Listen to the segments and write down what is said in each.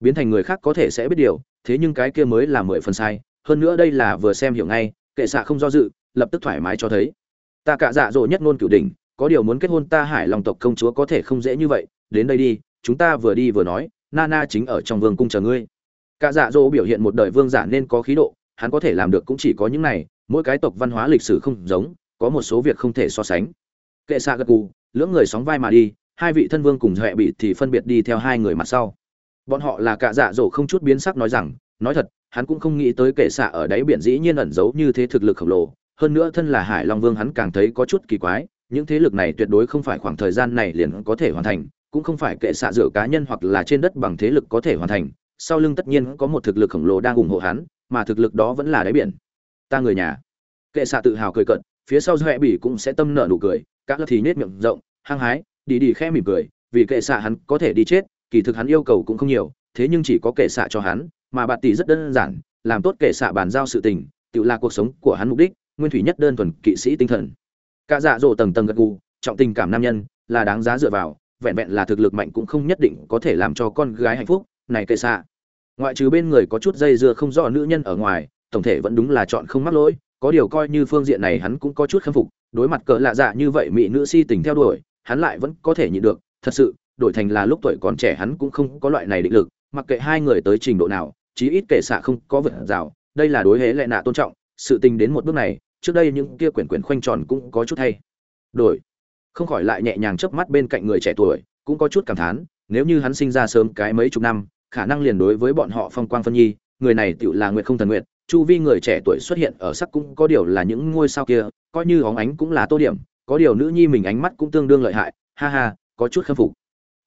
biến thành người khác có thể sẽ biết điều, thế nhưng cái kia mới là mười phần sai, hơn nữa đây là vừa xem hiểu ngay, kệ xạ không do dự, lập tức thoải mái cho thấy. Ta cạ dạ dỗ nhất ngôn cửu đỉnh, có điều muốn kết hôn ta hải lòng tộc công chúa có thể không dễ như vậy, đến đây đi, chúng ta vừa đi vừa nói nana chính ở trong vương cung chờ ngươi. Cạ dạ dỗ biểu hiện một đời vương giả nên có khí độ, hắn có thể làm được cũng chỉ có những này, mỗi cái tộc văn hóa lịch sử không giống, có một số việc không thể so sánh. Kệ xạ gật gù, lưỡng người sóng vai mà đi, hai vị thân vương cùng huệ bị thì phân biệt đi theo hai người mặt sau bọn họ là cạ dạ dỗ không chút biến sắc nói rằng, nói thật, hắn cũng không nghĩ tới kệ xạ ở đáy biển dĩ nhiên ẩn giấu như thế thực lực khổng lồ. Hơn nữa thân là hải long vương hắn càng thấy có chút kỳ quái, những thế lực này tuyệt đối không phải khoảng thời gian này liền có thể hoàn thành, cũng không phải kệ xạ dựa cá nhân hoặc là trên đất bằng thế lực có thể hoàn thành. Sau lưng tất nhiên có một thực lực khổng lồ đang ủng hộ hắn, mà thực lực đó vẫn là đáy biển. Ta người nhà. Kệ xạ tự hào cười cận phía sau doẹ bỉ cũng sẽ tâm nợ nụ cười các lớp thì nết miệng rộng, hăng hái, đi đi khẽ mỉm cười, vì kệ xạ hắn có thể đi chết kỳ thực hắn yêu cầu cũng không nhiều, thế nhưng chỉ có kệ xạ cho hắn, mà bạn tỷ rất đơn giản, làm tốt kệ xạ bàn giao sự tình, tự là cuộc sống của hắn mục đích, nguyên thủy nhất đơn thuần kỵ sĩ tinh thần. Cả dạ dỗ tầng tầng gật gù, trọng tình cảm nam nhân, là đáng giá dựa vào, vẹn vẹn là thực lực mạnh cũng không nhất định có thể làm cho con gái hạnh phúc, này kệ xạ. Ngoại trừ bên người có chút dây dưa không rõ nữ nhân ở ngoài, tổng thể vẫn đúng là chọn không mắc lỗi, có điều coi như phương diện này hắn cũng có chút khâm phục, đối mặt cỡ lạ dạ như vậy mỹ nữ si tình theo đuổi, hắn lại vẫn có thể nhịn được, thật sự đổi thành là lúc tuổi còn trẻ hắn cũng không có loại này định lực, mặc kệ hai người tới trình độ nào, chí ít kệ xạ không có vật rào, đây là đối hế lệ nạ tôn trọng, sự tình đến một bước này, trước đây những kia quyển quyển khoanh tròn cũng có chút thay đổi. Không khỏi lại nhẹ nhàng chớp mắt bên cạnh người trẻ tuổi, cũng có chút cảm thán, nếu như hắn sinh ra sớm cái mấy chục năm, khả năng liền đối với bọn họ phong quang phân nhi, người này tựu là nguyệt không thần nguyệt, chu vi người trẻ tuổi xuất hiện ở sắc cũng có điều là những ngôi sao kia, coi như óng ánh cũng là tô điểm, có điều nữ nhi mình ánh mắt cũng tương đương lợi hại, ha ha, có chút khâm phục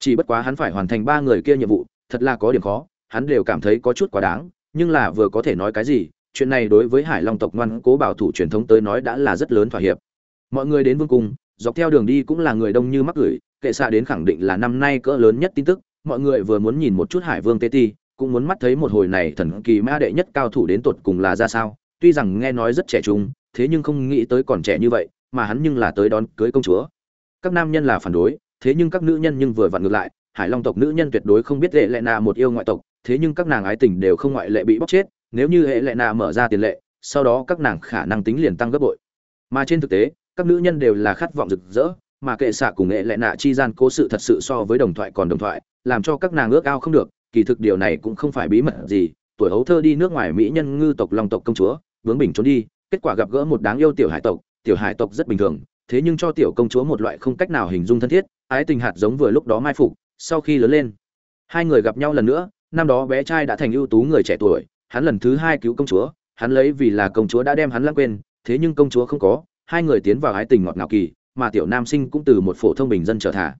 chỉ bất quá hắn phải hoàn thành ba người kia nhiệm vụ, thật là có điểm khó, hắn đều cảm thấy có chút quá đáng, nhưng là vừa có thể nói cái gì, chuyện này đối với hải long tộc ngoan cố bảo thủ truyền thống tới nói đã là rất lớn thỏa hiệp. Mọi người đến vương cung, dọc theo đường đi cũng là người đông như mắc gửi kệ xạ đến khẳng định là năm nay cỡ lớn nhất tin tức, mọi người vừa muốn nhìn một chút hải vương tê ti, cũng muốn mắt thấy một hồi này thần kỳ ma đệ nhất cao thủ đến tột cùng là ra sao, tuy rằng nghe nói rất trẻ trung, thế nhưng không nghĩ tới còn trẻ như vậy, mà hắn nhưng là tới đón cưới công chúa. Các nam nhân là phản đối thế nhưng các nữ nhân nhưng vừa vặn ngược lại, hải long tộc nữ nhân tuyệt đối không biết hệ lệ nà một yêu ngoại tộc, thế nhưng các nàng ái tình đều không ngoại lệ bị bóc chết, nếu như hệ lệ nà mở ra tiền lệ, sau đó các nàng khả năng tính liền tăng gấp bội. Mà trên thực tế, các nữ nhân đều là khát vọng rực rỡ, mà kệ xạ cùng hệ lệ nà chi gian cố sự thật sự so với đồng thoại còn đồng thoại, làm cho các nàng ước ao không được, kỳ thực điều này cũng không phải bí mật gì, tuổi hấu thơ đi nước ngoài mỹ nhân ngư tộc long tộc công chúa, vướng bình trốn đi, kết quả gặp gỡ một đáng yêu tiểu hải tộc, tiểu hải tộc rất bình thường, thế nhưng cho tiểu công chúa một loại không cách nào hình dung thân thiết ái tình hạt giống vừa lúc đó mai phục, sau khi lớn lên. Hai người gặp nhau lần nữa, năm đó bé trai đã thành ưu tú người trẻ tuổi, hắn lần thứ hai cứu công chúa, hắn lấy vì là công chúa đã đem hắn lãng quên, thế nhưng công chúa không có, hai người tiến vào ái tình ngọt ngào kỳ, mà tiểu nam sinh cũng từ một phổ thông bình dân trở thả.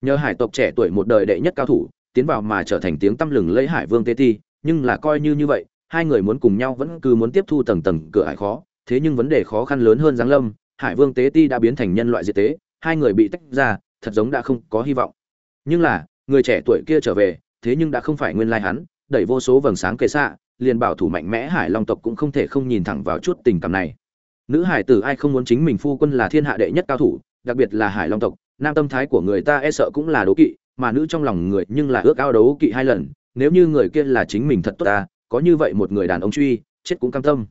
Nhờ hải tộc trẻ tuổi một đời đệ nhất cao thủ, tiến vào mà trở thành tiếng tăm lừng lấy hải vương tê ti, nhưng là coi như như vậy, hai người muốn cùng nhau vẫn cứ muốn tiếp thu tầng tầng cửa hải khó, thế nhưng vấn đề khó khăn lớn hơn giáng lâm, hải vương tế ti đã biến thành nhân loại diệt tế, hai người bị tách ra thật giống đã không có hy vọng. Nhưng là, người trẻ tuổi kia trở về, thế nhưng đã không phải nguyên lai hắn, đẩy vô số vầng sáng kệ xạ liền bảo thủ mạnh mẽ hải long tộc cũng không thể không nhìn thẳng vào chút tình cảm này. Nữ hải tử ai không muốn chính mình phu quân là thiên hạ đệ nhất cao thủ, đặc biệt là hải long tộc, nam tâm thái của người ta e sợ cũng là đố kỵ, mà nữ trong lòng người nhưng là ước ao đấu kỵ hai lần, nếu như người kia là chính mình thật tốt ta, có như vậy một người đàn ông truy, chết cũng cam tâm.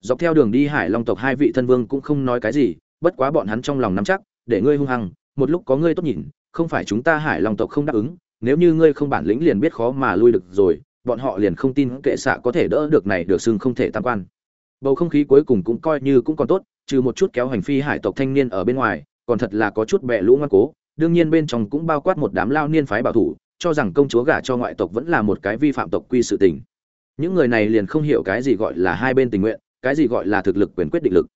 Dọc theo đường đi hải long tộc hai vị thân vương cũng không nói cái gì, bất quá bọn hắn trong lòng nắm chắc, để ngươi hung hăng một lúc có ngươi tốt nhìn, không phải chúng ta hải long tộc không đáp ứng, nếu như ngươi không bản lĩnh liền biết khó mà lui được rồi, bọn họ liền không tin kệ xạ có thể đỡ được này được xưng không thể tam quan. Bầu không khí cuối cùng cũng coi như cũng còn tốt, trừ một chút kéo hành phi hải tộc thanh niên ở bên ngoài, còn thật là có chút bẹ lũ ngoan cố, đương nhiên bên trong cũng bao quát một đám lao niên phái bảo thủ, cho rằng công chúa gả cho ngoại tộc vẫn là một cái vi phạm tộc quy sự tình. Những người này liền không hiểu cái gì gọi là hai bên tình nguyện, cái gì gọi là thực lực quyền quyết định lực.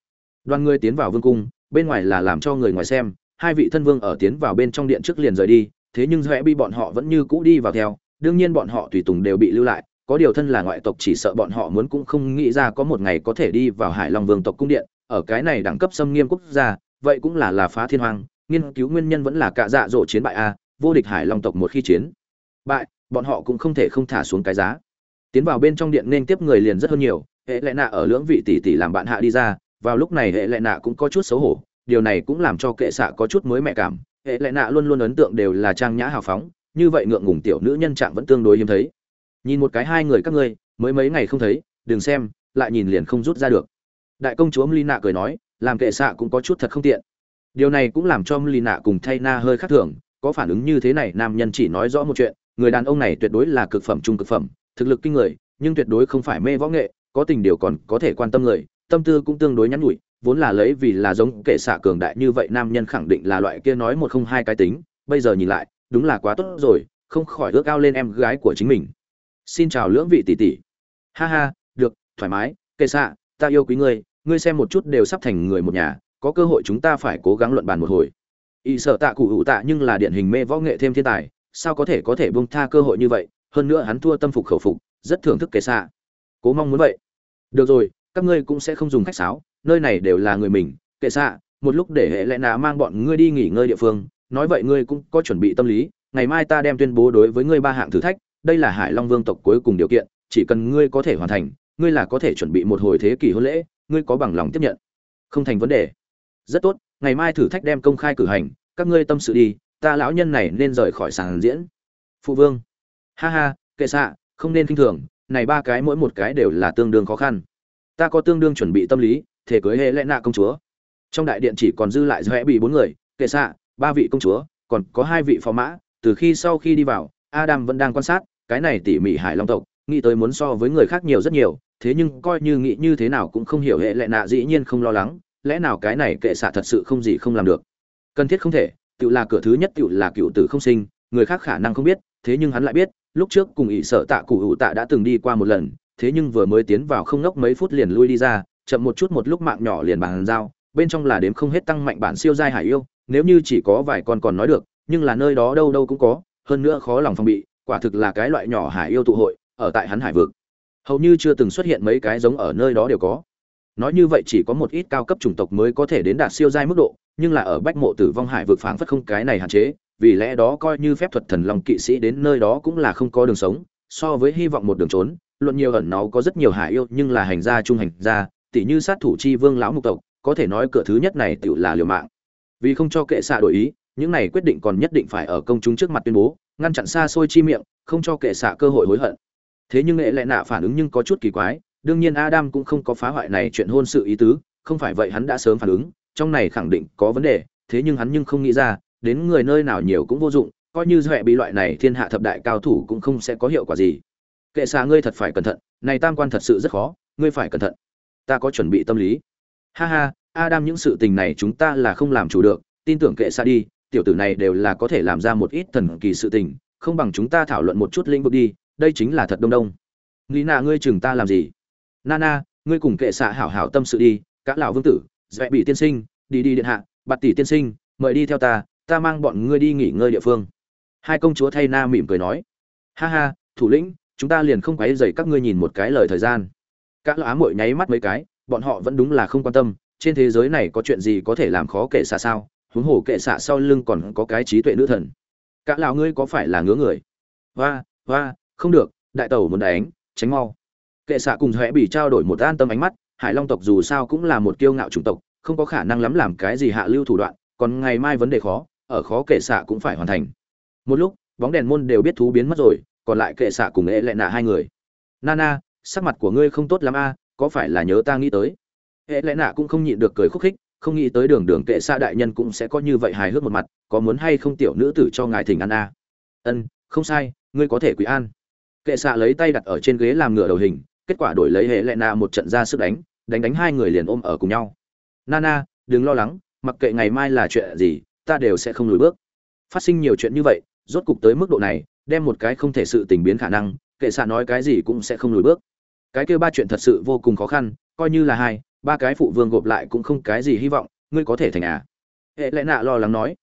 Đoàn người tiến vào vương cung, bên ngoài là làm cho người ngoài xem hai vị thân vương ở tiến vào bên trong điện trước liền rời đi, thế nhưng rẽ bi bọn họ vẫn như cũ đi vào theo, đương nhiên bọn họ tùy tùng đều bị lưu lại, có điều thân là ngoại tộc chỉ sợ bọn họ muốn cũng không nghĩ ra có một ngày có thể đi vào hải long vương tộc cung điện, ở cái này đẳng cấp xâm nghiêm quốc gia, vậy cũng là là phá thiên hoàng nghiên cứu nguyên nhân vẫn là cả dạ dỗ chiến bại a, vô địch hải long tộc một khi chiến, bại, bọn họ cũng không thể không thả xuống cái giá. Tiến vào bên trong điện nên tiếp người liền rất hơn nhiều, hệ lệ nạ ở lưỡng vị tỷ tỷ làm bạn hạ đi ra, vào lúc này hệ lệ nạ cũng có chút xấu hổ điều này cũng làm cho kệ xạ có chút mới mẹ cảm. Hệ lệ nạ luôn luôn ấn tượng đều là trang nhã hào phóng, như vậy ngượng ngùng tiểu nữ nhân trạng vẫn tương đối hiếm thấy. Nhìn một cái hai người các ngươi, mới mấy ngày không thấy, đừng xem, lại nhìn liền không rút ra được. Đại công chúa Lina cười nói, làm kệ xạ cũng có chút thật không tiện. Điều này cũng làm cho Lina cùng thay na hơi khác thường, có phản ứng như thế này nam nhân chỉ nói rõ một chuyện, người đàn ông này tuyệt đối là cực phẩm trung cực phẩm, thực lực kinh người, nhưng tuyệt đối không phải mê võ nghệ, có tình điều còn có thể quan tâm người, tâm tư cũng tương đối nhắn nhủi vốn là lấy vì là giống kệ xạ cường đại như vậy, nam nhân khẳng định là loại kia nói một không hai cái tính, bây giờ nhìn lại, đúng là quá tốt rồi, không khỏi ước ao lên em gái của chính mình. Xin chào lưỡng vị tỷ tỷ. Ha ha, được, thoải mái, kệ xạ, ta yêu quý ngươi ngươi xem một chút đều sắp thành người một nhà, có cơ hội chúng ta phải cố gắng luận bàn một hồi. Y sợ tạ cụ hữu tạ nhưng là điển hình mê võ nghệ thêm thiên tài, sao có thể có thể buông tha cơ hội như vậy, hơn nữa hắn thua tâm phục khẩu phục, rất thưởng thức kệ xạ. Cố mong muốn vậy. Được rồi, các ngươi cũng sẽ không dùng khách sáo nơi này đều là người mình, kệ xạ, một lúc để hệ lẽ nạ mang bọn ngươi đi nghỉ ngơi địa phương, nói vậy ngươi cũng có chuẩn bị tâm lý, ngày mai ta đem tuyên bố đối với ngươi ba hạng thử thách, đây là hải long vương tộc cuối cùng điều kiện, chỉ cần ngươi có thể hoàn thành, ngươi là có thể chuẩn bị một hồi thế kỷ hôn lễ, ngươi có bằng lòng tiếp nhận. Không thành vấn đề. Rất tốt, ngày mai thử thách đem công khai cử hành, các ngươi tâm sự đi, ta lão nhân này nên rời khỏi sàn diễn. Phụ vương. Ha ha, kệ xạ, không nên k i n h thường, này ba cái mỗi một cái đều là tương đương khó khăn. Ta có tương đương chuẩn bị tâm lý thể cưới hệ lẽ nạ công chúa. Trong đại điện chỉ còn dư lại rẽ bị bốn người, kệ xạ ba vị công chúa, còn có hai vị phó mã. Từ khi sau khi đi vào, adam vẫn đang quan sát, cái này tỉ mỉ hải long tộc, nghĩ tới muốn so với người khác nhiều rất nhiều, thế nhưng coi như nghĩ như thế nào cũng không hiểu hệ lệ nạ dĩ nhiên không lo lắng, lẽ nào cái này kệ xạ thật sự không gì không làm được. Cần thiết không thể tự là cửa thứ nhất tự là cựu tử không sinh, người khác khả năng không biết, thế nhưng hắn lại biết, lúc trước cùng ỷ sợ tạ cụ hữu tạ đã từng đi qua một lần, thế nhưng vừa mới tiến vào không ngốc mấy phút liền lui đi ra chậm một chút một lúc mạng nhỏ liền bàn giao, bên trong là đếm không hết tăng mạnh bản siêu giai hải yêu, nếu như chỉ có vài con còn nói được, nhưng là nơi đó đâu đâu cũng có, hơn nữa khó lòng phòng bị, quả thực là cái loại nhỏ hải yêu tụ hội, ở tại hắn hải vực. Hầu như chưa từng xuất hiện mấy cái giống ở nơi đó đều có. Nói như vậy chỉ có một ít cao cấp chủng tộc mới có thể đến đạt siêu giai mức độ, nhưng là ở bách mộ tử vong hải vực phảng phất không cái này hạn chế, vì lẽ đó coi như phép thuật thần long kỵ sĩ đến nơi đó cũng là không có đường sống, so với hy vọng một đường trốn, luận nhiều ẩn nó có rất nhiều hải yêu, nhưng là hành gia trung hành gia Tỉ như sát thủ chi vương lão mục tộc, có thể nói cửa thứ nhất này tự là liều mạng. Vì không cho kệ xạ đổi ý, những này quyết định còn nhất định phải ở công chúng trước mặt tuyên bố, ngăn chặn xa xôi chi miệng, không cho kệ xạ cơ hội hối hận. Thế nhưng nghệ lệ nạ phản ứng nhưng có chút kỳ quái, đương nhiên adam cũng không có phá hoại này chuyện hôn sự ý tứ, không phải vậy hắn đã sớm phản ứng, trong này khẳng định có vấn đề, thế nhưng hắn nhưng không nghĩ ra, đến người nơi nào nhiều cũng vô dụng, coi như duệ bị loại này thiên hạ thập đại cao thủ cũng không sẽ có hiệu quả gì. Kệ xạ ngươi thật phải cẩn thận, này tam quan thật sự rất khó, ngươi phải cẩn thận ta có chuẩn bị tâm lý. Ha ha, adam, những sự tình này chúng ta là không làm chủ được, tin tưởng kệ xa đi, tiểu tử này đều là có thể làm ra một ít thần kỳ sự tình, không bằng chúng ta thảo luận một chút lĩnh vực đi, đây chính là thật đông đông. Nghĩ nạ ngươi chừng ta làm gì? Nana, ngươi cùng kệ xạ hảo hảo tâm sự đi các lão vương tử dễ bị tiên sinh, đi đi điện hạ, bạt tỷ tiên sinh, mời đi theo ta ta mang bọn ngươi đi nghỉ ngơi địa phương. Hai công chúa thay na mỉm cười nói. Ha ha, thủ lĩnh, chúng ta liền không quấy dày các ngươi nhìn một cái lời thời gian các lão muội nháy mắt mấy cái, bọn họ vẫn đúng là không quan tâm, trên thế giới này có chuyện gì có thể làm khó kệ xạ sao? Huống hồ kệ xạ sau lưng còn có cái trí tuệ nữ thần. Cả lão ngươi có phải là ngứa người? Hoa hoa, không được, đại tẩu muốn đánh, tránh mau. Kệ xạ cùng huệ bị trao đổi một an tâm ánh mắt, hải long tộc dù sao cũng là một kiêu ngạo chủng tộc, không có khả năng lắm làm cái gì hạ lưu thủ đoạn, còn ngày mai vấn đề khó, ở khó kệ xạ cũng phải hoàn thành. Một lúc, bóng đèn môn đều biết thú biến mất rồi, còn lại kệ xạ cùng ệ lệ nạ hai người. Nana sắc mặt của ngươi không tốt lắm a, có phải là nhớ ta nghĩ tới? Hệ lẽ nạ cũng không nhịn được cười khúc khích, không nghĩ tới đường đường kệ xa đại nhân cũng sẽ có như vậy hài hước một mặt, có muốn hay không tiểu nữ tử cho ngài thỉnh ăn a? Ân, không sai, ngươi có thể quý an. Kệ xạ lấy tay đặt ở trên ghế làm ngựa đầu hình, kết quả đổi lấy hệ lệ nạ một trận ra sức đánh đánh đánh hai người liền ôm ở cùng nhau. Nana, đừng lo lắng, mặc kệ ngày mai là chuyện gì, ta đều sẽ không lùi bước. Phát sinh nhiều chuyện như vậy, rốt cục tới mức độ này, đem một cái không thể sự tình biến khả năng, kệ xạ nói cái gì cũng sẽ không lùi bước cái kêu ba chuyện thật sự vô cùng khó khăn, coi như là hai, ba cái phụ vương gộp lại cũng không cái gì hy vọng, ngươi có thể thành à? Hệ lẽ nạ lo lắng nói.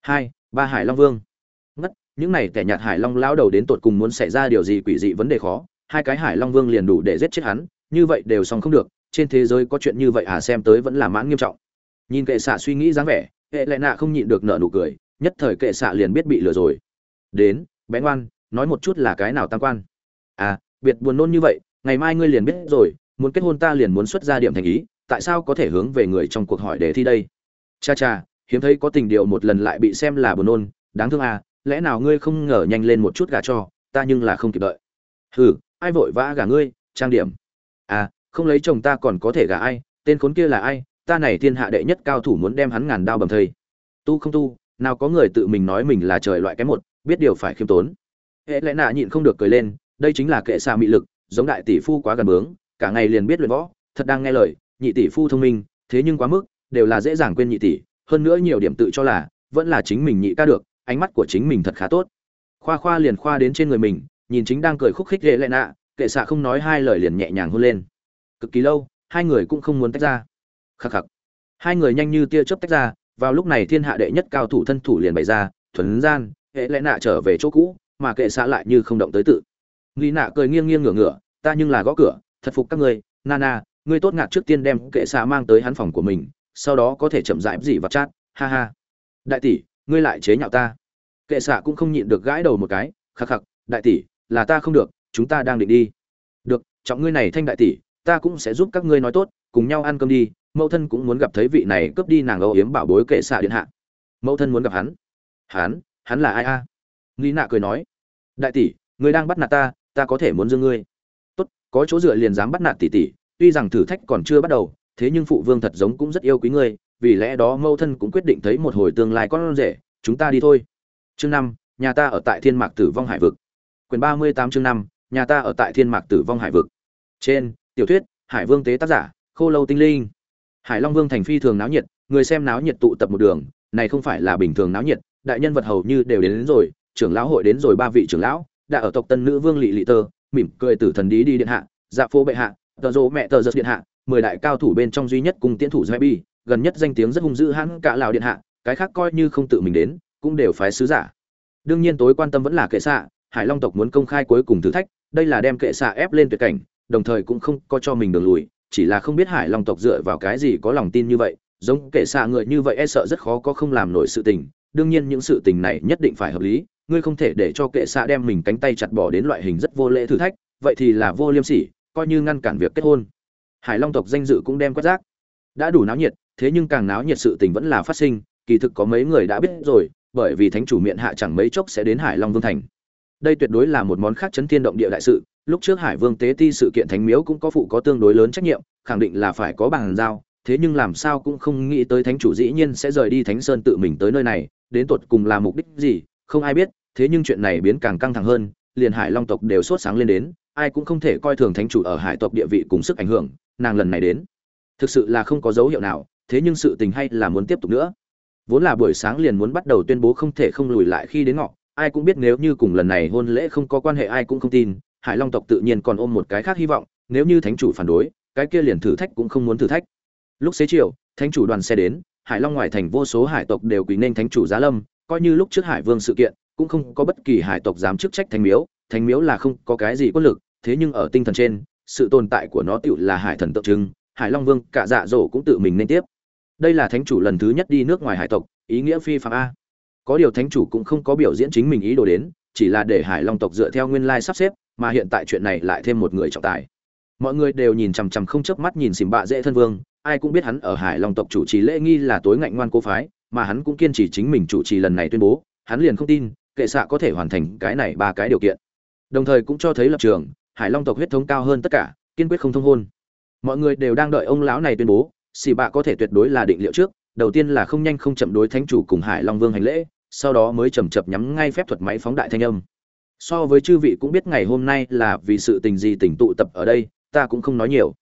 Hai, ba hải long vương. Ngất, những này kẻ nhạt hải long lao đầu đến tột cùng muốn xảy ra điều gì quỷ dị vấn đề khó, hai cái hải long vương liền đủ để giết chết hắn, như vậy đều xong không được, trên thế giới có chuyện như vậy à xem tới vẫn là mãn nghiêm trọng. Nhìn kệ xạ suy nghĩ dáng vẻ, hệ lẽ nạ không nhịn được nợ nụ cười, nhất thời kệ xạ liền biết bị lừa rồi. Đến, bé ngoan, nói một chút là cái nào tam quan? À biệt buồn nôn như vậy ngày mai ngươi liền biết rồi, muốn kết hôn ta liền muốn xuất ra điểm thành ý, tại sao có thể hướng về người trong cuộc hỏi đề thi đây? Cha cha, hiếm thấy có tình điều một lần lại bị xem là buồn nôn, đáng thương à lẽ nào ngươi không ngờ nhanh lên một chút gà cho, ta nhưng là không kịp đợi. Hừ, ai vội vã gả ngươi, trang điểm. À không lấy chồng ta còn có thể gả ai, tên khốn kia là ai, ta này thiên hạ đệ nhất cao thủ muốn đem hắn ngàn đao bầm thây. Tu không tu, nào có người tự mình nói mình là trời loại cái một, biết điều phải khiêm tốn. Hệ lẽ nạ nhịn không được cười lên, đây chính là kệ xa mị lực giống đại tỷ phu quá gần bướng, cả ngày liền biết luyện võ, thật đang nghe lời, nhị tỷ phu thông minh, thế nhưng quá mức, đều là dễ dàng quên nhị tỷ, hơn nữa nhiều điểm tự cho là, vẫn là chính mình nhị ca được, ánh mắt của chính mình thật khá tốt. Khoa khoa liền khoa đến trên người mình, nhìn chính đang cười khúc khích lệ lệ nạ, kệ xạ không nói hai lời liền nhẹ nhàng hôn lên. Cực kỳ lâu, hai người cũng không muốn tách ra. Khắc khắc. Hai người nhanh như tia chớp tách ra, vào lúc này thiên hạ đệ nhất cao thủ thân thủ liền bày ra, thuần gian, hệ lệ nạ trở về chỗ cũ, mà kệ xạ lại như không động tới tự. Lý nạ cười nghiêng nghiêng ngửa ngửa, ta nhưng là gõ cửa, thật phục các ngươi, nana, ngươi tốt ngạc trước tiên đem kệ xạ mang tới hắn phòng của mình, sau đó có thể chậm rãi gì vào chat ha ha. Đại tỷ, ngươi lại chế nhạo ta. Kệ xạ cũng không nhịn được gãi đầu một cái, khắc khắc, đại tỷ, là ta không được, chúng ta đang định đi. Được, trọng ngươi này thanh đại tỷ, ta cũng sẽ giúp các ngươi nói tốt, cùng nhau ăn cơm đi, mẫu thân cũng muốn gặp thấy vị này cướp đi nàng âu yếm bảo bối kệ xạ điện hạ. Mẫu thân muốn gặp hắn. Hắn hắn là ai a? À? nạ cười nói. Đại tỷ, ngươi đang bắt nạt ta ta có thể muốn dương ngươi. Tốt có chỗ dựa liền dám bắt nạt tỷ tỷ tuy rằng thử thách còn chưa bắt đầu thế nhưng phụ vương thật giống cũng rất yêu quý ngươi vì lẽ đó mâu thân cũng quyết định thấy một hồi tương lai con rể chúng ta đi thôi. Chương năm nhà ta ở tại thiên mạc tử vong hải vực. Quyền ba mươi tám chương năm nhà ta ở tại thiên mạc tử vong hải vực. Trên tiểu thuyết hải vương tế tác giả khô lâu tinh linh. Hải long vương thành phi thường náo nhiệt người xem náo nhiệt tụ tập một đường này không phải là bình thường náo nhiệt đại nhân vật hầu như đều đến, đến rồi trưởng lão hội đến rồi ba vị trưởng lão đã ở tộc tân nữ vương lỵ lỵ tơ, mỉm cười tử thần đi đi điện hạ dạ phố bệ hạ, tờ rỗ mẹ tờ giật điện hạ, mười đại cao thủ bên trong duy nhất cùng tiến thủ giai bi, gần nhất danh tiếng rất hung dữ hãn cả lào điện hạ, cái khác coi như không tự mình đến, cũng đều phái sứ giả. Đương nhiên tối quan tâm vẫn là kệ xạ, hải long tộc muốn công khai cuối cùng thử thách, đây là đem kệ xạ ép lên tuyệt cảnh, đồng thời cũng không có cho mình đường lùi, chỉ là không biết hải long tộc dựa vào cái gì có lòng tin như vậy, giống kệ xạ người như vậy e sợ rất khó có không làm nổi sự tình, đương nhiên những sự tình này nhất định phải hợp lý ngươi không thể để cho kệ xạ đem mình cánh tay chặt bỏ đến loại hình rất vô lễ thử thách, vậy thì là vô liêm sỉ, coi như ngăn cản việc kết hôn. Hải long tộc danh dự cũng đem quét rác. Đã đủ náo nhiệt, thế nhưng càng náo nhiệt sự tình vẫn là phát sinh, kỳ thực có mấy người đã biết rồi, bởi vì thánh chủ miệng hạ chẳng mấy chốc sẽ đến hải long vương thành. Đây tuyệt đối là một món khác chấn thiên động địa đại sự, lúc trước hải vương tế ti sự kiện thánh miếu cũng có phụ có tương đối lớn trách nhiệm, khẳng định là phải có bàn giao, thế nhưng làm sao cũng không nghĩ tới thánh chủ dĩ nhiên sẽ rời đi thánh sơn tự mình tới nơi này, đến tột cùng là mục đích gì, không ai biết thế nhưng chuyện này biến càng căng thẳng hơn, liền hải long tộc đều sốt sáng lên đến, ai cũng không thể coi thường thánh chủ ở hải tộc địa vị cùng sức ảnh hưởng, nàng lần này đến. Thực sự là không có dấu hiệu nào, thế nhưng sự tình hay là muốn tiếp tục nữa. Vốn là buổi sáng liền muốn bắt đầu tuyên bố không thể không lùi lại khi đến ngọ, ai cũng biết nếu như cùng lần này hôn lễ không có quan hệ ai cũng không tin, hải long tộc tự nhiên còn ôm một cái khác hy vọng, nếu như thánh chủ phản đối, cái kia liền thử thách cũng không muốn thử thách. Lúc xế chiều, thánh chủ đoàn xe đến, hải long ngoài thành vô số hải tộc đều quỳ nên thánh chủ giá lâm, coi như lúc trước hải vương sự kiện cũng không có bất kỳ hải tộc dám chức trách thánh miếu thánh miếu là không có cái gì quân lực, thế nhưng ở tinh thần trên, sự tồn tại của nó tựu là hải thần tượng trưng, hải long vương, cả dạ dỗ cũng tự mình nên tiếp. Đây là thánh chủ lần thứ nhất đi nước ngoài hải tộc, ý nghĩa phi phạm a. Có điều thánh chủ cũng không có biểu diễn chính mình ý đồ đến, chỉ là để hải long tộc dựa theo nguyên lai sắp xếp, mà hiện tại chuyện này lại thêm một người trọng tài. Mọi người đều nhìn chằm chằm không chớp mắt nhìn xìm bạ dễ thân vương, ai cũng biết hắn ở hải long tộc chủ trì lễ nghi là tối ngạnh ngoan cố phái, mà hắn cũng kiên trì chính mình chủ trì lần này tuyên bố, hắn liền không tin kệ xạ có thể hoàn thành cái này ba cái điều kiện. Đồng thời cũng cho thấy lập trường, hải long tộc huyết thống cao hơn tất cả, kiên quyết không thông hôn. Mọi người đều đang đợi ông lão này tuyên bố, xì bạ có thể tuyệt đối là định liệu trước, đầu tiên là không nhanh không chậm đối thánh chủ cùng hải long vương hành lễ, sau đó mới chầm chập nhắm ngay phép thuật máy phóng đại thanh âm. So với chư vị cũng biết ngày hôm nay là vì sự tình gì tỉnh tụ tập ở đây, ta cũng không nói nhiều.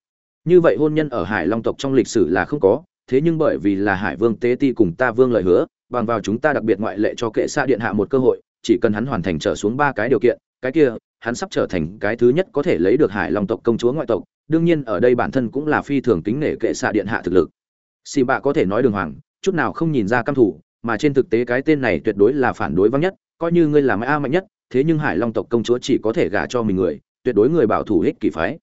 Như vậy hôn nhân ở hải long tộc trong lịch sử là không có, thế nhưng bởi vì là hải vương tế ti cùng ta vương lời hứa bằng vào chúng ta đặc biệt ngoại lệ cho kệ xa điện hạ một cơ hội, chỉ cần hắn hoàn thành trở xuống ba cái điều kiện, cái kia, hắn sắp trở thành cái thứ nhất có thể lấy được hải long tộc công chúa ngoại tộc, đương nhiên ở đây bản thân cũng là phi thường kính nể kệ xạ điện hạ thực lực. Xì bạ có thể nói đường hoàng, chút nào không nhìn ra căm thủ mà trên thực tế cái tên này tuyệt đối là phản đối vắng nhất, coi như ngươi là mã mạnh nhất, thế nhưng hải long tộc công chúa chỉ có thể gả cho mình người, tuyệt đối người bảo thủ ích kỷ phái.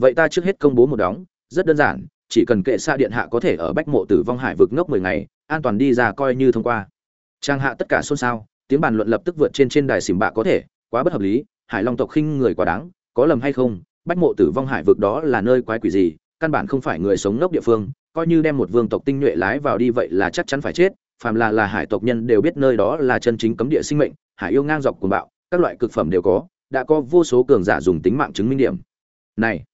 Vậy ta trước hết công bố một đóng rất đơn giản, chỉ cần kệ xa điện hạ có thể ở bách mộ tử vong hải vực ngốc mười ngày an toàn đi ra coi như thông qua. Trang hạ tất cả xôn xao, tiếng bàn luận lập tức vượt trên trên đài xỉm bạ có thể, quá bất hợp lý, hải long tộc khinh người quá đáng, có lầm hay không, bách mộ tử vong hải vực đó là nơi quái quỷ gì, căn bản không phải người sống ngốc địa phương, coi như đem một vương tộc tinh nhuệ lái vào đi vậy là chắc chắn phải chết, phàm là là hải tộc nhân đều biết nơi đó là chân chính cấm địa sinh mệnh, hải yêu ngang dọc cuồng bạo, các loại cực phẩm đều có, đã có vô số cường giả dùng tính mạng chứng minh điểm. Này,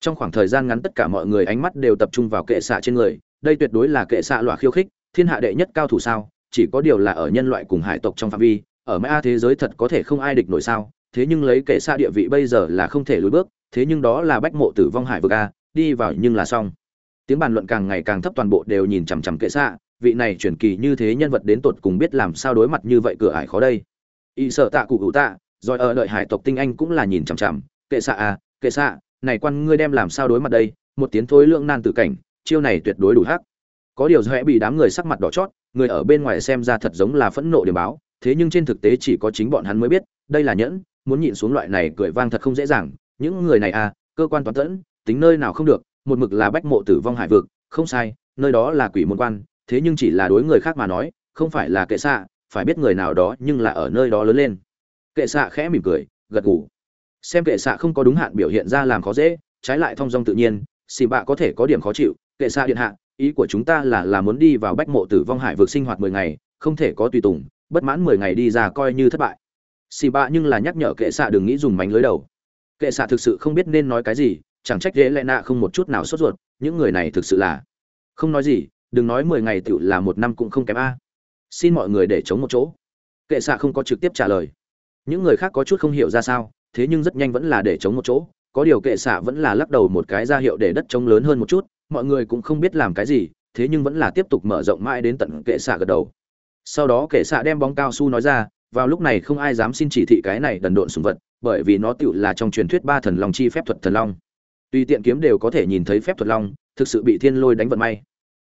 trong khoảng thời gian ngắn tất cả mọi người ánh mắt đều tập trung vào kệ xạ trên người, đây tuyệt đối là kệ xạ loại khiêu khích thiên hạ đệ nhất cao thủ sao, chỉ có điều là ở nhân loại cùng hải tộc trong phạm vi, ở mã thế giới thật có thể không ai địch nổi sao, thế nhưng lấy kệ xa địa vị bây giờ là không thể lùi bước, thế nhưng đó là bách mộ tử vong hải vực a, đi vào nhưng là xong tiếng bàn luận càng ngày càng thấp toàn bộ đều nhìn chằm chằm kệ xa. vị này chuyển kỳ như thế nhân vật đến tột cùng biết làm sao đối mặt như vậy cửa ải khó đây y sợ tạ cụ hữu tạ, rồi ở đợi hải tộc tinh anh cũng là nhìn chằm chằm, kệ xạ à kệ xạ này quan ngươi đem làm sao đối mặt đây, một tiếng thối lượng nan tử cảnh, chiêu này tuyệt đối đủ hắc có điều rẽ bị đám người sắc mặt đỏ chót, người ở bên ngoài xem ra thật giống là phẫn nộ điểm báo, thế nhưng trên thực tế chỉ có chính bọn hắn mới biết, đây là nhẫn, muốn nhịn xuống loại này cười vang thật không dễ dàng. Những người này à cơ quan toán tẫn, tính nơi nào không được, một mực là bách mộ tử vong hải vực, không sai, nơi đó là quỷ môn quan, thế nhưng chỉ là đối người khác mà nói, không phải là kệ xạ, phải biết người nào đó nhưng là ở nơi đó lớn lên. Kệ xạ khẽ mỉm cười, gật gù. Xem kệ xạ không có đúng hạn biểu hiện ra làm khó dễ, trái lại thong dong tự nhiên, xì bạ có thể có điểm khó chịu, kệ xạ điện hạ ý của chúng ta là là muốn đi vào bách mộ tử vong hải vực sinh hoạt mười ngày, không thể có tùy tùng, bất mãn mười ngày đi ra coi như thất bại. Xì bạ nhưng là nhắc nhở kệ xạ đừng nghĩ dùng mánh lưới đầu. Kệ xạ thực sự không biết nên nói cái gì, chẳng trách dễ lẽ nạ không một chút nào sốt ruột, những người này thực sự là không nói gì, đừng nói mười ngày tựu là một năm cũng không kém a. Xin mọi người để chống một chỗ. Kệ xạ không có trực tiếp trả lời. Những người khác có chút không hiểu ra sao, thế nhưng rất nhanh vẫn là để chống một chỗ, có điều kệ xạ vẫn là lắc đầu một cái ra hiệu để đất trống lớn hơn một chút mọi người cũng không biết làm cái gì, thế nhưng vẫn là tiếp tục mở rộng mãi đến tận kệ xạ gật đầu. Sau đó kệ xạ đem bóng cao su nói ra, vào lúc này không ai dám xin chỉ thị cái này đần độn sùng vật, bởi vì nó tựu là trong truyền thuyết ba thần long chi phép thuật thần long. Tùy tiện kiếm đều có thể nhìn thấy phép thuật long, thực sự bị thiên lôi đánh vận may.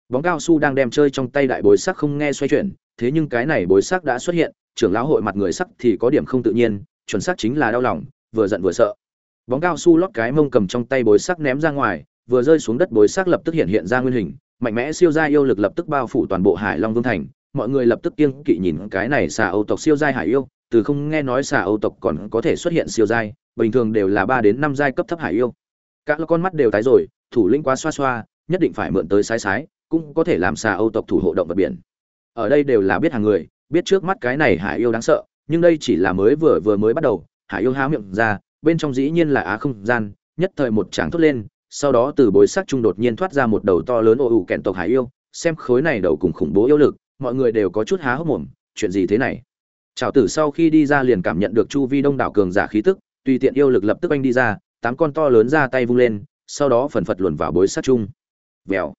Bóng cao su đang đem chơi trong tay đại bối sắc không nghe xoay chuyển, thế nhưng cái này bối sắc đã xuất hiện, trưởng lão hội mặt người sắc thì có điểm không tự nhiên, chuẩn xác chính là đau lòng, vừa giận vừa sợ. Bóng cao su lót cái mông cầm trong tay bối sắc ném ra ngoài vừa rơi xuống đất bối xác lập tức hiện hiện ra nguyên hình, mạnh mẽ siêu gia yêu lực lập tức bao phủ toàn bộ hải long vương thành, mọi người lập tức kiêng kỵ nhìn cái này xà âu tộc siêu giai hải yêu, từ không nghe nói xà âu tộc còn có thể xuất hiện siêu giai, bình thường đều là ba đến năm giai cấp thấp hải yêu. Các con mắt đều tái rồi, thủ lĩnh quá xoa xoa, nhất định phải mượn tới sái sái, cũng có thể làm xà âu tộc thủ hộ động vật biển. Ở đây đều là biết hàng người, biết trước mắt cái này hải yêu đáng sợ, nhưng đây chỉ là mới vừa vừa mới bắt đầu, hải yêu há miệng ra, bên trong dĩ nhiên là á không gian, nhất thời một tràng thốt lên sau đó từ bối sắc trung đột nhiên thoát ra một đầu to lớn ô ủ kẹn tộc hải yêu, xem khối này đầu cùng khủng bố yêu lực, mọi người đều có chút há hốc mồm, chuyện gì thế này? Trào tử sau khi đi ra liền cảm nhận được chu vi đông đảo cường giả khí tức, tùy tiện yêu lực lập tức anh đi ra, tám con to lớn ra tay vung lên, sau đó phần phật luồn vào bối sát chung vèo.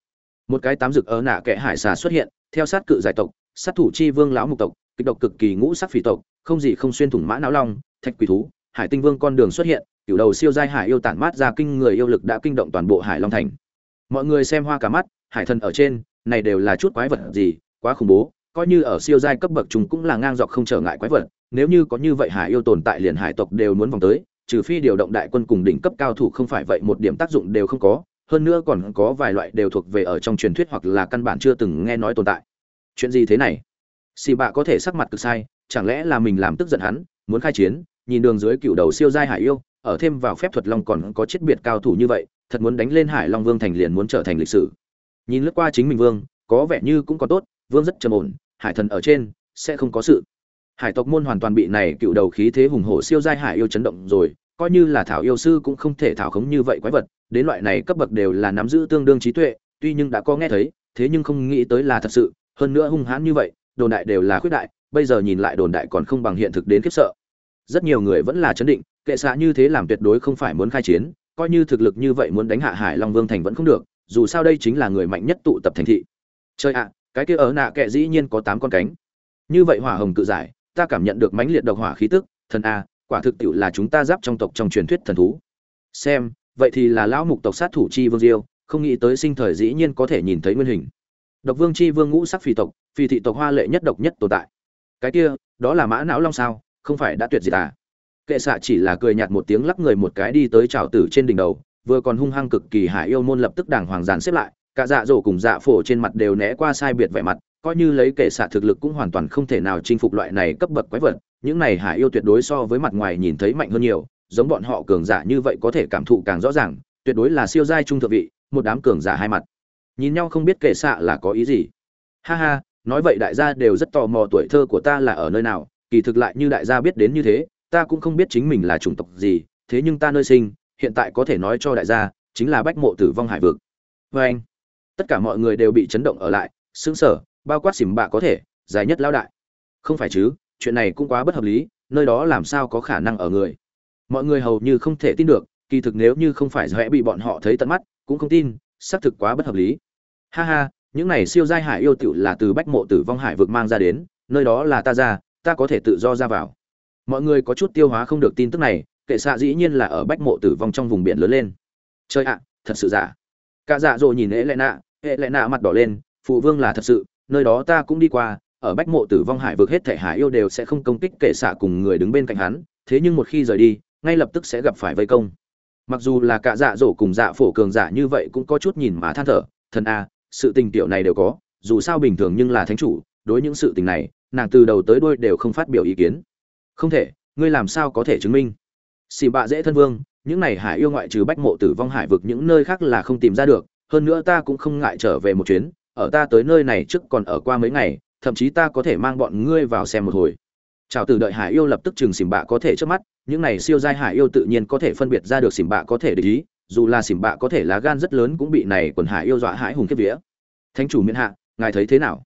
Một cái tám rực ớ nạ kẽ hải xà xuất hiện, theo sát cự giải tộc, sát thủ chi vương lão mục tộc, kịch độc cực kỳ ngũ sắc phỉ tộc, không gì không xuyên thủng mã não long, thạch quỷ thú hải tinh vương con đường xuất hiện cựu đầu siêu giai hải yêu tản mát ra kinh người yêu lực đã kinh động toàn bộ hải long thành. Mọi người xem hoa cả mắt, hải thần ở trên, này đều là chút quái vật gì, quá khủng bố, coi như ở siêu giai cấp bậc chúng cũng là ngang dọc không trở ngại quái vật, nếu như có như vậy hải yêu tồn tại liền hải tộc đều muốn vòng tới, trừ phi điều động đại quân cùng đỉnh cấp cao thủ không phải vậy một điểm tác dụng đều không có, hơn nữa còn có vài loại đều thuộc về ở trong truyền thuyết hoặc là căn bản chưa từng nghe nói tồn tại. Chuyện gì thế này? Xì bạ có thể sắc mặt cực sai, chẳng lẽ là mình làm tức giận hắn, muốn khai chiến nhìn đường dưới cựu đầu siêu giai hải yêu, ở thêm vào phép thuật long còn có chết biệt cao thủ như vậy, thật muốn đánh lên hải long vương thành liền muốn trở thành lịch sử. Nhìn lướt qua chính mình vương, có vẻ như cũng có tốt, vương rất trầm ổn, hải thần ở trên, sẽ không có sự. Hải tộc môn hoàn toàn bị này cựu đầu khí thế hùng hổ siêu giai hải yêu chấn động rồi, coi như là thảo yêu sư cũng không thể thảo khống như vậy quái vật, đến loại này cấp bậc đều là nắm giữ tương đương trí tuệ, tuy nhưng đã có nghe thấy, thế nhưng không nghĩ tới là thật sự, hơn nữa hung hãn như vậy, đồn đại đều là khuyết đại, bây giờ nhìn lại đồn đại còn không bằng hiện thực đến khiếp sợ rất nhiều người vẫn là chấn định, kệ xạ như thế làm tuyệt đối không phải muốn khai chiến, coi như thực lực như vậy muốn đánh hạ hải long vương thành vẫn không được, dù sao đây chính là người mạnh nhất tụ tập thành thị. Chơi ạ, cái kia ở nạ kệ dĩ nhiên có tám con cánh. Như vậy hỏa hồng cự giải, ta cảm nhận được mãnh liệt độc hỏa khí tức, thần a, quả thực tiệu là chúng ta giáp trong tộc trong truyền thuyết thần thú. Xem, vậy thì là lão mục tộc sát thủ chi vương diêu, không nghĩ tới sinh thời dĩ nhiên có thể nhìn thấy nguyên hình. Độc vương chi vương ngũ sắc phi tộc phi thị tộc hoa lệ nhất độc nhất tồn tại. Cái kia, đó là mã não long sao? Không phải đã tuyệt diệt à? Kệ xạ chỉ là cười nhạt một tiếng lắc người một cái đi tới trào tử trên đỉnh đầu, vừa còn hung hăng cực kỳ hải yêu môn lập tức đàng hoàng dàn xếp lại, cả dạ dỗ cùng dạ phổ trên mặt đều né qua sai biệt vẻ mặt, coi như lấy kệ xạ thực lực cũng hoàn toàn không thể nào chinh phục loại này cấp bậc quái vật, những này hải yêu tuyệt đối so với mặt ngoài nhìn thấy mạnh hơn nhiều, giống bọn họ cường giả như vậy có thể cảm thụ càng rõ ràng, tuyệt đối là siêu giai trung thượng vị, một đám cường giả hai mặt. Nhìn nhau không biết kệ xạ là có ý gì. Ha ha, nói vậy đại gia đều rất tò mò tuổi thơ của ta là ở nơi nào kỳ thực lại như đại gia biết đến như thế, ta cũng không biết chính mình là chủng tộc gì, thế nhưng ta nơi sinh, hiện tại có thể nói cho đại gia, chính là bách mộ tử vong hải vực. Vê anh, tất cả mọi người đều bị chấn động ở lại xứng sở bao quát xỉm bạ có thể, dài nhất lao đại. Không phải chứ, chuyện này cũng quá bất hợp lý, nơi đó làm sao có khả năng ở người? Mọi người hầu như không thể tin được, kỳ thực nếu như không phải dõe bị bọn họ thấy tận mắt, cũng không tin, xác thực quá bất hợp lý. Ha ha, những này siêu giai hải yêu tựu là từ bách mộ tử vong hải vực mang ra đến, nơi đó là ta ra ta có thể tự do ra vào. Mọi người có chút tiêu hóa không được tin tức này, kệ xạ dĩ nhiên là ở bách mộ tử vong trong vùng biển lớn lên. Chơi ạ, thật sự giả. Cả dạ dỗ nhìn ế lệ nạ ế lệ nạ mặt đỏ lên, phụ vương là thật sự, nơi đó ta cũng đi qua, ở bách mộ tử vong hải vực hết thể hải yêu đều sẽ không công kích kệ xạ cùng người đứng bên cạnh hắn, thế nhưng một khi rời đi, ngay lập tức sẽ gặp phải vây công. Mặc dù là cả dạ dỗ cùng dạ phổ cường giả như vậy cũng có chút nhìn mà than thở, thần a, sự tình tiểu này đều có, dù sao bình thường nhưng là thánh chủ, đối những sự tình này nàng từ đầu tới đuôi đều không phát biểu ý kiến. Không thể, ngươi làm sao có thể chứng minh? Xì bạ dễ thân vương, những này hải yêu ngoại trừ bách mộ tử vong hải vực những nơi khác là không tìm ra được, hơn nữa ta cũng không ngại trở về một chuyến, ở ta tới nơi này trước còn ở qua mấy ngày, thậm chí ta có thể mang bọn ngươi vào xem một hồi. Chào từ đợi hải yêu lập tức chừng xỉm bạ có thể trước mắt, những này siêu giai hải yêu tự nhiên có thể phân biệt ra được xỉm bạ có thể để ý, dù là xỉm bạ có thể lá gan rất lớn cũng bị này quần hải yêu dọa hãi hùng kiếp vía. Thánh chủ miễn hạ, ngài thấy thế nào?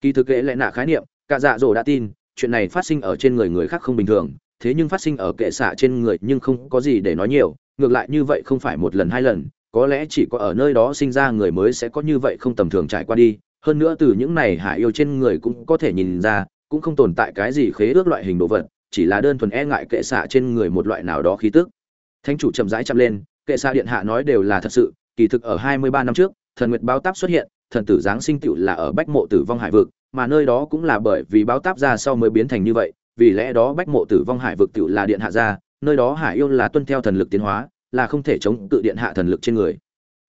Kỳ thực kệ lại nạ khái niệm cả dạ dỗ đã tin, chuyện này phát sinh ở trên người người khác không bình thường, thế nhưng phát sinh ở kệ xạ trên người nhưng không có gì để nói nhiều, ngược lại như vậy không phải một lần hai lần, có lẽ chỉ có ở nơi đó sinh ra người mới sẽ có như vậy không tầm thường trải qua đi, hơn nữa từ những này hạ yêu trên người cũng có thể nhìn ra, cũng không tồn tại cái gì khế ước loại hình đồ vật, chỉ là đơn thuần e ngại kệ xạ trên người một loại nào đó khí tức. Thánh chủ chậm rãi chậm lên, kệ xạ điện hạ nói đều là thật sự, kỳ thực ở hai mươi ba năm trước, thần nguyệt báo táp xuất hiện, thần tử giáng sinh tựu là ở bách mộ tử vong hải vực mà nơi đó cũng là bởi vì báo táp ra sau mới biến thành như vậy, vì lẽ đó bách mộ tử vong hải vực tựu là điện hạ ra, nơi đó hải yêu là tuân theo thần lực tiến hóa, là không thể chống tự điện hạ thần lực trên người.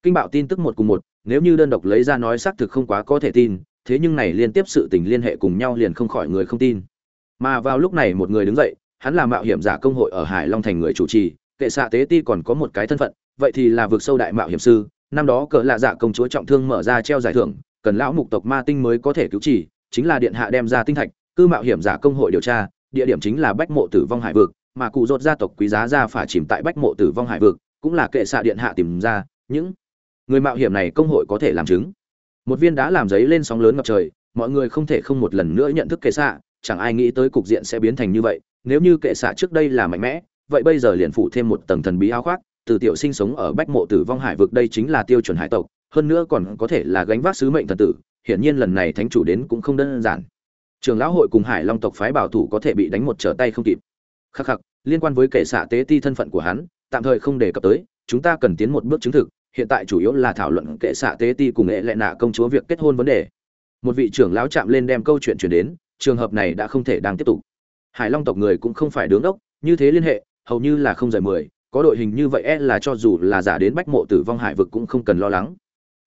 Kinh bạo tin tức một cùng một, nếu như đơn độc lấy ra nói xác thực không quá có thể tin, thế nhưng này liên tiếp sự tình liên hệ cùng nhau liền không khỏi người không tin. Mà vào lúc này một người đứng dậy, hắn là mạo hiểm giả công hội ở hải long thành người chủ trì, kệ xạ tế ti còn có một cái thân phận, vậy thì là vực sâu đại mạo hiểm sư, năm đó cỡ lạ dạ công chúa trọng thương mở ra treo giải thưởng, cần lão mục tộc ma tinh mới có thể cứu chỉ chính là điện hạ đem ra tinh thạch, cư mạo hiểm giả công hội điều tra, địa điểm chính là bách mộ tử vong hải vực, mà cụ rốt gia tộc quý giá ra phả chìm tại bách mộ tử vong hải vực, cũng là kệ xạ điện hạ tìm ra, những người mạo hiểm này công hội có thể làm chứng. Một viên đá làm giấy lên sóng lớn ngập trời, mọi người không thể không một lần nữa nhận thức kệ xạ, chẳng ai nghĩ tới cục diện sẽ biến thành như vậy, nếu như kệ xạ trước đây là mạnh mẽ, vậy bây giờ liền phụ thêm một tầng thần bí áo khoác, từ tiểu sinh sống ở bách mộ tử vong hải vực đây chính là tiêu chuẩn hải tộc, hơn nữa còn có thể là gánh vác sứ mệnh thần tử hiển nhiên lần này thánh chủ đến cũng không đơn giản. Trường lão hội cùng hải long tộc phái bảo thủ có thể bị đánh một trở tay không kịp. Khắc khắc, liên quan với kẻ xạ tế ti thân phận của hắn, tạm thời không đề cập tới, chúng ta cần tiến một bước chứng thực, hiện tại chủ yếu là thảo luận kệ xạ tế ti cùng nghệ lệ nạ công chúa việc kết hôn vấn đề. Một vị trưởng lão chạm lên đem câu chuyện chuyển đến, trường hợp này đã không thể đang tiếp tục. Hải long tộc người cũng không phải đứng đốc, như thế liên hệ, hầu như là không rời mười, có đội hình như vậy e là cho dù là giả đến bách mộ tử vong hải vực cũng không cần lo lắng.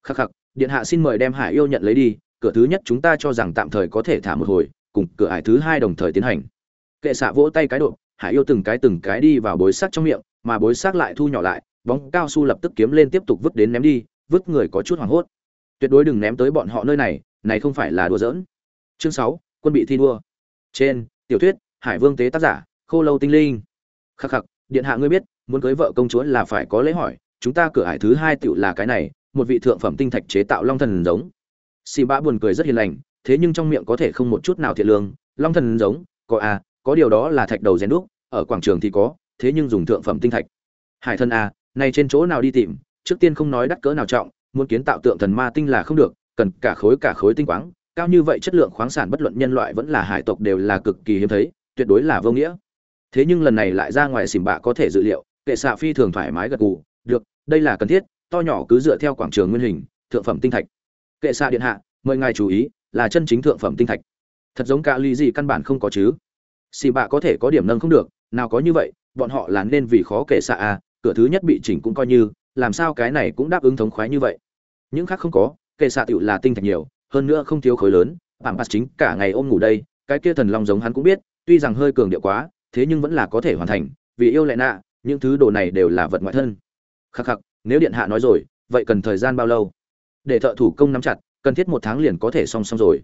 Khắc khắc điện hạ xin mời đem hải yêu nhận lấy đi, cửa thứ nhất chúng ta cho rằng tạm thời có thể thả một hồi, cùng cửa hải thứ hai đồng thời tiến hành. Kệ xạ vỗ tay cái độ, hải yêu từng cái từng cái đi vào bối xác trong miệng, mà bối xác lại thu nhỏ lại, bóng cao su lập tức kiếm lên tiếp tục vứt đến ném đi, vứt người có chút hoảng hốt. Tuyệt đối đừng ném tới bọn họ nơi này này không phải là đùa giỡn. Chương sáu, quân bị thi đua. Trên, tiểu thuyết, hải vương tế tác giả, khô lâu tinh linh. Khắc khắc, điện hạ ngươi biết, muốn cưới vợ công chúa là phải có lễ hỏi, chúng ta cửa hải thứ hai tựu là cái này một vị thượng phẩm tinh thạch chế tạo long thần giống. Xì bã buồn cười rất hiền lành, thế nhưng trong miệng có thể không một chút nào thiệt lương. Long thần giống, có à có điều đó là thạch đầu rèn đúc, ở quảng trường thì có, thế nhưng dùng thượng phẩm tinh thạch. Hải thân à này trên chỗ nào đi tìm, trước tiên không nói đắt cỡ nào trọng, muốn kiến tạo tượng thần ma tinh là không được, cần cả khối cả khối tinh quáng, cao như vậy chất lượng khoáng sản bất luận nhân loại vẫn là hải tộc đều là cực kỳ hiếm thấy, tuyệt đối là vô nghĩa. Thế nhưng lần này lại ra ngoài xỉm bạ có thể dự liệu, kệ xạ phi thường thoải mái gật gù, được, đây là cần thiết to nhỏ cứ dựa theo quảng trường nguyên hình, thượng phẩm tinh thạch. Kệ xạ điện hạ, mời ngài chú ý, là chân chính thượng phẩm tinh thạch. Thật giống cả ly gì căn bản không có chứ. Xì bạ có thể có điểm nâng không được, nào có như vậy, bọn họ là nên vì khó kệ xạ à cửa thứ nhất bị chỉnh cũng coi như, làm sao cái này cũng đáp ứng thống khoái như vậy. Những khác không có, kệ xạ tựu là tinh thạch nhiều, hơn nữa không thiếu khối lớn bảng bạc chính cả ngày ôm ngủ đây, cái kia thần long giống hắn cũng biết, tuy rằng hơi cường điệu quá, thế nhưng vẫn là có thể hoàn thành, vì yêu lệ nạ, những thứ đồ này đều là vật ngoại thân. Khắc khắc nếu điện hạ nói rồi, vậy cần thời gian bao lâu? Để thợ thủ công nắm chặt, cần thiết một tháng liền có thể song song rồi.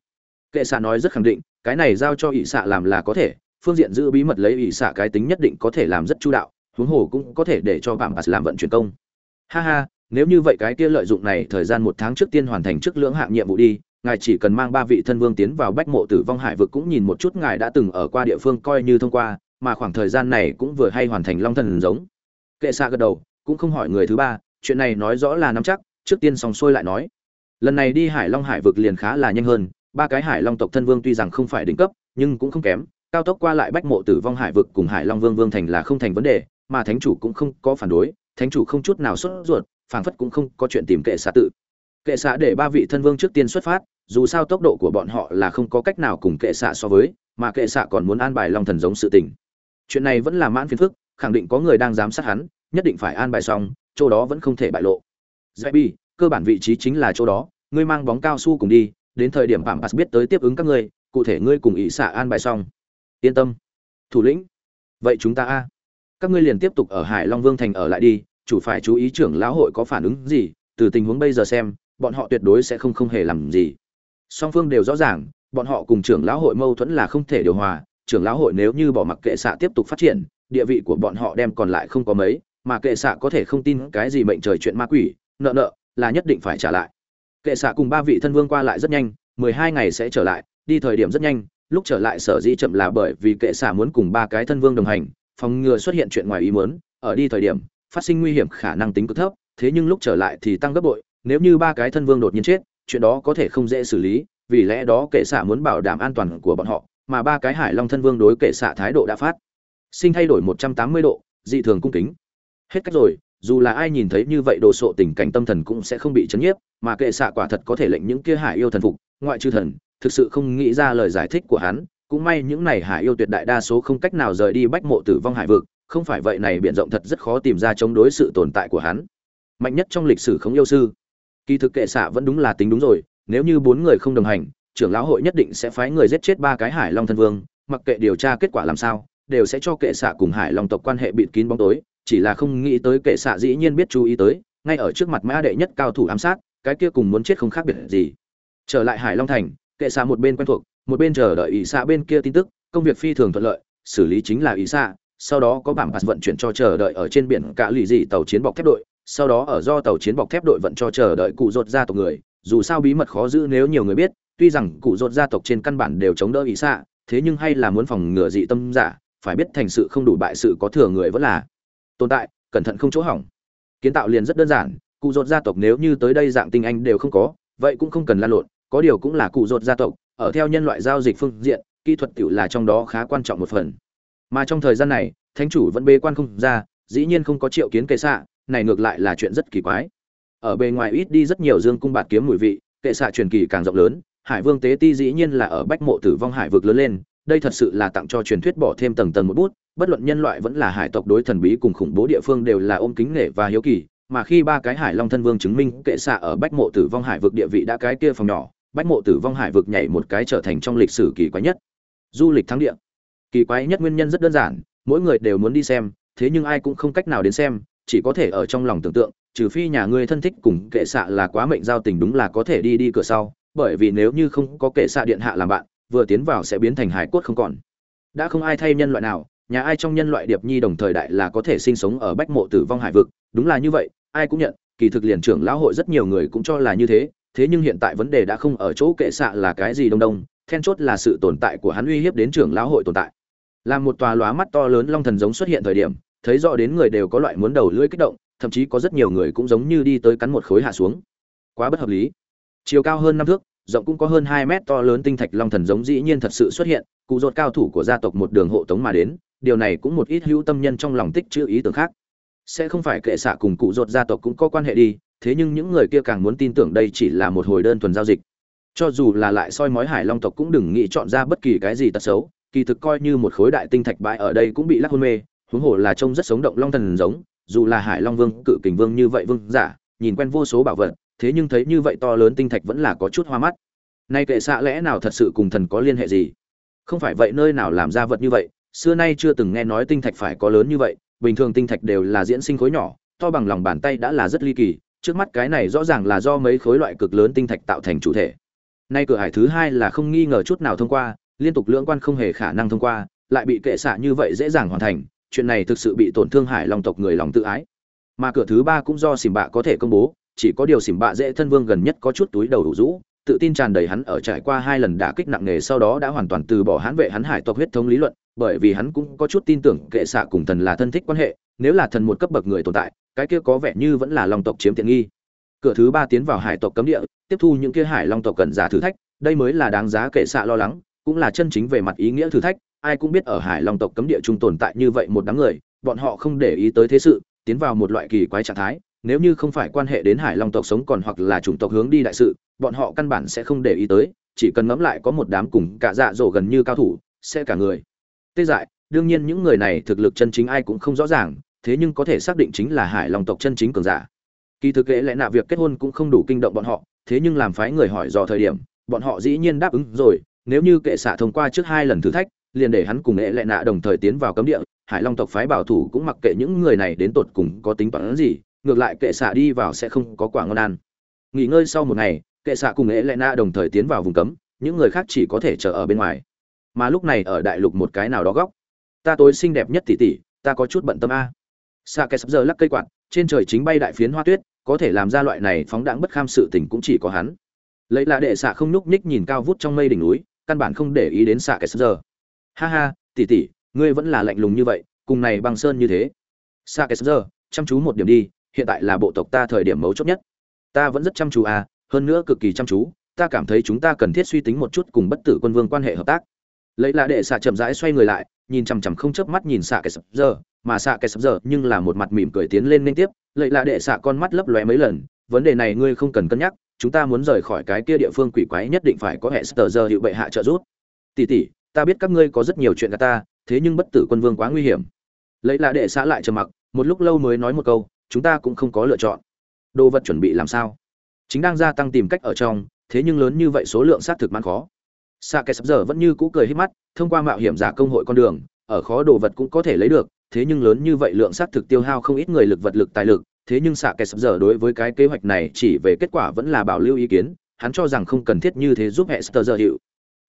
Kệ xạ nói rất khẳng định, cái này giao cho ỵ xạ làm là có thể, phương diện giữ bí mật lấy ỷ xạ cái tính nhất định có thể làm rất chu đạo, huống hồ cũng có thể để cho bạn bà làm vận chuyển công. Ha ha, nếu như vậy cái kia lợi dụng này, thời gian một tháng trước tiên hoàn thành trước lưỡng hạng nhiệm vụ đi, ngài chỉ cần mang ba vị thân vương tiến vào bách mộ tử vong hải vực cũng nhìn một chút ngài đã từng ở qua địa phương coi như thông qua, mà khoảng thời gian này cũng vừa hay hoàn thành long thần giống. Kệ xạ gật đầu, cũng không hỏi người thứ ba chuyện này nói rõ là nắm chắc, trước tiên xong xuôi lại nói. Lần này đi hải long hải vực liền khá là nhanh hơn, ba cái hải long tộc thân vương tuy rằng không phải đỉnh cấp, nhưng cũng không kém, cao tốc qua lại bách mộ tử vong hải vực cùng hải long vương vương thành là không thành vấn đề, mà thánh chủ cũng không có phản đối, thánh chủ không chút nào sốt ruột, phảng phất cũng không có chuyện tìm kệ xạ tự. Kệ xạ để ba vị thân vương trước tiên xuất phát, dù sao tốc độ của bọn họ là không có cách nào cùng kệ xạ so với, mà kệ xạ còn muốn an bài long thần giống sự tình. Chuyện này vẫn là mãn phiền phức, khẳng định có người đang giám sát hắn, nhất định phải an bài xong chỗ đó vẫn không thể bại lộ. Dạy bi, cơ bản vị trí chính là chỗ đó, ngươi mang bóng cao su cùng đi, đến thời điểm phạm pass biết tới tiếp ứng các ngươi, cụ thể ngươi cùng ý xạ an bài xong. Yên tâm. Thủ lĩnh. Vậy chúng ta a. Các ngươi liền tiếp tục ở hải long vương thành ở lại đi, chủ phải chú ý trưởng lão hội có phản ứng gì, từ tình huống bây giờ xem, bọn họ tuyệt đối sẽ không không hề làm gì. Song phương đều rõ ràng, bọn họ cùng trưởng lão hội mâu thuẫn là không thể điều hòa, trưởng lão hội nếu như bỏ mặc kệ xạ tiếp tục phát triển, địa vị của bọn họ đem còn lại không có mấy mà kệ xạ có thể không tin cái gì mệnh trời chuyện ma quỷ, nợ nợ, là nhất định phải trả lại. Kệ xạ cùng ba vị thân vương qua lại rất nhanh, mười hai ngày sẽ trở lại, đi thời điểm rất nhanh, lúc trở lại sở dĩ chậm là bởi vì kệ xạ muốn cùng ba cái thân vương đồng hành, phòng ngừa xuất hiện chuyện ngoài ý muốn, ở đi thời điểm, phát sinh nguy hiểm khả năng tính cực thấp, thế nhưng lúc trở lại thì tăng gấp bội, nếu như ba cái thân vương đột nhiên chết, chuyện đó có thể không dễ xử lý, vì lẽ đó kệ xạ muốn bảo đảm an toàn của bọn họ, mà ba cái hải long thân vương đối kệ xạ thái độ đã phát. Sinh thay đổi một trăm tám mươi độ, dị thường cung kính hết cách rồi, dù là ai nhìn thấy như vậy đồ sộ tình cảnh tâm thần cũng sẽ không bị chấn nhiếp, mà kệ xạ quả thật có thể lệnh những kia hải yêu thần phục, ngoại trừ thần, thực sự không nghĩ ra lời giải thích của hắn, cũng may những này hải yêu tuyệt đại đa số không cách nào rời đi bách mộ tử vong hải vực, không phải vậy này biển rộng thật rất khó tìm ra chống đối sự tồn tại của hắn. Mạnh nhất trong lịch sử không yêu sư. Kỳ thực kệ xạ vẫn đúng là tính đúng rồi, nếu như bốn người không đồng hành, trưởng lão hội nhất định sẽ phái người giết chết ba cái hải long thân vương, mặc kệ điều tra kết quả làm sao, đều sẽ cho kệ xạ cùng hải long tộc quan hệ bịt kín bóng tối chỉ là không nghĩ tới kệ xạ dĩ nhiên biết chú ý tới, ngay ở trước mặt mã đệ nhất cao thủ ám sát, cái kia cùng muốn chết không khác biệt gì. Trở lại hải long thành, kệ xạ một bên quen thuộc, một bên chờ đợi ỷ xạ bên kia tin tức, công việc phi thường thuận lợi, xử lý chính là ỷ xạ, sau đó có bảng bạc vận chuyển cho chờ đợi ở trên biển cả lì dị tàu chiến bọc thép đội, sau đó ở do tàu chiến bọc thép đội vận cho chờ đợi cụ rột gia tộc người, dù sao bí mật khó giữ nếu nhiều người biết, tuy rằng cụ rột gia tộc trên căn bản đều chống đỡ ỷ xạ, thế nhưng hay là muốn phòng ngừa dị tâm giả, phải biết thành sự không đủ bại sự có thừa người vẫn là tồn tại, cẩn thận không chỗ hỏng. Kiến tạo liền rất đơn giản, cụ dột gia tộc nếu như tới đây dạng tinh anh đều không có, vậy cũng không cần lan lộn, có điều cũng là cụ dột gia tộc, ở theo nhân loại giao dịch phương diện, kỹ thuật tiểu là trong đó khá quan trọng một phần. Mà trong thời gian này, thánh chủ vẫn bê quan không ra, dĩ nhiên không có triệu kiến kệ xạ, này ngược lại là chuyện rất kỳ quái. Ở bề ngoài ít đi rất nhiều dương cung bạt kiếm mùi vị, kệ xạ truyền kỳ càng rộng lớn, hải vương tế ti dĩ nhiên là ở bách mộ tử vong hải vực lớn lên đây thật sự là tặng cho truyền thuyết bỏ thêm tầng tầng một bút, bất luận nhân loại vẫn là hải tộc đối thần bí cùng khủng bố địa phương đều là ôm kính nể và hiếu kỳ, mà khi ba cái hải long thân vương chứng minh kệ xạ ở bách mộ tử vong hải vực địa vị đã cái kia phòng nhỏ, bách mộ tử vong hải vực nhảy một cái trở thành trong lịch sử kỳ quái nhất. Du lịch thắng địa. Kỳ quái nhất nguyên nhân rất đơn giản, mỗi người đều muốn đi xem, thế nhưng ai cũng không cách nào đến xem, chỉ có thể ở trong lòng tưởng tượng, trừ phi nhà ngươi thân thích cùng kệ xạ là quá mệnh giao tình đúng là có thể đi đi cửa sau, bởi vì nếu như không có kệ xạ điện hạ làm bạn vừa tiến vào sẽ biến thành hải cốt không còn. Đã không ai thay nhân loại nào, nhà ai trong nhân loại điệp nhi đồng thời đại là có thể sinh sống ở bách mộ tử vong hải vực. Đúng là như vậy, ai cũng nhận, kỳ thực liền trưởng lão hội rất nhiều người cũng cho là như thế thế nhưng hiện tại vấn đề đã không ở chỗ kệ xạ là cái gì đông đông, then chốt là sự tồn tại của hắn uy hiếp đến trưởng lão hội tồn tại. Là một tòa lóa mắt to lớn long thần giống xuất hiện thời điểm, thấy rõ đến người đều có loại muốn đầu lưỡi kích động, thậm chí có rất nhiều người cũng giống như đi tới cắn một khối hạ xuống. Quá bất hợp lý. Chiều cao hơn năm thước rộng cũng có hơn hai mét to lớn tinh thạch long thần giống dĩ nhiên thật sự xuất hiện, cụ rột cao thủ của gia tộc một đường hộ tống mà đến, điều này cũng một ít hữu tâm nhân trong lòng tích chữ ý tưởng khác. Sẽ không phải kệ xạ cùng cụ rột gia tộc cũng có quan hệ đi, thế nhưng những người kia càng muốn tin tưởng đây chỉ là một hồi đơn thuần giao dịch. Cho dù là lại soi mói hải long tộc cũng đừng nghĩ chọn ra bất kỳ cái gì tật xấu, kỳ thực coi như một khối đại tinh thạch bãi ở đây cũng bị lắc hôn mê, huống hồ là trông rất sống động long thần giống, dù là hải long vương, cự kình vương như vậy vương giả, nhìn quen vô số bảo vật thế nhưng thấy như vậy to lớn tinh thạch vẫn là có chút hoa mắt. Nay kệ xạ lẽ nào thật sự cùng thần có liên hệ gì? Không phải vậy nơi nào làm ra vật như vậy, xưa nay chưa từng nghe nói tinh thạch phải có lớn như vậy, bình thường tinh thạch đều là diễn sinh khối nhỏ, to bằng lòng bàn tay đã là rất ly kỳ, trước mắt cái này rõ ràng là do mấy khối loại cực lớn tinh thạch tạo thành chủ thể. Nay cửa hải thứ hai là không nghi ngờ chút nào thông qua, liên tục lưỡng quan không hề khả năng thông qua, lại bị kệ xạ như vậy dễ dàng hoàn thành, chuyện này thực sự bị tổn thương hải long tộc người lòng tự ái. Mà cửa thứ ba cũng do xỉm bạ có thể công bố chỉ có điều xỉm bạ dễ thân vương gần nhất có chút túi đầu đủ rũ, tự tin tràn đầy hắn ở trải qua hai lần đả kích nặng nề sau đó đã hoàn toàn từ bỏ hãn vệ hắn hải tộc huyết thống lý luận, bởi vì hắn cũng có chút tin tưởng kệ xạ cùng thần là thân thích quan hệ, nếu là thần một cấp bậc người tồn tại, cái kia có vẻ như vẫn là long tộc chiếm tiện nghi. Cửa thứ ba tiến vào hải tộc cấm địa, tiếp thu những kia hải long tộc cần giả thử thách, đây mới là đáng giá kệ xạ lo lắng, cũng là chân chính về mặt ý nghĩa thử thách, ai cũng biết ở hải long tộc cấm địa trung tồn tại như vậy một đám người, bọn họ không để ý tới thế sự, tiến vào một loại kỳ quái trạng thái nếu như không phải quan hệ đến hải long tộc sống còn hoặc là chủng tộc hướng đi đại sự, bọn họ căn bản sẽ không để ý tới, chỉ cần ngẫm lại có một đám cùng cả dạ dỗ gần như cao thủ, sẽ cả người. Tê dại, đương nhiên những người này thực lực chân chính ai cũng không rõ ràng, thế nhưng có thể xác định chính là hải long tộc chân chính cường giả. Kỳ thực kệ lẽ nạ việc kết hôn cũng không đủ kinh động bọn họ, thế nhưng làm phái người hỏi dò thời điểm, bọn họ dĩ nhiên đáp ứng rồi, nếu như kệ xạ thông qua trước hai lần thử thách, liền để hắn cùng kệ lẽ nạ đồng thời tiến vào cấm địa, hải long tộc phái bảo thủ cũng mặc kệ những người này đến tột cùng có tính toán gì ngược lại kệ xạ đi vào sẽ không có quả ngon ăn. Nghỉ ngơi sau một ngày, kệ xạ cùng ế lẽ na đồng thời tiến vào vùng cấm, những người khác chỉ có thể chờ ở bên ngoài. Mà lúc này ở đại lục một cái nào đó góc. Ta tối xinh đẹp nhất tỷ tỷ, ta có chút bận tâm a. Xạ kẻ sắp giờ lắc cây quạt, trên trời chính bay đại phiến hoa tuyết, có thể làm ra loại này phóng đãng bất kham sự tình cũng chỉ có hắn. Lấy là đệ xạ không nhúc nhích nhìn cao vút trong mây đỉnh núi, căn bản không để ý đến xạ kẻ sắp giờ. Ha ha, tỷ tỷ, ngươi vẫn là lạnh lùng như vậy, cùng này băng sơn như thế. Xạ kẻ sắp giờ, chăm chú một điểm đi hiện tại là bộ tộc ta thời điểm mấu chốt nhất. Ta vẫn rất chăm chú à hơn nữa cực kỳ chăm chú, ta cảm thấy chúng ta cần thiết suy tính một chút cùng bất tử quân vương quan hệ hợp tác. Lấy là đệ xạ chậm rãi xoay người lại, nhìn chằm chằm không chớp mắt nhìn xạ kẻ sập giờ, mà xạ kẻ sập giờ nhưng là một mặt mỉm cười tiến lên liên tiếp, lấy là đệ xạ con mắt lấp lóe mấy lần, vấn đề này ngươi không cần cân nhắc, chúng ta muốn rời khỏi cái kia địa phương quỷ quái nhất định phải có hệ sờ giờ hiệu bệ hạ trợ giúp. Tỷ tỷ, ta biết các ngươi có rất nhiều chuyện cả ta, thế nhưng bất tử quân vương quá nguy hiểm. Lấy là đệ xạ lại trầm mặc, một lúc lâu mới nói một câu chúng ta cũng không có lựa chọn. Đồ vật chuẩn bị làm sao? Chính đang gia tăng tìm cách ở trong, thế nhưng lớn như vậy số lượng xác thực mãn khó. Xạ kẻ sắp giờ vẫn như cũ cười hết mắt, thông qua mạo hiểm giả công hội con đường, ở khó đồ vật cũng có thể lấy được, thế nhưng lớn như vậy lượng xác thực tiêu hao không ít người lực vật lực tài lực, thế nhưng xạ kẻ sắp giờ đối với cái kế hoạch này chỉ về kết quả vẫn là bảo lưu ý kiến, hắn cho rằng không cần thiết như thế giúp hệ sơ giờ hiệu.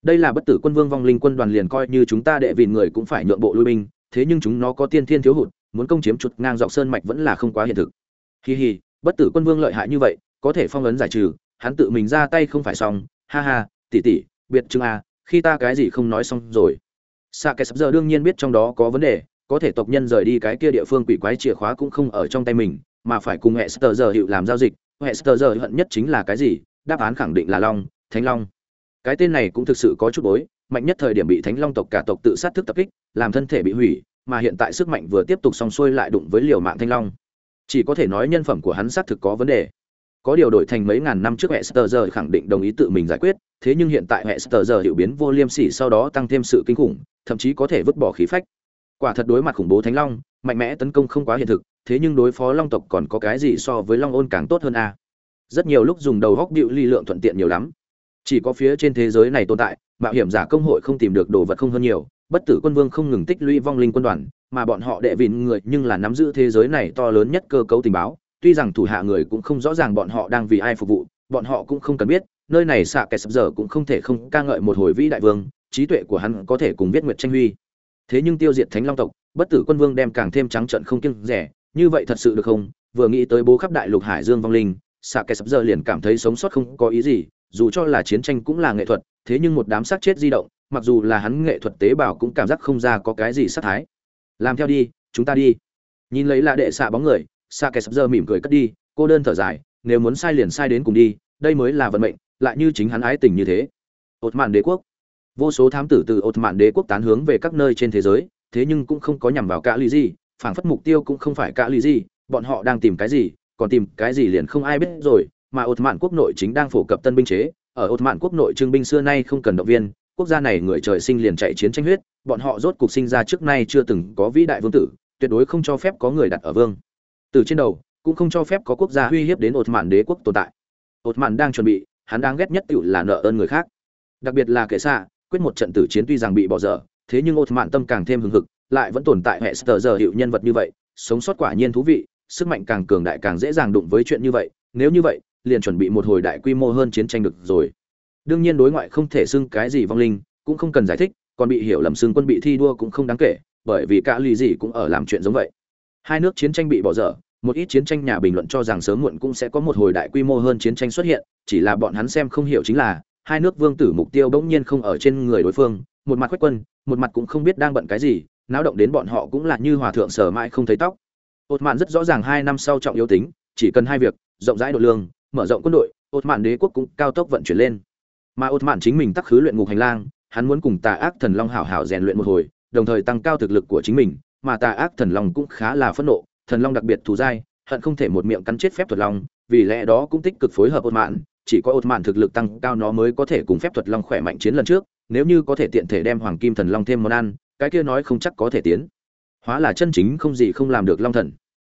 Đây là bất tử quân vương vong linh quân đoàn liền coi như chúng ta đệ vịn người cũng phải nhượng bộ lui binh, thế nhưng chúng nó có tiên thiên thiếu hụt muốn công chiếm chuột ngang dọc sơn mạch vẫn là không quá hiện thực. Hi hi bất tử quân vương lợi hại như vậy, có thể phong ấn giải trừ, hắn tự mình ra tay không phải xong. Ha ha, tỷ tỷ, biệt chừng a à, khi ta cái gì không nói xong rồi. Xạ kẻ sắp giờ đương nhiên biết trong đó có vấn đề, có thể tộc nhân rời đi cái kia địa phương quỷ quái chìa khóa cũng không ở trong tay mình, mà phải cùng hệ sờ giờ hiệu làm giao dịch. Hệ sờ giờ hận nhất chính là cái gì? Đáp án khẳng định là long, thánh long. Cái tên này cũng thực sự có chút bối, mạnh nhất thời điểm bị thánh long tộc cả tộc tự sát thức tập kích, làm thân thể bị hủy mà hiện tại sức mạnh vừa tiếp tục song xuôi lại đụng với liều mạng thanh long. Chỉ có thể nói nhân phẩm của hắn xác thực có vấn đề. Có điều đổi thành mấy ngàn năm trước hệ sờ giờ khẳng định đồng ý tự mình giải quyết, thế nhưng hiện tại hệ sờ giờ hiệu biến vô liêm sỉ sau đó tăng thêm sự kinh khủng, thậm chí có thể vứt bỏ khí phách. Quả thật đối mặt khủng bố thánh long, mạnh mẽ tấn công không quá hiện thực, thế nhưng đối phó long tộc còn có cái gì so với long ôn càng tốt hơn a rất nhiều lúc dùng đầu góc điệu ly lượng thuận tiện nhiều lắm. Chỉ có phía trên thế giới này tồn tại, mạo hiểm giả công hội không tìm được đồ vật không hơn nhiều bất tử quân vương không ngừng tích lũy vong linh quân đoàn, mà bọn họ đệ vịn người nhưng là nắm giữ thế giới này to lớn nhất cơ cấu tình báo, tuy rằng thủ hạ người cũng không rõ ràng bọn họ đang vì ai phục vụ, bọn họ cũng không cần biết, nơi này xạ kẻ sập giờ cũng không thể không ca ngợi một hồi vĩ đại vương, trí tuệ của hắn có thể cùng viết nguyệt tranh huy. Thế nhưng tiêu diệt thánh long tộc, bất tử quân vương đem càng thêm trắng trận không kiêng rẻ, như vậy thật sự được không? Vừa nghĩ tới bố khắp đại lục hải dương vong linh, xạ kẻ sập giờ liền cảm thấy sống sót không có ý gì, dù cho là chiến tranh cũng là nghệ thuật, thế nhưng một đám xác chết di động mặc dù là hắn nghệ thuật tế bào cũng cảm giác không ra có cái gì sát thái. Làm theo đi, chúng ta đi. Nhìn lấy là đệ xạ bóng người xạ kẻ sập giờ mỉm cười cất đi, cô đơn thở dài, nếu muốn sai liền sai đến cùng đi, đây mới là vận mệnh, lại như chính hắn ái tình như thế. Ột mạn đế quốc. Vô số thám tử từ ột mạn đế quốc tán hướng về các nơi trên thế giới, thế nhưng cũng không có nhằm vào cả lý gì phảng phất mục tiêu cũng không phải cả lý gì bọn họ đang tìm cái gì, còn tìm cái gì liền không ai biết rồi, mà ột mạn quốc nội chính đang phổ cập tân binh chế, ở ột mạn quốc nội trưng binh xưa nay không cần động viên quốc gia này người trời sinh liền chạy chiến tranh huyết, bọn họ rốt cục sinh ra trước nay chưa từng có vĩ đại vương tử, tuyệt đối không cho phép có người đặt ở vương. Từ trên đầu, cũng không cho phép có quốc gia uy hiếp đến ột mạn đế quốc tồn tại. Ột mạn đang chuẩn bị, hắn đang ghét nhất tiểu là nợ ơn người khác. Đặc biệt là kệ xạ, quyết một trận tử chiến tuy rằng bị bỏ dở, thế nhưng ột mạn tâm càng thêm hừng hực, lại vẫn tồn tại hệ sở giờ hiệu nhân vật như vậy, sống sót quả nhiên thú vị, sức mạnh càng cường đại càng dễ dàng đụng với chuyện như vậy, nếu như vậy, liền chuẩn bị một hồi đại quy mô hơn chiến tranh được rồi đương nhiên đối ngoại không thể xưng cái gì vong linh, cũng không cần giải thích, còn bị hiểu lầm xưng quân bị thi đua cũng không đáng kể, bởi vì cả lì gì cũng ở làm chuyện giống vậy. Hai nước chiến tranh bị bỏ dở, một ít chiến tranh nhà bình luận cho rằng sớm muộn cũng sẽ có một hồi đại quy mô hơn chiến tranh xuất hiện, chỉ là bọn hắn xem không hiểu chính là, hai nước vương tử mục tiêu bỗng nhiên không ở trên người đối phương, một mặt quét quân, một mặt cũng không biết đang bận cái gì, náo động đến bọn họ cũng là như hòa thượng sở mãi không thấy tóc. Ột mạn rất rõ ràng hai năm sau trọng yếu tính, chỉ cần hai việc, rộng rãi độ lương, mở rộng quân đội ột mạn đế quốc cũng cao tốc vận chuyển lên mà ột mạn chính mình tắc khứ luyện ngục hành lang, hắn muốn cùng tà ác thần long hảo hảo rèn luyện một hồi, đồng thời tăng cao thực lực của chính mình, mà tà ác thần long cũng khá là phẫn nộ, thần long đặc biệt thù dai, hận không thể một miệng cắn chết phép thuật long, vì lẽ đó cũng tích cực phối hợp ột mạn, chỉ có ột mạn thực lực tăng cao nó mới có thể cùng phép thuật long khỏe mạnh chiến lần trước, nếu như có thể tiện thể đem hoàng kim thần long thêm món ăn, cái kia nói không chắc có thể tiến. Hóa là chân chính không gì không làm được long thần.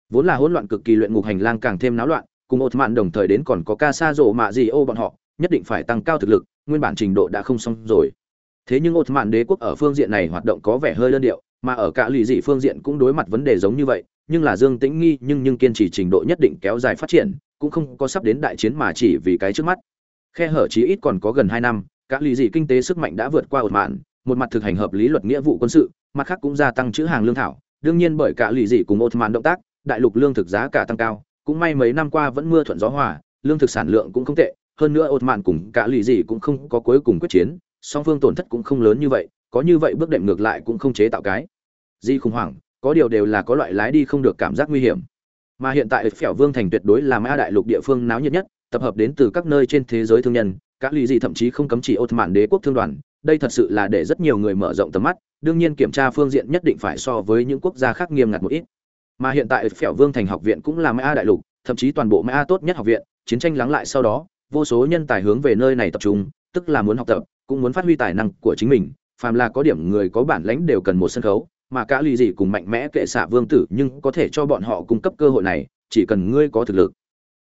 Vốn là hỗn loạn cực kỳ luyện ngục hành lang càng thêm náo loạn, cùng ột mạn đồng thời đến còn có ca sa rộ mạ gì ô bọn họ nhất định phải tăng cao thực lực, nguyên bản trình độ đã không xong rồi. Thế nhưng ột mạn đế quốc ở phương diện này hoạt động có vẻ hơi đơn điệu, mà ở cả lì dị phương diện cũng đối mặt vấn đề giống như vậy, nhưng là dương tĩnh nghi nhưng nhưng kiên trì trình độ nhất định kéo dài phát triển, cũng không có sắp đến đại chiến mà chỉ vì cái trước mắt. Khe hở chí ít còn có gần hai năm, cả lì dị kinh tế sức mạnh đã vượt qua ột mạn một mặt thực hành hợp lý luật nghĩa vụ quân sự, mặt khác cũng gia tăng chữ hàng lương thảo. Đương nhiên bởi cả lì dị cùng ột mạn động tác, đại lục lương thực giá cả tăng cao, cũng may mấy năm qua vẫn mưa thuận gió hòa, lương thực sản lượng cũng không tệ hơn nữa ột mạn cùng cả lì gì cũng không có cuối cùng quyết chiến, song phương tổn thất cũng không lớn như vậy, có như vậy bước đệm ngược lại cũng không chế tạo cái. Di khủng hoảng, có điều đều là có loại lái đi không được cảm giác nguy hiểm. Mà hiện tại phèo vương thành tuyệt đối là mã đại lục địa phương náo nhiệt nhất, tập hợp đến từ các nơi trên thế giới thương nhân các lì gì thậm chí không cấm chỉ ột mạn đế quốc thương đoàn, đây thật sự là để rất nhiều người mở rộng tầm mắt, đương nhiên kiểm tra phương diện nhất định phải so với những quốc gia khác nghiêm ngặt một ít. Mà hiện tại phèo vương thành học viện cũng là mã đại lục, thậm chí toàn bộ mã tốt nhất học viện, chiến tranh lắng lại sau đó vô số nhân tài hướng về nơi này tập trung, tức là muốn học tập, cũng muốn phát huy tài năng của chính mình, phàm là có điểm người có bản lãnh đều cần một sân khấu, mà cả lì gì cùng mạnh mẽ kệ xạ vương tử nhưng có thể cho bọn họ cung cấp cơ hội này, chỉ cần ngươi có thực lực.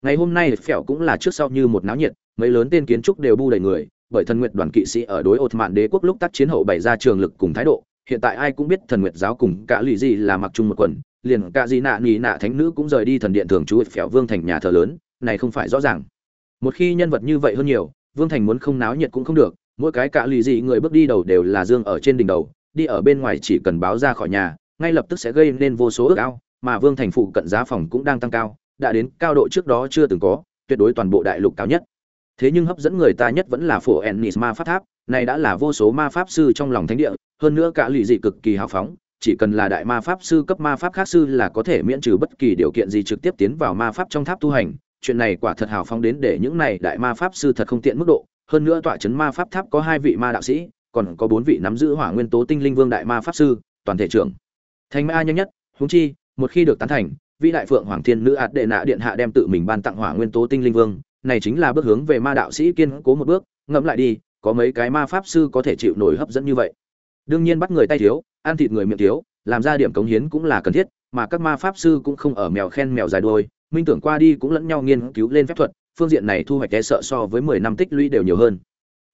Ngày hôm nay phèo cũng là trước sau như một náo nhiệt, mấy lớn tên kiến trúc đều bu đầy người, bởi thần nguyệt đoàn kỵ sĩ ở đối ột mạn đế quốc lúc tác chiến hậu bày ra trường lực cùng thái độ, hiện tại ai cũng biết thần nguyệt giáo cùng cả lì gì là mặc chung một quần, liền cả gì nạ nhì nạ thánh nữ cũng rời đi thần điện thường trú phèo vương thành nhà thờ lớn, này không phải rõ ràng một khi nhân vật như vậy hơn nhiều, vương thành muốn không náo nhiệt cũng không được, mỗi cái cạ lì gì người bước đi đầu đều là dương ở trên đỉnh đầu, đi ở bên ngoài chỉ cần báo ra khỏi nhà, ngay lập tức sẽ gây nên vô số ước ao, mà vương thành phụ cận giá phòng cũng đang tăng cao, đã đến cao độ trước đó chưa từng có, tuyệt đối toàn bộ đại lục cao nhất. Thế nhưng hấp dẫn người ta nhất vẫn là phổ ennis ma pháp tháp, này đã là vô số ma pháp sư trong lòng thánh địa, hơn nữa cả lì dị cực kỳ hào phóng, chỉ cần là đại ma pháp sư cấp ma pháp khác sư là có thể miễn trừ bất kỳ điều kiện gì trực tiếp tiến vào ma pháp trong tháp tu hành chuyện này quả thật hào phóng đến để những này đại ma pháp sư thật không tiện mức độ. Hơn nữa tọa chấn ma pháp tháp có hai vị ma đạo sĩ, còn có bốn vị nắm giữ hỏa nguyên tố tinh linh vương đại ma pháp sư, toàn thể trưởng. Thành ma nhanh nhất húng chi, một khi được tán thành vị đại phượng hoàng thiên nữ ạt đệ nạ điện hạ đem tự mình ban tặng hỏa nguyên tố tinh linh vương. Này chính là bước hướng về ma đạo sĩ kiên cố một bước, ngẫm lại đi, có mấy cái ma pháp sư có thể chịu nổi hấp dẫn như vậy? Đương nhiên bắt người tay thiếu, ăn thịt người miệng thiếu, làm ra điểm cống hiến cũng là cần thiết, mà các ma pháp sư cũng không ở mèo khen mèo dài đuôi minh tưởng qua đi cũng lẫn nhau nghiên cứu lên phép thuật, phương diện này thu hoạch e sợ so với mười năm tích lũy đều nhiều hơn.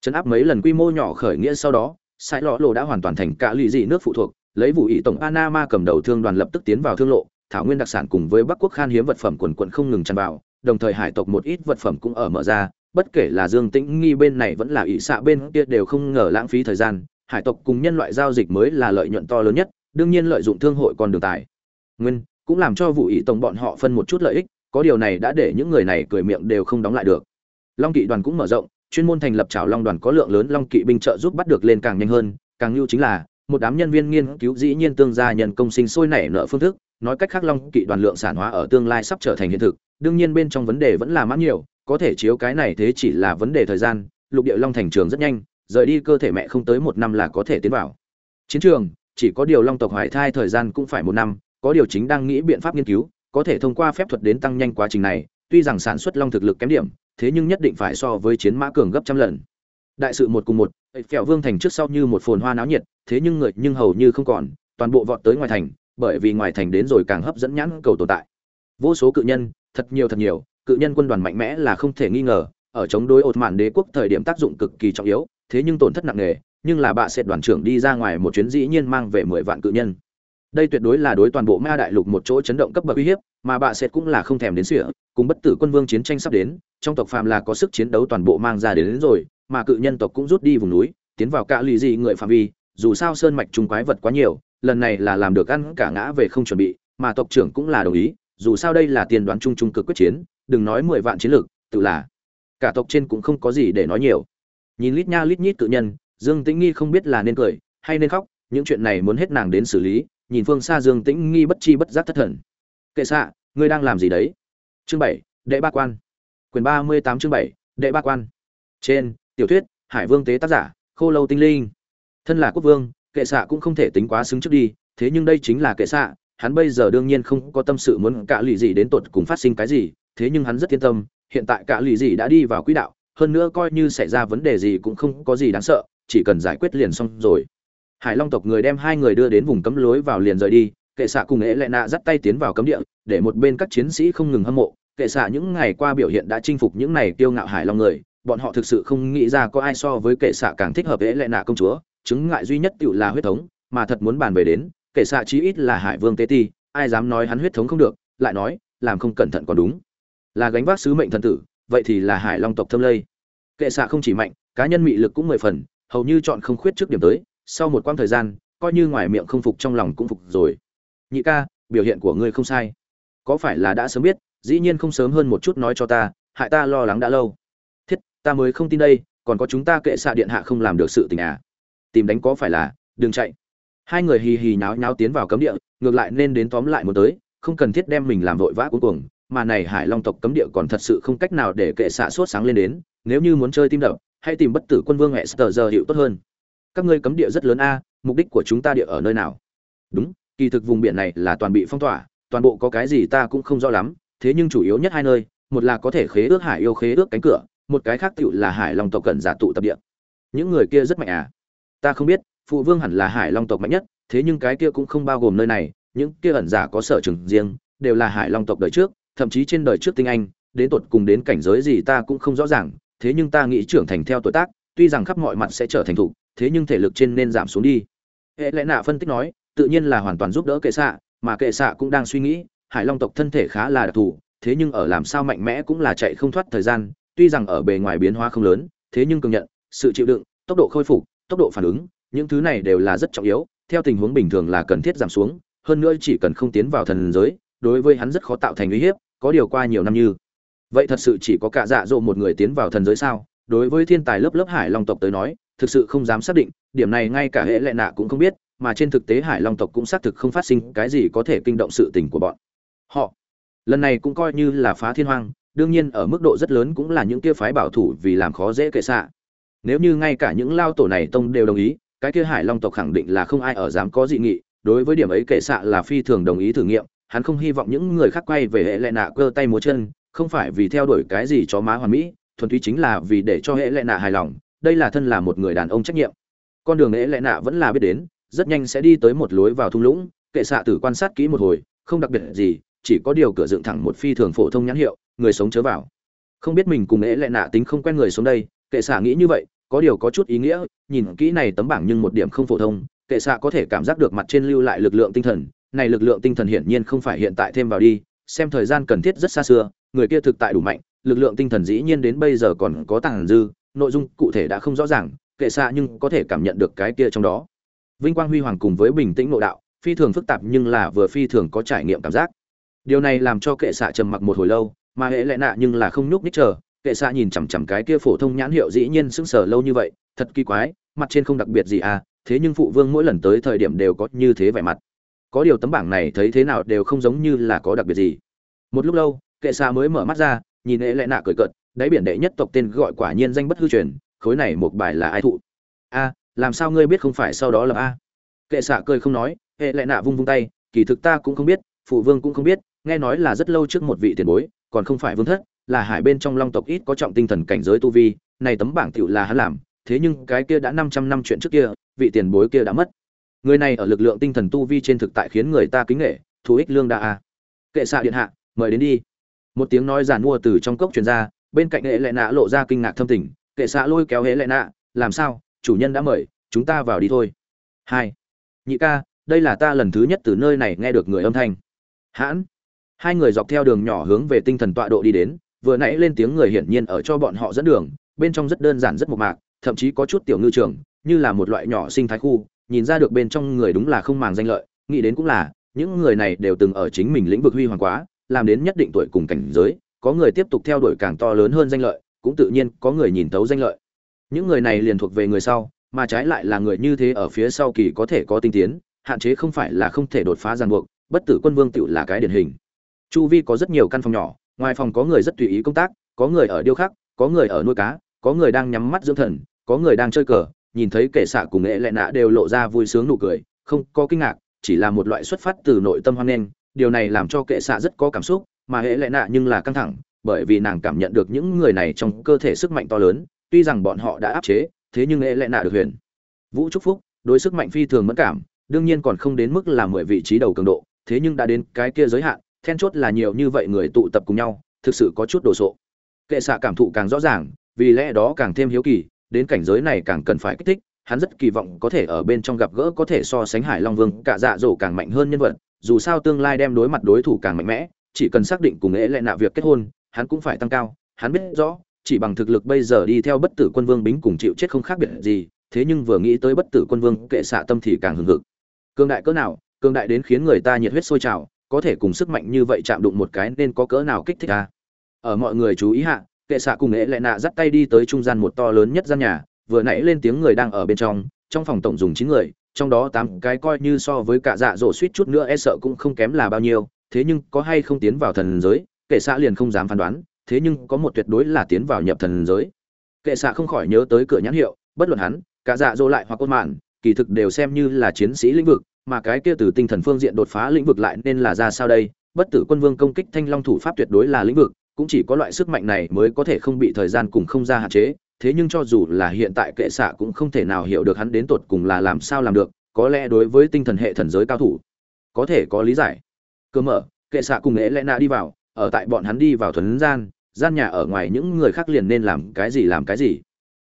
Chấn áp mấy lần quy mô nhỏ khởi nghĩa sau đó, sai lọ lộ đã hoàn toàn thành cả lụy dị nước phụ thuộc, lấy vụ ý tổng panama cầm đầu thương đoàn lập tức tiến vào thương lộ, thảo nguyên đặc sản cùng với bắc quốc khan hiếm vật phẩm quần quận không ngừng tràn vào, đồng thời hải tộc một ít vật phẩm cũng ở mở ra, bất kể là dương tĩnh nghi bên này vẫn là ỷ xạ bên kia đều không ngờ lãng phí thời gian, hải tộc cùng nhân loại giao dịch mới là lợi nhuận to lớn nhất, đương nhiên lợi dụng thương hội còn đường tài. Nguyên cũng làm cho vụ ý tổng bọn họ phân một chút lợi ích, có điều này đã để những người này cười miệng đều không đóng lại được. Long kỵ đoàn cũng mở rộng, chuyên môn thành lập trào long đoàn có lượng lớn long kỵ binh trợ giúp bắt được lên càng nhanh hơn, càng lưu chính là, một đám nhân viên nghiên cứu dĩ nhiên tương gia nhân công sinh sôi nảy nợ phương thức, nói cách khác long kỵ đoàn lượng sản hóa ở tương lai sắp trở thành hiện thực, đương nhiên bên trong vấn đề vẫn là mãn nhiều, có thể chiếu cái này thế chỉ là vấn đề thời gian, lục địa long thành trường rất nhanh, rời đi cơ thể mẹ không tới một năm là có thể tiến vào. Chiến trường, chỉ có điều long tộc hoài thai thời gian cũng phải một năm có điều chính đang nghĩ biện pháp nghiên cứu, có thể thông qua phép thuật đến tăng nhanh quá trình này, tuy rằng sản xuất long thực lực kém điểm, thế nhưng nhất định phải so với chiến mã cường gấp trăm lần. Đại sự một cùng một phèo vương thành trước sau như một phồn hoa náo nhiệt, thế nhưng người nhưng hầu như không còn, toàn bộ vọt tới ngoài thành, bởi vì ngoài thành đến rồi càng hấp dẫn nhãn cầu tồn tại. Vô số cự nhân, thật nhiều thật nhiều, cự nhân quân đoàn mạnh mẽ là không thể nghi ngờ, ở chống đối ột mạn đế quốc thời điểm tác dụng cực kỳ trọng yếu, thế nhưng tổn thất nặng nề, nhưng là bạ sẽ đoàn trưởng đi ra ngoài một chuyến dĩ nhiên mang về mười vạn cự nhân đây tuyệt đối là đối toàn bộ ma đại lục một chỗ chấn động cấp bậc uy hiếp mà bạ sệt cũng là không thèm đến sỉa cùng bất tử quân vương chiến tranh sắp đến trong tộc phàm là có sức chiến đấu toàn bộ mang ra đến, đến rồi mà cự nhân tộc cũng rút đi vùng núi tiến vào cả lì dị người phạm vi dù sao sơn mạch trung quái vật quá nhiều lần này là làm được ăn cả ngã về không chuẩn bị mà tộc trưởng cũng là đồng ý dù sao đây là tiền đoán chung trung cực quyết chiến đừng nói mười vạn chiến lược tự là cả tộc trên cũng không có gì để nói nhiều. Nhìn lít nha lít nhít cự nhân dương tĩnh nghi không biết là nên cười hay nên khóc những chuyện này muốn hết nàng đến xử lý nhìn phương xa dương tĩnh nghi bất chi bất giác thất thần. Kệ xạ ngươi đang làm gì đấy? Chương bảy, đệ ba quan. Quyền ba mươi tám chương bảy, đệ ba quan. Trên, tiểu thuyết, hải vương tế tác giả, khô lâu tinh linh. Thân là quốc vương, kệ xạ cũng không thể tính quá xứng trước đi, thế nhưng đây chính là kệ xạ hắn bây giờ đương nhiên không có tâm sự muốn cả lì gì đến tột cùng phát sinh cái gì, thế nhưng hắn rất yên tâm, hiện tại cả lì gì đã đi vào quỹ đạo, hơn nữa coi như xảy ra vấn đề gì cũng không có gì đáng sợ, chỉ cần giải quyết liền xong rồi hải long tộc người đem hai người đưa đến vùng cấm lối vào liền rời đi, kệ xạ cùng ế lệ nạ dắt tay tiến vào cấm địa, để một bên các chiến sĩ không ngừng hâm mộ. Kệ xạ những ngày qua biểu hiện đã chinh phục những này kiêu ngạo hải long người, bọn họ thực sự không nghĩ ra có ai so với kệ xạ càng thích hợp ế lệ nạ công chúa. Chứng ngại duy nhất tự là huyết thống, mà thật muốn bàn về đến, kệ xạ chí ít là hải vương tế ti, ai dám nói hắn huyết thống không được, lại nói, làm không cẩn thận còn đúng. Là gánh vác sứ mệnh thần tử, vậy thì là hải long tộc thâm lây. Kệ xạ không chỉ mạnh, cá nhân mị lực cũng mười phần, hầu như chọn không khuyết trước điểm tới sau một quãng thời gian, coi như ngoài miệng không phục trong lòng cũng phục rồi. Nhị ca, biểu hiện của ngươi không sai. Có phải là đã sớm biết, dĩ nhiên không sớm hơn một chút nói cho ta, hại ta lo lắng đã lâu. Thiết, ta mới không tin đây, còn có chúng ta kệ xạ điện hạ không làm được sự tình à? Tìm đánh có phải là, đừng chạy. Hai người hì hì nháo nháo tiến vào cấm địa, ngược lại nên đến tóm lại một tới, không cần thiết đem mình làm vội vã cuối cùng, mà này hải long tộc cấm địa còn thật sự không cách nào để kệ xạ sốt sáng lên đến, nếu như muốn chơi tim đập, hãy tìm bất tử quân vương hệ sờ giờ hiệu tốt hơn các ngươi cấm địa rất lớn a, mục đích của chúng ta địa ở nơi nào? Đúng, kỳ thực vùng biển này là toàn bị phong tỏa, toàn bộ có cái gì ta cũng không rõ lắm, thế nhưng chủ yếu nhất hai nơi, một là có thể khế ước hải yêu khế ước cánh cửa, một cái khác tựu là hải long tộc cần giả tụ tập địa. Những người kia rất mạnh à? Ta không biết, phụ vương hẳn là hải long tộc mạnh nhất, thế nhưng cái kia cũng không bao gồm nơi này, những kia ẩn giả có sở trường riêng, đều là hải long tộc đời trước, thậm chí trên đời trước tinh anh, đến tột cùng đến cảnh giới gì ta cũng không rõ ràng, thế nhưng ta nghĩ trưởng thành theo tuổi tác, tuy rằng khắp mọi mặt sẽ trở thành thủ thế nhưng thể lực trên nên giảm xuống đi. Hệ lẽ nạ phân tích nói, tự nhiên là hoàn toàn giúp đỡ kệ xạ, mà kệ xạ cũng đang suy nghĩ, hải long tộc thân thể khá là đặc thù, thế nhưng ở làm sao mạnh mẽ cũng là chạy không thoát thời gian, tuy rằng ở bề ngoài biến hóa không lớn, thế nhưng công nhận, sự chịu đựng, tốc độ khôi phục, tốc độ phản ứng, những thứ này đều là rất trọng yếu, theo tình huống bình thường là cần thiết giảm xuống, hơn nữa chỉ cần không tiến vào thần giới, đối với hắn rất khó tạo thành uy hiếp, có điều qua nhiều năm như. Vậy thật sự chỉ có cả dạ dỗ một người tiến vào thần giới sao? Đối với thiên tài lớp lớp hải long tộc tới nói thực sự không dám xác định, điểm này ngay cả hệ lệ nạ cũng không biết, mà trên thực tế hải long tộc cũng xác thực không phát sinh cái gì có thể kinh động sự tình của bọn họ. Lần này cũng coi như là phá thiên hoang, đương nhiên ở mức độ rất lớn cũng là những kia phái bảo thủ vì làm khó dễ kệ xạ. Nếu như ngay cả những lao tổ này tông đều đồng ý, cái kia hải long tộc khẳng định là không ai ở dám có dị nghị, đối với điểm ấy kệ xạ là phi thường đồng ý thử nghiệm, hắn không hy vọng những người khác quay về hệ lệ nạ cơ tay múa chân, không phải vì theo đuổi cái gì cho má hoàn mỹ, thuần túy chính là vì để cho hệ lệ nạ hài lòng đây là thân là một người đàn ông trách nhiệm. Con đường lễ lẽ nạ vẫn là biết đến, rất nhanh sẽ đi tới một lối vào thung lũng, kệ xạ tử quan sát kỹ một hồi, không đặc biệt gì, chỉ có điều cửa dựng thẳng một phi thường phổ thông nhãn hiệu, người sống chớ vào. Không biết mình cùng lễ lẽ nạ tính không quen người xuống đây, kệ xạ nghĩ như vậy, có điều có chút ý nghĩa, nhìn kỹ này tấm bảng nhưng một điểm không phổ thông, kệ xạ có thể cảm giác được mặt trên lưu lại lực lượng tinh thần, này lực lượng tinh thần hiển nhiên không phải hiện tại thêm vào đi, xem thời gian cần thiết rất xa xưa, người kia thực tại đủ mạnh, lực lượng tinh thần dĩ nhiên đến bây giờ còn có tàng dư nội dung cụ thể đã không rõ ràng, kệ xạ nhưng có thể cảm nhận được cái kia trong đó. Vinh quang huy hoàng cùng với bình tĩnh nội đạo, phi thường phức tạp nhưng là vừa phi thường có trải nghiệm cảm giác. Điều này làm cho kệ xạ trầm mặc một hồi lâu, mà hệ lẽ nạ nhưng là không nhúc nhích chờ, kệ xạ nhìn chằm chằm cái kia phổ thông nhãn hiệu dĩ nhiên sững sờ lâu như vậy, thật kỳ quái, mặt trên không đặc biệt gì à thế nhưng phụ vương mỗi lần tới thời điểm đều có như thế vẻ mặt. Có điều tấm bảng này thấy thế nào đều không giống như là có đặc biệt gì. Một lúc lâu, kệ xạ mới mở mắt ra, nhìn hệ lẽ nạ cười cợt đáy biển đệ nhất tộc tên gọi quả nhiên danh bất hư truyền, khối này một bài là ai thụ? A, làm sao ngươi biết không phải sau đó là a? Kệ xạ cười không nói, hệ lại nạ vung vung tay, kỳ thực ta cũng không biết, phụ vương cũng không biết, nghe nói là rất lâu trước một vị tiền bối, còn không phải vương thất, là hải bên trong long tộc ít có trọng tinh thần cảnh giới tu vi, này tấm bảng tiểu là hắn làm, thế nhưng cái kia đã 500 năm chuyện trước kia, vị tiền bối kia đã mất. Người này ở lực lượng tinh thần tu vi trên thực tại khiến người ta kính nghệ thú ích lương đa a. Kệ xạ điện hạ, mời đến đi. Một tiếng nói giàn mua từ trong cốc truyền ra bên cạnh hệ lệ nạ lộ ra kinh ngạc thâm tình, kệ xạ lôi kéo hệ lệ nạ, làm sao? Chủ nhân đã mời, chúng ta vào đi thôi. Hai, nhị ca, đây là ta lần thứ nhất từ nơi này nghe được người âm thanh. Hãn. Hai người dọc theo đường nhỏ hướng về tinh thần tọa độ đi đến, vừa nãy lên tiếng người hiển nhiên ở cho bọn họ dẫn đường, bên trong rất đơn giản rất mộc mạc, thậm chí có chút tiểu ngư trường, như là một loại nhỏ sinh thái khu, nhìn ra được bên trong người đúng là không màng danh lợi, nghĩ đến cũng là, những người này đều từng ở chính mình lĩnh vực huy hoàng quá, làm đến nhất định tuổi cùng cảnh giới có người tiếp tục theo đuổi càng to lớn hơn danh lợi, cũng tự nhiên có người nhìn tấu danh lợi. Những người này liền thuộc về người sau, mà trái lại là người như thế ở phía sau kỳ có thể có tinh tiến, hạn chế không phải là không thể đột phá ràng buộc, bất tử quân vương tựu là cái điển hình. Chu vi có rất nhiều căn phòng nhỏ, ngoài phòng có người rất tùy ý công tác, có người ở điêu khắc, có người ở nuôi cá, có người đang nhắm mắt dưỡng thần, có người đang chơi cờ, nhìn thấy kẻ xạ cùng nghệ lệ nạ đều lộ ra vui sướng nụ cười, không có kinh ngạc, chỉ là một loại xuất phát từ nội tâm hoan nghênh, điều này làm cho kệ xạ rất có cảm xúc mà hệ lệ nạ nhưng là căng thẳng, bởi vì nàng cảm nhận được những người này trong cơ thể sức mạnh to lớn, tuy rằng bọn họ đã áp chế, thế nhưng hệ lệ nạ được huyền. Vũ trúc phúc, đối sức mạnh phi thường mẫn cảm, đương nhiên còn không đến mức là mười vị trí đầu cường độ, thế nhưng đã đến cái kia giới hạn, then chốt là nhiều như vậy người tụ tập cùng nhau, thực sự có chút đồ sộ. Kệ xạ cảm thụ càng rõ ràng, vì lẽ đó càng thêm hiếu kỳ, đến cảnh giới này càng cần phải kích thích, hắn rất kỳ vọng có thể ở bên trong gặp gỡ có thể so sánh hải long vương, cả dạ dỗ càng mạnh hơn nhân vật, dù sao tương lai đem đối mặt đối thủ càng mạnh mẽ chỉ cần xác định cùng ế lệ nạ việc kết hôn, hắn cũng phải tăng cao. Hắn biết rõ, chỉ bằng thực lực bây giờ đi theo bất tử quân vương bính cùng chịu chết không khác biệt gì, thế nhưng vừa nghĩ tới bất tử quân vương kệ xạ tâm thì càng hừng hực. Cương đại cỡ nào cương đại đến khiến người ta nhiệt huyết sôi trào, có thể cùng sức mạnh như vậy chạm đụng một cái nên có cỡ nào kích thích ta ở mọi người chú ý hạ, kệ xạ cùng ế lệ nạ dắt tay đi tới trung gian một to lớn nhất gian nhà, vừa nãy lên tiếng người đang ở bên trong trong phòng tổng dùng chín người, trong đó tám cái coi như so với cả dạ dỗ suýt chút nữa e sợ cũng không kém là bao nhiêu thế nhưng có hay không tiến vào thần giới, kệ xạ liền không dám phán đoán, thế nhưng có một tuyệt đối là tiến vào nhập thần giới. Kệ xạ không khỏi nhớ tới cửa nhãn hiệu, bất luận hắn, cả dạ dỗ lại hoặc côn mạn kỳ thực đều xem như là chiến sĩ lĩnh vực, mà cái kia từ tinh thần phương diện đột phá lĩnh vực lại nên là ra sao đây? Bất tử quân vương công kích thanh long thủ pháp tuyệt đối là lĩnh vực, cũng chỉ có loại sức mạnh này mới có thể không bị thời gian cùng không ra hạn chế, thế nhưng cho dù là hiện tại kệ xạ cũng không thể nào hiểu được hắn đến tột cùng là làm sao làm được, có lẽ đối với tinh thần hệ thần giới cao thủ, có thể có lý giải cơ mở, kệ xạ cùng ế lẽ nạ đi vào, ở tại bọn hắn đi vào thuần gian gian nhà ở ngoài những người khác liền nên làm cái gì làm cái gì.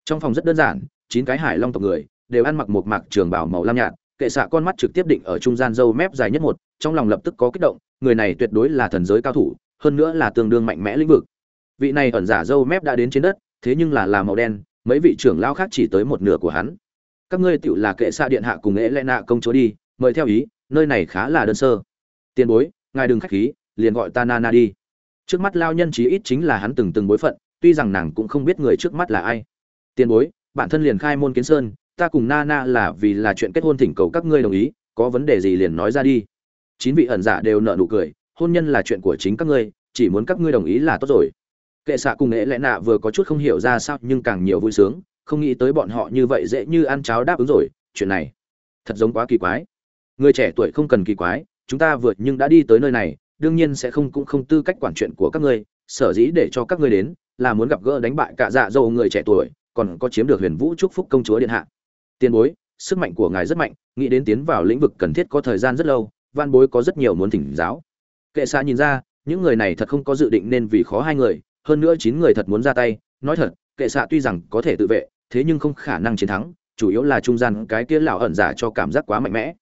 Trong phòng rất đơn giản, chín cái hải long tộc người, đều ăn mặc một mặc trường bảo màu lam nhạt, kệ xạ con mắt trực tiếp định ở trung gian dâu mép dài nhất một, trong lòng lập tức có kích động, người này tuyệt đối là thần giới cao thủ, hơn nữa là tương đương mạnh mẽ lĩnh vực. Vị này ẩn giả dâu mép đã đến trên đất, thế nhưng là là màu đen, mấy vị trưởng lao khác chỉ tới một nửa của hắn. Các ngươi tựu là kệ xạ điện hạ cùng ế lẽ nạ công chúa đi, mời theo ý, nơi này khá là đơn sơ tiền bối, ngài đừng khách khí, liền gọi ta nana đi. Trước mắt lao nhân chí ít chính là hắn từng từng bối phận, tuy rằng nàng cũng không biết người trước mắt là ai. Tiền bối, bản thân liền khai môn kiến sơn, ta cùng nana là vì là chuyện kết hôn thỉnh cầu các ngươi đồng ý, có vấn đề gì liền nói ra đi. Chín vị ẩn giả đều nợ nụ cười, hôn nhân là chuyện của chính các ngươi, chỉ muốn các ngươi đồng ý là tốt rồi. Kệ xạ cùng nghệ lẽ nạ vừa có chút không hiểu ra sao nhưng càng nhiều vui sướng, không nghĩ tới bọn họ như vậy dễ như ăn cháo đáp ứng rồi, chuyện này thật giống quá kỳ quái. Người trẻ tuổi không cần kỳ quái chúng ta vượt nhưng đã đi tới nơi này, đương nhiên sẽ không cũng không tư cách quản chuyện của các ngươi, sở dĩ để cho các ngươi đến, là muốn gặp gỡ đánh bại cả dạ dầu người trẻ tuổi, còn có chiếm được huyền vũ chúc phúc công chúa điện hạ. Tiền bối, sức mạnh của ngài rất mạnh, nghĩ đến tiến vào lĩnh vực cần thiết có thời gian rất lâu van bối có rất nhiều muốn thỉnh giáo. Kệ xa nhìn ra, những người này thật không có dự định nên vì khó hai người, hơn nữa chín người thật muốn ra tay, nói thật, kệ xạ tuy rằng có thể tự vệ, thế nhưng không khả năng chiến thắng, chủ yếu là trung gian cái kia lão ẩn giả cho cảm giác quá mạnh mẽ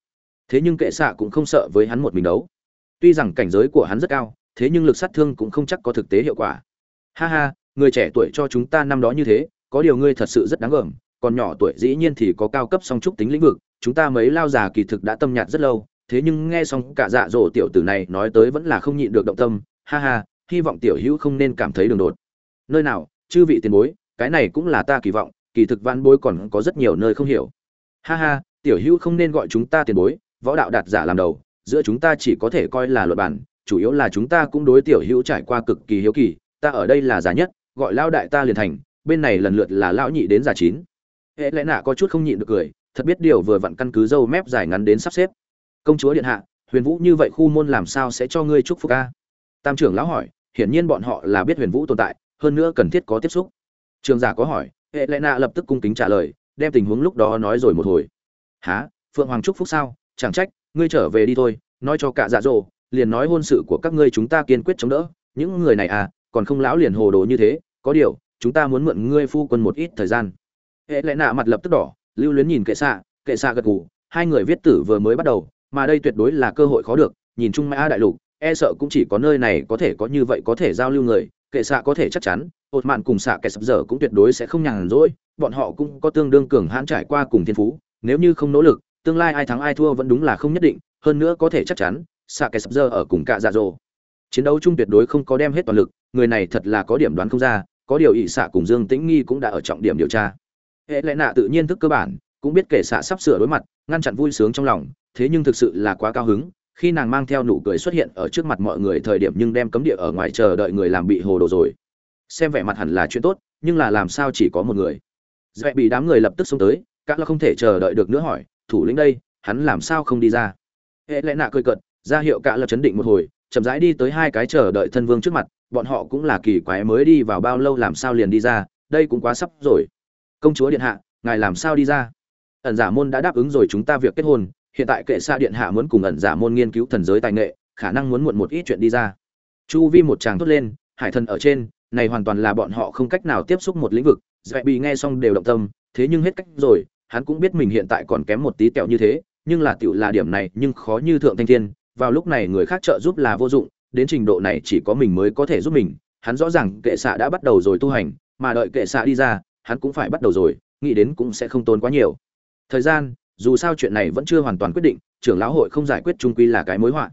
thế nhưng kệ xạ cũng không sợ với hắn một mình đấu. Tuy rằng cảnh giới của hắn rất cao, thế nhưng lực sát thương cũng không chắc có thực tế hiệu quả. Ha ha, người trẻ tuổi cho chúng ta năm đó như thế, có điều ngươi thật sự rất đáng gờm, còn nhỏ tuổi dĩ nhiên thì có cao cấp song trúc tính lĩnh vực, chúng ta mấy lao già kỳ thực đã tâm nhạt rất lâu, thế nhưng nghe xong cả dạ dỗ tiểu tử này nói tới vẫn là không nhịn được động tâm, ha ha, hy vọng tiểu hữu không nên cảm thấy đường đột. Nơi nào, chư vị tiền bối, cái này cũng là ta kỳ vọng, kỳ thực văn bối còn có rất nhiều nơi không hiểu. Ha ha, tiểu hữu không nên gọi chúng ta tiền bối võ đạo đạt giả làm đầu, giữa chúng ta chỉ có thể coi là luật bản, chủ yếu là chúng ta cũng đối tiểu hữu trải qua cực kỳ hiếu kỳ, ta ở đây là giả nhất, gọi lao đại ta liền thành, bên này lần lượt là lão nhị đến giả chín. Hệ lẽ nạ có chút không nhịn được cười, thật biết điều vừa vặn căn cứ dâu mép dài ngắn đến sắp xếp. Công chúa điện hạ, huyền vũ như vậy khu môn làm sao sẽ cho ngươi chúc phúc ca tam trưởng lão hỏi, hiển nhiên bọn họ là biết huyền vũ tồn tại, hơn nữa cần thiết có tiếp xúc. Trường giả có hỏi, hệ lẽ nạ lập tức cung kính trả lời, đem tình huống lúc đó nói rồi một hồi. Há phượng hoàng chúc phúc sao? Chẳng trách, ngươi trở về đi thôi, nói cho cả dạ dỗ, liền nói hôn sự của các ngươi chúng ta kiên quyết chống đỡ. Những người này à còn không lão liền hồ đồ như thế, có điều, chúng ta muốn mượn ngươi phu quân một ít thời gian. Hệ lẽ nạ mặt lập tức đỏ, lưu luyến nhìn kệ xạ kệ xạ gật gù, hai người viết tử vừa mới bắt đầu, mà đây tuyệt đối là cơ hội khó được, nhìn chung mã đại lục e sợ cũng chỉ có nơi này có thể có như vậy có thể giao lưu người, kệ xạ có thể chắc chắn hột mạn cùng xạ kẻ sập dở cũng tuyệt đối sẽ không nhàn rỗi, bọn họ cũng có tương đương cường hãn trải qua cùng thiên phú, nếu như không nỗ lực tương lai ai thắng ai thua vẫn đúng là không nhất định, hơn nữa có thể chắc chắn xạ kẻ sập dơ ở cùng cạ dạ dỗ. Chiến đấu chung tuyệt đối không có đem hết toàn lực, người này thật là có điểm đoán không ra, có điều ỵ xạ cùng dương tĩnh nghi cũng đã ở trọng điểm điều tra. Hệ lẽ nạ tự nhiên thức cơ bản, cũng biết kể xạ sắp sửa đối mặt, ngăn chặn vui sướng trong lòng, thế nhưng thực sự là quá cao hứng, khi nàng mang theo nụ cười xuất hiện ở trước mặt mọi người thời điểm nhưng đem cấm địa ở ngoài chờ đợi người làm bị hồ đồ rồi. Xem vẻ mặt hẳn là chuyện tốt, nhưng là làm sao chỉ có một người. Dễ bị đám người lập tức xông tới các là không thể chờ đợi được nữa hỏi thủ lĩnh đây, hắn làm sao không đi ra? Hệ lẽ nạ cười cợt, ra hiệu cả là chấn định một hồi, chậm rãi đi tới hai cái chờ đợi thân vương trước mặt, bọn họ cũng là kỳ quái mới đi vào bao lâu làm sao liền đi ra, đây cũng quá sắp rồi. Công chúa điện hạ, ngài làm sao đi ra? Ẩn giả môn đã đáp ứng rồi chúng ta việc kết hôn, hiện tại kệ xa điện hạ muốn cùng ẩn giả môn nghiên cứu thần giới tài nghệ, khả năng muốn muộn một ít chuyện đi ra. Chu vi một tràng thốt lên, hải thần ở trên, này hoàn toàn là bọn họ không cách nào tiếp xúc một lĩnh vực dạy bị nghe xong đều động tâm, thế nhưng hết cách rồi hắn cũng biết mình hiện tại còn kém một tí tẹo như thế, nhưng là tiểu là điểm này nhưng khó như thượng thanh thiên, vào lúc này người khác trợ giúp là vô dụng, đến trình độ này chỉ có mình mới có thể giúp mình, hắn rõ ràng kệ xạ đã bắt đầu rồi tu hành, mà đợi kệ xạ đi ra, hắn cũng phải bắt đầu rồi, nghĩ đến cũng sẽ không tốn quá nhiều. Thời gian, dù sao chuyện này vẫn chưa hoàn toàn quyết định, trưởng lão hội không giải quyết trung quy là cái mối họa.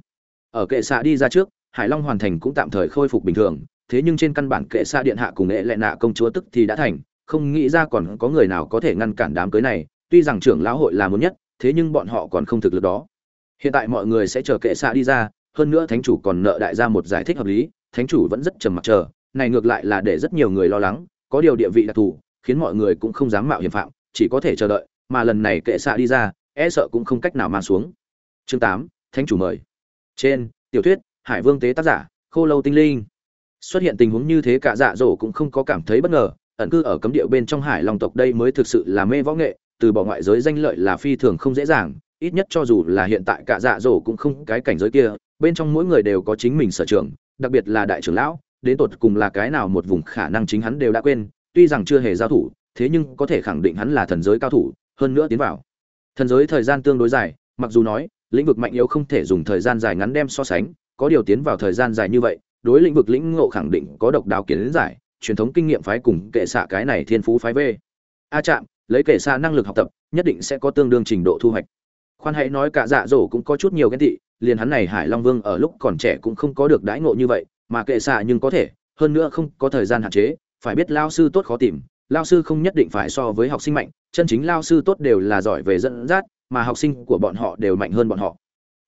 Ở kệ xạ đi ra trước, hải long hoàn thành cũng tạm thời khôi phục bình thường, thế nhưng trên căn bản kệ xạ điện hạ cùng nghệ lệ nạ công chúa tức thì đã thành không nghĩ ra còn có người nào có thể ngăn cản đám cưới này, tuy rằng trưởng lão hội là muốn nhất, thế nhưng bọn họ còn không thực lực đó. Hiện tại mọi người sẽ chờ kệ xạ đi ra, hơn nữa thánh chủ còn nợ đại gia một giải thích hợp lý, thánh chủ vẫn rất trầm mặc chờ, này ngược lại là để rất nhiều người lo lắng, có điều địa vị đặc thù, khiến mọi người cũng không dám mạo hiểm phạm, chỉ có thể chờ đợi, mà lần này kệ xạ đi ra e sợ cũng không cách nào mang xuống. Chương tám, thánh chủ mời. Trên, tiểu thuyết, hải vương tế tác giả, khô lâu tinh linh. Xuất hiện tình huống như thế cả dạ dỗ cũng không có cảm thấy bất ngờ ẩn cư ở cấm địa bên trong hải long tộc đây mới thực sự là mê võ nghệ, từ bỏ ngoại giới danh lợi là phi thường không dễ dàng, ít nhất cho dù là hiện tại cả dạ dỗ cũng không cái cảnh giới kia, bên trong mỗi người đều có chính mình sở trường, đặc biệt là đại trưởng lão, đến tột cùng là cái nào một vùng khả năng chính hắn đều đã quên, tuy rằng chưa hề giao thủ, thế nhưng có thể khẳng định hắn là thần giới cao thủ, hơn nữa tiến vào. Thần giới thời gian tương đối dài, mặc dù nói, lĩnh vực mạnh yếu không thể dùng thời gian dài ngắn đem so sánh, có điều tiến vào thời gian dài như vậy, đối lĩnh vực lĩnh ngộ khẳng định có độc đáo kiến giải truyền thống kinh nghiệm phái cùng kệ xạ cái này thiên phú phái v. A chạm lấy kệ xạ năng lực học tập, nhất định sẽ có tương đương trình độ thu hoạch. Khoan hãy nói cả dạ dỗ cũng có chút nhiều ghen tị, liền hắn này hải long vương ở lúc còn trẻ cũng không có được đãi ngộ như vậy, mà kệ xạ nhưng có thể, hơn nữa không có thời gian hạn chế, phải biết lao sư tốt khó tìm, lao sư không nhất định phải so với học sinh mạnh, chân chính lao sư tốt đều là giỏi về dẫn dắt, mà học sinh của bọn họ đều mạnh hơn bọn họ.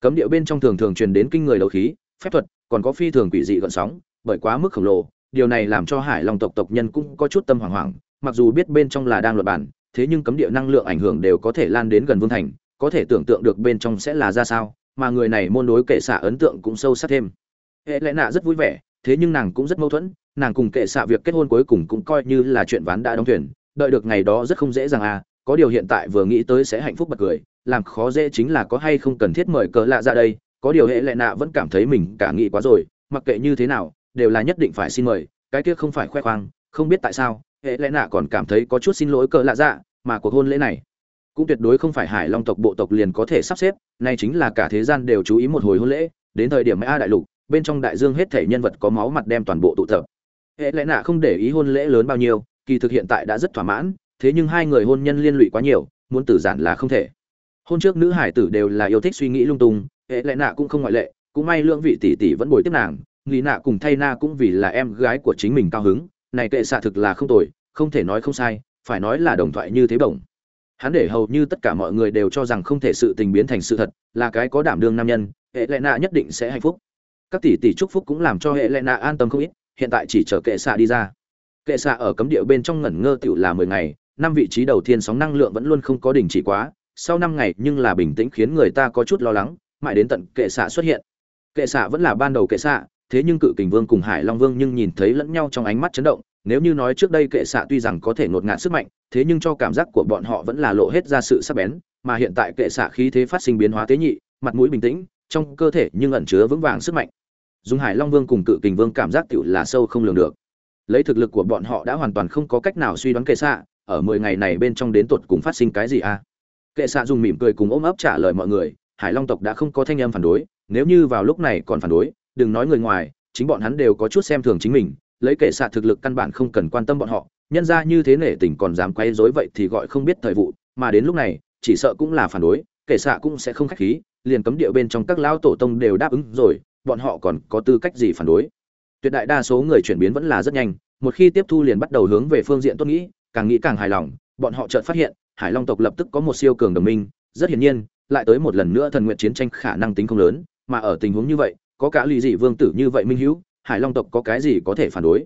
Cấm điệu bên trong thường thường truyền đến kinh người đấu khí, phép thuật, còn có phi thường quỷ dị gợn sóng, bởi quá mức khổng lồ điều này làm cho hải long tộc tộc nhân cũng có chút tâm hoảng hoảng, mặc dù biết bên trong là đang luật bản thế nhưng cấm địa năng lượng ảnh hưởng đều có thể lan đến gần vương thành, có thể tưởng tượng được bên trong sẽ là ra sao, mà người này môn đối kệ xạ ấn tượng cũng sâu sắc thêm. Hệ lẽ nạ rất vui vẻ, thế nhưng nàng cũng rất mâu thuẫn, nàng cùng kệ xạ việc kết hôn cuối cùng cũng coi như là chuyện ván đã đóng thuyền, đợi được ngày đó rất không dễ dàng à có điều hiện tại vừa nghĩ tới sẽ hạnh phúc bật cười, làm khó dễ chính là có hay không cần thiết mời cờ lạ ra đây, có điều hệ lệ nạ vẫn cảm thấy mình cả nghĩ quá rồi, mặc kệ như thế nào đều là nhất định phải xin mời, cái kia không phải khoe khoang, không biết tại sao, hệ lẽ nạ còn cảm thấy có chút xin lỗi cỡ lạ dạ mà cuộc hôn lễ này cũng tuyệt đối không phải hải long tộc bộ tộc liền có thể sắp xếp, nay chính là cả thế gian đều chú ý một hồi hôn lễ, đến thời điểm a đại lục, bên trong đại dương hết thể nhân vật có máu mặt đem toàn bộ tụ tập. Hệ lẽ nạ không để ý hôn lễ lớn bao nhiêu, kỳ thực hiện tại đã rất thỏa mãn, thế nhưng hai người hôn nhân liên lụy quá nhiều, muốn tử giản là không thể. Hôn trước nữ hải tử đều là yêu thích suy nghĩ lung tung, hệ lẽ nạ cũng không ngoại lệ, cũng may lương vị tỷ tỷ vẫn bồi tiếp nàng nghĩ nạ cùng thay na cũng vì là em gái của chính mình cao hứng, này kệ xạ thực là không tồi, không thể nói không sai, phải nói là đồng thoại như thế bổng. Hắn để hầu như tất cả mọi người đều cho rằng không thể sự tình biến thành sự thật, là cái có đảm đương nam nhân, hệ Lệ nạ nhất định sẽ hạnh phúc. Các tỷ tỷ chúc phúc cũng làm cho hệ Lệ nạ an tâm không ít, hiện tại chỉ chờ kệ xạ đi ra. Kệ xạ ở cấm địa bên trong ngẩn ngơ tựu là mười ngày, năm vị trí đầu tiên sóng năng lượng vẫn luôn không có đình chỉ quá, sau năm ngày nhưng là bình tĩnh khiến người ta có chút lo lắng, mãi đến tận kệ xạ xuất hiện. Kệ xạ vẫn là ban đầu kệ xạ thế nhưng cự kình vương cùng hải long vương nhưng nhìn thấy lẫn nhau trong ánh mắt chấn động, nếu như nói trước đây kệ xạ tuy rằng có thể ngột ngạt sức mạnh, thế nhưng cho cảm giác của bọn họ vẫn là lộ hết ra sự sắc bén, mà hiện tại kệ xạ khí thế phát sinh biến hóa tế nhị, mặt mũi bình tĩnh, trong cơ thể nhưng ẩn chứa vững vàng sức mạnh dùng hải long vương cùng cự kình vương cảm giác tựu là sâu không lường được lấy thực lực của bọn họ đã hoàn toàn không có cách nào suy đoán kệ xạ, ở mười ngày này bên trong đến tột cùng phát sinh cái gì a à? kệ xạ dùng mỉm cười cùng ôm ấp trả lời mọi người, hải long tộc đã không có thanh âm phản đối, nếu như vào lúc này còn phản đối đừng nói người ngoài, chính bọn hắn đều có chút xem thường chính mình, lấy kệ xạ thực lực căn bản không cần quan tâm bọn họ, nhân ra như thế nể tình còn dám quay rối vậy thì gọi không biết thời vụ, mà đến lúc này, chỉ sợ cũng là phản đối, kệ xạ cũng sẽ không khách khí, liền cấm địa bên trong các lão tổ tông đều đáp ứng rồi, bọn họ còn có tư cách gì phản đối. Tuyệt đại đa số người chuyển biến vẫn là rất nhanh, một khi tiếp thu liền bắt đầu hướng về phương diện tốt nghĩ, càng nghĩ càng hài lòng, bọn họ chợt phát hiện, hải long tộc lập tức có một siêu cường đồng minh, rất hiển nhiên, lại tới một lần nữa thần nguyện chiến tranh khả năng tính không lớn, mà ở tình huống như vậy có cả lì dị vương tử như vậy minh hữu, hải long tộc có cái gì có thể phản đối?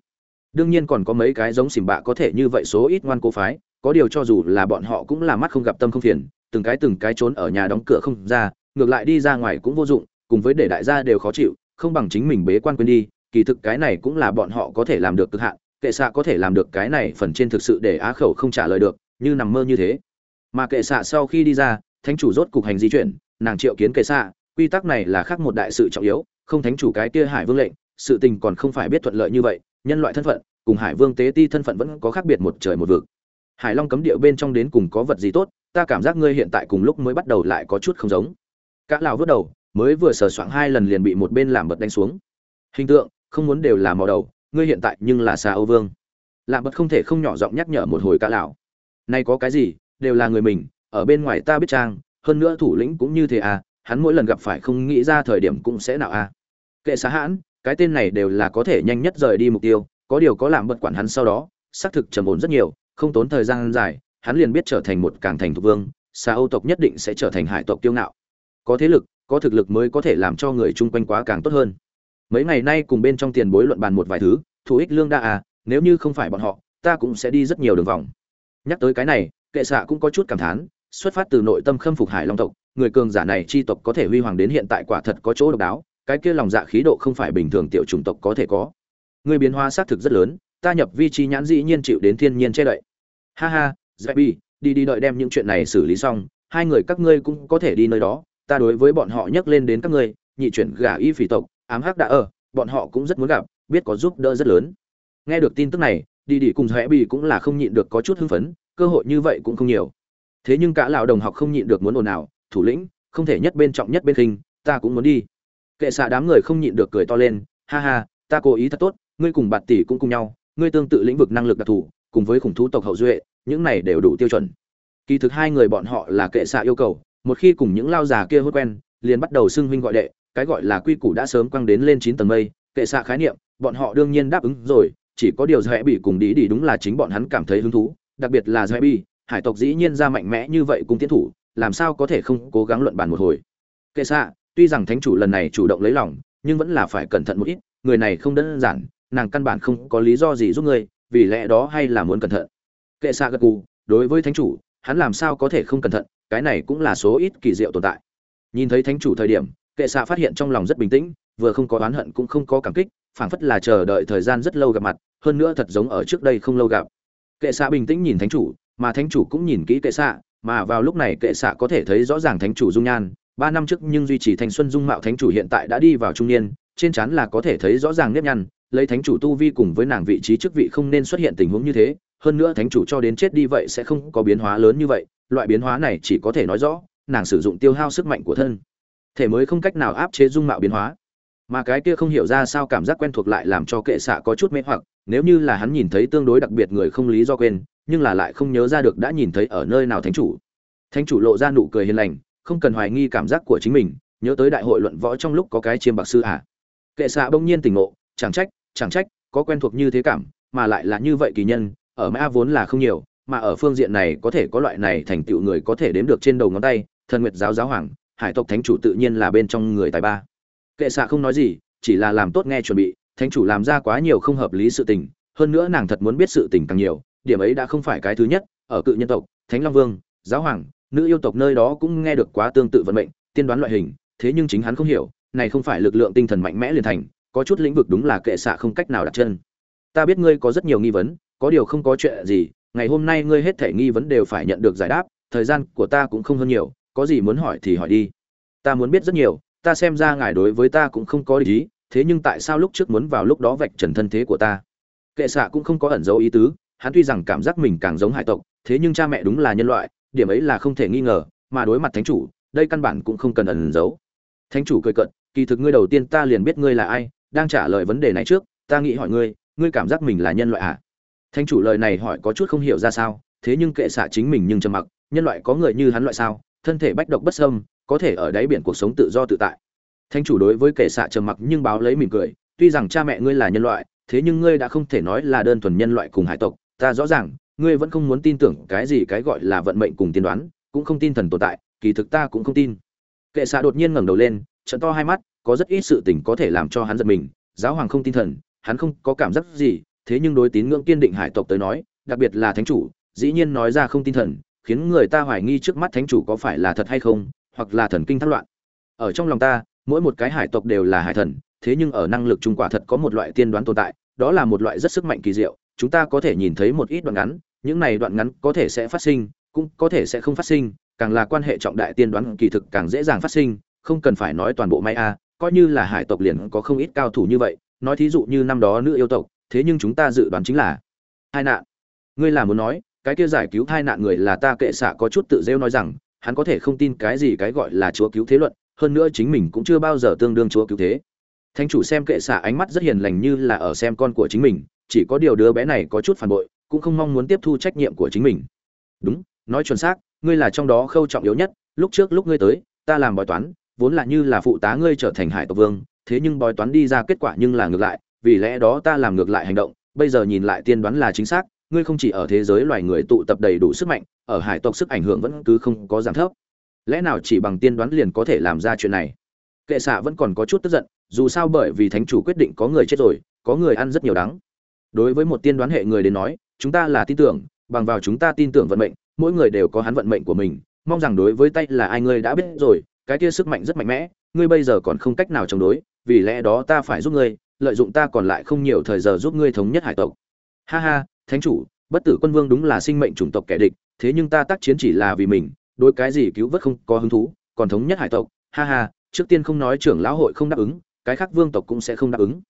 Đương nhiên còn có mấy cái giống xỉm bạ có thể như vậy số ít ngoan cố phái, có điều cho dù là bọn họ cũng là mắt không gặp tâm không phiền, từng cái từng cái trốn ở nhà đóng cửa không ra, ngược lại đi ra ngoài cũng vô dụng, cùng với để đại gia đều khó chịu, không bằng chính mình bế quan quên đi, kỳ thực cái này cũng là bọn họ có thể làm được cực hạn, kệ xạ có thể làm được cái này phần trên thực sự để á khẩu không trả lời được, như nằm mơ như thế. Mà kệ xạ sau khi đi ra, thánh chủ rốt cục hành di chuyển, nàng triệu kiến kệ xạ, quy tắc này là khác một đại sự trọng yếu không thánh chủ cái kia hải vương lệnh, sự tình còn không phải biết thuận lợi như vậy, nhân loại thân phận, cùng hải vương tế ti thân phận vẫn có khác biệt một trời một vực. Hải long cấm địa bên trong đến cùng có vật gì tốt, ta cảm giác ngươi hiện tại cùng lúc mới bắt đầu lại có chút không giống. Cả lào vớt đầu, mới vừa sờ soạng hai lần liền bị một bên làm bật đánh xuống. Hình tượng, không muốn đều là màu đầu, ngươi hiện tại nhưng là xa âu vương. Làm bật không thể không nhỏ giọng nhắc nhở một hồi cả lão. Nay có cái gì, đều là người mình, ở bên ngoài ta biết trang, hơn nữa thủ lĩnh cũng như thế à hắn mỗi lần gặp phải không nghĩ ra thời điểm cũng sẽ nào à kệ xá hãn, cái tên này đều là có thể nhanh nhất rời đi mục tiêu, có điều có làm bật quản hắn sau đó, xác thực trầm ổn rất nhiều, không tốn thời gian dài, hắn liền biết trở thành một càng thành thuộc vương xa âu tộc nhất định sẽ trở thành hải tộc kiêu ngạo. Có thế lực, có thực lực mới có thể làm cho người chung quanh quá càng tốt hơn. Mấy ngày nay cùng bên trong tiền bối luận bàn một vài thứ, thù ích lương đa à nếu như không phải bọn họ, ta cũng sẽ đi rất nhiều đường vòng. Nhắc tới cái này, kệ xạ cũng có chút cảm thán, xuất phát từ nội tâm khâm phục hải long tộc, người cường giả này chi tộc có thể huy hoàng đến hiện tại quả thật có chỗ độc đáo cái kia lòng dạ khí độ không phải bình thường tiểu chủng tộc có thể có. Người biến hóa xác thực rất lớn, ta nhập vi chi nhãn dĩ nhiên chịu đến thiên nhiên che đậy. Ha ha dạy bi đi đi đợi đem những chuyện này xử lý xong, hai người các ngươi cũng có thể đi nơi đó, ta đối với bọn họ nhắc lên đến các ngươi, nhị chuyển gả y phỉ tộc, ám hắc đã ở, bọn họ cũng rất muốn gặp, biết có giúp đỡ rất lớn. Nghe được tin tức này, đi đi cùng dạy bi cũng là không nhịn được có chút hưng phấn, cơ hội như vậy cũng không nhiều. Thế nhưng cả lão đồng học không nhịn được muốn ồn ào, thủ lĩnh, không thể nhất bên trọng nhất bên khinh, ta cũng muốn đi kệ xạ đám người không nhịn được cười to lên, ha ha, ta cố ý thật tốt, ngươi cùng bạt tỷ cũng cùng nhau, ngươi tương tự lĩnh vực năng lực đặc thù, cùng với khủng thú tộc hậu duệ, những này đều đủ tiêu chuẩn. Kỳ thực hai người bọn họ là kệ xạ yêu cầu, một khi cùng những lao già kia hốt quen, liền bắt đầu xưng huynh gọi đệ, cái gọi là quy củ đã sớm quăng đến lên chín tầng mây, kệ xạ khái niệm, bọn họ đương nhiên đáp ứng rồi, chỉ có điều dễ bị cùng đi đi đúng là chính bọn hắn cảm thấy hứng thú, đặc biệt là dễ bị hải tộc dĩ nhiên ra mạnh mẽ như vậy cùng tiến thủ, làm sao có thể không cố gắng luận bàn một hồi. Kệ xạ tuy rằng thánh chủ lần này chủ động lấy lòng, nhưng vẫn là phải cẩn thận một ít, người này không đơn giản, nàng căn bản không có lý do gì giúp ngươi, vì lẽ đó hay là muốn cẩn thận. Kệ xạ gật cù đối với thánh chủ, hắn làm sao có thể không cẩn thận, cái này cũng là số ít kỳ diệu tồn tại. Nhìn thấy thánh chủ thời điểm, kệ xạ phát hiện trong lòng rất bình tĩnh, vừa không có oán hận cũng không có cảm kích, phảng phất là chờ đợi thời gian rất lâu gặp mặt, hơn nữa thật giống ở trước đây không lâu gặp. Kệ xạ bình tĩnh nhìn thánh chủ, mà thánh chủ cũng nhìn kỹ kệ xạ mà vào lúc này kệ xạ có thể thấy rõ ràng thánh chủ dung nhan ba năm trước nhưng duy trì thanh xuân dung mạo thánh chủ hiện tại đã đi vào trung niên, trên chắn là có thể thấy rõ ràng nếp nhăn, lấy thánh chủ tu vi cùng với nàng vị trí chức vị không nên xuất hiện tình huống như thế, hơn nữa thánh chủ cho đến chết đi vậy sẽ không có biến hóa lớn như vậy, loại biến hóa này chỉ có thể nói rõ, nàng sử dụng tiêu hao sức mạnh của thân. Thể mới không cách nào áp chế dung mạo biến hóa. Mà cái kia không hiểu ra sao cảm giác quen thuộc lại làm cho kệ xạ có chút mê hoặc, nếu như là hắn nhìn thấy tương đối đặc biệt người không lý do quên, nhưng là lại không nhớ ra được đã nhìn thấy ở nơi nào thánh chủ. Thánh chủ lộ ra nụ cười hiền lành không cần hoài nghi cảm giác của chính mình, nhớ tới đại hội luận võ trong lúc có cái chiêm bạc sư à. kệ xạ bỗng nhiên tỉnh ngộ, chẳng trách chẳng trách, có quen thuộc như thế cảm, mà lại là như vậy kỳ nhân, ở mã vốn là không nhiều, mà ở phương diện này có thể có loại này thành tựu người có thể đếm được trên đầu ngón tay, thần nguyệt giáo giáo hoàng, hải tộc thánh chủ tự nhiên là bên trong người tài ba kệ xạ không nói gì, chỉ là làm tốt nghe chuẩn bị, thánh chủ làm ra quá nhiều không hợp lý sự tình, hơn nữa nàng thật muốn biết sự tình càng nhiều, điểm ấy đã không phải cái thứ nhất, ở cự nhân tộc, thánh long vương, giáo hoàng nữ yêu tộc nơi đó cũng nghe được quá tương tự vận mệnh, tiên đoán loại hình, thế nhưng chính hắn không hiểu, này không phải lực lượng tinh thần mạnh mẽ liền thành, có chút lĩnh vực đúng là kệ xạ không cách nào đặt chân. Ta biết ngươi có rất nhiều nghi vấn, có điều không có chuyện gì, ngày hôm nay ngươi hết thể nghi vấn đều phải nhận được giải đáp, thời gian của ta cũng không hơn nhiều, có gì muốn hỏi thì hỏi đi. Ta muốn biết rất nhiều, ta xem ra ngài đối với ta cũng không có ý, thế nhưng tại sao lúc trước muốn vào lúc đó vạch trần thân thế của ta? Kệ xạ cũng không có ẩn dấu ý tứ, hắn tuy rằng cảm giác mình càng giống hải tộc, thế nhưng cha mẹ đúng là nhân loại điểm ấy là không thể nghi ngờ, mà đối mặt thánh chủ, đây căn bản cũng không cần ẩn giấu. Thánh chủ cười cận kỳ thực ngươi đầu tiên ta liền biết ngươi là ai, đang trả lời vấn đề này trước, ta nghĩ hỏi ngươi ngươi cảm giác mình là nhân loại à? Thánh chủ lời này hỏi có chút không hiểu ra sao, thế nhưng kệ xạ chính mình nhưng trầm mặc, nhân loại có người như hắn loại sao? Thân thể bách độc bất sâm có thể ở đáy biển cuộc sống tự do tự tại. Thánh chủ đối với kệ xạ trầm mặc nhưng báo lấy mỉm cười, tuy rằng cha mẹ ngươi là nhân loại, thế nhưng ngươi đã không thể nói là đơn thuần nhân loại cùng hải tộc, ta rõ ràng ngươi vẫn không muốn tin tưởng cái gì cái gọi là vận mệnh cùng tiên đoán, cũng không tin thần tồn tại, kỳ thực ta cũng không tin. Kệ xạ đột nhiên ngẩng đầu lên, trận to hai mắt, có rất ít sự tình có thể làm cho hắn giật mình, giáo hoàng không tin thần, hắn không có cảm giác gì, thế nhưng đối tín ngưỡng kiên định hải tộc tới nói, đặc biệt là thánh chủ, dĩ nhiên nói ra không tin thần, khiến người ta hoài nghi trước mắt thánh chủ có phải là thật hay không, hoặc là thần kinh thất loạn. Ở trong lòng ta, mỗi một cái hải tộc đều là hải thần, thế nhưng ở năng lực trung quả thật có một loại tiên đoán tồn tại, đó là một loại rất sức mạnh kỳ diệu, chúng ta có thể nhìn thấy một ít đoạn ngắn những này đoạn ngắn có thể sẽ phát sinh, cũng có thể sẽ không phát sinh, càng là quan hệ trọng đại tiên đoán kỳ thực càng dễ dàng phát sinh, không cần phải nói toàn bộ may a, coi như là hải tộc liền có không ít cao thủ như vậy, nói thí dụ như năm đó nữ yêu tộc, thế nhưng chúng ta dự đoán chính là hai nạn. Ngươi là muốn nói, cái kia giải cứu hai nạn người là ta kệ xạ có chút tự rêu nói rằng, hắn có thể không tin cái gì cái gọi là chúa cứu thế luận, hơn nữa chính mình cũng chưa bao giờ tương đương chúa cứu thế. Thánh chủ xem kệ xạ ánh mắt rất hiền lành như là ở xem con của chính mình, chỉ có điều đứa bé này có chút phản bội cũng không mong muốn tiếp thu trách nhiệm của chính mình. Đúng, nói chuẩn xác, ngươi là trong đó khâu trọng yếu nhất, lúc trước lúc ngươi tới, ta làm bói toán, vốn là như là phụ tá ngươi trở thành hải tộc vương, thế nhưng bói toán đi ra kết quả nhưng là ngược lại, vì lẽ đó ta làm ngược lại hành động, bây giờ nhìn lại tiên đoán là chính xác, ngươi không chỉ ở thế giới loài người tụ tập đầy đủ sức mạnh, ở hải tộc sức ảnh hưởng vẫn cứ không có giảm thấp. Lẽ nào chỉ bằng tiên đoán liền có thể làm ra chuyện này? Kệ xạ vẫn còn có chút tức giận, dù sao bởi vì thánh chủ quyết định có người chết rồi, có người ăn rất nhiều đắng. Đối với một tiên đoán hệ người đến nói chúng ta là tin tưởng, bằng vào chúng ta tin tưởng vận mệnh, mỗi người đều có hắn vận mệnh của mình. Mong rằng đối với tay là ai ngươi đã biết rồi, cái kia sức mạnh rất mạnh mẽ, ngươi bây giờ còn không cách nào chống đối, vì lẽ đó ta phải giúp ngươi, lợi dụng ta còn lại không nhiều thời giờ giúp ngươi thống nhất hải tộc. Ha ha, thánh chủ, bất tử quân vương đúng là sinh mệnh chủng tộc kẻ địch, thế nhưng ta tác chiến chỉ là vì mình, đối cái gì cứu vớt không có hứng thú, còn thống nhất hải tộc. Ha ha, trước tiên không nói trưởng lão hội không đáp ứng, cái khác vương tộc cũng sẽ không đáp ứng.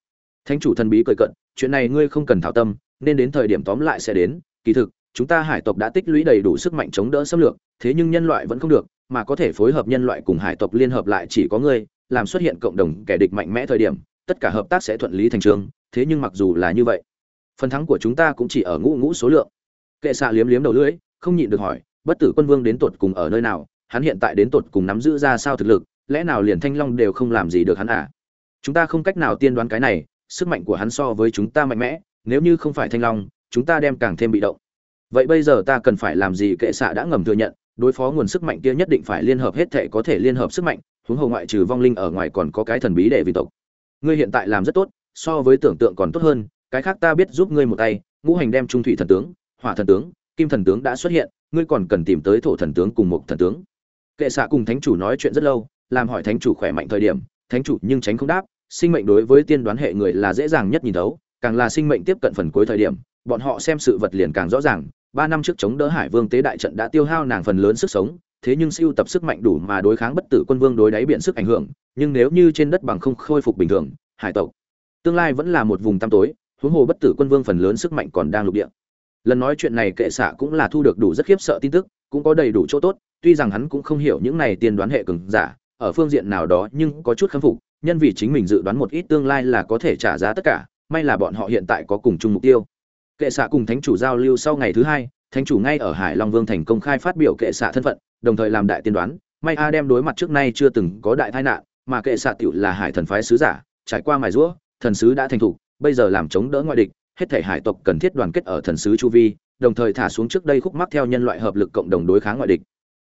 Thánh chủ thần bí cười cận, chuyện này ngươi không cần thảo tâm nên đến thời điểm tóm lại sẽ đến. Kỳ thực, chúng ta hải tộc đã tích lũy đầy đủ sức mạnh chống đỡ xâm lược, thế nhưng nhân loại vẫn không được, mà có thể phối hợp nhân loại cùng hải tộc liên hợp lại chỉ có ngươi, làm xuất hiện cộng đồng kẻ địch mạnh mẽ thời điểm, tất cả hợp tác sẽ thuận lý thành trường thế nhưng mặc dù là như vậy, phần thắng của chúng ta cũng chỉ ở ngũ ngũ số lượng. Kệ xạ liếm liếm đầu lưỡi, không nhịn được hỏi, bất tử quân vương đến tột cùng ở nơi nào? Hắn hiện tại đến tột cùng nắm giữ ra sao thực lực? Lẽ nào liền thanh long đều không làm gì được hắn à? Chúng ta không cách nào tiên đoán cái này, sức mạnh của hắn so với chúng ta mạnh mẽ nếu như không phải thanh long, chúng ta đem càng thêm bị động. Vậy bây giờ ta cần phải làm gì kệ xạ đã ngầm thừa nhận, đối phó nguồn sức mạnh kia nhất định phải liên hợp hết thể có thể liên hợp sức mạnh, huống hồ ngoại trừ vong linh ở ngoài còn có cái thần bí để vì tộc. Ngươi hiện tại làm rất tốt, so với tưởng tượng còn tốt hơn, cái khác ta biết giúp ngươi một tay, ngũ hành đem trung thủy thần tướng, hỏa thần tướng, kim thần tướng đã xuất hiện, ngươi còn cần tìm tới thổ thần tướng cùng một thần tướng. Kệ xạ cùng thánh chủ nói chuyện rất lâu, làm hỏi thánh chủ khỏe mạnh thời điểm, thánh chủ nhưng tránh không đáp, sinh mệnh đối với tiên đoán hệ người là dễ dàng nhất nhìn thấu càng là sinh mệnh tiếp cận phần cuối thời điểm, bọn họ xem sự vật liền càng rõ ràng. Ba năm trước chống đỡ hải vương tế đại trận đã tiêu hao nàng phần lớn sức sống, thế nhưng siêu tập sức mạnh đủ mà đối kháng bất tử quân vương đối đáy biển sức ảnh hưởng, nhưng nếu như trên đất bằng không khôi phục bình thường, hải tộc tương lai vẫn là một vùng tăm tối, huống hồ bất tử quân vương phần lớn sức mạnh còn đang lục địa. Lần nói chuyện này kệ xạ cũng là thu được đủ rất khiếp sợ tin tức, cũng có đầy đủ chỗ tốt, tuy rằng hắn cũng không hiểu những này tiên đoán hệ cường giả, ở phương diện nào đó nhưng có chút khâm phục, nhân vì chính mình dự đoán một ít tương lai là có thể trả giá tất cả may là bọn họ hiện tại có cùng chung mục tiêu. Kệ xạ cùng thánh chủ giao lưu sau ngày thứ hai, thánh chủ ngay ở hải long vương thành công khai phát biểu kệ xạ thân phận, đồng thời làm đại tiên đoán, may a đem đối mặt trước nay chưa từng có đại tai nạn, mà kệ xạ tiểu là hải thần phái sứ giả, trải qua mài rũa, thần sứ đã thành thục bây giờ làm chống đỡ ngoại địch, hết thể hải tộc cần thiết đoàn kết ở thần sứ chu vi, đồng thời thả xuống trước đây khúc mắc theo nhân loại hợp lực cộng đồng đối kháng ngoại địch.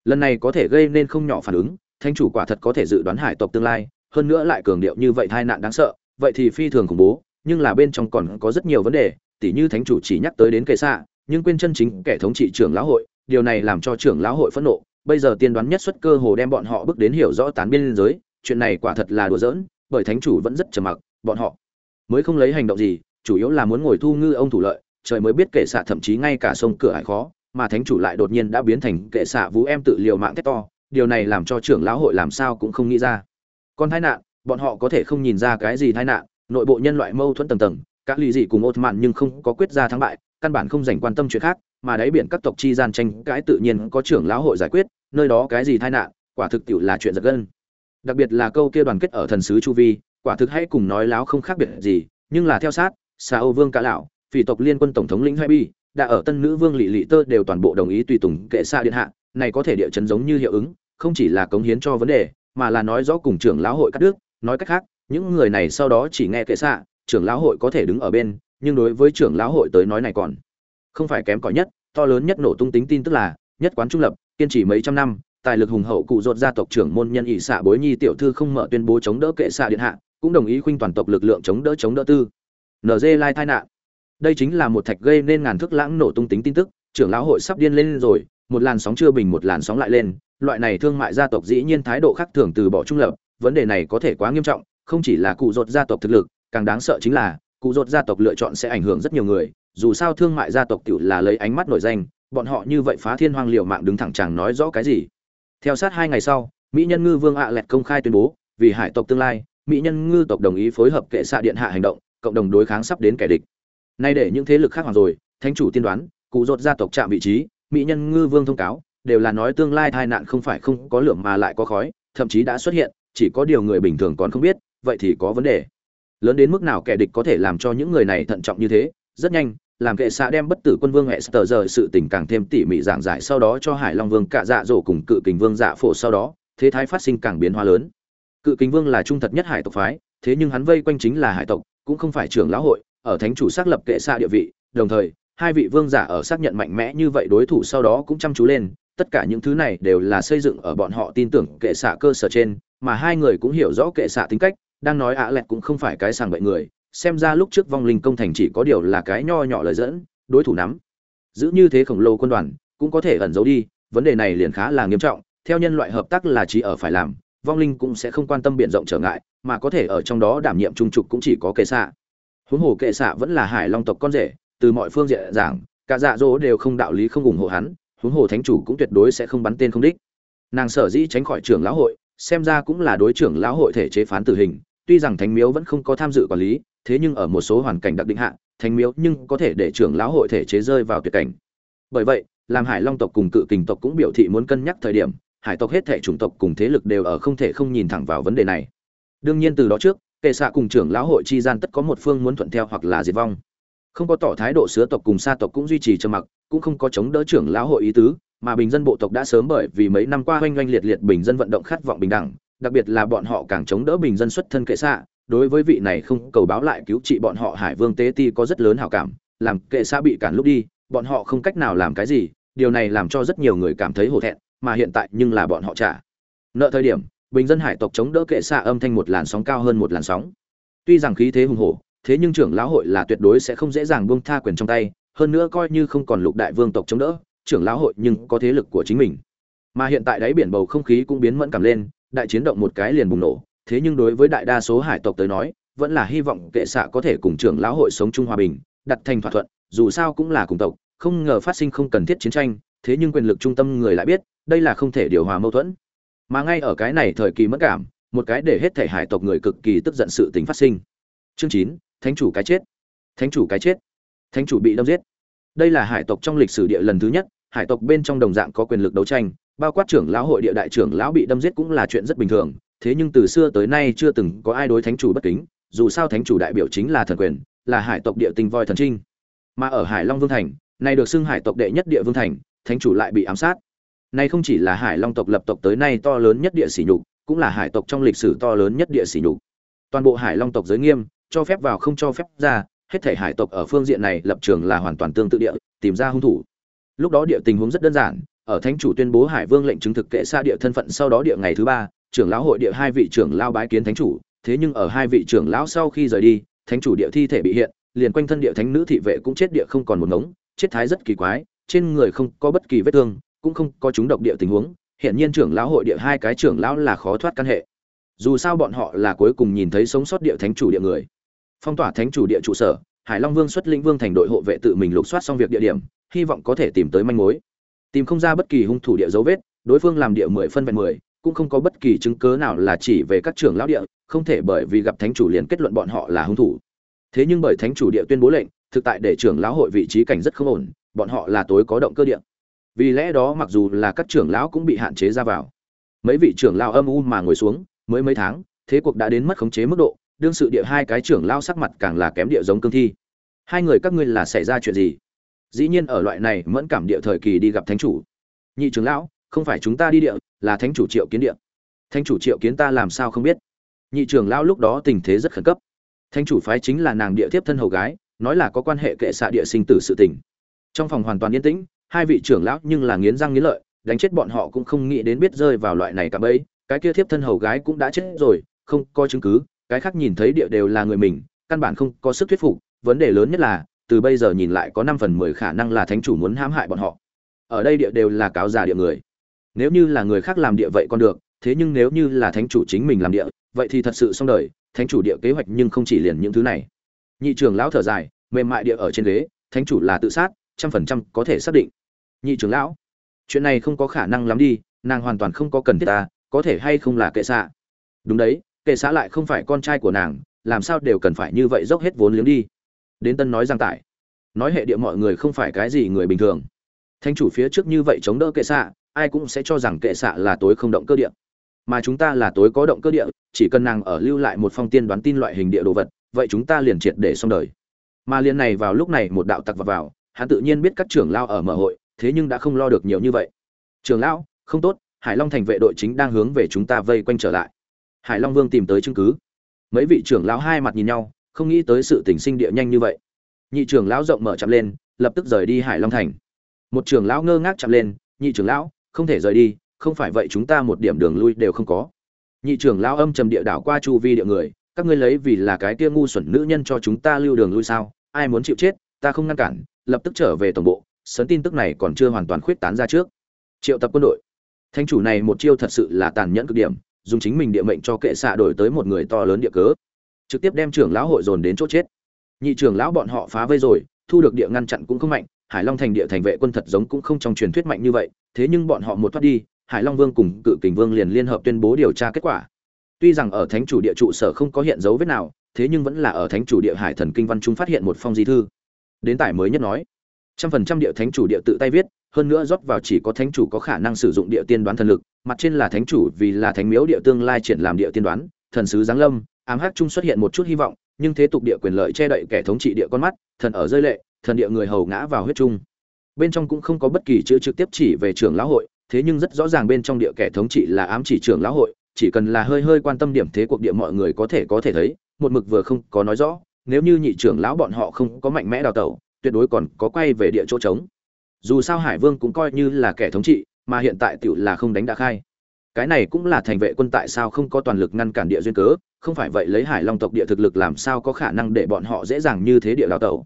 Lần này có thể gây nên không nhỏ phản ứng, thánh chủ quả thật có thể dự đoán hải tộc tương lai, hơn nữa lại cường điệu như vậy tai nạn đáng sợ, vậy thì phi thường khủng bố nhưng là bên trong còn có rất nhiều vấn đề, tỉ như thánh chủ chỉ nhắc tới đến kệ xạ, nhưng quên chân chính kẻ thống trị trưởng lão hội, điều này làm cho trưởng lão hội phẫn nộ. Bây giờ tiên đoán nhất xuất cơ hồ đem bọn họ bước đến hiểu rõ tán biên giới, chuyện này quả thật là đùa giỡn, bởi thánh chủ vẫn rất trầm mặc, bọn họ mới không lấy hành động gì, chủ yếu là muốn ngồi thu ngư ông thủ lợi, trời mới biết kệ xạ thậm chí ngay cả sông cửa hải khó, mà thánh chủ lại đột nhiên đã biến thành kệ xạ vũ em tự liều mạng thét to, điều này làm cho trưởng lão hội làm sao cũng không nghĩ ra. Còn tai nạn, bọn họ có thể không nhìn ra cái gì tai nạn nội bộ nhân loại mâu thuẫn tầng tầng các lì dị cùng ột mạn nhưng không có quyết ra thắng bại, căn bản không dành quan tâm chuyện khác, mà đáy biển các tộc chi gian tranh cãi tự nhiên có trưởng lão hội giải quyết, nơi đó cái gì tai nạn, quả thực tiệu là chuyện giật gân. Đặc biệt là câu kia đoàn kết ở thần sứ chu vi, quả thực hay cùng nói láo không khác biệt gì, nhưng là theo sát xa âu vương cả lão, phỉ tộc liên quân tổng thống lĩnh hai bi, đã ở tân nữ vương lỵ lỵ tơ đều toàn bộ đồng ý tùy tùng kệ xa điện hạ, này có thể địa chấn giống như hiệu ứng, không chỉ là cống hiến cho vấn đề, mà là nói rõ cùng trưởng lão hội cắt đứt, nói cách khác những người này sau đó chỉ nghe kệ xạ, trưởng lão hội có thể đứng ở bên, nhưng đối với trưởng lão hội tới nói này còn không phải kém cỏi nhất. To lớn nhất nổ tung tính tin tức là, nhất quán trung lập, kiên trì mấy trăm năm, tài lực hùng hậu cụ dột gia tộc trưởng môn nhân ỷ xạ bối nhi tiểu thư không mở tuyên bố chống đỡ kệ xạ điện hạ, cũng đồng ý khuynh toàn tộc lực lượng chống đỡ chống đỡ tư. Nd lai tai nạn. Đây chính là một thạch gây nên ngàn thước lãng nổ tung tính tin tức, trưởng lão hội sắp điên lên rồi, một làn sóng chưa bình, một làn sóng lại lên. Loại này thương mại gia tộc dĩ nhiên thái độ khác thường từ bỏ trung lập, vấn đề này có thể quá nghiêm trọng không chỉ là cụ rột gia tộc thực lực, càng đáng sợ chính là, cụ rột gia tộc lựa chọn sẽ ảnh hưởng rất nhiều người, dù sao thương mại gia tộc tiểu là lấy ánh mắt nổi danh, bọn họ như vậy phá thiên hoang liều mạng đứng thẳng chẳng nói rõ cái gì. Theo sát hai ngày sau, mỹ nhân ngư vương ạ lẹt công khai tuyên bố, vì hải tộc tương lai, mỹ nhân ngư tộc đồng ý phối hợp kệ xạ điện hạ hành động, cộng đồng đối kháng sắp đến kẻ địch. Nay để những thế lực khác hoàng rồi, thánh chủ tiên đoán, cụ rột gia tộc chạm vị trí, mỹ nhân ngư vương thông cáo, đều là nói tương lai tai nạn không phải không có lửa mà lại có khói, thậm chí đã xuất hiện, chỉ có điều người bình thường còn không biết vậy thì có vấn đề. Lớn đến mức nào kẻ địch có thể làm cho những người này thận trọng như thế? Rất nhanh, làm kệ xạ đem bất tử quân vương hệ sờ giờ sự tình càng thêm tỉ mỉ giảng giải sau đó cho hải long vương cạ dạ dỗ cùng cự kình vương dạ phổ sau đó, thế thái phát sinh càng biến hóa lớn. Cự kình vương là trung thật nhất hải tộc phái, thế nhưng hắn vây quanh chính là hải tộc, cũng không phải trưởng lão hội, ở thánh chủ xác lập kệ xạ địa vị, đồng thời, hai vị vương giả ở xác nhận mạnh mẽ như vậy đối thủ sau đó cũng chăm chú lên, tất cả những thứ này đều là xây dựng ở bọn họ tin tưởng kệ xạ cơ sở trên, mà hai người cũng hiểu rõ kệ xạ tính cách đang nói ạ lẹt cũng không phải cái sàng bậy người, xem ra lúc trước vong linh công thành chỉ có điều là cái nho nhỏ lời dẫn, đối thủ nắm. Giữ như thế khổng lồ quân đoàn, cũng có thể ẩn giấu đi, vấn đề này liền khá là nghiêm trọng, theo nhân loại hợp tác là chỉ ở phải làm, vong linh cũng sẽ không quan tâm biện rộng trở ngại, mà có thể ở trong đó đảm nhiệm trung trục cũng chỉ có kệ xạ. Huống hồ kệ xạ vẫn là hải long tộc con rể, từ mọi phương diện giảng, cả dạ dỗ đều không đạo lý không ủng hộ hắn, huống hồ thánh chủ cũng tuyệt đối sẽ không bắn tên không đích. Nàng sở dĩ tránh khỏi trưởng lão hội xem ra cũng là đối trưởng lão hội thể chế phán tử hình, tuy rằng thánh miếu vẫn không có tham dự quản lý, thế nhưng ở một số hoàn cảnh đặc định hạ, thánh miếu nhưng có thể để trưởng lão hội thể chế rơi vào tuyệt cảnh. Bởi vậy, làm hải long tộc cùng cự kình tộc cũng biểu thị muốn cân nhắc thời điểm, hải tộc hết thể chủng tộc cùng thế lực đều ở không thể không nhìn thẳng vào vấn đề này. Đương nhiên từ đó trước, kệ xạ cùng trưởng lão hội chi gian tất có một phương muốn thuận theo hoặc là diệt vong. Không có tỏ thái độ sứa tộc cùng sa tộc cũng duy trì trầm mặc, cũng không có chống đỡ trưởng lão hội ý tứ mà bình dân bộ tộc đã sớm bởi vì mấy năm qua hoanh hoanh liệt liệt bình dân vận động khát vọng bình đẳng, đặc biệt là bọn họ càng chống đỡ bình dân xuất thân kệ xạ đối với vị này không cầu báo lại cứu trị bọn họ hải vương tế ti có rất lớn hảo cảm, làm kệ xạ bị cản lúc đi, bọn họ không cách nào làm cái gì, điều này làm cho rất nhiều người cảm thấy hổ thẹn, mà hiện tại nhưng là bọn họ trả. Nợ thời điểm, bình dân hải tộc chống đỡ kệ xạ âm thanh một làn sóng cao hơn một làn sóng. Tuy rằng khí thế hùng hổ, thế nhưng trưởng lão hội là tuyệt đối sẽ không dễ dàng buông tha quyền trong tay, hơn nữa coi như không còn lục đại vương tộc chống đỡ trưởng lão hội nhưng có thế lực của chính mình. Mà hiện tại đáy biển bầu không khí cũng biến mẫn cảm lên, đại chiến động một cái liền bùng nổ. Thế nhưng đối với đại đa số hải tộc tới nói, vẫn là hy vọng kệ xạ có thể cùng trưởng lão hội sống chung hòa bình, đặt thành thỏa thuận, dù sao cũng là cùng tộc, không ngờ phát sinh không cần thiết chiến tranh, thế nhưng quyền lực trung tâm người lại biết, đây là không thể điều hòa mâu thuẫn. Mà ngay ở cái này thời kỳ mất cảm, một cái để hết thể hải tộc người cực kỳ tức giận sự tính phát sinh. Chương chín, thánh chủ cái chết. Thánh chủ cái chết. Thánh chủ bị đâm giết. Đây là hải tộc trong lịch sử địa lần thứ nhất hải tộc bên trong đồng dạng có quyền lực đấu tranh, bao quát trưởng lão hội địa đại trưởng lão bị đâm giết cũng là chuyện rất bình thường. Thế nhưng từ xưa tới nay chưa từng có ai đối thánh chủ bất kính, dù sao thánh chủ đại biểu chính là thần quyền, là hải tộc địa tinh voi thần trinh. Mà ở hải long vương thành này được xưng hải tộc đệ nhất địa vương thành, thánh chủ lại bị ám sát. Này không chỉ là hải long tộc lập tộc tới nay to lớn nhất địa sỉ nhục, cũng là hải tộc trong lịch sử to lớn nhất địa sỉ nhục. Toàn bộ hải long tộc giới nghiêm, cho phép vào không cho phép ra, hết thể hải tộc ở phương diện này lập trường là hoàn toàn tương tự địa, tìm ra hung thủ lúc đó địa tình huống rất đơn giản, ở thánh chủ tuyên bố hải vương lệnh chứng thực kệ xa địa thân phận sau đó địa ngày thứ ba, trưởng lão hội địa hai vị trưởng lao bái kiến thánh chủ, thế nhưng ở hai vị trưởng lão sau khi rời đi, thánh chủ địa thi thể bị hiện, liền quanh thân địa thánh nữ thị vệ cũng chết địa không còn một ngống, chết thái rất kỳ quái, trên người không có bất kỳ vết thương, cũng không có chúng độc địa tình huống hiện nhiên trưởng lão hội địa hai cái trưởng lão là khó thoát căn hệ. Dù sao bọn họ là cuối cùng nhìn thấy sống sót địa thánh chủ địa người. Phong tỏa thánh chủ địa trụ sở, hải long vương xuất lĩnh vương thành đội hộ vệ tự mình lục soát xong việc địa điểm hy vọng có thể tìm tới manh mối. Tìm không ra bất kỳ hung thủ địa dấu vết, đối phương làm địa mười phân vẹn mười, cũng không có bất kỳ chứng cớ nào là chỉ về các trưởng lão địa, không thể bởi vì gặp thánh chủ liền kết luận bọn họ là hung thủ. Thế nhưng bởi thánh chủ địa tuyên bố lệnh, thực tại để trưởng lão hội vị trí cảnh rất không ổn, bọn họ là tối có động cơ địa. Vì lẽ đó mặc dù là các trưởng lão cũng bị hạn chế ra vào. Mấy vị trưởng lão âm u mà ngồi xuống, mới mấy tháng, thế cuộc đã đến mất khống chế mức độ, đương sự địa hai cái trưởng lão sắc mặt càng là kém địa giống cương thi. Hai người các ngươi là xảy ra chuyện gì? Dĩ nhiên ở loại này mẫn cảm địa thời kỳ đi gặp thánh chủ. Nhị trưởng lão, không phải chúng ta đi địa, là thánh chủ triệu kiến địa. Thánh chủ triệu kiến ta làm sao không biết? Nhị trưởng lão lúc đó tình thế rất khẩn cấp. Thánh chủ phái chính là nàng địa tiếp thân hầu gái, nói là có quan hệ kệ xạ địa sinh tử sự tình. Trong phòng hoàn toàn yên tĩnh, hai vị trưởng lão nhưng là nghiến răng nghiến lợi, đánh chết bọn họ cũng không nghĩ đến biết rơi vào loại này cả bấy cái kia thiếp thân hầu gái cũng đã chết rồi, không có chứng cứ, cái khác nhìn thấy địa đều là người mình, căn bản không có sức thuyết phục, vấn đề lớn nhất là từ bây giờ nhìn lại có năm phần mười khả năng là thánh chủ muốn hãm hại bọn họ. Ở đây địa đều là cáo giả địa người. Nếu như là người khác làm địa vậy còn được, thế nhưng nếu như là thánh chủ chính mình làm địa, vậy thì thật sự xong đời, thánh chủ địa kế hoạch nhưng không chỉ liền những thứ này. Nhị trưởng lão thở dài, mềm mại địa ở trên ghế, thánh chủ là tự sát, trăm phần trăm có thể xác định. Nhị trưởng lão, chuyện này không có khả năng lắm đi, nàng hoàn toàn không có cần thiết ta, có thể hay không là kệ xạ? Đúng đấy, kệ xã lại không phải con trai của nàng, làm sao đều cần phải như vậy dốc hết vốn liếng đi đến tân nói giang tải. Nói hệ địa mọi người không phải cái gì người bình thường. Thanh chủ phía trước như vậy chống đỡ kệ xạ ai cũng sẽ cho rằng kệ xạ là tối không động cơ địa. Mà chúng ta là tối có động cơ địa chỉ cần nàng ở lưu lại một phong tiên đoán tin loại hình địa đồ vật vậy chúng ta liền triệt để xong đời. Mà liền này vào lúc này một đạo tặc vào, vào hắn tự nhiên biết các trưởng lao ở mở hội thế nhưng đã không lo được nhiều như vậy. Trưởng lão không tốt hải long thành vệ đội chính đang hướng về chúng ta vây quanh trở lại. Hải long vương tìm tới chứng cứ. Mấy vị trưởng lão hai mặt nhìn nhau không nghĩ tới sự tình sinh địa nhanh như vậy. Nhị trưởng lão rộng mở chậm lên, lập tức rời đi hải long thành. Một trưởng lão ngơ ngác chậm lên, nhị trưởng lão, không thể rời đi, không phải vậy chúng ta một điểm đường lui đều không có. Nhị trưởng lão âm trầm địa đảo qua chu vi địa người, các ngươi lấy vì là cái kia ngu xuẩn nữ nhân cho chúng ta lưu đường lui sao? Ai muốn chịu chết, ta không ngăn cản. Lập tức trở về tổng bộ, sớm tin tức này còn chưa hoàn toàn khuyết tán ra trước. Triệu tập quân đội. Thanh chủ này một chiêu thật sự là tàn nhẫn cực điểm, dùng chính mình địa mệnh cho kệ xạ đổi tới một người to lớn địa cớ trực tiếp đem trưởng lão hội dồn đến chỗ chết. Nhị trưởng lão bọn họ phá vây rồi, thu được địa ngăn chặn cũng không mạnh, hải long thành địa thành vệ quân thật giống cũng không trong truyền thuyết mạnh như vậy, thế nhưng bọn họ một thoát đi, hải long vương cùng cự kình vương liền liên hợp tuyên bố điều tra kết quả. Tuy rằng ở thánh chủ địa trụ sở không có hiện dấu vết nào, thế nhưng vẫn là ở thánh chủ địa hải thần kinh văn chúng phát hiện một phong di thư. Đến tải mới nhất nói, trăm phần trăm địa thánh chủ địa tự tay viết, hơn nữa rót vào chỉ có thánh chủ có khả năng sử dụng địa tiên đoán thần lực, mặt trên là thánh chủ vì là thánh miếu địa tương lai triển làm địa tiên đoán thần sứ giáng lâm, ám hắc trung xuất hiện một chút hy vọng, nhưng thế tục địa quyền lợi che đậy kẻ thống trị địa con mắt, thần ở rơi lệ, thần địa người hầu ngã vào huyết trung. Bên trong cũng không có bất kỳ chữ trực tiếp chỉ về trưởng lão hội, thế nhưng rất rõ ràng bên trong địa kẻ thống trị là ám chỉ trưởng lão hội, chỉ cần là hơi hơi quan tâm điểm thế cuộc địa mọi người có thể có thể thấy, một mực vừa không có nói rõ, nếu như nhị trưởng lão bọn họ không có mạnh mẽ đào tẩu, tuyệt đối còn có quay về địa chỗ trống. Dù sao hải vương cũng coi như là kẻ thống trị, mà hiện tại tiểu là không đánh đã khai cái này cũng là thành vệ quân tại sao không có toàn lực ngăn cản địa duyên cớ, không phải vậy lấy hải long tộc địa thực lực làm sao có khả năng để bọn họ dễ dàng như thế địa đào tẩu.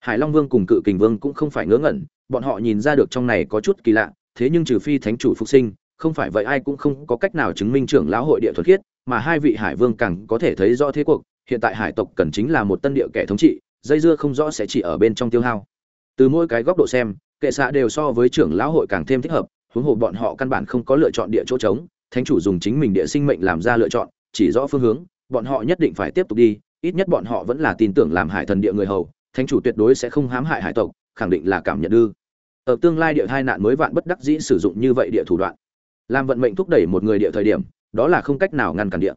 Hải long vương cùng cự kình vương cũng không phải ngớ ngẩn, bọn họ nhìn ra được trong này có chút kỳ lạ, thế nhưng trừ phi thánh chủ phục sinh, không phải vậy ai cũng không có cách nào chứng minh trưởng lão hội địa thuật khiết, mà hai vị hải vương càng có thể thấy rõ thế cuộc, hiện tại hải tộc cần chính là một tân địa kẻ thống trị, dây dưa không rõ sẽ chỉ ở bên trong tiêu hao. Từ mỗi cái góc độ xem, kệ xạ đều so với trưởng lão hội càng thêm thích hợp huống hồ bọn họ căn bản không có lựa chọn địa chỗ trống, thánh chủ dùng chính mình địa sinh mệnh làm ra lựa chọn, chỉ rõ phương hướng, bọn họ nhất định phải tiếp tục đi, ít nhất bọn họ vẫn là tin tưởng làm hải thần địa người hầu, thánh chủ tuyệt đối sẽ không hãm hại hải tộc, khẳng định là cảm nhận ư. Ở tương lai địa hai nạn mới vạn bất đắc dĩ sử dụng như vậy địa thủ đoạn. Làm vận mệnh thúc đẩy một người địa thời điểm, đó là không cách nào ngăn cản địa.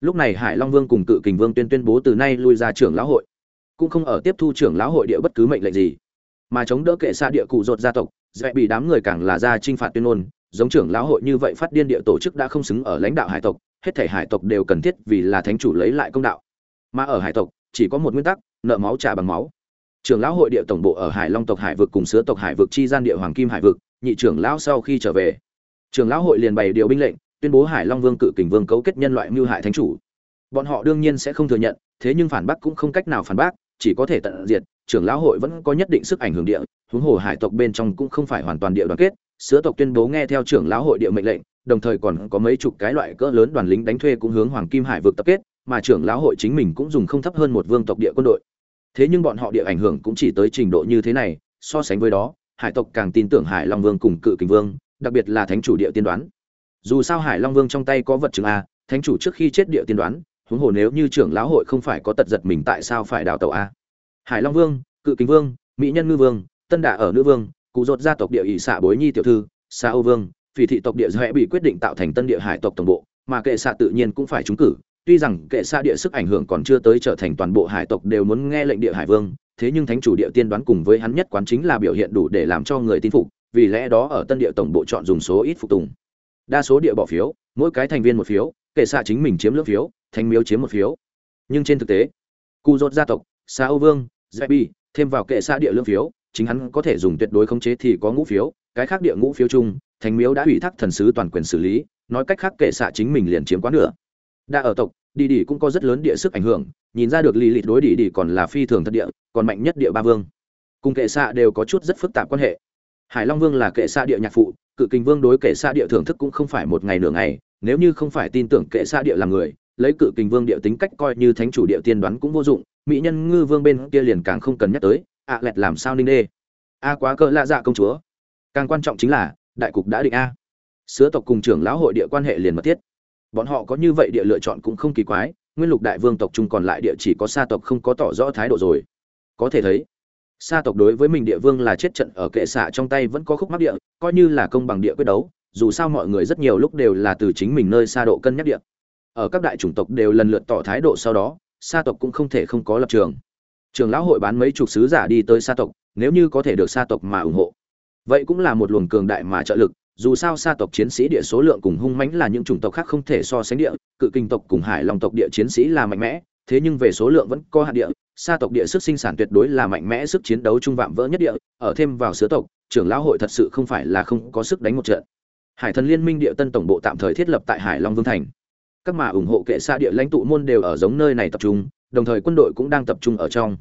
Lúc này hải long vương cùng cự kình vương tuyên tuyên bố từ nay lui ra trưởng lão hội. Cũng không ở tiếp thu trưởng lão hội địa bất cứ mệnh lệnh gì, mà chống đỡ kệ xa địa cụ rột gia tộc dễ bị đám người càng là ra trinh phạt tuyên ngôn, giống trưởng lão hội như vậy phát điên địa tổ chức đã không xứng ở lãnh đạo hải tộc, hết thể hải tộc đều cần thiết vì là thánh chủ lấy lại công đạo. Mà ở hải tộc, chỉ có một nguyên tắc, nợ máu trả bằng máu. Trưởng lão hội địa tổng bộ ở hải long tộc hải vực cùng sứa tộc hải vực chi gian địa hoàng kim hải vực, nhị trưởng lão sau khi trở về, trưởng lão hội liền bày điều binh lệnh, tuyên bố hải long vương cự kình vương cấu kết nhân loại mưu hại thánh chủ. Bọn họ đương nhiên sẽ không thừa nhận, thế nhưng phản bác cũng không cách nào phản bác chỉ có thể tận diệt, trưởng lão hội vẫn có nhất định sức ảnh hưởng địa, huống hồ hải tộc bên trong cũng không phải hoàn toàn địa đoàn kết, sứa tộc tuyên bố nghe theo trưởng lão hội địa mệnh lệnh, đồng thời còn có mấy chục cái loại cỡ lớn đoàn lính đánh thuê cũng hướng hoàng kim hải vực tập kết, mà trưởng lão hội chính mình cũng dùng không thấp hơn một vương tộc địa quân đội. Thế nhưng bọn họ địa ảnh hưởng cũng chỉ tới trình độ như thế này, so sánh với đó, hải tộc càng tin tưởng hải long vương cùng cự kình vương, đặc biệt là thánh chủ địa tiên đoán. Dù sao hải long vương trong tay có vật chứng a, thánh chủ trước khi chết địa tiên đoán huống hồ nếu như trưởng lão hội không phải có tật giật mình tại sao phải đào tàu a? Hải long vương, cự kính vương, mỹ nhân ngư vương, tân đà ở nữ vương, cụ dột gia tộc địa ỷ xạ bối nhi tiểu thư xa âu vương, phỉ thị tộc địa dõe bị quyết định tạo thành tân địa hải tộc tổng bộ, mà kệ xạ tự nhiên cũng phải trúng cử. Tuy rằng kệ xạ địa sức ảnh hưởng còn chưa tới trở thành toàn bộ hải tộc đều muốn nghe lệnh địa hải vương, thế nhưng thánh chủ địa tiên đoán cùng với hắn nhất quán chính là biểu hiện đủ để làm cho người tin phục, vì lẽ đó ở tân địa tổng bộ chọn dùng số ít phục tùng. Đa số địa bỏ phiếu, mỗi cái thành viên một phiếu kệ xạ chính mình chiếm lưỡng phiếu thành miếu chiếm một phiếu. Nhưng trên thực tế cu rốt gia tộc xa âu vương zebi thêm vào kệ xạ địa lưỡng phiếu, chính hắn có thể dùng tuyệt đối khống chế thì có ngũ phiếu, cái khác địa ngũ phiếu chung thành miếu đã ủy thác thần sứ toàn quyền xử lý, nói cách khác kệ xạ chính mình liền chiếm quá nửa. Đã ở tộc, đi đi cũng có rất lớn địa sức ảnh hưởng, nhìn ra được lì lịt đối đi đi còn là phi thường thật địa, còn mạnh nhất địa ba vương. Cùng kệ xạ đều có chút rất phức tạp quan hệ. Hải long vương là kệ xạ địa nhạc phụ, cự kình vương đối kệ xạ địa thưởng thức cũng không phải một ngày nửa ngày nếu như không phải tin tưởng kệ xa địa làm người, lấy cự kình vương địa tính cách coi như thánh chủ địa tiên đoán cũng vô dụng, mỹ nhân ngư vương bên kia liền càng không cần nhắc tới, ạ lẹt làm sao ninh đê a quá cỡ lạ dạ công chúa. Càng quan trọng chính là, đại cục đã định a. Sứa tộc cùng trưởng lão hội địa quan hệ liền mật thiết. Bọn họ có như vậy địa lựa chọn cũng không kỳ quái, nguyên lục đại vương tộc chung còn lại địa chỉ có sa tộc không có tỏ rõ thái độ rồi. Có thể thấy, sa tộc đối với mình địa vương là chết trận ở kệ xạ trong tay vẫn có khúc mắc địa, coi như là công bằng địa quyết đấu dù sao mọi người rất nhiều lúc đều là từ chính mình nơi xa độ cân nhắc địa. Ở các đại chủng tộc đều lần lượt tỏ thái độ sau đó, sa tộc cũng không thể không có lập trường. Trường lão hội bán mấy chục sứ giả đi tới sa tộc, nếu như có thể được sa tộc mà ủng hộ. Vậy cũng là một luồng cường đại mà trợ lực, dù sao sa tộc chiến sĩ địa số lượng cùng hung mãnh là những chủng tộc khác không thể so sánh địa, cự kinh tộc cùng hải long tộc địa chiến sĩ là mạnh mẽ, thế nhưng về số lượng vẫn có hạn địa, sa tộc địa sức sinh sản tuyệt đối là mạnh mẽ sức chiến đấu trung vạm vỡ nhất địa, ở thêm vào sứ tộc, trưởng lão hội thật sự không phải là không có sức đánh một trận hải thần liên minh địa tân tổng bộ tạm thời thiết lập tại hải long vương thành. Các mà ủng hộ kệ xa địa lãnh tụ môn đều ở giống nơi này tập trung, đồng thời quân đội cũng đang tập trung ở trong.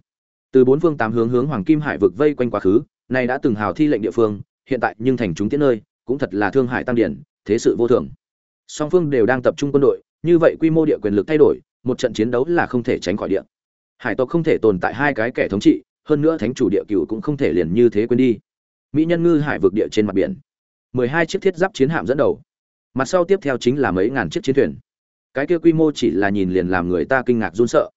Từ bốn phương tám hướng hướng hoàng kim hải vực vây quanh quá khứ này đã từng hào thi lệnh địa phương, hiện tại nhưng thành chúng tiến nơi, cũng thật là thương hải tăng điển, thế sự vô thường. Song phương đều đang tập trung quân đội, như vậy quy mô địa quyền lực thay đổi, một trận chiến đấu là không thể tránh khỏi địa. Hải tộc không thể tồn tại hai cái kẻ thống trị, hơn nữa thánh chủ địa cựu cũng không thể liền như thế quên đi. Mỹ nhân ngư hải vực địa trên mặt biển mười hai chiếc thiết giáp chiến hạm dẫn đầu. Mặt sau tiếp theo chính là mấy ngàn chiếc chiến thuyền. Cái kia quy mô chỉ là nhìn liền làm người ta kinh ngạc run sợ.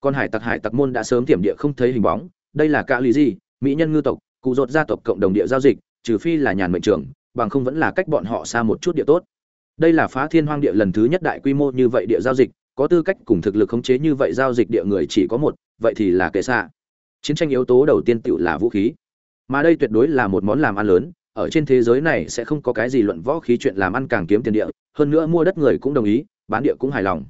Còn hải tặc hải tặc môn đã sớm tiềm địa không thấy hình bóng, đây là cả lý gì mỹ nhân ngư tộc, cụ rột gia tộc cộng đồng địa giao dịch, trừ phi là nhàn mệnh trưởng, bằng không vẫn là cách bọn họ xa một chút địa tốt. Đây là phá thiên hoang địa lần thứ nhất đại quy mô như vậy địa giao dịch, có tư cách cùng thực lực khống chế như vậy giao dịch địa người chỉ có một, vậy thì là kệ xạ. Chiến tranh yếu tố đầu tiên tựu là vũ khí. Mà đây tuyệt đối là một món làm ăn lớn ở trên thế giới này sẽ không có cái gì luận võ khí chuyện làm ăn càng kiếm tiền địa, hơn nữa mua đất người cũng đồng ý, bán địa cũng hài lòng.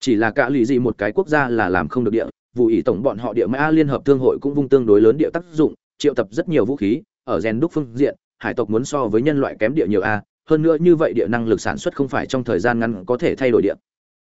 Chỉ là cả lì gì một cái quốc gia là làm không được địa, vụ ý tổng bọn họ địa mã liên hợp thương hội cũng vung tương đối lớn địa tác dụng, triệu tập rất nhiều vũ khí, ở gen đúc phương diện, hải tộc muốn so với nhân loại kém địa nhiều a, hơn nữa như vậy địa năng lực sản xuất không phải trong thời gian ngắn có thể thay đổi địa.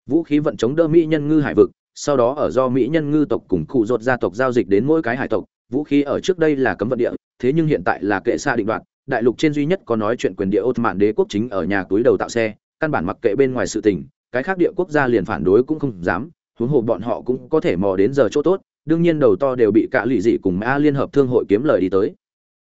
Vũ khí vận chống đỡ mỹ nhân ngư hải vực, sau đó ở do mỹ nhân ngư tộc cùng cụ rột gia tộc giao dịch đến mỗi cái hải tộc, vũ khí ở trước đây là cấm vận địa, thế nhưng hiện tại là kệ xa định đoạt đại lục trên duy nhất có nói chuyện quyền địa ốt mạn đế quốc chính ở nhà túi đầu tạo xe, căn bản mặc kệ bên ngoài sự tình, cái khác địa quốc gia liền phản đối cũng không dám, huống hồ bọn họ cũng có thể mò đến giờ chỗ tốt, đương nhiên đầu to đều bị cả lụy dị cùng A liên hợp thương hội kiếm lời đi tới.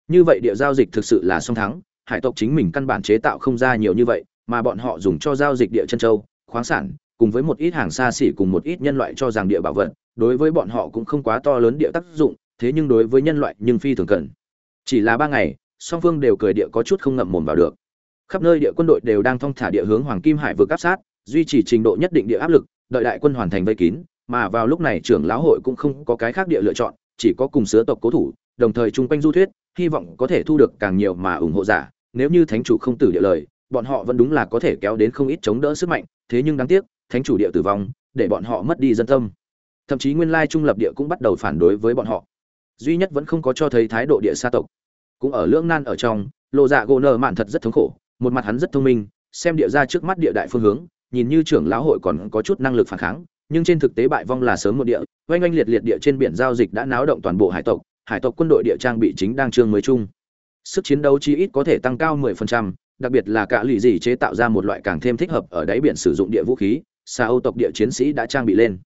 Như vậy địa giao dịch thực sự là song thắng, hải tộc chính mình căn bản chế tạo không ra nhiều như vậy, mà bọn họ dùng cho giao dịch địa chân châu, khoáng sản, cùng với một ít hàng xa xỉ cùng một ít nhân loại cho rằng địa bảo vật, đối với bọn họ cũng không quá to lớn địa tác dụng, thế nhưng đối với nhân loại nhưng phi thường cần. Chỉ là ba ngày song phương đều cười địa có chút không ngậm mồm vào được. Khắp nơi địa quân đội đều đang thong thả địa hướng hoàng kim hải vượt áp sát, duy trì trình độ nhất định địa áp lực, đợi đại quân hoàn thành vây kín, mà vào lúc này trưởng lão hội cũng không có cái khác địa lựa chọn, chỉ có cùng sứa tộc cố thủ, đồng thời chung quanh du thuyết, hy vọng có thể thu được càng nhiều mà ủng hộ giả. Nếu như thánh chủ không tử địa lời, bọn họ vẫn đúng là có thể kéo đến không ít chống đỡ sức mạnh, thế nhưng đáng tiếc, thánh chủ địa tử vong, để bọn họ mất đi dân tâm. Thậm chí nguyên lai trung lập địa cũng bắt đầu phản đối với bọn họ. Duy nhất vẫn không có cho thấy thái độ địa sa tộc cũng ở lưỡng nan ở trong lộ dạ gỗ nợ mạn thật rất thống khổ một mặt hắn rất thông minh xem địa ra trước mắt địa đại phương hướng nhìn như trưởng lão hội còn có chút năng lực phản kháng nhưng trên thực tế bại vong là sớm một địa oanh oanh liệt liệt địa trên biển giao dịch đã náo động toàn bộ hải tộc hải tộc quân đội địa trang bị chính đang trương mới chung. Sức chiến đấu chi ít có thể tăng cao 10%, đặc biệt là cả lụy gì chế tạo ra một loại càng thêm thích hợp ở đáy biển sử dụng địa vũ khí xà âu tộc địa chiến sĩ đã trang bị lên.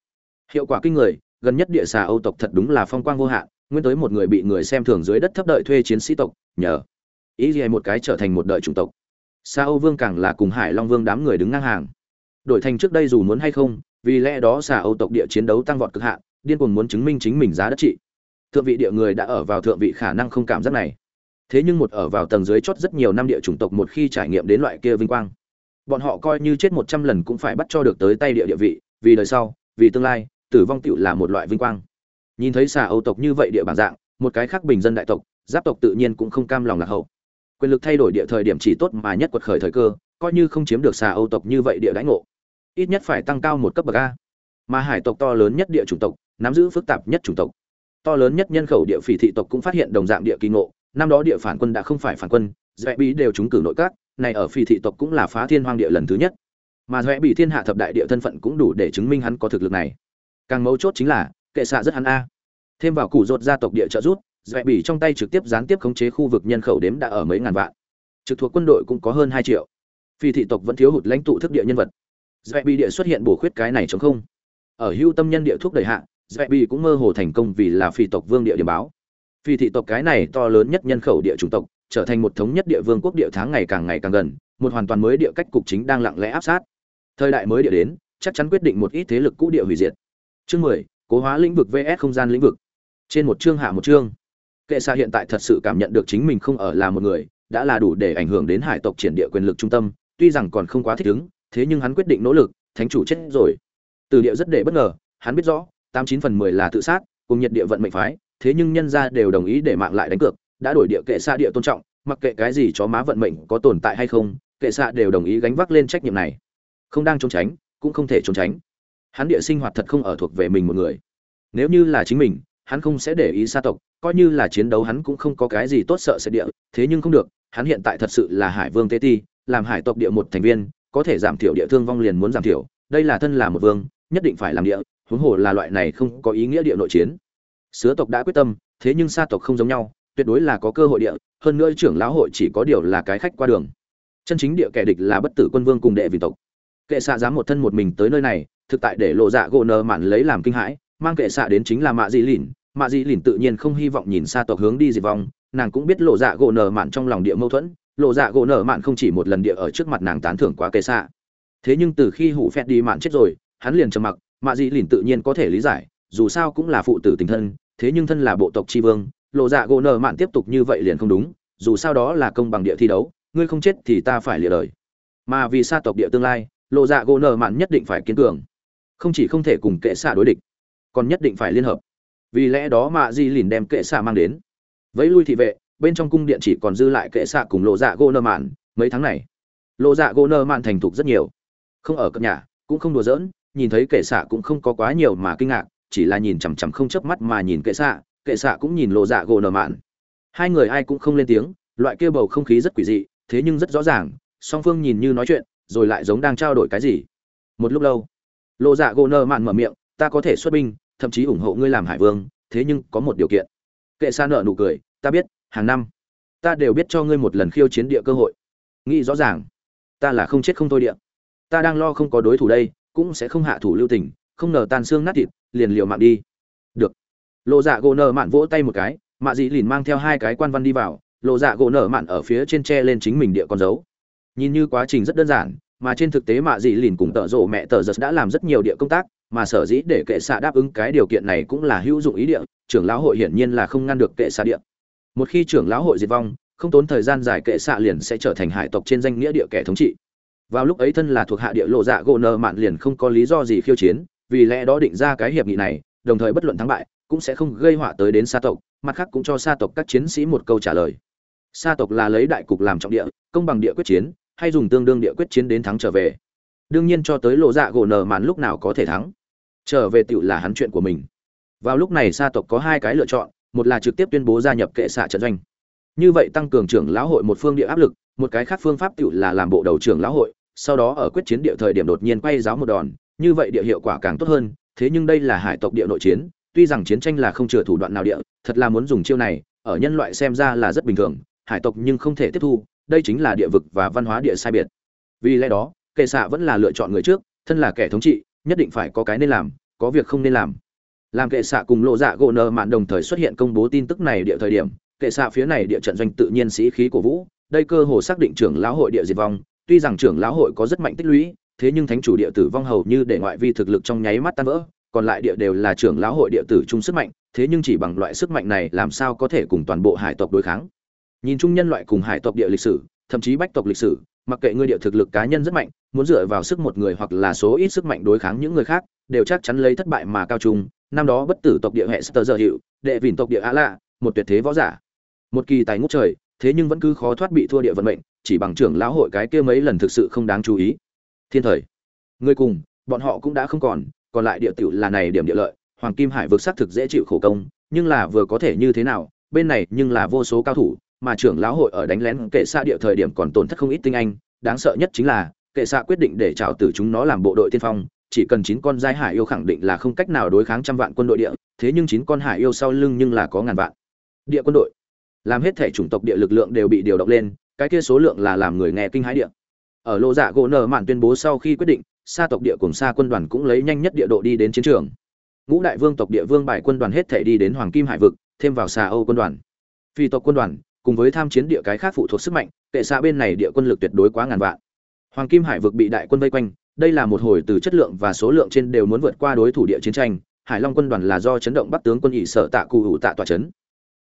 Hiệu quả kinh người gần nhất địa xà âu tộc thật đúng là phong quang vô hạn nguyên tới một người bị người xem thường dưới đất thấp đợi thuê chiến sĩ tộc, nhờ. Ý gì một cái trở thành một đợi chủng tộc. Sa âu vương càng là cùng hải long vương đám người đứng ngang hàng. Đổi thành trước đây dù muốn hay không, vì lẽ đó xà âu tộc địa chiến đấu tăng vọt cực hạn, điên cuồng muốn chứng minh chính mình giá đất trị. Thượng vị địa người đã ở vào thượng vị khả năng không cảm giác này. Thế nhưng một ở vào tầng dưới chót rất nhiều năm địa chủng tộc một khi trải nghiệm đến loại kia vinh quang, bọn họ coi như chết một trăm lần cũng phải bắt cho được tới tay địa địa vị, vì đời sau, vì tương lai, tử vong tựu là một loại vinh quang nhìn thấy xà âu tộc như vậy địa bản dạng, một cái khác bình dân đại tộc, giáp tộc tự nhiên cũng không cam lòng lạc hậu. Quyền lực thay đổi địa thời điểm chỉ tốt mà nhất quật khởi thời cơ, coi như không chiếm được xà âu tộc như vậy địa đãi ngộ. Ít nhất phải tăng cao một cấp bậc a. Mà hải tộc to lớn nhất địa chủng tộc, nắm giữ phức tạp nhất chủng tộc. To lớn nhất nhân khẩu địa phỉ thị tộc cũng phát hiện đồng dạng địa kỳ ngộ, năm đó địa phản quân đã không phải phản quân dễ bí đều trúng cử nội các, này ở phỉ thị tộc cũng là phá thiên hoang địa lần thứ nhất. Mà dễ bị thiên hạ thập đại địa thân phận cũng đủ để chứng minh hắn có thực lực này. Càng mấu chốt chính là kệ xạ rất hắn a. Thêm vào củ rột gia tộc địa trợ rút dễ Bỉ trong tay trực tiếp gián tiếp khống chế khu vực nhân khẩu đếm đã ở mấy ngàn vạn. Trực thuộc quân đội cũng có hơn hai triệu. Phi thị tộc vẫn thiếu hụt lãnh tụ thức địa nhân vật. Dễ bị địa xuất hiện bổ khuyết cái này chống không. Ở hưu tâm nhân địa thuốc đầy hạ dễ bị cũng mơ hồ thành công vì là phi tộc vương địa điểm báo. Phi thị tộc cái này to lớn nhất nhân khẩu địa chủng tộc, trở thành một thống nhất địa vương quốc địa tháng ngày càng ngày càng gần, một hoàn toàn mới địa cách cục chính đang lặng lẽ áp sát. Thời đại mới địa đến, chắc chắn quyết định một ít thế lực cũ địa hủy diệt. Chương mười cố hóa lĩnh vực vs không gian lĩnh vực. Trên một chương hạ một chương, kệ xa hiện tại thật sự cảm nhận được chính mình không ở là một người, đã là đủ để ảnh hưởng đến hải tộc triển địa quyền lực trung tâm, tuy rằng còn không quá thích ứng, thế nhưng hắn quyết định nỗ lực, thánh chủ chết rồi. Từ địa rất để bất ngờ, hắn biết rõ, tám chín phần mười là tự sát, cùng nhiệt địa vận mệnh phái, thế nhưng nhân gia đều đồng ý để mạng lại đánh cược, đã đổi địa kệ xa địa tôn trọng, mặc kệ cái gì chó má vận mệnh có tồn tại hay không, kệ xạ đều đồng ý gánh vác lên trách nhiệm này. Không đang trốn tránh, cũng không thể trốn tránh hắn địa sinh hoạt thật không ở thuộc về mình một người. Nếu như là chính mình, hắn không sẽ để ý xa tộc, coi như là chiến đấu hắn cũng không có cái gì tốt sợ sẽ địa, thế nhưng không được, hắn hiện tại thật sự là hải vương tế ti, làm hải tộc địa một thành viên, có thể giảm thiểu địa thương vong liền muốn giảm thiểu, đây là thân là một vương, nhất định phải làm địa, huống hồ là loại này không có ý nghĩa địa nội chiến. Sứa tộc đã quyết tâm, thế nhưng sa tộc không giống nhau, tuyệt đối là có cơ hội địa, hơn nữa trưởng lão hội chỉ có điều là cái khách qua đường. Chân chính địa kẻ địch là bất tử quân vương cùng đệ vì tộc kệ xạ dám một thân một mình tới nơi này, thực tại để lộ dạ gỗ nờ mạn lấy làm kinh hãi, mang kệ xạ đến chính là mạ dị lìn. Mạ dị lìn tự nhiên không hy vọng nhìn xa tộc hướng đi diệt vong, nàng cũng biết lộ dạ gỗ nờ mạn trong lòng địa mâu thuẫn, lộ dạ gỗ nờ mạn không chỉ một lần địa ở trước mặt nàng tán thưởng quá kệ xạ thế nhưng từ khi hủ phét đi mạn chết rồi, hắn liền trầm mặc, mạ dị lìn tự nhiên có thể lý giải, dù sao cũng là phụ tử tình thân, thế nhưng thân là bộ tộc tri vương, lộ dạ gỗ nờ mạn tiếp tục như vậy liền không đúng, dù sao đó là công bằng địa thi đấu, ngươi không chết thì ta phải lìa đời. Mà vì xa tộc địa tương lai lộ dạ gỗ nợ mạn nhất định phải kiên cường. Không chỉ không thể cùng kệ xạ đối địch, còn nhất định phải liên hợp. Vì lẽ đó mạ di lìn đem kệ xạ mang đến. Vẫy lui thị vệ, bên trong cung điện chỉ còn dư lại kệ xạ cùng lộ dạ gỗ nợ mạn mấy tháng này. Lộ dạ gỗ nợ mạn thành thục rất nhiều. Không ở cập nhà, cũng không đùa giỡn, nhìn thấy kệ xạ cũng không có quá nhiều mà kinh ngạc, chỉ là nhìn chằm chằm không chớp mắt mà nhìn kệ xạ kệ xạ cũng nhìn lộ dạ gỗ nợ mạn. Hai người ai cũng không lên tiếng, loại kia bầu không khí rất quỷ dị, thế nhưng rất rõ ràng, song phương nhìn như nói chuyện rồi lại giống đang trao đổi cái gì. Một lúc lâu lộ dạ gỗ nơ mạn mở miệng, ta có thể xuất binh, thậm chí ủng hộ ngươi làm hải vương, thế nhưng có một điều kiện. Kệ xa nợ nụ cười, ta biết, hàng năm, ta đều biết cho ngươi một lần khiêu chiến địa cơ hội. Nghĩ rõ ràng, ta là không chết không thôi địa. Ta đang lo không có đối thủ đây, cũng sẽ không hạ thủ lưu tình, không ngờ tan xương nát thịt, liền liều mạng đi. Được. Lộ dạ gỗ nợ mạn vỗ tay một cái, mạ dị lìn mang theo hai cái quan văn đi vào lộ dạ gỗ nở mạn ở phía trên tre lên chính mình địa con dấu nhìn như quá trình rất đơn giản, mà trên thực tế mạ dị lìn cùng tợ rộ mẹ tợ giật đã làm rất nhiều địa công tác, mà sở dĩ để kệ xạ đáp ứng cái điều kiện này cũng là hữu dụng ý địa, trưởng lão hội hiển nhiên là không ngăn được kệ xạ địa. Một khi trưởng lão hội diệt vong, không tốn thời gian dài kệ xạ liền sẽ trở thành hải tộc trên danh nghĩa địa kẻ thống trị. Vào lúc ấy thân là thuộc hạ địa lộ dạ gỗ nợ mạn liền không có lý do gì khiêu chiến, vì lẽ đó định ra cái hiệp nghị này, đồng thời bất luận thắng bại, cũng sẽ không gây họa tới đến sa tộc, mặt khác cũng cho sa tộc các chiến sĩ một câu trả lời. Sa tộc là lấy đại cục làm trọng địa, công bằng địa quyết chiến hay dùng tương đương địa quyết chiến đến thắng trở về. Đương nhiên cho tới lộ dạ gỗ nở màn lúc nào có thể thắng. Trở về tựu là hắn chuyện của mình. Vào lúc này sa tộc có hai cái lựa chọn, một là trực tiếp tuyên bố gia nhập kệ xạ trận doanh. Như vậy tăng cường trưởng lão hội một phương địa áp lực, một cái khác phương pháp tựu là làm bộ đầu trưởng lão hội, sau đó ở quyết chiến địa thời điểm đột nhiên quay giáo một đòn, như vậy địa hiệu quả càng tốt hơn, thế nhưng đây là hải tộc địa nội chiến, tuy rằng chiến tranh là không chừa thủ đoạn nào địa, thật là muốn dùng chiêu này, ở nhân loại xem ra là rất bình thường, hải tộc nhưng không thể tiếp thu đây chính là địa vực và văn hóa địa sai biệt. Vì lẽ đó, kệ xạ vẫn là lựa chọn người trước, thân là kẻ thống trị, nhất định phải có cái nên làm, có việc không nên làm. Làm kệ xạ cùng lộ dạ gỗ nợ mạn đồng thời xuất hiện công bố tin tức này địa thời điểm, kệ xạ phía này địa trận doanh tự nhiên sĩ khí của vũ, đây cơ hồ xác định trưởng lão hội địa diệt vong. Tuy rằng trưởng lão hội có rất mạnh tích lũy, thế nhưng thánh chủ địa tử vong hầu như để ngoại vi thực lực trong nháy mắt tan vỡ, còn lại địa đều là trưởng lão hội địa tử chung sức mạnh, thế nhưng chỉ bằng loại sức mạnh này làm sao có thể cùng toàn bộ hải tộc đối kháng nhìn chung nhân loại cùng hải tộc địa lịch sử, thậm chí bách tộc lịch sử, mặc kệ ngươi địa thực lực cá nhân rất mạnh, muốn dựa vào sức một người hoặc là số ít sức mạnh đối kháng những người khác, đều chắc chắn lấy thất bại mà cao trung. Năm đó bất tử tộc địa hệ sơ giờ hiệu đệ vìn tộc địa á lạ, một tuyệt thế võ giả. Một kỳ tài ngút trời, thế nhưng vẫn cứ khó thoát bị thua địa vận mệnh, chỉ bằng trưởng lão hội cái kia mấy lần thực sự không đáng chú ý. Thiên thời người cùng, bọn họ cũng đã không còn còn lại địa tiểu là này điểm địa lợi, hoàng kim hải vực xác thực dễ chịu khổ công, nhưng là vừa có thể như thế nào, bên này nhưng là vô số cao thủ mà trưởng lão hội ở đánh lén kệ xạ địa thời điểm còn tổn thất không ít tinh anh. Đáng sợ nhất chính là, kệ xạ quyết định để trào tử chúng nó làm bộ đội tiên phong, chỉ cần chín con giai hải yêu khẳng định là không cách nào đối kháng trăm vạn quân đội địa, thế nhưng chín con hải yêu sau lưng nhưng là có ngàn vạn. Địa quân đội. Làm hết thể chủng tộc địa lực lượng đều bị điều động lên, cái kia số lượng là làm người nghe kinh hãi địa. Ở lô dạ gỗ nở mạn tuyên bố sau khi quyết định, sa tộc địa cùng sa quân đoàn cũng lấy nhanh nhất địa độ đi đến chiến trường. Ngũ đại vương tộc địa vương bài quân đoàn hết thể đi đến hoàng kim hải vực, thêm vào xà âu quân đoàn. Phi tộc quân đoàn cùng với tham chiến địa cái khác phụ thuộc sức mạnh, kệ xạ bên này địa quân lực tuyệt đối quá ngàn vạn. Hoàng kim hải vực bị đại quân vây quanh, đây là một hồi từ chất lượng và số lượng trên đều muốn vượt qua đối thủ địa chiến tranh, hải long quân đoàn là do chấn động bắt tướng quân ỷ sở tạ cụ hữu tạ tòa chấn.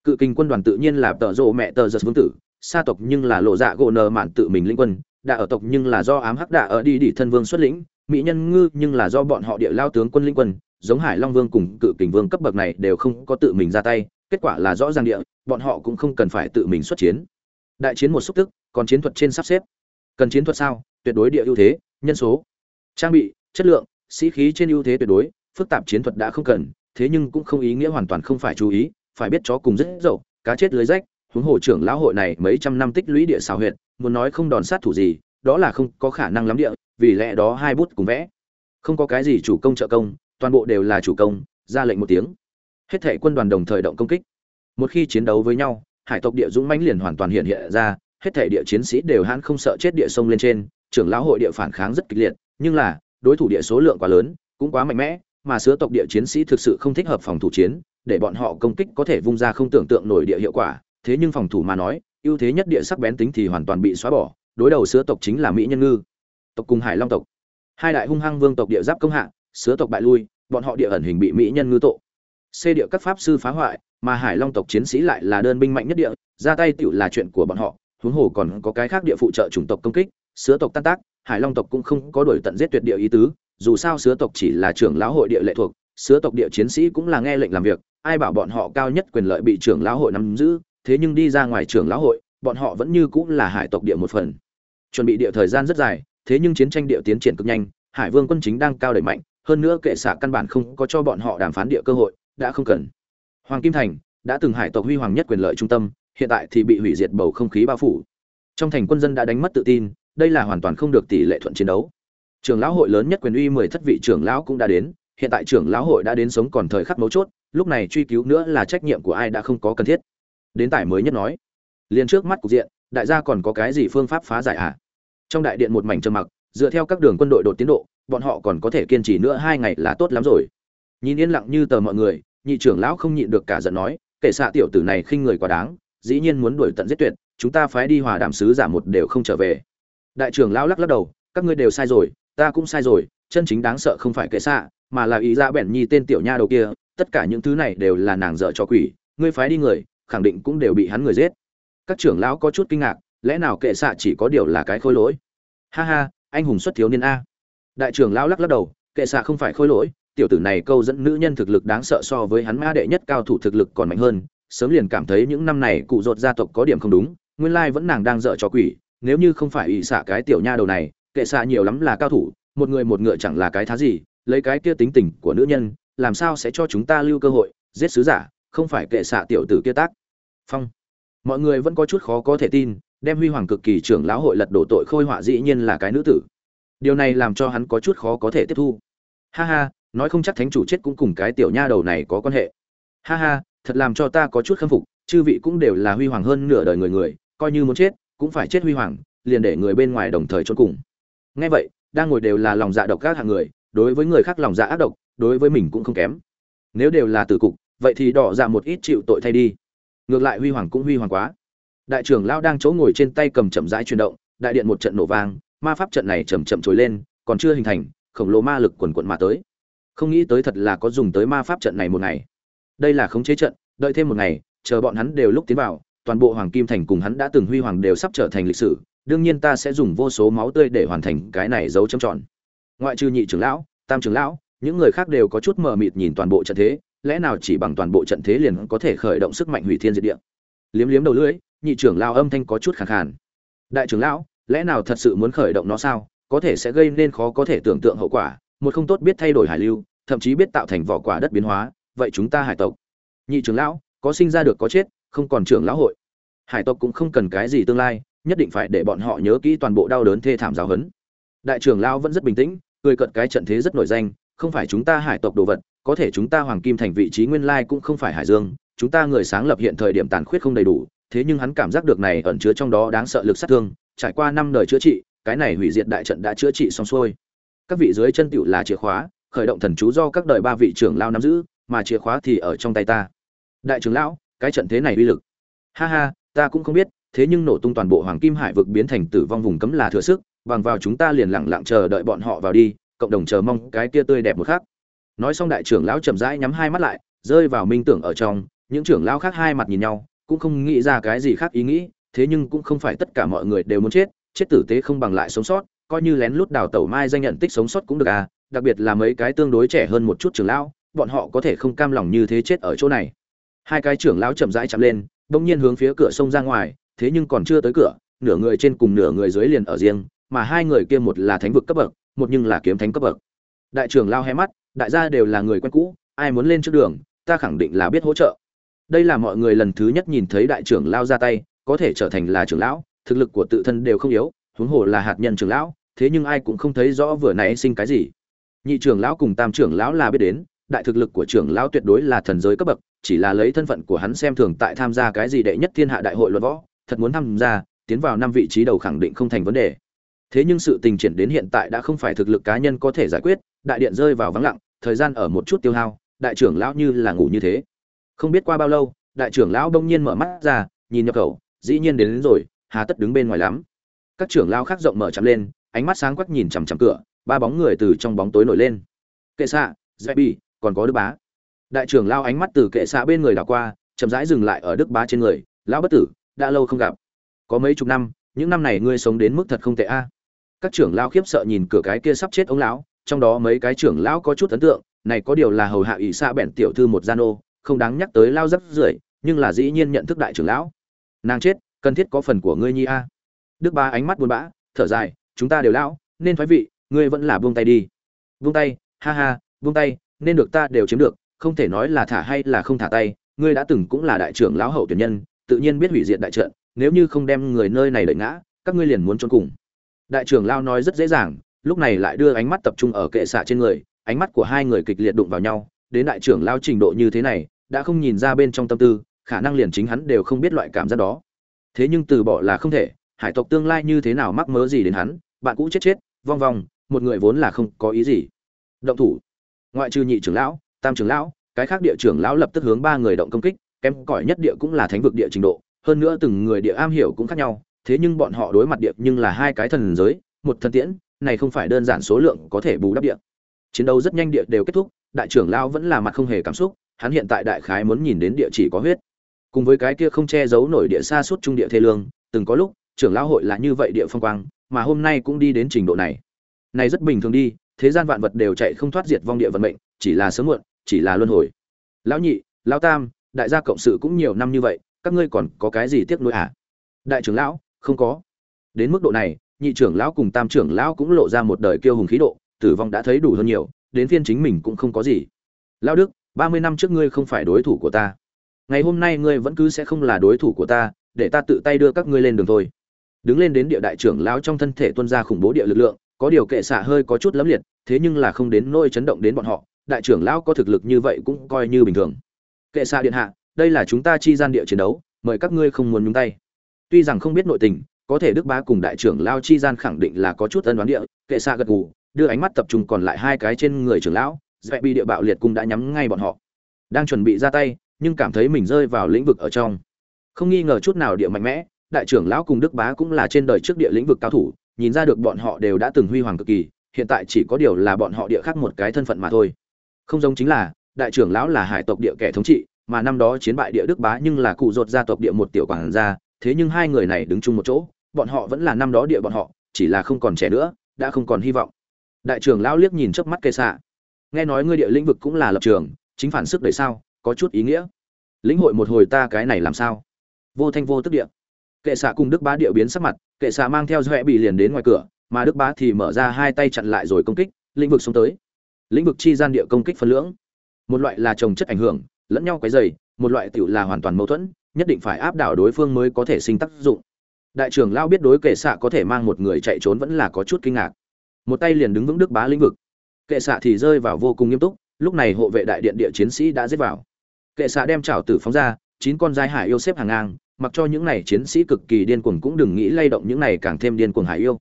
Cự kinh quân đoàn tự nhiên là tợ rộ mẹ tờ giật vương tử, sa tộc nhưng là lộ dạ gỗ nờ mạn tự mình linh quân, đạ ở tộc nhưng là do ám hắc đạ ở đi đỉ thân vương xuất lĩnh, mỹ nhân ngư nhưng là do bọn họ địa lao tướng quân linh quân, giống hải long vương cùng cự kình vương cấp bậc này đều không có tự mình ra tay kết quả là rõ ràng địa, bọn họ cũng không cần phải tự mình xuất chiến. Đại chiến một xúc tức, còn chiến thuật trên sắp xếp. Cần chiến thuật sao? Tuyệt đối địa ưu thế, nhân số. Trang bị, chất lượng, sĩ khí trên ưu thế tuyệt đối, phức tạp chiến thuật đã không cần, thế nhưng cũng không ý nghĩa hoàn toàn không phải chú ý, phải biết chó cùng rất dậu, cá chết lưới rách, huống hồ trưởng lão hội này mấy trăm năm tích lũy địa xào huyện muốn nói không đòn sát thủ gì, đó là không có khả năng lắm địa, vì lẽ đó hai bút cùng vẽ. Không có cái gì chủ công trợ công, toàn bộ đều là chủ công, ra lệnh một tiếng hết thảy quân đoàn đồng thời động công kích. Một khi chiến đấu với nhau, hải tộc địa dũng mãnh liền hoàn toàn hiện hiện ra, hết thảy địa chiến sĩ đều hãn không sợ chết địa sông lên trên, trưởng lão hội địa phản kháng rất kịch liệt, nhưng là, đối thủ địa số lượng quá lớn, cũng quá mạnh mẽ, mà sứa tộc địa chiến sĩ thực sự không thích hợp phòng thủ chiến, để bọn họ công kích có thể vung ra không tưởng tượng nổi địa hiệu quả. Thế nhưng phòng thủ mà nói, ưu thế nhất địa sắc bén tính thì hoàn toàn bị xóa bỏ, đối đầu sứa tộc chính là mỹ nhân ngư. Tộc cùng hải long tộc. Hai đại hung hăng vương tộc địa giáp công hạ sứa tộc bại lui, bọn họ địa ẩn hình bị mỹ nhân ngư tộ xê địa các pháp sư phá hoại, mà hải long tộc chiến sĩ lại là đơn binh mạnh nhất địa, ra tay tựu là chuyện của bọn họ, huống hồ còn có cái khác địa phụ trợ chủng tộc công kích, sứa tộc tan tác, hải long tộc cũng không có đổi tận giết tuyệt địa ý tứ, dù sao sứa tộc chỉ là trưởng lão hội địa lệ thuộc, sứa tộc địa chiến sĩ cũng là nghe lệnh làm việc, ai bảo bọn họ cao nhất quyền lợi bị trưởng lão hội nắm giữ, thế nhưng đi ra ngoài trưởng lão hội, bọn họ vẫn như cũng là hải tộc địa một phần. Chuẩn bị địa thời gian rất dài, thế nhưng chiến tranh địa tiến triển cực nhanh, hải vương quân chính đang cao đẩy mạnh, hơn nữa kệ xạ căn bản không có cho bọn họ đàm phán địa cơ hội đã không cần. Hoàng kim thành đã từng hải tộc huy hoàng nhất quyền lợi trung tâm, hiện tại thì bị hủy diệt bầu không khí bao phủ. Trong thành quân dân đã đánh mất tự tin, đây là hoàn toàn không được tỷ lệ thuận chiến đấu. Trưởng lão hội lớn nhất quyền uy mười thất vị trưởng lão cũng đã đến, hiện tại trưởng lão hội đã đến sống còn thời khắc mấu chốt, lúc này truy cứu nữa là trách nhiệm của ai đã không có cần thiết. Đến tải mới nhất nói, liền trước mắt cục diện, đại gia còn có cái gì phương pháp phá giải ạ à? trong đại điện một mảnh trầm mặc, dựa theo các đường quân đội đột tiến độ, bọn họ còn có thể kiên trì nữa hai ngày là tốt lắm rồi nhìn yên lặng như tờ mọi người, nhị trưởng lão không nhịn được cả giận nói, kể xạ tiểu tử này khinh người quá đáng, dĩ nhiên muốn đuổi tận giết tuyệt, chúng ta phái đi hòa đàm sứ giả một đều không trở về. Đại trưởng lão lắc lắc đầu, các ngươi đều sai rồi, ta cũng sai rồi, chân chính đáng sợ không phải kệ xạ, mà là ý dạ ra bẻn nhi tên tiểu nha đầu kia, tất cả những thứ này đều là nàng dở cho quỷ, ngươi phái đi người, khẳng định cũng đều bị hắn người giết. Các trưởng lão có chút kinh ngạc, lẽ nào kệ xạ chỉ có điều là cái khôi lỗi? Ha ha, anh hùng xuất thiếu niên a. Đại trưởng lão lắc lắc đầu, kệ xạ không phải khôi lỗi tiểu tử này câu dẫn nữ nhân thực lực đáng sợ so với hắn ma đệ nhất cao thủ thực lực còn mạnh hơn, sớm liền cảm thấy những năm này cụ rột gia tộc có điểm không đúng, nguyên lai vẫn nàng đang dở cho quỷ, nếu như không phải ỵ xạ cái tiểu nha đầu này, kệ xạ nhiều lắm là cao thủ, một người một ngựa chẳng là cái thá gì, lấy cái kia tính tình của nữ nhân, làm sao sẽ cho chúng ta lưu cơ hội, giết sứ giả, không phải kệ xạ tiểu tử kia tác. Phong. Mọi người vẫn có chút khó có thể tin, đem huy hoàng cực kỳ trưởng lão hội lật đổ tội khôi họa dĩ nhiên là cái nữ tử. Điều này làm cho hắn có chút khó có thể tiếp thu. Ha ha nói không chắc thánh chủ chết cũng cùng cái tiểu nha đầu này có quan hệ. Ha ha, thật làm cho ta có chút khâm phục, chư vị cũng đều là huy hoàng hơn nửa đời người người, coi như muốn chết, cũng phải chết huy hoàng, liền để người bên ngoài đồng thời chôn cùng. Nghe vậy, đang ngồi đều là lòng dạ độc các hạng người, đối với người khác lòng dạ ác độc, đối với mình cũng không kém. Nếu đều là tử cục, vậy thì đỏ dạ một ít chịu tội thay đi. Ngược lại huy hoàng cũng huy hoàng quá. Đại trưởng lão đang chỗ ngồi trên tay cầm chậm rãi chuyển động, đại điện một trận nổ vang, ma pháp trận này chậm chậm trồi lên, còn chưa hình thành, khổng lồ ma lực quần quận mà tới không nghĩ tới thật là có dùng tới ma pháp trận này một ngày. Đây là khống chế trận, đợi thêm một ngày, chờ bọn hắn đều lúc tiến vào, toàn bộ hoàng kim thành cùng hắn đã từng huy hoàng đều sắp trở thành lịch sử, đương nhiên ta sẽ dùng vô số máu tươi để hoàn thành cái này dấu châm tròn. Ngoại trừ nhị trưởng lão, tam trưởng lão, những người khác đều có chút mờ mịt nhìn toàn bộ trận thế, lẽ nào chỉ bằng toàn bộ trận thế liền có thể khởi động sức mạnh hủy thiên diệt địa? Liếm liếm đầu lưỡi, nhị trưởng lão âm thanh có chút khàn khàn. Đại trưởng lão, lẽ nào thật sự muốn khởi động nó sao? Có thể sẽ gây nên khó có thể tưởng tượng hậu quả một không tốt biết thay đổi hải lưu, thậm chí biết tạo thành vỏ quả đất biến hóa, vậy chúng ta hải tộc. Nhị trưởng lão, có sinh ra được có chết, không còn trưởng lão hội. Hải tộc cũng không cần cái gì tương lai, nhất định phải để bọn họ nhớ kỹ toàn bộ đau đớn thê thảm giáo hấn. Đại trưởng lão vẫn rất bình tĩnh, cười cận cái trận thế rất nổi danh, không phải chúng ta hải tộc đồ vật, có thể chúng ta hoàng kim thành vị trí nguyên lai cũng không phải hải dương, chúng ta người sáng lập hiện thời điểm tàn khuyết không đầy đủ, thế nhưng hắn cảm giác được này ẩn chứa trong đó đáng sợ lực sát thương, trải qua năm đời chữa trị, cái này hủy diệt đại trận đã chữa trị xong xuôi các vị dưới chân tựu là chìa khóa, khởi động thần chú do các đời ba vị trưởng lao nắm giữ, mà chìa khóa thì ở trong tay ta. Đại trưởng lão, cái trận thế này uy lực. Ha ha, ta cũng không biết, thế nhưng nổ tung toàn bộ hoàng kim hải vực biến thành tử vong vùng cấm là thừa sức, bằng vào chúng ta liền lặng lặng chờ đợi bọn họ vào đi, cộng đồng chờ mong cái kia tươi đẹp một khác nói xong đại trưởng lão chậm rãi nhắm hai mắt lại, rơi vào minh tưởng ở trong, những trưởng lão khác hai mặt nhìn nhau, cũng không nghĩ ra cái gì khác ý nghĩ, thế nhưng cũng không phải tất cả mọi người đều muốn chết chết tử tế không bằng lại sống sót coi như lén lút đào tẩu mai danh nhận tích sống sót cũng được à đặc biệt là mấy cái tương đối trẻ hơn một chút trưởng lão, bọn họ có thể không cam lòng như thế chết ở chỗ này. Hai cái trưởng lão chậm rãi chậm lên bỗng nhiên hướng phía cửa sông ra ngoài, thế nhưng còn chưa tới cửa, nửa người trên cùng nửa người dưới liền ở riêng, mà hai người kia một là thánh vực cấp bậc, một nhưng là kiếm thánh cấp bậc. Đại trưởng lao hé mắt, đại gia đều là người quen cũ, ai muốn lên trước đường, ta khẳng định là biết hỗ trợ. Đây là mọi người lần thứ nhất nhìn thấy đại trưởng lao ra tay, có thể trở thành là trưởng lão, thực lực của tự thân đều không yếu huống hồ là hạt nhân trưởng lão thế nhưng ai cũng không thấy rõ vừa nãy sinh cái gì. Nhị trưởng lão cùng tam trưởng lão là biết đến đại thực lực của trưởng lão tuyệt đối là thần giới cấp bậc chỉ là lấy thân phận của hắn xem thường tại tham gia cái gì đệ nhất thiên hạ đại hội luận võ thật muốn tham gia tiến vào năm vị trí đầu khẳng định không thành vấn đề. Thế nhưng sự tình triển đến hiện tại đã không phải thực lực cá nhân có thể giải quyết đại điện rơi vào vắng lặng thời gian ở một chút tiêu hao đại trưởng lão như là ngủ như thế. Không biết qua bao lâu đại trưởng lão đông nhiên mở mắt ra nhìn nhập khẩu dĩ nhiên đến, đến rồi hà tất đứng bên ngoài lắm các trưởng lão khác rộng mở chạm lên, ánh mắt sáng quắc nhìn chằm chằm cửa, ba bóng người từ trong bóng tối nổi lên. Kệ xạ dạy bi, còn có đức bá. Đại trưởng lão ánh mắt từ kệ xạ bên người đảo qua, chậm rãi dừng lại ở đức bá trên người, lão bất tử, đã lâu không gặp. Có mấy chục năm, những năm này ngươi sống đến mức thật không tệ a. Các trưởng lão khiếp sợ nhìn cửa cái kia sắp chết ông lão, trong đó mấy cái trưởng lão có chút ấn tượng, này có điều là hầu hạ ỷ xa bèn tiểu thư một gian ô, không đáng nhắc tới lao rất rưởi, nhưng là dĩ nhiên nhận thức đại trưởng lão. Nàng chết, cần thiết có phần của ngươi nhi a đức ba ánh mắt buồn bã, thở dài, chúng ta đều lão, nên thoái vị, ngươi vẫn là buông tay đi. Buông tay? Ha ha, buông tay, nên được ta đều chiếm được, không thể nói là thả hay là không thả tay, ngươi đã từng cũng là đại trưởng lão hậu tuyển nhân, tự nhiên biết hủy diệt đại trận, nếu như không đem người nơi này đợi ngã, các ngươi liền muốn trốn cùng. Đại trưởng lão nói rất dễ dàng, lúc này lại đưa ánh mắt tập trung ở kệ xạ trên người, ánh mắt của hai người kịch liệt đụng vào nhau, đến đại trưởng lão trình độ như thế này, đã không nhìn ra bên trong tâm tư, khả năng liền chính hắn đều không biết loại cảm giác đó. Thế nhưng từ bỏ là không thể hải tộc tương lai như thế nào mắc mớ gì đến hắn, bạn cũ chết chết, vong vong, một người vốn là không có ý gì. Động thủ. Ngoại trừ nhị trưởng lão, tam trưởng lão, cái khác địa trưởng lão lập tức hướng ba người động công kích, kém cỏi nhất địa cũng là thánh vực địa trình độ, hơn nữa từng người địa am hiểu cũng khác nhau, thế nhưng bọn họ đối mặt địa nhưng là hai cái thần giới, một thần tiễn, này không phải đơn giản số lượng có thể bù đắp địa. Chiến đấu rất nhanh địa đều kết thúc, đại trưởng lão vẫn là mặt không hề cảm xúc, hắn hiện tại đại khái muốn nhìn đến địa chỉ có huyết. Cùng với cái kia không che giấu nổi địa xa suốt trung địa thê lương, từng có lúc trưởng lão hội là như vậy địa phong quang, mà hôm nay cũng đi đến trình độ này. Này rất bình thường đi, thế gian vạn vật đều chạy không thoát diệt vong địa vận mệnh, chỉ là sớm muộn, chỉ là luân hồi. Lão nhị, lão tam, đại gia cộng sự cũng nhiều năm như vậy, các ngươi còn có cái gì tiếc nuối à? Đại trưởng lão, không có. Đến mức độ này, nhị trưởng lão cùng tam trưởng lão cũng lộ ra một đời kiêu hùng khí độ, tử vong đã thấy đủ hơn nhiều, đến phiên chính mình cũng không có gì. Lão đức, ba mươi năm trước ngươi không phải đối thủ của ta. Ngày hôm nay ngươi vẫn cứ sẽ không là đối thủ của ta, để ta tự tay đưa các ngươi lên đường thôi đứng lên đến địa đại trưởng lão trong thân thể tuân ra khủng bố địa lực lượng, có điều kệ xạ hơi có chút lấm liệt, thế nhưng là không đến nỗi chấn động đến bọn họ, đại trưởng lão có thực lực như vậy cũng coi như bình thường. Kệ xạ điện hạ, đây là chúng ta chi gian địa chiến đấu, mời các ngươi không muốn nhúng tay. Tuy rằng không biết nội tình, có thể đức bá cùng đại trưởng lao chi gian khẳng định là có chút ân đoán địa, kệ xạ gật gù, đưa ánh mắt tập trung còn lại hai cái trên người trưởng lão dạy bị địa bạo liệt cũng đã nhắm ngay bọn họ. Đang chuẩn bị ra tay, nhưng cảm thấy mình rơi vào lĩnh vực ở trong. Không nghi ngờ chút nào địa mạnh mẽ đại trưởng lão cùng đức bá cũng là trên đời trước địa lĩnh vực cao thủ, nhìn ra được bọn họ đều đã từng huy hoàng cực kỳ, hiện tại chỉ có điều là bọn họ địa khác một cái thân phận mà thôi. Không giống chính là, đại trưởng lão là hải tộc địa kẻ thống trị, mà năm đó chiến bại địa đức bá nhưng là cụ rột gia tộc địa một tiểu quản gia, thế nhưng hai người này đứng chung một chỗ, bọn họ vẫn là năm đó địa bọn họ, chỉ là không còn trẻ nữa, đã không còn hy vọng. Đại trưởng lão liếc nhìn trước mắt cây xạ. Nghe nói ngươi địa lĩnh vực cũng là lập trường, chính phản sức đấy sao, có chút ý nghĩa. Lĩnh hội một hồi ta cái này làm sao? Vô thanh vô tức địa kệ xạ cùng đức bá điệu biến sắc mặt, kệ xạ mang theo doẹ bị liền đến ngoài cửa, mà đức bá thì mở ra hai tay chặn lại rồi công kích, lĩnh vực xuống tới. Lĩnh vực chi gian địa công kích phân lưỡng. Một loại là trồng chất ảnh hưởng, lẫn nhau quấy dày một loại tiểu là hoàn toàn mâu thuẫn, nhất định phải áp đảo đối phương mới có thể sinh tác dụng. Đại trưởng lao biết đối kệ xạ có thể mang một người chạy trốn vẫn là có chút kinh ngạc. Một tay liền đứng vững đức bá lĩnh vực. Kệ xạ thì rơi vào vô cùng nghiêm túc, lúc này hộ vệ đại điện địa chiến sĩ đã giết vào. Kệ xạ đem chảo tử phóng ra chín con giai hải yêu xếp hàng ngang, mặc cho những này chiến sĩ cực kỳ điên cuồng cũng đừng nghĩ lay động những này càng thêm điên cuồng hải yêu.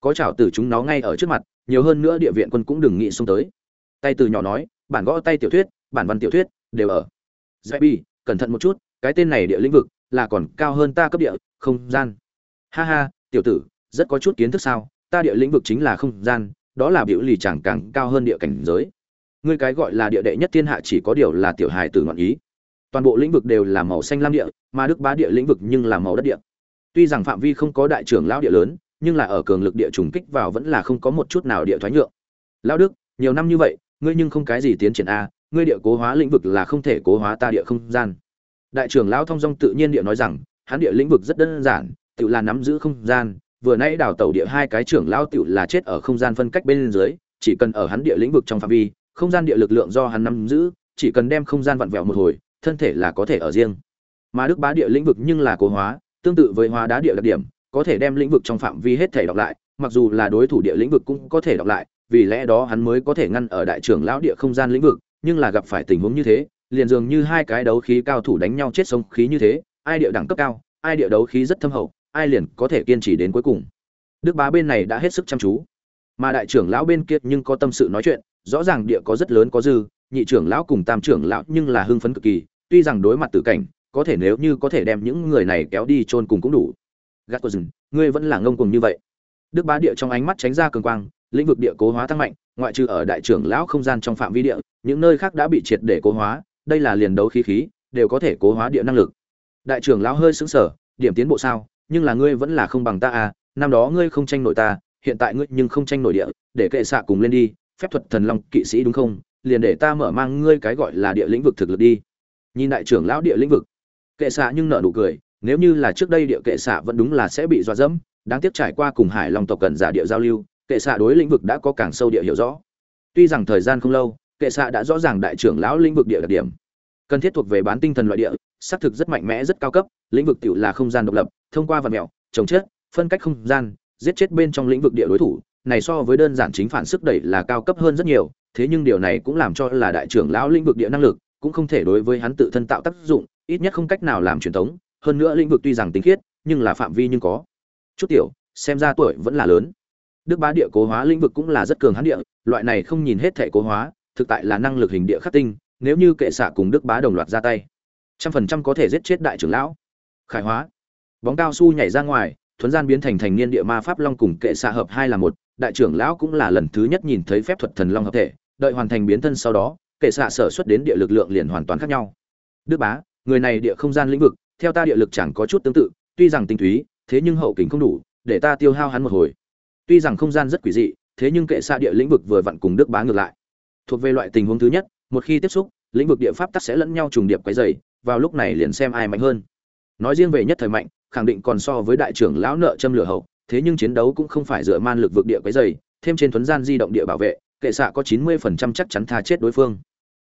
Có chảo từ chúng nó ngay ở trước mặt, nhiều hơn nữa địa viện quân cũng đừng nghĩ xông tới. Tay từ nhỏ nói, bản gõ tay tiểu thuyết, bản văn tiểu thuyết, đều ở. Dạy bi, cẩn thận một chút, cái tên này địa lĩnh vực, là còn cao hơn ta cấp địa, không gian. Ha ha, tiểu tử, rất có chút kiến thức sao, ta địa lĩnh vực chính là không gian, đó là biểu lì chẳng càng cao hơn địa cảnh giới. Ngươi cái gọi là địa đệ nhất thiên hạ chỉ có điều là tiểu hài tử ngọn ý toàn bộ lĩnh vực đều là màu xanh lam địa, mà đức bá địa lĩnh vực nhưng là màu đất địa. Tuy rằng phạm vi không có đại trưởng lão địa lớn, nhưng là ở cường lực địa trùng kích vào vẫn là không có một chút nào địa thoái nhượng. Lão đức, nhiều năm như vậy, ngươi nhưng không cái gì tiến triển a, ngươi địa cố hóa lĩnh vực là không thể cố hóa ta địa không gian. Đại trưởng lão thông dong tự nhiên địa nói rằng, hắn địa lĩnh vực rất đơn giản, tự là nắm giữ không gian, vừa nãy đào tẩu địa hai cái trưởng lão tự là chết ở không gian phân cách bên dưới, chỉ cần ở hắn địa lĩnh vực trong phạm vi, không gian địa lực lượng do hắn nắm giữ, chỉ cần đem không gian vặn vẹo một hồi thân thể là có thể ở riêng. Mà đức bá địa lĩnh vực nhưng là cố hóa, tương tự với hóa đá địa đặc điểm, có thể đem lĩnh vực trong phạm vi hết thể đọc lại, mặc dù là đối thủ địa lĩnh vực cũng có thể đọc lại, vì lẽ đó hắn mới có thể ngăn ở đại trưởng lão địa không gian lĩnh vực, nhưng là gặp phải tình huống như thế, liền dường như hai cái đấu khí cao thủ đánh nhau chết sống khí như thế, ai địa đẳng cấp cao, ai địa đấu khí rất thâm hậu, ai liền có thể kiên trì đến cuối cùng. Đức bá bên này đã hết sức chăm chú. Mà đại trưởng lão bên kia nhưng có tâm sự nói chuyện, rõ ràng địa có rất lớn có dư, nhị trưởng lão cùng tam trưởng lão nhưng là hưng phấn cực kỳ tuy rằng đối mặt tử cảnh, có thể nếu như có thể đem những người này kéo đi chôn cùng cũng đủ. Gắt của rừng ngươi vẫn là ngông cùng như vậy. Đức bá địa trong ánh mắt tránh ra cường quang, lĩnh vực địa cố hóa tăng mạnh, ngoại trừ ở đại trưởng lão không gian trong phạm vi địa, những nơi khác đã bị triệt để cố hóa, đây là liền đấu khí khí, đều có thể cố hóa địa năng lực. Đại trưởng lão hơi sững sờ, điểm tiến bộ sao, nhưng là ngươi vẫn là không bằng ta à năm đó ngươi không tranh nổi ta, hiện tại ngươi nhưng không tranh nổi địa, để kệ xạ cùng lên đi, phép thuật thần long kỵ sĩ đúng không? Liền để ta mở mang ngươi cái gọi là địa lĩnh vực thực lực đi nhìn đại trưởng lão địa lĩnh vực kệ xạ nhưng nợ nụ cười nếu như là trước đây địa kệ xạ vẫn đúng là sẽ bị dọa dẫm đáng tiếc trải qua cùng hải long tộc cần giả địa giao lưu kệ xạ đối lĩnh vực đã có càng sâu địa hiểu rõ. Tuy rằng thời gian không lâu kệ xạ đã rõ ràng đại trưởng lão lĩnh vực địa đặc điểm. Cần thiết thuộc về bán tinh thần loại địa xác thực rất mạnh mẽ rất cao cấp lĩnh vực tiểu là không gian độc lập thông qua vật mèo, trồng chết phân cách không gian giết chết bên trong lĩnh vực địa đối thủ này so với đơn giản chính phản sức đẩy là cao cấp hơn rất nhiều thế nhưng điều này cũng làm cho là đại trưởng lão lĩnh vực địa năng lực cũng không thể đối với hắn tự thân tạo tác dụng, ít nhất không cách nào làm truyền thống, hơn nữa lĩnh vực tuy rằng tinh khiết, nhưng là phạm vi nhưng có. Chút tiểu, xem ra tuổi vẫn là lớn. Đức bá địa cố hóa lĩnh vực cũng là rất cường hãn địa, loại này không nhìn hết thể cố hóa, thực tại là năng lực hình địa khắc tinh, nếu như kệ xạ cùng đức bá đồng loạt ra tay, trăm phần trăm có thể giết chết đại trưởng lão. Khải hóa. Bóng cao su nhảy ra ngoài, thuấn gian biến thành thành niên địa ma pháp long cùng kệ xạ hợp hai là một, đại trưởng lão cũng là lần thứ nhất nhìn thấy phép thuật thần long hợp thể, đợi hoàn thành biến thân sau đó kệ xạ sở xuất đến địa lực lượng liền hoàn toàn khác nhau. Đức bá, người này địa không gian lĩnh vực, theo ta địa lực chẳng có chút tương tự, tuy rằng tinh túy, thế nhưng hậu kính không đủ, để ta tiêu hao hắn một hồi. Tuy rằng không gian rất quỷ dị, thế nhưng kệ xạ địa lĩnh vực vừa vặn cùng đức bá ngược lại. Thuộc về loại tình huống thứ nhất, một khi tiếp xúc, lĩnh vực địa pháp tắc sẽ lẫn nhau trùng điệp quấy dày vào lúc này liền xem ai mạnh hơn. Nói riêng về nhất thời mạnh, khẳng định còn so với đại trưởng lão nợ châm lửa hậu, thế nhưng chiến đấu cũng không phải dựa man lực vực địa quấy dày thêm trên thuấn gian di động địa bảo vệ kệ xạ có chín mươi phần trăm chắc chắn tha chết đối phương.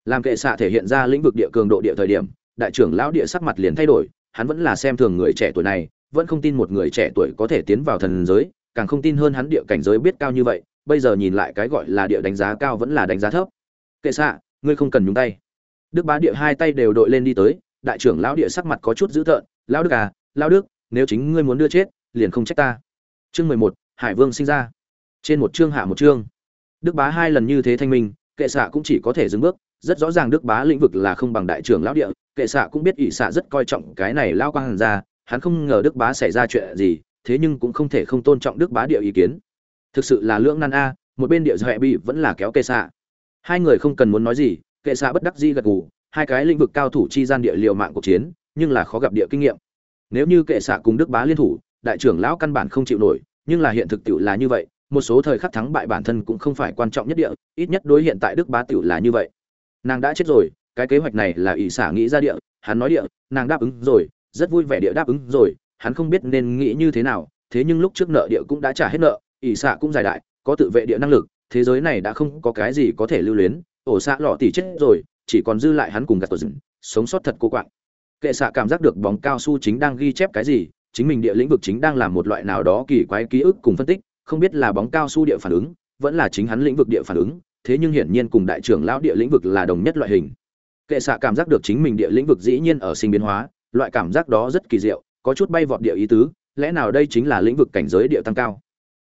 Làm kệ xạ thể hiện ra lĩnh vực địa cường độ địa thời điểm, đại trưởng lão địa sắc mặt liền thay đổi, hắn vẫn là xem thường người trẻ tuổi này, vẫn không tin một người trẻ tuổi có thể tiến vào thần giới, càng không tin hơn hắn địa cảnh giới biết cao như vậy, bây giờ nhìn lại cái gọi là địa đánh giá cao vẫn là đánh giá thấp. Kệ xạ, ngươi không cần nhúng tay. Đức bá địa hai tay đều đội lên đi tới, đại trưởng lão địa sắc mặt có chút dữ tợn, lão đức à lão đức, nếu chính ngươi muốn đưa chết, liền không trách ta. Chương mười một, hải vương sinh ra. Trên một chương hạ một chương đức bá hai lần như thế thanh minh, kệ xạ cũng chỉ có thể dừng bước. Rất rõ ràng đức bá lĩnh vực là không bằng đại trưởng lão địa, kệ xạ cũng biết ỷ xạ rất coi trọng cái này lao quang hàn ra hắn không ngờ đức bá xảy ra chuyện gì, thế nhưng cũng không thể không tôn trọng đức bá địa ý kiến. Thực sự là lưỡng nan a, một bên địa dọa bị vẫn là kéo kệ xạ. Hai người không cần muốn nói gì, kệ xạ bất đắc di gật gù, hai cái lĩnh vực cao thủ chi gian địa liều mạng cuộc chiến, nhưng là khó gặp địa kinh nghiệm. Nếu như kệ xạ cùng đức bá liên thủ, đại trưởng lão căn bản không chịu nổi, nhưng là hiện thực tiệu là như vậy một số thời khắc thắng bại bản thân cũng không phải quan trọng nhất địa, ít nhất đối hiện tại đức bá tiểu là như vậy. Nàng đã chết rồi, cái kế hoạch này là ỷ xả nghĩ ra địa, hắn nói địa, nàng đáp ứng rồi, rất vui vẻ địa đáp ứng rồi, hắn không biết nên nghĩ như thế nào, thế nhưng lúc trước nợ địa cũng đã trả hết nợ, ỷ xạ cũng dài đại, có tự vệ địa năng lực, thế giới này đã không có cái gì có thể lưu luyến, ổ xạ lọ tỉ chết rồi, chỉ còn dư lại hắn cùng gạt tổ rừng sống sót thật cô quạng. Kệ xạ cảm giác được bóng cao su chính đang ghi chép cái gì, chính mình địa lĩnh vực chính đang làm một loại nào đó kỳ quái ký ức cùng phân tích không biết là bóng cao su địa phản ứng, vẫn là chính hắn lĩnh vực địa phản ứng, thế nhưng hiển nhiên cùng đại trưởng lão địa lĩnh vực là đồng nhất loại hình. Kệ xạ cảm giác được chính mình địa lĩnh vực dĩ nhiên ở sinh biến hóa, loại cảm giác đó rất kỳ diệu, có chút bay vọt địa ý tứ, lẽ nào đây chính là lĩnh vực cảnh giới địa tăng cao?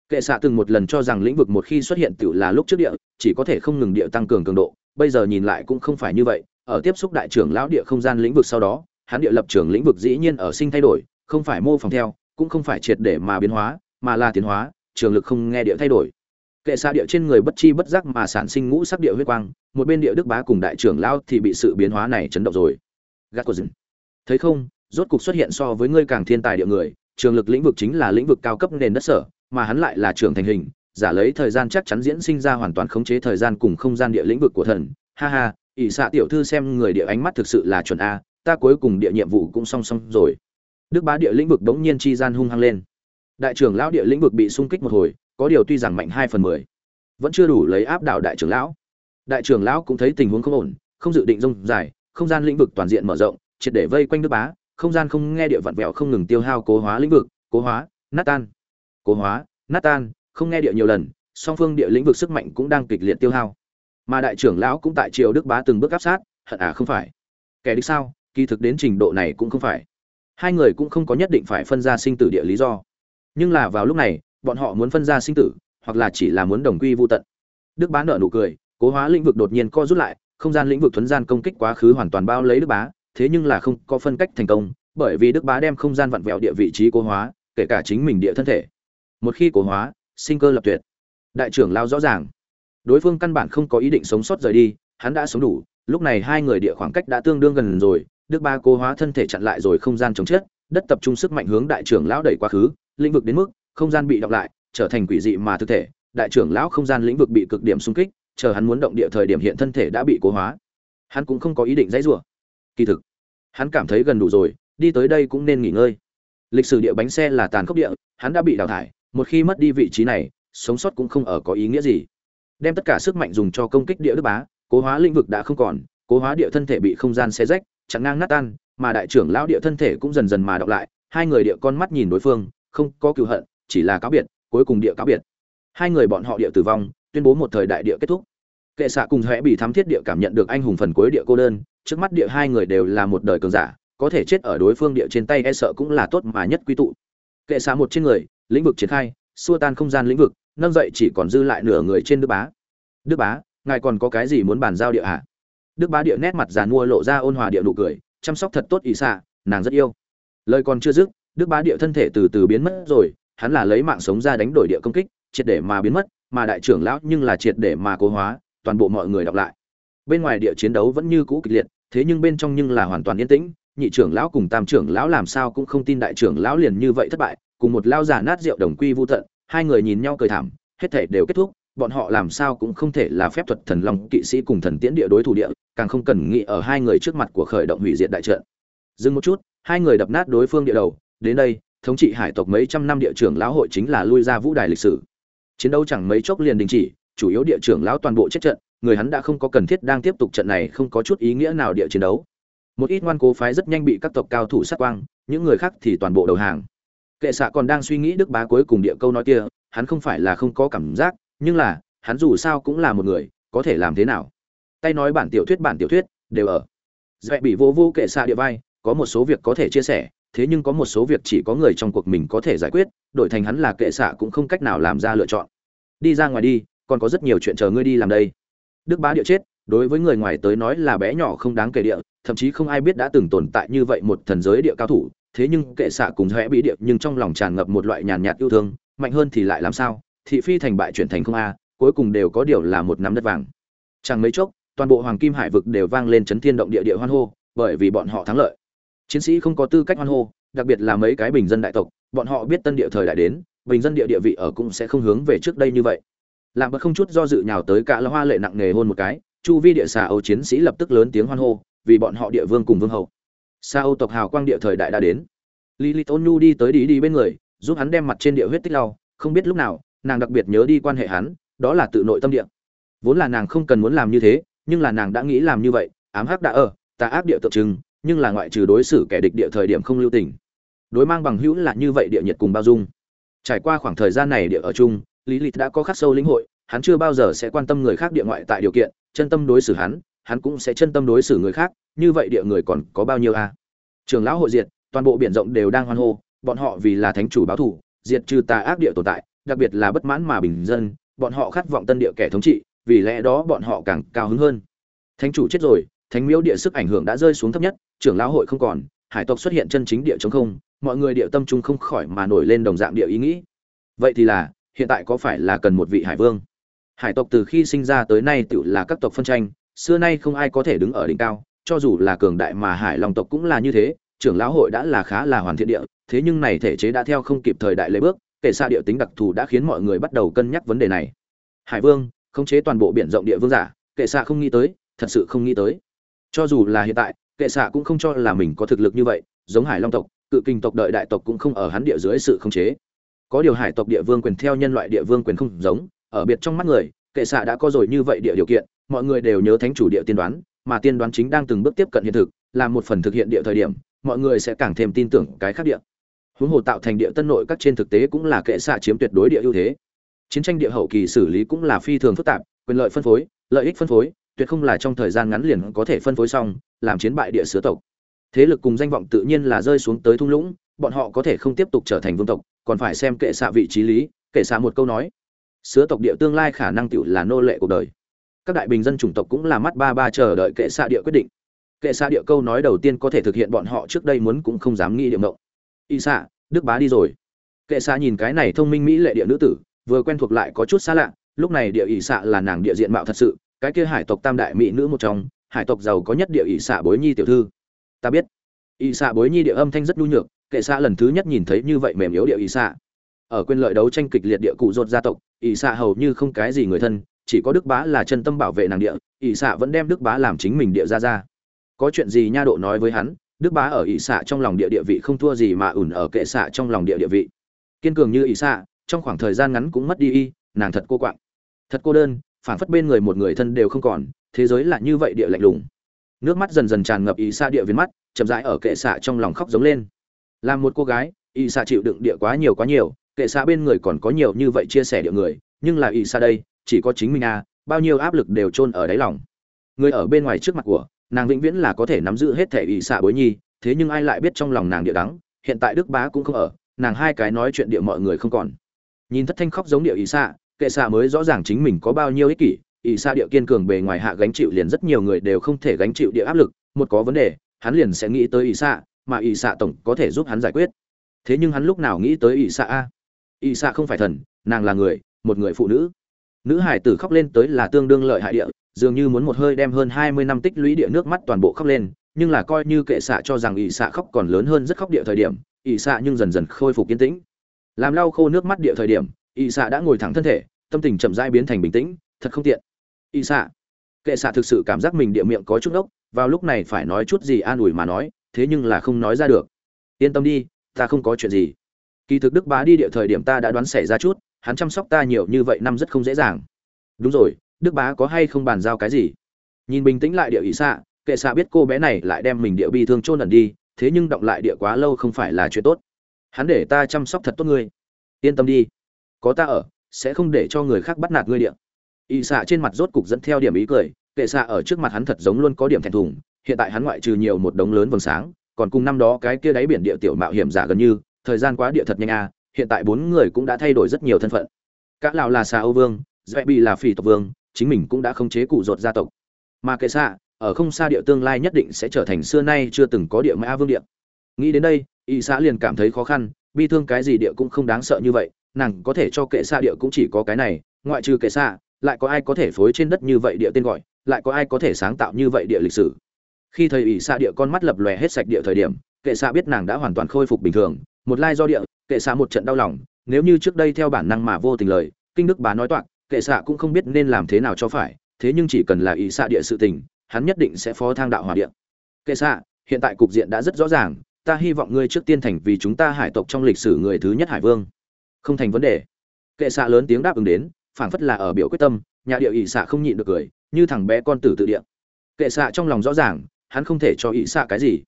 Kệ xạ từng một lần cho rằng lĩnh vực một khi xuất hiện tự là lúc trước địa, chỉ có thể không ngừng địa tăng cường cường độ, bây giờ nhìn lại cũng không phải như vậy, ở tiếp xúc đại trưởng lão địa không gian lĩnh vực sau đó, hắn địa lập trường lĩnh vực dĩ nhiên ở sinh thay đổi, không phải mô phỏng theo, cũng không phải triệt để mà biến hóa, mà là tiến hóa trường lực không nghe địa thay đổi. Kệ xa địa trên người bất chi bất giác mà sản sinh ngũ sắc địa huyết quang, một bên địa đức bá cùng đại trưởng lao thì bị sự biến hóa này chấn động rồi. Gác của dừng thấy không, rốt cục xuất hiện so với ngươi càng thiên tài địa người, trường lực lĩnh vực chính là lĩnh vực cao cấp nền đất sở, mà hắn lại là trưởng thành hình, giả lấy thời gian chắc chắn diễn sinh ra hoàn toàn khống chế thời gian cùng không gian địa lĩnh vực của thần. Ha ha, ỷ xạ tiểu thư xem người địa ánh mắt thực sự là chuẩn a, ta cuối cùng địa nhiệm vụ cũng song song rồi. Đức bá địa lĩnh vực đống nhiên chi gian hung hăng lên đại trưởng lão địa lĩnh vực bị xung kích một hồi, có điều tuy rằng mạnh hai phần mười, vẫn chưa đủ lấy áp đảo đại trưởng lão. Đại trưởng lão cũng thấy tình huống không ổn, không dự định rông dài, không gian lĩnh vực toàn diện mở rộng, triệt để vây quanh đức bá, không gian không nghe địa vặn vẹo không ngừng tiêu hao cố hóa lĩnh vực, cố hóa, nát tan, cố hóa, nát tan, không nghe địa nhiều lần, song phương địa lĩnh vực sức mạnh cũng đang kịch liệt tiêu hao. Mà đại trưởng lão cũng tại triều đức bá từng bước áp sát, hận à không phải. Kẻ địch sao? Kỳ thực đến trình độ này cũng không phải. Hai người cũng không có nhất định phải phân ra sinh tử địa lý do nhưng là vào lúc này, bọn họ muốn phân ra sinh tử, hoặc là chỉ là muốn đồng quy vô tận. Đức bá nợ nụ cười, cố hóa lĩnh vực đột nhiên co rút lại, không gian lĩnh vực thuấn gian công kích quá khứ hoàn toàn bao lấy đức bá, thế nhưng là không có phân cách thành công, bởi vì đức bá đem không gian vặn vẹo địa vị trí cố hóa, kể cả chính mình địa thân thể. Một khi cố hóa, sinh cơ lập tuyệt. Đại trưởng lao rõ ràng. Đối phương căn bản không có ý định sống sót rời đi, hắn đã sống đủ, lúc này hai người địa khoảng cách đã tương đương gần rồi, đức ba cố hóa thân thể chặn lại rồi không gian chống chết, đất tập trung sức mạnh hướng đại trưởng lão đẩy quá khứ lĩnh vực đến mức không gian bị đọc lại, trở thành quỷ dị mà thực thể. Đại trưởng lão không gian lĩnh vực bị cực điểm xung kích, chờ hắn muốn động địa thời điểm hiện thân thể đã bị cố hóa. Hắn cũng không có ý định dãy rủa. Kỳ thực, hắn cảm thấy gần đủ rồi, đi tới đây cũng nên nghỉ ngơi. Lịch sử địa bánh xe là tàn khốc địa, hắn đã bị đào thải, một khi mất đi vị trí này, sống sót cũng không ở có ý nghĩa gì. Đem tất cả sức mạnh dùng cho công kích địa đức bá, cố hóa lĩnh vực đã không còn, cố hóa địa thân thể bị không gian xé rách chặn ngang nát tan, mà đại trưởng lão địa thân thể cũng dần dần mà đọc lại, hai người địa con mắt nhìn đối phương không có cựu hận, chỉ là cáo biệt, cuối cùng địa cáo biệt. Hai người bọn họ địa tử vong, tuyên bố một thời đại địa kết thúc. Kệ xạ cùng huệ bị thám thiết địa cảm nhận được anh hùng phần cuối địa cô đơn, trước mắt địa hai người đều là một đời cường giả, có thể chết ở đối phương địa trên tay e sợ cũng là tốt mà nhất quy tụ. Kệ xạ một trên người, lĩnh vực triển khai, xua tan không gian lĩnh vực, nâng dậy chỉ còn dư lại nửa người trên đức bá. Đức bá, ngài còn có cái gì muốn bàn giao địa hạ đức bá địa nét mặt giàn mua lộ ra ôn hòa địa nụ cười, chăm sóc thật tốt ý xạ, nàng rất yêu. Lời còn chưa dứt đức bá địa thân thể từ từ biến mất rồi, hắn là lấy mạng sống ra đánh đổi địa công kích, triệt để mà biến mất, mà đại trưởng lão nhưng là triệt để mà cố hóa, toàn bộ mọi người đọc lại. Bên ngoài địa chiến đấu vẫn như cũ kịch liệt, thế nhưng bên trong nhưng là hoàn toàn yên tĩnh, nhị trưởng lão cùng tam trưởng lão làm sao cũng không tin đại trưởng lão liền như vậy thất bại, cùng một lao giả nát rượu đồng quy vu tận, hai người nhìn nhau cười thảm, hết thể đều kết thúc, bọn họ làm sao cũng không thể là phép thuật thần long kỵ sĩ cùng thần tiễn địa đối thủ địa, càng không cần nghĩ ở hai người trước mặt của khởi động hủy diệt đại trận. Dừng một chút, hai người đập nát đối phương địa đầu đến đây, thống trị hải tộc mấy trăm năm địa trưởng lão hội chính là lui ra vũ đài lịch sử. Chiến đấu chẳng mấy chốc liền đình chỉ, chủ yếu địa trưởng lão toàn bộ chết trận, người hắn đã không có cần thiết đang tiếp tục trận này không có chút ý nghĩa nào địa chiến đấu. Một ít ngoan cố phái rất nhanh bị các tộc cao thủ sát quang, những người khác thì toàn bộ đầu hàng. Kệ xạ còn đang suy nghĩ đức bá cuối cùng địa câu nói kia, hắn không phải là không có cảm giác, nhưng là, hắn dù sao cũng là một người, có thể làm thế nào? Tay nói bản tiểu thuyết, bản tiểu thuyết, đều ở. Dạy bị vô vô kệ xạ địa vai, có một số việc có thể chia sẻ thế nhưng có một số việc chỉ có người trong cuộc mình có thể giải quyết, đổi thành hắn là kệ xạ cũng không cách nào làm ra lựa chọn. Đi ra ngoài đi, còn có rất nhiều chuyện chờ ngươi đi làm đây. Đức bá địa chết, đối với người ngoài tới nói là bé nhỏ không đáng kể địa, thậm chí không ai biết đã từng tồn tại như vậy một thần giới địa cao thủ, thế nhưng kệ xạ cùng hẽ bị địa nhưng trong lòng tràn ngập một loại nhàn nhạt yêu thương, mạnh hơn thì lại làm sao? Thị phi thành bại chuyển thành không a, cuối cùng đều có điều là một nắm đất vàng. Chẳng mấy chốc, toàn bộ hoàng kim hải vực đều vang lên chấn thiên động địa địa hoan hô, bởi vì bọn họ thắng lợi chiến sĩ không có tư cách hoan hô, đặc biệt là mấy cái bình dân đại tộc, bọn họ biết tân địa thời đại đến, bình dân địa địa vị ở cũng sẽ không hướng về trước đây như vậy. Làm bất không chút do dự nhào tới cả là hoa lệ nặng nề hôn một cái, chu vi địa xà âu chiến sĩ lập tức lớn tiếng hoan hô, vì bọn họ địa vương cùng vương hậu. Sa âu tộc hào quang địa thời đại đã đến. Lý lý ôn nhu đi tới đi đi bên người, giúp hắn đem mặt trên địa huyết tích lau, không biết lúc nào, nàng đặc biệt nhớ đi quan hệ hắn, đó là tự nội tâm địa. Vốn là nàng không cần muốn làm như thế, nhưng là nàng đã nghĩ làm như vậy, ám hắc đã ở, tà ác địa tượng trưng nhưng là ngoại trừ đối xử kẻ địch địa thời điểm không lưu tình. Đối mang bằng hữu là như vậy địa nhiệt cùng bao dung. Trải qua khoảng thời gian này địa ở chung, lý lịch đã có khắc sâu lĩnh hội, hắn chưa bao giờ sẽ quan tâm người khác địa ngoại tại điều kiện, chân tâm đối xử hắn hắn cũng sẽ chân tâm đối xử người khác, như vậy địa người còn có bao nhiêu a? Trường lão hội diệt, toàn bộ biển rộng đều đang hoan hô, bọn họ vì là thánh chủ báo thủ diệt trừ tà ác địa tồn tại, đặc biệt là bất mãn mà bình dân, bọn họ khát vọng tân địa kẻ thống trị, vì lẽ đó bọn họ càng cao hứng hơn. Thánh chủ chết rồi, thánh miếu địa sức ảnh hưởng đã rơi xuống thấp nhất trưởng lão hội không còn, hải tộc xuất hiện chân chính địa chống không, mọi người địa tâm trung không khỏi mà nổi lên đồng dạng địa ý nghĩ. Vậy thì là, hiện tại có phải là cần một vị hải vương? Hải tộc từ khi sinh ra tới nay tự là các tộc phân tranh, xưa nay không ai có thể đứng ở đỉnh cao, cho dù là cường đại mà hải long tộc cũng là như thế, trưởng lão hội đã là khá là hoàn thiện địa, thế nhưng này thể chế đã theo không kịp thời đại lấy bước, kể xa địa tính đặc thù đã khiến mọi người bắt đầu cân nhắc vấn đề này. Hải vương, khống chế toàn bộ biển rộng địa vương giả kệ xa không nghĩ tới, thật sự không nghĩ tới. Cho dù là hiện tại kệ xạ cũng không cho là mình có thực lực như vậy, giống hải long tộc, cự kinh tộc đợi đại tộc cũng không ở hắn địa dưới sự khống chế. Có điều hải tộc địa vương quyền theo nhân loại địa vương quyền không giống, ở biệt trong mắt người, kệ xạ đã có rồi như vậy địa điều kiện, mọi người đều nhớ thánh chủ địa tiên đoán, mà tiên đoán chính đang từng bước tiếp cận hiện thực làm một phần thực hiện địa thời điểm, mọi người sẽ càng thêm tin tưởng cái khác địa. Huống hồ tạo thành địa tân nội các trên thực tế cũng là kệ xạ chiếm tuyệt đối địa ưu thế. Chiến tranh địa hậu kỳ xử lý cũng là phi thường phức tạp, quyền lợi phân phối, lợi ích phân phối, tuyệt không là trong thời gian ngắn liền có thể phân phối xong làm chiến bại địa sứ tộc. Thế lực cùng danh vọng tự nhiên là rơi xuống tới thung lũng, bọn họ có thể không tiếp tục trở thành vương tộc, còn phải xem kệ xạ vị trí lý, kệ xạ một câu nói. Sứ tộc địa tương lai khả năng tựu là nô lệ cuộc đời. Các đại bình dân chủng tộc cũng là mắt ba ba chờ đợi kệ xạ địa quyết định. Kệ xạ địa câu nói đầu tiên có thể thực hiện bọn họ trước đây muốn cũng không dám nghĩ địa mộng y xạ, đức bá đi rồi. Kệ xạ nhìn cái này thông minh mỹ lệ địa nữ tử, vừa quen thuộc lại có chút xa lạ, lúc này địa ỷ xạ là nàng địa diện mạo thật sự, cái kia hải tộc tam đại mỹ nữ một trong hải tộc giàu có nhất địa ỷ xạ bối nhi tiểu thư. Ta biết. Ỷ xạ bối nhi địa âm thanh rất nhu nhược, kệ xạ lần thứ nhất nhìn thấy như vậy mềm yếu địa ỷ xạ. Ở quyền lợi đấu tranh kịch liệt địa cụ rột gia tộc, ỷ xạ hầu như không cái gì người thân, chỉ có đức bá là chân tâm bảo vệ nàng địa, ỷ xạ vẫn đem đức bá làm chính mình địa ra ra có chuyện gì nha độ nói với hắn, đức bá ở ỷ xạ trong lòng địa địa vị không thua gì mà ủn ở kệ xạ trong lòng địa địa vị. Kiên cường như ỷ xạ, trong khoảng thời gian ngắn cũng mất đi y, nàng thật cô quạng. Thật cô đơn phản phất bên người một người thân đều không còn thế giới là như vậy địa lạnh lùng. Nước mắt dần dần tràn ngập ý xa địa viên mắt, chậm rãi ở kệ xạ trong lòng khóc giống lên. Làm một cô gái ý xa chịu đựng địa quá nhiều quá nhiều, kệ xạ bên người còn có nhiều như vậy chia sẻ địa người, nhưng là ý xa đây, chỉ có chính mình à bao nhiêu áp lực đều chôn ở đáy lòng. Người ở bên ngoài trước mặt của, nàng vĩnh viễn là có thể nắm giữ hết thể ý xạ bối nhi, thế nhưng ai lại biết trong lòng nàng địa đắng, hiện tại đức bá cũng không ở, nàng hai cái nói chuyện địa mọi người không còn. Nhìn thất thanh khóc giống địa ý xạ, kệ xạ mới rõ ràng chính mình có bao nhiêu ích kỷ ỷ xa địa kiên cường bề ngoài hạ gánh chịu liền rất nhiều người đều không thể gánh chịu địa áp lực, một có vấn đề, hắn liền sẽ nghĩ tới ỷ xạ mà ỷ xạ tổng có thể giúp hắn giải quyết. Thế nhưng hắn lúc nào nghĩ tới ỷ xạ a? Ỷ xạ không phải thần, nàng là người, một người phụ nữ. Nữ hải tử khóc lên tới là tương đương lợi hại địa, dường như muốn một hơi đem hơn hai mươi năm tích lũy địa nước mắt toàn bộ khóc lên, nhưng là coi như kệ xạ cho rằng ỷ xạ khóc còn lớn hơn rất khóc địa thời điểm, ỷ xạ nhưng dần dần khôi phục kiên tĩnh. Làm lau khô nước mắt địa thời điểm, ỷ xạ đã ngồi thẳng thân thể, tâm tình chậm rãi biến thành bình tĩnh, thật không tiện. Y xạ. Kệ xạ thực sự cảm giác mình địa miệng có chút ốc vào lúc này phải nói chút gì an ủi mà nói, thế nhưng là không nói ra được. Yên tâm đi, ta không có chuyện gì. Kỳ thực đức bá đi địa thời điểm ta đã đoán xảy ra chút, hắn chăm sóc ta nhiều như vậy năm rất không dễ dàng. Đúng rồi, đức bá có hay không bàn giao cái gì? Nhìn bình tĩnh lại địa ý xạ, kệ xạ biết cô bé này lại đem mình địa bi thương chôn ẩn đi, thế nhưng động lại địa quá lâu không phải là chuyện tốt. Hắn để ta chăm sóc thật tốt ngươi. Yên tâm đi, có ta ở, sẽ không để cho người khác bắt nạt ngươi điện y xạ trên mặt rốt cục dẫn theo điểm ý cười, kệ xạ ở trước mặt hắn thật giống luôn có điểm thẹn thùng, hiện tại hắn ngoại trừ nhiều một đống lớn vầng sáng, còn cùng năm đó cái kia đáy biển địa tiểu mạo hiểm giả gần như, thời gian quá địa thật nhanh à hiện tại bốn người cũng đã thay đổi rất nhiều thân phận. Cả Lão là xà âu vương dạy bị là phỉ tộc vương, chính mình cũng đã không chế cụ ruột gia tộc. Mà kệ xạ, ở không xa địa tương lai nhất định sẽ trở thành xưa nay chưa từng có địa mã vương địa. Nghĩ đến đây, y xã liền cảm thấy khó khăn, bi thương cái gì địa cũng không đáng sợ như vậy, nàng có thể cho kệ xạ địa cũng chỉ có cái này, ngoại trừ kệ xạ lại có ai có thể phối trên đất như vậy địa tên gọi, lại có ai có thể sáng tạo như vậy địa lịch sử. Khi thầy ỷ xa địa con mắt lập lòe hết sạch địa thời điểm, kệ xa biết nàng đã hoàn toàn khôi phục bình thường, một lai do địa, kệ xa một trận đau lòng, nếu như trước đây theo bản năng mà vô tình lời, kinh đức bá nói toạc, kệ xạ cũng không biết nên làm thế nào cho phải, thế nhưng chỉ cần là ỷ xạ địa sự tình, hắn nhất định sẽ phó thang đạo hòa địa. Kệ xạ, hiện tại cục diện đã rất rõ ràng, ta hy vọng ngươi trước tiên thành vì chúng ta hải tộc trong lịch sử người thứ nhất hải vương. Không thành vấn đề. Kệ xạ lớn tiếng đáp ứng đến phảng phất là ở biểu quyết tâm nhà địa ỷ xạ không nhịn được cười, như thằng bé con tử tự địa. Kệ xạ trong lòng rõ ràng, hắn không thể cho ỷ xạ cái gì.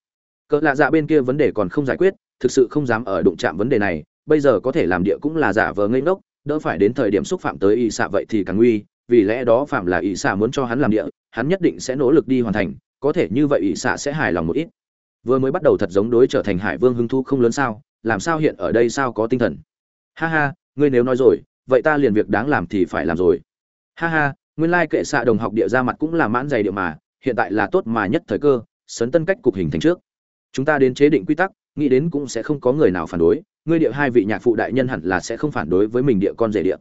Cỡ lạ dạ bên kia vấn đề còn không giải quyết, thực sự không dám ở đụng chạm vấn đề này, bây giờ có thể làm địa cũng là giả vờ ngây ngốc, đỡ phải đến thời điểm xúc phạm tới ỷ xạ vậy thì càng nguy, vì lẽ đó phạm là ỷ xạ muốn cho hắn làm địa, hắn nhất định sẽ nỗ lực đi hoàn thành, có thể như vậy ỷ xạ sẽ hài lòng một ít. Vừa mới bắt đầu thật giống đối trở thành hải vương hưng thu không lớn sao, làm sao hiện ở đây sao có tinh thần? Ha ha, ngươi nếu nói rồi vậy ta liền việc đáng làm thì phải làm rồi. Ha ha, nguyên lai kệ xạ đồng học địa ra mặt cũng là mãn dày địa mà, hiện tại là tốt mà nhất thời cơ, sấn tân cách cục hình thành trước. Chúng ta đến chế định quy tắc, nghĩ đến cũng sẽ không có người nào phản đối, ngươi địa hai vị nhạc phụ đại nhân hẳn là sẽ không phản đối với mình địa con rể địa.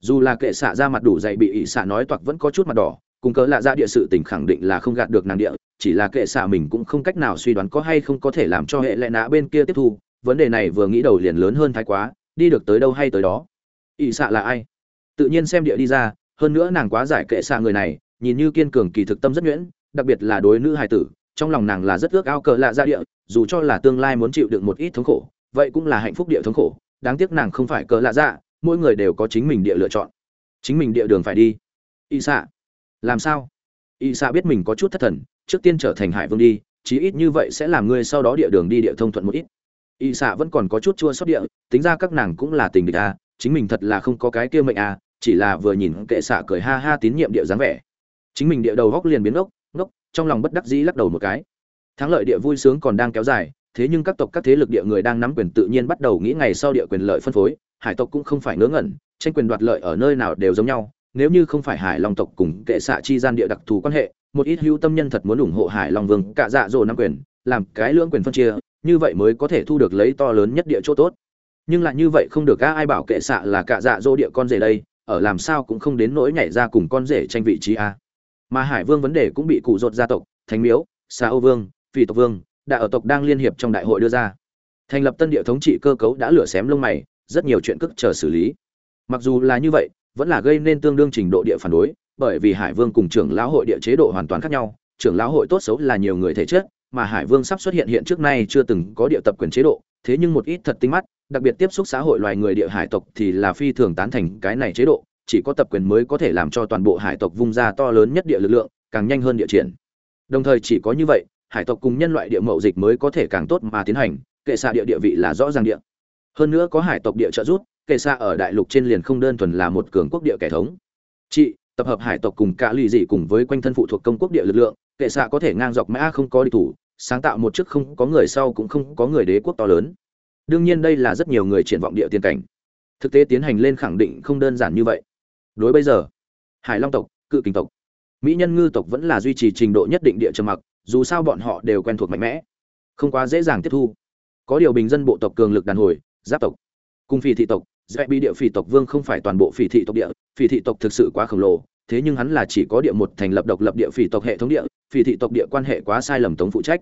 Dù là kệ xạ ra mặt đủ dày bị ỷ xạ nói toạc vẫn có chút mặt đỏ, cùng cớ lạ ra địa sự tình khẳng định là không gạt được nàng địa, chỉ là kệ xạ mình cũng không cách nào suy đoán có hay không có thể làm cho hệ lệ nã bên kia tiếp thu, vấn đề này vừa nghĩ đầu liền lớn hơn thái quá, đi được tới đâu hay tới đó ỷ xạ là ai? Tự nhiên xem địa đi ra hơn nữa nàng quá giải kệ xạ người này nhìn như kiên cường kỳ thực tâm rất nhuyễn đặc biệt là đối nữ hài tử trong lòng nàng là rất ước ao cờ lạ ra địa dù cho là tương lai muốn chịu được một ít thống khổ vậy cũng là hạnh phúc địa thống khổ. Đáng tiếc nàng không phải cờ lạ dạ mỗi người đều có chính mình địa lựa chọn. Chính mình địa đường phải đi. Y xạ. Làm sao? Y xạ biết mình có chút thất thần trước tiên trở thành hải vương đi chí ít như vậy sẽ làm ngươi sau đó địa đường đi địa thông thuận một ít. Y xạ vẫn còn có chút chua xót địa tính ra các nàng cũng là tình địch à, chính mình thật là không có cái kia mệnh à, chỉ là vừa nhìn kệ xạ cười ha ha tín nhiệm địa dáng vẻ. Chính mình địa đầu góc liền biến ngốc ngốc trong lòng bất đắc dĩ lắc đầu một cái. Thắng lợi địa vui sướng còn đang kéo dài thế nhưng các tộc các thế lực địa người đang nắm quyền tự nhiên bắt đầu nghĩ ngày sau địa quyền lợi phân phối hải tộc cũng không phải ngớ ngẩn tranh quyền đoạt lợi ở nơi nào đều giống nhau. Nếu như không phải hải long tộc cùng kệ xạ chi gian địa đặc thù quan hệ một ít hữu tâm nhân thật muốn ủng hộ hải long vương cả dạ dỗ nắm quyền làm cái lưỡng quyền phân chia như vậy mới có thể thu được lấy to lớn nhất địa chỗ tốt nhưng lại như vậy không được ai bảo kệ xạ là cả dạ dỗ địa con rể đây, ở làm sao cũng không đến nỗi nhảy ra cùng con rể tranh vị trí a. Mà hải vương vấn đề cũng bị cụ rột gia tộc, thánh miếu xa âu vương phi tộc vương đã ở tộc đang liên hiệp trong đại hội đưa ra. Thành lập tân địa thống trị cơ cấu đã lửa xém lông mày, rất nhiều chuyện cức chờ xử lý. Mặc dù là như vậy, vẫn là gây nên tương đương trình độ địa phản đối, bởi vì hải vương cùng trưởng lão hội địa chế độ hoàn toàn khác nhau, trưởng lão hội tốt xấu là nhiều người thể chất, mà hải vương sắp xuất hiện hiện trước nay chưa từng có địa tập quyền chế độ thế nhưng một ít thật tinh mắt, đặc biệt tiếp xúc xã hội loài người địa hải tộc thì là phi thường tán thành cái này chế độ, chỉ có tập quyền mới có thể làm cho toàn bộ hải tộc vung ra to lớn nhất địa lực lượng, càng nhanh hơn địa triển. Đồng thời chỉ có như vậy, hải tộc cùng nhân loại địa mậu dịch mới có thể càng tốt mà tiến hành, kệ xạ địa địa vị là rõ ràng địa. Hơn nữa có hải tộc địa trợ giúp, kệ xạ ở đại lục trên liền không đơn thuần là một cường quốc địa kẻ thống. Chị, tập hợp hải tộc cùng cả lì dị cùng với quanh thân phụ thuộc công quốc địa lực lượng, kệ xạ có thể ngang dọc mã không có địch thủ sáng tạo một chức không có người sau cũng không có người đế quốc to lớn. Đương nhiên đây là rất nhiều người triển vọng địa tiên cảnh. Thực tế tiến hành lên khẳng định không đơn giản như vậy. Đối bây giờ, hải long tộc, cự kình tộc, mỹ nhân ngư tộc vẫn là duy trì trình độ nhất định địa trầm mặc, dù sao bọn họ đều quen thuộc mạnh mẽ, không quá dễ dàng tiếp thu. Có điều bình dân bộ tộc cường lực đàn hồi, giáp tộc cùng phỉ thị tộc dạy bị địa phỉ tộc vương không phải toàn bộ phỉ thị tộc địa, phỉ thị tộc thực sự quá khổng lồ, thế nhưng hắn là chỉ có địa một thành lập độc lập địa phỉ tộc hệ thống địa, phỉ thị tộc địa quan hệ quá sai lầm tống phụ trách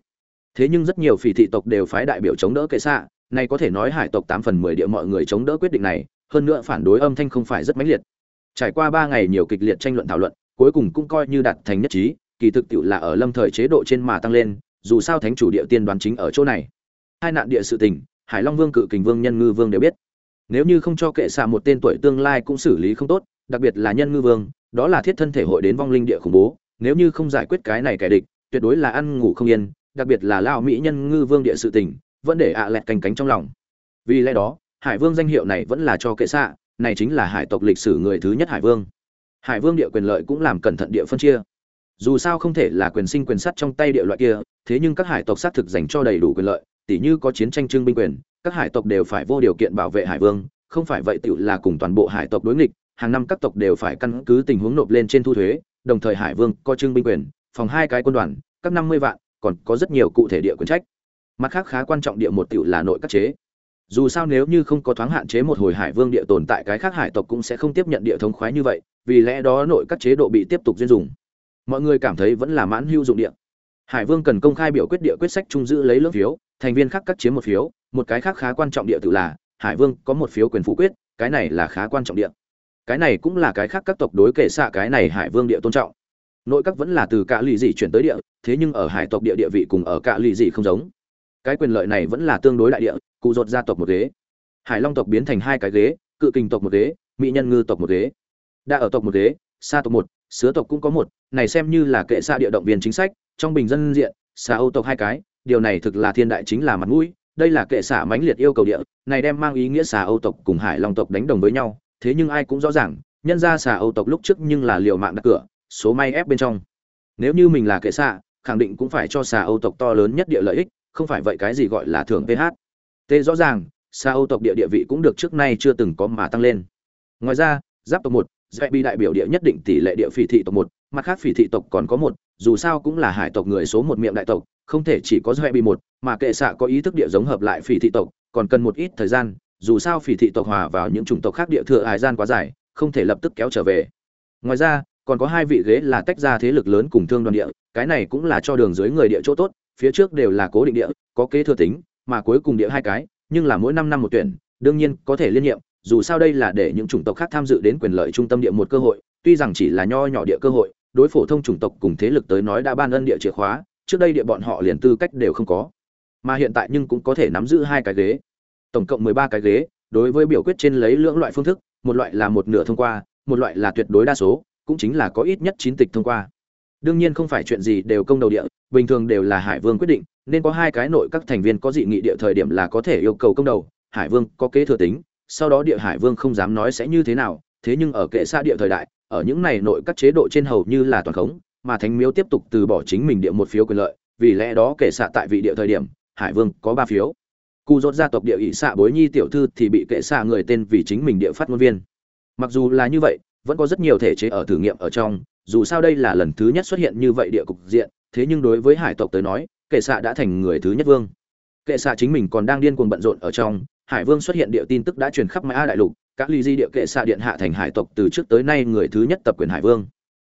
thế nhưng rất nhiều phỉ thị tộc đều phái đại biểu chống đỡ kệ xạ. Này có thể nói hải tộc tám phần mười địa mọi người chống đỡ quyết định này, hơn nữa phản đối âm thanh không phải rất mãnh liệt. Trải qua ba ngày nhiều kịch liệt tranh luận thảo luận, cuối cùng cũng coi như đạt thành nhất trí, kỳ thực tiệu là ở lâm thời chế độ trên mà tăng lên, dù sao thánh chủ địa tiên đoán chính ở chỗ này. Hai nạn địa sự tình, hải long vương cự kình vương nhân ngư vương đều biết. Nếu như không cho kệ xạ một tên tuổi tương lai cũng xử lý không tốt, đặc biệt là nhân ngư vương, đó là thiết thân thể hội đến vong linh địa khủng bố, nếu như không giải quyết cái này kẻ địch, tuyệt đối là ăn ngủ không yên đặc biệt là lao mỹ nhân ngư vương địa sự tình, vẫn để ạ lẹt canh cánh trong lòng. Vì lẽ đó, hải vương danh hiệu này vẫn là cho kệ xạ, này chính là hải tộc lịch sử người thứ nhất hải vương. Hải vương địa quyền lợi cũng làm cẩn thận địa phân chia. Dù sao không thể là quyền sinh quyền sắt trong tay địa loại kia, thế nhưng các hải tộc xác thực dành cho đầy đủ quyền lợi, tỉ như có chiến tranh trưng binh quyền, các hải tộc đều phải vô điều kiện bảo vệ hải vương, không phải vậy tự là cùng toàn bộ hải tộc đối nghịch, hàng năm các tộc đều phải căn cứ tình huống nộp lên trên thu thuế, đồng thời hải vương có trưng binh quyền, phòng hai cái quân đoàn, các năm mươi vạn còn có rất nhiều cụ thể địa quyền trách. Mặt khác khá quan trọng địa một tiểu là nội các chế. Dù sao nếu như không có thoáng hạn chế một hồi hải vương địa tồn tại cái khác hải tộc cũng sẽ không tiếp nhận địa thống khoái như vậy, vì lẽ đó nội các chế độ bị tiếp tục duyên dùng. Mọi người cảm thấy vẫn là mãn hữu dụng địa. Hải vương cần công khai biểu quyết địa quyết sách chung giữ lấy lưỡng phiếu, thành viên khác cắt chiếm một phiếu, một cái khác khá quan trọng địa tự là, hải vương có một phiếu quyền phủ quyết, cái này là khá quan trọng địa. Cái này cũng là cái khác các tộc đối kể xạ cái này hải vương địa tôn trọng nội các vẫn là từ cả lì dị chuyển tới địa, thế nhưng ở hải tộc địa địa vị cùng ở cả lì dị không giống. Cái quyền lợi này vẫn là tương đối đại địa, cụ rột gia tộc một ghế. Hải long tộc biến thành hai cái ghế, cự kình tộc một ghế, mỹ nhân ngư tộc một ghế. Đa ở tộc một ghế xa tộc một, sứa tộc cũng có một, này xem như là kệ xa địa động viên chính sách, trong bình dân diện xa âu tộc hai cái, điều này thực là thiên đại chính là mặt mũi, đây là kệ xả mãnh liệt yêu cầu địa, này đem mang ý nghĩa xà âu tộc cùng hải long tộc đánh đồng với nhau, thế nhưng ai cũng rõ ràng, nhân ra xà âu tộc lúc trước nhưng là liều mạng đặt cửa số may ép bên trong. Nếu như mình là kệ xạ, khẳng định cũng phải cho xà âu tộc to lớn nhất địa lợi ích, không phải vậy cái gì gọi là thưởng ph t rõ ràng xà âu tộc địa địa vị cũng được trước nay chưa từng có mà tăng lên. Ngoài ra, giáp tộc một dạy bị đại biểu địa nhất định tỷ lệ địa phỉ thị tộc một, mặt khác phỉ thị tộc còn có một, dù sao cũng là hải tộc người số một miệng đại tộc, không thể chỉ có dạy bị một, mà kệ xạ có ý thức địa giống hợp lại phỉ thị tộc, còn cần một ít thời gian, dù sao phỉ thị tộc hòa vào những chủng tộc khác địa thừa hải gian quá dài, không thể lập tức kéo trở về. Ngoài ra còn có hai vị ghế là tách ra thế lực lớn cùng thương đoàn địa, cái này cũng là cho đường dưới người địa chỗ tốt, phía trước đều là cố định địa, có kế thừa tính, mà cuối cùng địa hai cái, nhưng là mỗi năm năm một tuyển, đương nhiên có thể liên nhiệm, dù sao đây là để những chủng tộc khác tham dự đến quyền lợi trung tâm địa một cơ hội, tuy rằng chỉ là nho nhỏ địa cơ hội, đối phổ thông chủng tộc cùng thế lực tới nói đã ban ân địa chìa khóa, trước đây địa bọn họ liền tư cách đều không có. Mà hiện tại nhưng cũng có thể nắm giữ hai cái ghế. Tổng cộng mười ba cái ghế, đối với biểu quyết trên lấy lưỡng loại phương thức, một loại là một nửa thông qua, một loại là tuyệt đối đa số cũng chính là có ít nhất chín tịch thông qua. Đương nhiên không phải chuyện gì đều công đầu địa, bình thường đều là hải vương quyết định, nên có hai cái nội các thành viên có dị nghị địa thời điểm là có thể yêu cầu công đầu, hải vương có kế thừa tính, sau đó địa hải vương không dám nói sẽ như thế nào, thế nhưng ở kệ xa địa thời đại, ở những này nội các chế độ trên hầu như là toàn khống, mà thánh miếu tiếp tục từ bỏ chính mình địa một phiếu quyền lợi, vì lẽ đó kệ xạ tại vị địa thời điểm, hải vương có ba phiếu. Cụ rốt gia tộc địa ỷ xạ bối nhi tiểu thư thì bị kệ xạ người tên vì chính mình địa phát ngôn viên. Mặc dù là như vậy vẫn có rất nhiều thể chế ở thử nghiệm ở trong, dù sao đây là lần thứ nhất xuất hiện như vậy địa cục diện, thế nhưng đối với hải tộc tới nói, kệ xạ đã thành người thứ nhất vương. Kệ xạ chính mình còn đang điên cuồng bận rộn ở trong, hải vương xuất hiện địa tin tức đã truyền khắp mã đại lục, các ly di địa kệ xạ điện hạ thành hải tộc từ trước tới nay người thứ nhất tập quyền hải vương.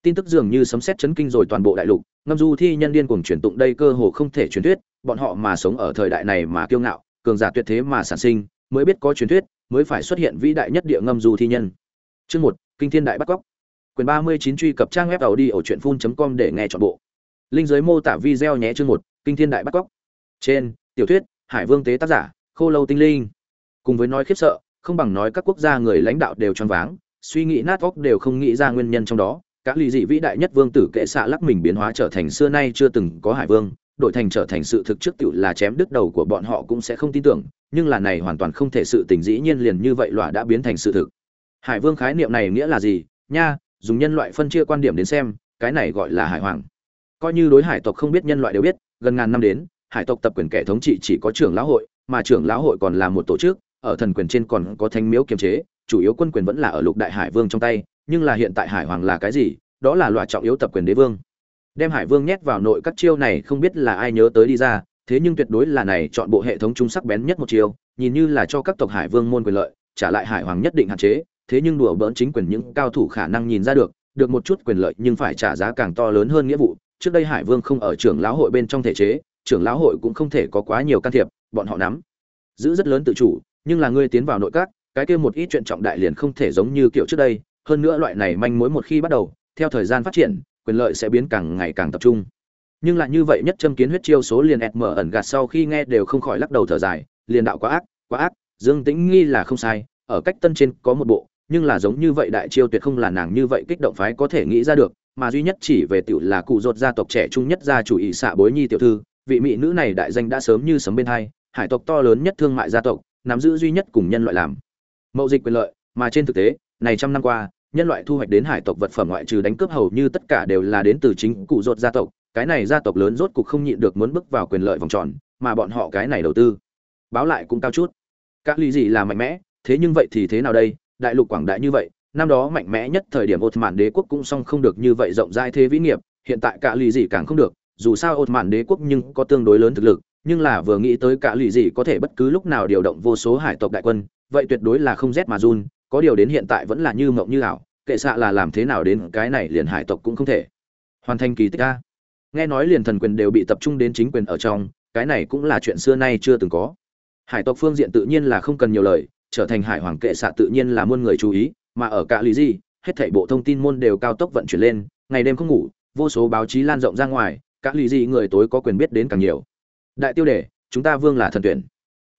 Tin tức dường như sấm sét chấn kinh rồi toàn bộ đại lục, ngâm du thi nhân điên cuồng truyền tụng đây cơ hồ không thể truyền thuyết, bọn họ mà sống ở thời đại này mà kiêu ngạo, cường giả tuyệt thế mà sản sinh, mới biết có truyền thuyết, mới phải xuất hiện vĩ đại nhất địa ngâm du thi nhân. Chương một kinh thiên đại bắt cóc. Quyền ba mươi chín truy cập trang web tàu đi ở truyện phun com để nghe chọn bộ. Linh giới mô tả video nhé chương một, kinh thiên đại bắt cóc. Trên, tiểu thuyết, hải vương tế tác giả, khô lâu tinh linh. Cùng với nói khiếp sợ, không bằng nói các quốc gia người lãnh đạo đều choáng váng, suy nghĩ nát óc đều không nghĩ ra nguyên nhân trong đó. Các ly dị vĩ đại nhất vương tử kệ xạ lắc mình biến hóa trở thành xưa nay chưa từng có hải vương, đổi thành trở thành sự thực trước tiểu là chém đứt đầu của bọn họ cũng sẽ không tin tưởng, nhưng là này hoàn toàn không thể sự tình dĩ nhiên liền như vậy lòa đã biến thành sự thực hải vương khái niệm này nghĩa là gì? Nha, dùng nhân loại phân chia quan điểm đến xem, cái này gọi là hải hoàng. Coi như đối hải tộc không biết nhân loại đều biết, gần ngàn năm đến, hải tộc tập quyền kẻ thống trị chỉ có trưởng lão hội, mà trưởng lão hội còn là một tổ chức, ở thần quyền trên còn có thanh miếu kiềm chế, chủ yếu quân quyền vẫn là ở lục đại hải vương trong tay, nhưng là hiện tại hải hoàng là cái gì? Đó là loại trọng yếu tập quyền đế vương. Đem hải vương nhét vào nội các chiêu này không biết là ai nhớ tới đi ra, thế nhưng tuyệt đối là này chọn bộ hệ thống trung sắc bén nhất một chiêu, nhìn như là cho các tộc hải vương môn quyền lợi, trả lại hải hoàng nhất định hạn chế thế nhưng đùa bỡn chính quyền những cao thủ khả năng nhìn ra được được một chút quyền lợi nhưng phải trả giá càng to lớn hơn nghĩa vụ. Trước đây hải vương không ở trưởng lão hội bên trong thể chế, trưởng lão hội cũng không thể có quá nhiều can thiệp, bọn họ nắm, giữ rất lớn tự chủ, nhưng là ngươi tiến vào nội các, cái kia một ít chuyện trọng đại liền không thể giống như kiểu trước đây. Hơn nữa loại này manh mối một khi bắt đầu, theo thời gian phát triển, quyền lợi sẽ biến càng ngày càng tập trung. Nhưng lại như vậy nhất châm kiến huyết chiêu số liền ẹt mở ẩn gạt sau khi nghe đều không khỏi lắc đầu thở dài, liền đạo quá ác quá ác, dương tĩnh nghi là không sai, ở cách tân trên có một bộ nhưng là giống như vậy đại chiêu tuyệt không là nàng như vậy kích động phái có thể nghĩ ra được, mà duy nhất chỉ về tiểu là cụ rột gia tộc trẻ trung nhất gia chủ ý xạ bối nhi tiểu thư, vị mỹ nữ này đại danh đã sớm như sấm bên hai, hải tộc to lớn nhất thương mại gia tộc, nắm giữ duy nhất cùng nhân loại làm. Mậu dịch quyền lợi, mà trên thực tế, này trăm năm qua, nhân loại thu hoạch đến hải tộc vật phẩm ngoại trừ đánh cướp hầu như tất cả đều là đến từ chính cụ rột gia tộc, cái này gia tộc lớn rốt cục không nhịn được muốn bước vào quyền lợi vòng tròn, mà bọn họ cái này đầu tư, báo lại cũng cao chút. Các lý gì là mạnh mẽ, thế nhưng vậy thì thế nào đây? Đại lục quảng đại như vậy, năm đó mạnh mẽ nhất thời điểm ột mạn đế quốc cũng song không được như vậy rộng rãi thế vĩ nghiệp, hiện tại cả lì gì càng không được, dù sao ột mạn đế quốc nhưng có tương đối lớn thực lực, nhưng là vừa nghĩ tới cả lì gì có thể bất cứ lúc nào điều động vô số hải tộc đại quân, vậy tuyệt đối là không rét mà run, có điều đến hiện tại vẫn là như mộng như ảo, kệ xạ là làm thế nào đến cái này liền hải tộc cũng không thể hoàn thành kỳ tích a. Nghe nói liền thần quyền đều bị tập trung đến chính quyền ở trong, cái này cũng là chuyện xưa nay chưa từng có. Hải tộc phương diện tự nhiên là không cần nhiều lời trở thành hải hoàng kệ xạ tự nhiên là muôn người chú ý, mà ở cả lý gì hết thảy bộ thông tin môn đều cao tốc vận chuyển lên, ngày đêm không ngủ, vô số báo chí lan rộng ra ngoài các lý gì người tối có quyền biết đến càng nhiều. Đại tiêu đề, chúng ta vương là thần tuyển.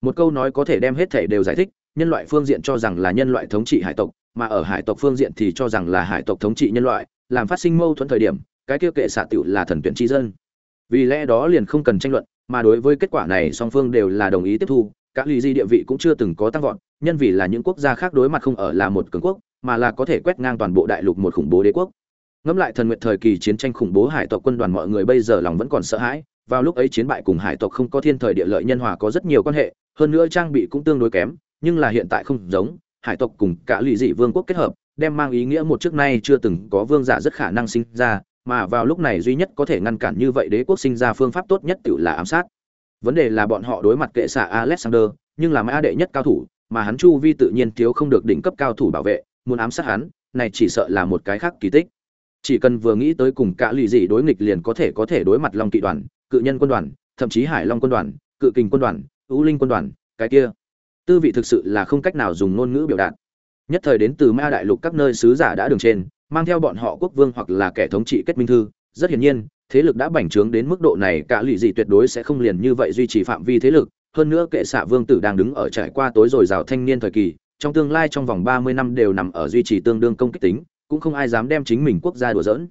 Một câu nói có thể đem hết thảy đều giải thích, nhân loại phương diện cho rằng là nhân loại thống trị hải tộc, mà ở hải tộc phương diện thì cho rằng là hải tộc thống trị nhân loại, làm phát sinh mâu thuẫn thời điểm, cái kia kệ xạ tựu là thần tuyển tri dân. Vì lẽ đó liền không cần tranh luận, mà đối với kết quả này song phương đều là đồng ý tiếp thu các lý di địa vị cũng chưa từng có tăng vọt, nhân vì là những quốc gia khác đối mặt không ở là một cường quốc, mà là có thể quét ngang toàn bộ đại lục một khủng bố đế quốc. Ngẫm lại thần nguyện thời kỳ chiến tranh khủng bố hải tộc quân đoàn mọi người bây giờ lòng vẫn còn sợ hãi, vào lúc ấy chiến bại cùng hải tộc không có thiên thời địa lợi nhân hòa có rất nhiều quan hệ, hơn nữa trang bị cũng tương đối kém, nhưng là hiện tại không giống, hải tộc cùng cả lụy dị vương quốc kết hợp, đem mang ý nghĩa một trước nay chưa từng có vương giả rất khả năng sinh ra, mà vào lúc này duy nhất có thể ngăn cản như vậy đế quốc sinh ra phương pháp tốt nhất tự là ám sát vấn đề là bọn họ đối mặt kệ xạ alexander, nhưng là mã đệ nhất cao thủ, mà hắn chu vi tự nhiên thiếu không được đỉnh cấp cao thủ bảo vệ, muốn ám sát hắn, này chỉ sợ là một cái khác kỳ tích. Chỉ cần vừa nghĩ tới cùng cả lì dị đối nghịch liền có thể có thể đối mặt long kỵ đoàn, cự nhân quân đoàn, thậm chí hải long quân đoàn, cự kình quân đoàn ưu linh quân đoàn, cái kia. Tư vị thực sự là không cách nào dùng ngôn ngữ biểu đạt. Nhất thời đến từ ma đại lục các nơi sứ giả đã đường trên, mang theo bọn họ quốc vương hoặc là kẻ thống trị kết minh thư rất hiển nhiên, thế lực đã bành trướng đến mức độ này, cả lụy dị tuyệt đối sẽ không liền như vậy duy trì phạm vi thế lực. Hơn nữa kệ xạ vương tử đang đứng ở trải qua tối rồi rào thanh niên thời kỳ, trong tương lai trong vòng ba mươi năm đều nằm ở duy trì tương đương công kích tính, cũng không ai dám đem chính mình quốc gia đùa giỡn.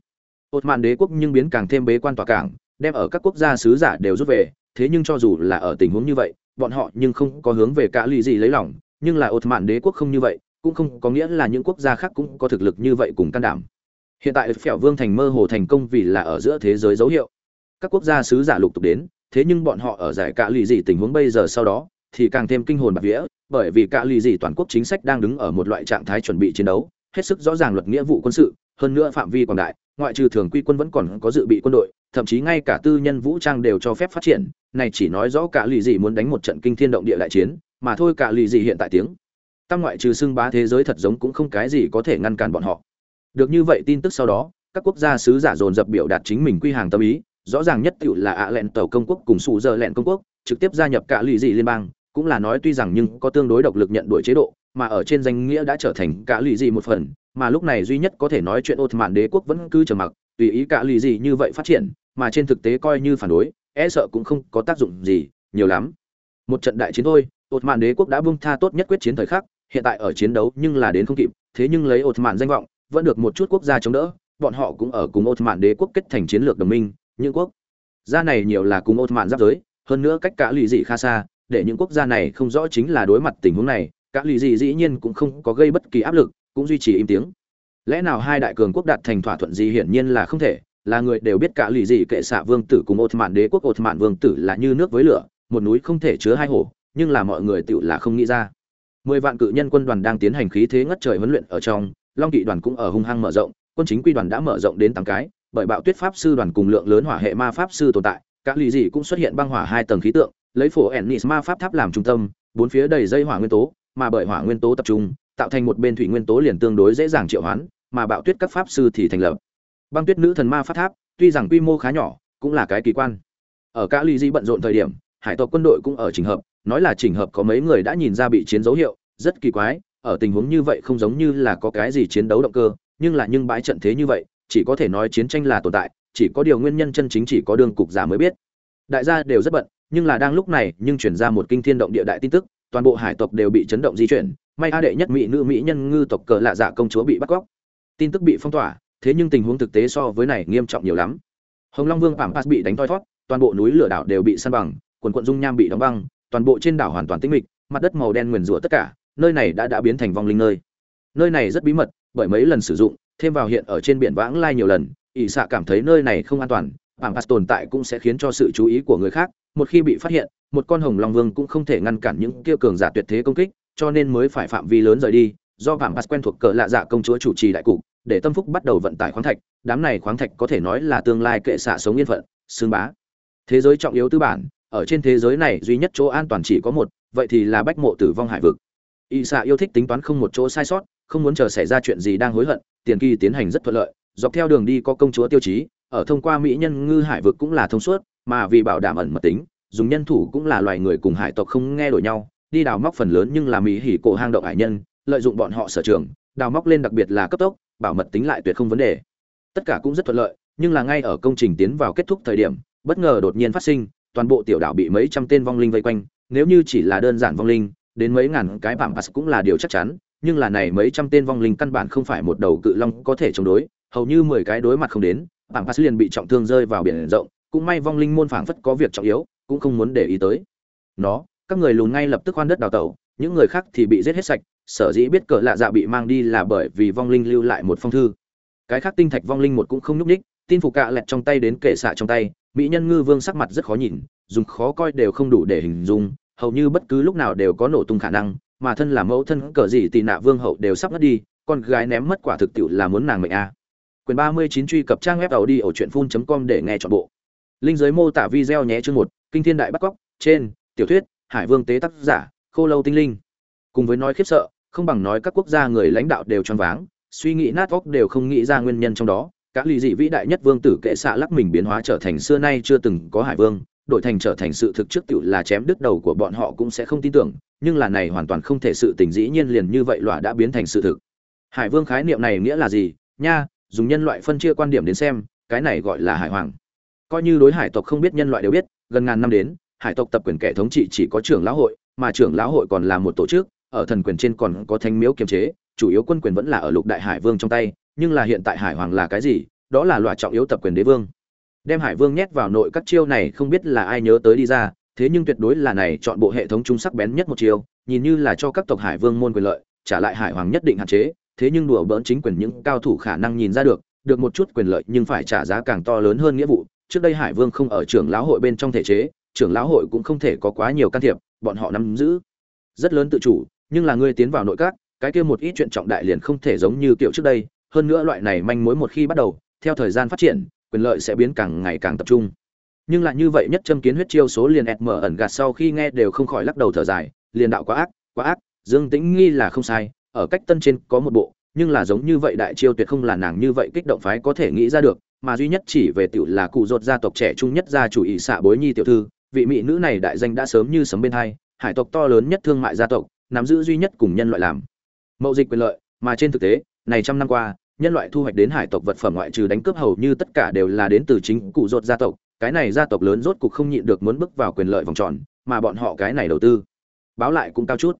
Ột mạn đế quốc nhưng biến càng thêm bế quan tỏa cảng, đem ở các quốc gia sứ giả đều rút về, thế nhưng cho dù là ở tình huống như vậy, bọn họ nhưng không có hướng về cả lụy gì lấy lòng. Nhưng là ột mạn đế quốc không như vậy, cũng không có nghĩa là những quốc gia khác cũng có thực lực như vậy cùng can đảm hiện tại phèo vương thành mơ hồ thành công vì là ở giữa thế giới dấu hiệu. Các quốc gia sứ giả lục tục đến, thế nhưng bọn họ ở giải cạ lì gì tình huống bây giờ sau đó, thì càng thêm kinh hồn bạc vía, bởi vì cạ lì gì toàn quốc chính sách đang đứng ở một loại trạng thái chuẩn bị chiến đấu, hết sức rõ ràng luật nghĩa vụ quân sự, hơn nữa phạm vi quảng đại, ngoại trừ thường quy quân vẫn còn có dự bị quân đội, thậm chí ngay cả tư nhân vũ trang đều cho phép phát triển, này chỉ nói rõ cả lì gì muốn đánh một trận kinh thiên động địa đại chiến, mà thôi cả lì gì hiện tại tiếng. Tăng ngoại trừ xưng bá thế giới thật giống cũng không cái gì có thể ngăn cản bọn họ được như vậy tin tức sau đó, các quốc gia sứ giả dồn dập biểu đạt chính mình quy hàng tâm ý, rõ ràng nhất tiểu là ạ lẹn tàu công quốc cùng sụ giờ lẹn công quốc, trực tiếp gia nhập cả lì gì liên bang, cũng là nói tuy rằng nhưng có tương đối độc lực nhận đuổi chế độ, mà ở trên danh nghĩa đã trở thành cả lì gì một phần, mà lúc này duy nhất có thể nói chuyện ột mạn đế quốc vẫn cứ trầm mặc, tùy ý cả lì gì như vậy phát triển, mà trên thực tế coi như phản đối e sợ cũng không có tác dụng gì, nhiều lắm. Một trận đại chiến thôi ột mạn đế quốc đã buông tha tốt nhất quyết chiến thời khắc, hiện tại ở chiến đấu nhưng là đến không kịp, thế nhưng lấy ột mạn danh vọng vẫn được một chút quốc gia chống đỡ, bọn họ cũng ở cùng ột mạn đế quốc kết thành chiến lược đồng minh, những quốc gia này nhiều là cùng ột mạn giáp giới, hơn nữa cách cả lì dị khá xa, để những quốc gia này không rõ chính là đối mặt tình huống này các lì dị dĩ nhiên cũng không có gây bất kỳ áp lực, cũng duy trì im tiếng. Lẽ nào hai đại cường quốc đạt thành thỏa thuận gì hiển nhiên là không thể, là người đều biết cả lì dị kệ xạ vương tử cùng ột mạn đế quốc ột mạn vương tử là như nước với lửa, một núi không thể chứa hai hổ nhưng là mọi người tựu là không nghĩ ra. Mười vạn cự nhân quân đoàn đang tiến hành khí thế ngất trời huấn luyện ở trong long kỵ đoàn cũng ở hung hăng mở rộng, quân chính quy đoàn đã mở rộng đến tám cái, bởi bạo tuyết pháp sư đoàn cùng lượng lớn hỏa hệ ma pháp sư tồn tại các lì dị cũng xuất hiện băng hỏa hai tầng khí tượng, lấy phổ ennis ma pháp tháp làm trung tâm, bốn phía đầy dây hỏa nguyên tố, mà bởi hỏa nguyên tố tập trung, tạo thành một bên thủy nguyên tố liền tương đối dễ dàng triệu hoán, mà bạo tuyết các pháp sư thì thành lập. Băng tuyết nữ thần ma pháp tháp, tuy rằng quy mô khá nhỏ, cũng là cái kỳ quan. Ở các lì dị bận rộn thời điểm, hải tộc quân đội cũng ở trình hợp, nói là trình hợp có mấy người đã nhìn ra bị chiến dấu hiệu, rất kỳ quái ở tình huống như vậy không giống như là có cái gì chiến đấu động cơ, nhưng là nhưng bãi trận thế như vậy, chỉ có thể nói chiến tranh là tồn tại, chỉ có điều nguyên nhân chân chính chỉ có đường cục giả mới biết. Đại gia đều rất bận, nhưng là đang lúc này nhưng chuyển ra một kinh thiên động địa đại tin tức, toàn bộ hải tộc đều bị chấn động di chuyển, may a đệ nhất mỹ nữ mỹ nhân ngư tộc cờ lạ dạ công chúa bị bắt cóc. Tin tức bị phong tỏa, thế nhưng tình huống thực tế so với này nghiêm trọng nhiều lắm. Hồng long vương pampas bị đánh toi thoát toàn bộ núi lửa đảo đều bị san bằng, quần quận dung nham bị đóng băng, toàn bộ trên đảo hoàn toàn tĩnh mịch, mặt đất màu đen nguyền rủa tất cả nơi này đã đã biến thành vong linh nơi. Nơi này rất bí mật, bởi mấy lần sử dụng, thêm vào hiện ở trên biển vãng lai nhiều lần, ỷ xạ cảm thấy nơi này không an toàn pampas tồn tại cũng sẽ khiến cho sự chú ý của người khác, một khi bị phát hiện, một con hồng long vương cũng không thể ngăn cản những kia cường giả tuyệt thế công kích, cho nên mới phải phạm vi lớn rời đi, do bảng pass quen thuộc cỡ lạ dạ công chúa chủ trì đại cục, để tâm phúc bắt đầu vận tải khoáng thạch, đám này khoáng thạch có thể nói là tương lai kệ xạ sống yên phận, xương bá. Thế giới trọng yếu tư bản, ở trên thế giới này duy nhất chỗ an toàn chỉ có một, vậy thì là bách mộ tử vong hải vực y xạ yêu thích tính toán không một chỗ sai sót, không muốn chờ xảy ra chuyện gì đang hối hận, tiền kỳ tiến hành rất thuận lợi, dọc theo đường đi có công chúa tiêu chí, ở thông qua mỹ nhân ngư hải vực cũng là thông suốt, mà vì bảo đảm ẩn mật tính, dùng nhân thủ cũng là loài người cùng hải tộc không nghe đổi nhau, đi đào móc phần lớn nhưng là mỹ hỉ cổ hang động hải nhân, lợi dụng bọn họ sở trường, đào móc lên đặc biệt là cấp tốc, bảo mật tính lại tuyệt không vấn đề. Tất cả cũng rất thuận lợi, nhưng là ngay ở công trình tiến vào kết thúc thời điểm, bất ngờ đột nhiên phát sinh, toàn bộ tiểu đảo bị mấy trăm tên vong linh vây quanh, nếu như chỉ là đơn giản vong linh đến mấy ngàn cái bạm pass cũng là điều chắc chắn nhưng là này mấy trăm tên vong linh căn bản không phải một đầu cự long có thể chống đối hầu như mười cái đối mặt không đến bạm pass liền bị trọng thương rơi vào biển rộng cũng may vong linh môn phảng phất có việc trọng yếu cũng không muốn để ý tới. Nó các người lùn ngay lập tức khoan đất đào tẩu những người khác thì bị giết hết sạch sở dĩ biết cờ lạ dạ bị mang đi là bởi vì vong linh lưu lại một phong thư. Cái khác tinh thạch vong linh một cũng không nhúc nhích, tin phục cạ lẹt trong tay đến kệ xạ trong tay mỹ nhân ngư vương sắc mặt rất khó nhìn dùng khó coi đều không đủ để hình dung hầu như bất cứ lúc nào đều có nổ tung khả năng, mà thân là mẫu thân cờ gì tì nạ vương hậu đều sắp mất đi, con gái ném mất quả thực tiệu là muốn nàng mệnh a à. quyền ba mươi chín truy cập trang web tàu đi ở truyện phun com để nghe chọn bộ linh giới mô tả video nhé chương một, kinh thiên đại bắt cóc, trên, tiểu thuyết, hải vương tế tác giả, khô lâu tinh linh cùng với nói khiếp sợ, không bằng nói các quốc gia người lãnh đạo đều choáng váng, suy nghĩ nát óc đều không nghĩ ra nguyên nhân trong đó các lì dị vĩ đại nhất vương tử kệ xạ lắc mình biến hóa trở thành xưa nay chưa từng có hải vương đổi thành trở thành sự thực trước tiểu là chém đứt đầu của bọn họ cũng sẽ không tin tưởng, nhưng là này hoàn toàn không thể sự tình dĩ nhiên liền như vậy lọa đã biến thành sự thực. Hải vương khái niệm này nghĩa là gì? Nha, dùng nhân loại phân chia quan điểm đến xem, cái này gọi là hải hoàng. Coi như đối hải tộc không biết nhân loại đều biết, gần ngàn năm đến, hải tộc tập quyền kẻ thống trị chỉ có trưởng lão hội, mà trưởng lão hội còn là một tổ chức, ở thần quyền trên còn có thanh miếu kiềm chế, chủ yếu quân quyền vẫn là ở lục đại hải vương trong tay, nhưng là hiện tại hải hoàng là cái gì? Đó là loại trọng yếu tập quyền đế vương đem hải vương nhét vào nội các chiêu này không biết là ai nhớ tới đi ra, thế nhưng tuyệt đối là này chọn bộ hệ thống trung sắc bén nhất một chiêu, nhìn như là cho các tộc hải vương môn quyền lợi, trả lại hải hoàng nhất định hạn chế, thế nhưng đùa bỡn chính quyền những cao thủ khả năng nhìn ra được được một chút quyền lợi nhưng phải trả giá càng to lớn hơn nghĩa vụ. Trước đây hải vương không ở trưởng lão hội bên trong thể chế, trưởng lão hội cũng không thể có quá nhiều can thiệp, bọn họ nắm giữ rất lớn tự chủ, nhưng là ngươi tiến vào nội các, cái kia một ít chuyện trọng đại liền không thể giống như kiểu trước đây. Hơn nữa loại này manh mối một khi bắt đầu, theo thời gian phát triển quyền lợi sẽ biến càng ngày càng tập trung. Nhưng lại như vậy nhất châm kiến huyết chiêu số liền ẹt mở ẩn gạt sau khi nghe đều không khỏi lắc đầu thở dài, liền đạo quá ác quá ác, dương tĩnh nghi là không sai, ở cách tân trên có một bộ, nhưng là giống như vậy đại chiêu tuyệt không là nàng như vậy kích động phái có thể nghĩ ra được, mà duy nhất chỉ về tiểu là cụ ruột gia tộc trẻ trung nhất gia chủ ý xạ bối nhi tiểu thư, vị mỹ nữ này đại danh đã sớm như sấm bên hai, hải tộc to lớn nhất thương mại gia tộc, nắm giữ duy nhất cùng nhân loại làm. Mậu dịch quyền lợi, mà trên thực tế, này trăm năm qua nhân loại thu hoạch đến hải tộc vật phẩm ngoại trừ đánh cướp hầu như tất cả đều là đến từ chính cụ rốt gia tộc. Cái này gia tộc lớn rốt cục không nhịn được muốn bước vào quyền lợi vòng tròn, mà bọn họ cái này đầu tư, báo lại cũng cao chút.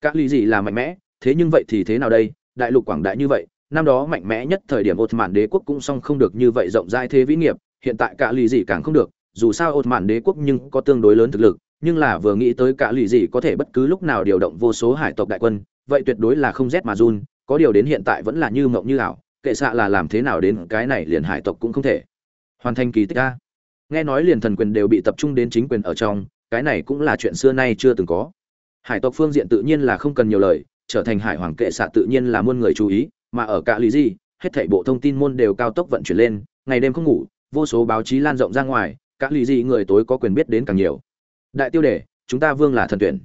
Các lý gì là mạnh mẽ, thế nhưng vậy thì thế nào đây? Đại lục quảng đại như vậy, năm đó mạnh mẽ nhất thời điểm ột mạn đế quốc cũng song không được như vậy rộng rãi thế vĩ nghiệp, hiện tại cả lì gì càng không được. Dù sao ột mạn đế quốc nhưng có tương đối lớn thực lực, nhưng là vừa nghĩ tới cả lì gì có thể bất cứ lúc nào điều động vô số hải tộc đại quân, vậy tuyệt đối là không rét mà run có điều đến hiện tại vẫn là như mộng như ảo, kệ xạ là làm thế nào đến cái này liền hải tộc cũng không thể. Hoàn thành kỳ tích a. Nghe nói liền thần quyền đều bị tập trung đến chính quyền ở trong, cái này cũng là chuyện xưa nay chưa từng có. Hải tộc phương diện tự nhiên là không cần nhiều lời, trở thành hải hoàng kệ xạ tự nhiên là muôn người chú ý, mà ở cả lý gì hết thảy bộ thông tin môn đều cao tốc vận chuyển lên, ngày đêm không ngủ, vô số báo chí lan rộng ra ngoài các lý gì người tối có quyền biết đến càng nhiều. Đại tiêu đề, chúng ta vương là thần tuyển.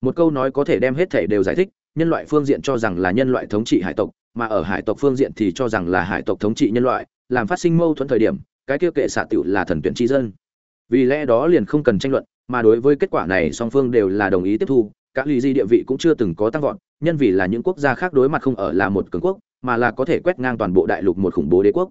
Một câu nói có thể đem hết thảy đều giải thích nhân loại phương diện cho rằng là nhân loại thống trị hải tộc, mà ở hải tộc phương diện thì cho rằng là hải tộc thống trị nhân loại, làm phát sinh mâu thuẫn thời điểm, cái kia kệ xạ tiểu là thần tuyển tri dân. Vì lẽ đó liền không cần tranh luận, mà đối với kết quả này song phương đều là đồng ý tiếp thu các lý di địa vị cũng chưa từng có tăng vọt, nhân vì là những quốc gia khác đối mặt không ở là một cường quốc, mà là có thể quét ngang toàn bộ đại lục một khủng bố đế quốc.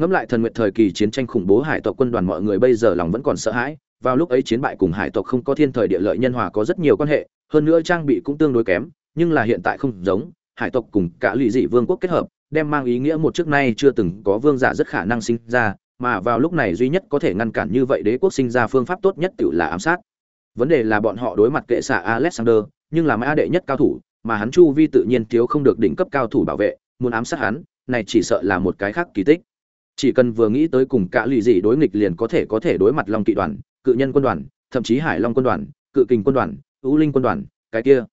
Ngẫm lại thần nguyện thời kỳ chiến tranh khủng bố hải tộc quân đoàn mọi người bây giờ lòng vẫn còn sợ hãi, vào lúc ấy chiến bại cùng hải tộc không có thiên thời địa lợi nhân hòa có rất nhiều quan hệ, hơn nữa trang bị cũng tương đối kém nhưng là hiện tại không giống, hải tộc cùng cả lụy dị vương quốc kết hợp, đem mang ý nghĩa một trước nay chưa từng có vương giả rất khả năng sinh ra, mà vào lúc này duy nhất có thể ngăn cản như vậy đế quốc sinh ra phương pháp tốt nhất tự là ám sát. Vấn đề là bọn họ đối mặt kệ xạ alexander, nhưng là mã đệ nhất cao thủ, mà hắn chu vi tự nhiên thiếu không được đỉnh cấp cao thủ bảo vệ, muốn ám sát hắn, này chỉ sợ là một cái khác kỳ tích. Chỉ cần vừa nghĩ tới cùng cả lụy dị đối nghịch liền có thể có thể đối mặt long kỵ đoàn, cự nhân quân đoàn, thậm chí hải long quân đoàn, cự kình quân đoàn ưu linh quân đoàn, cái kia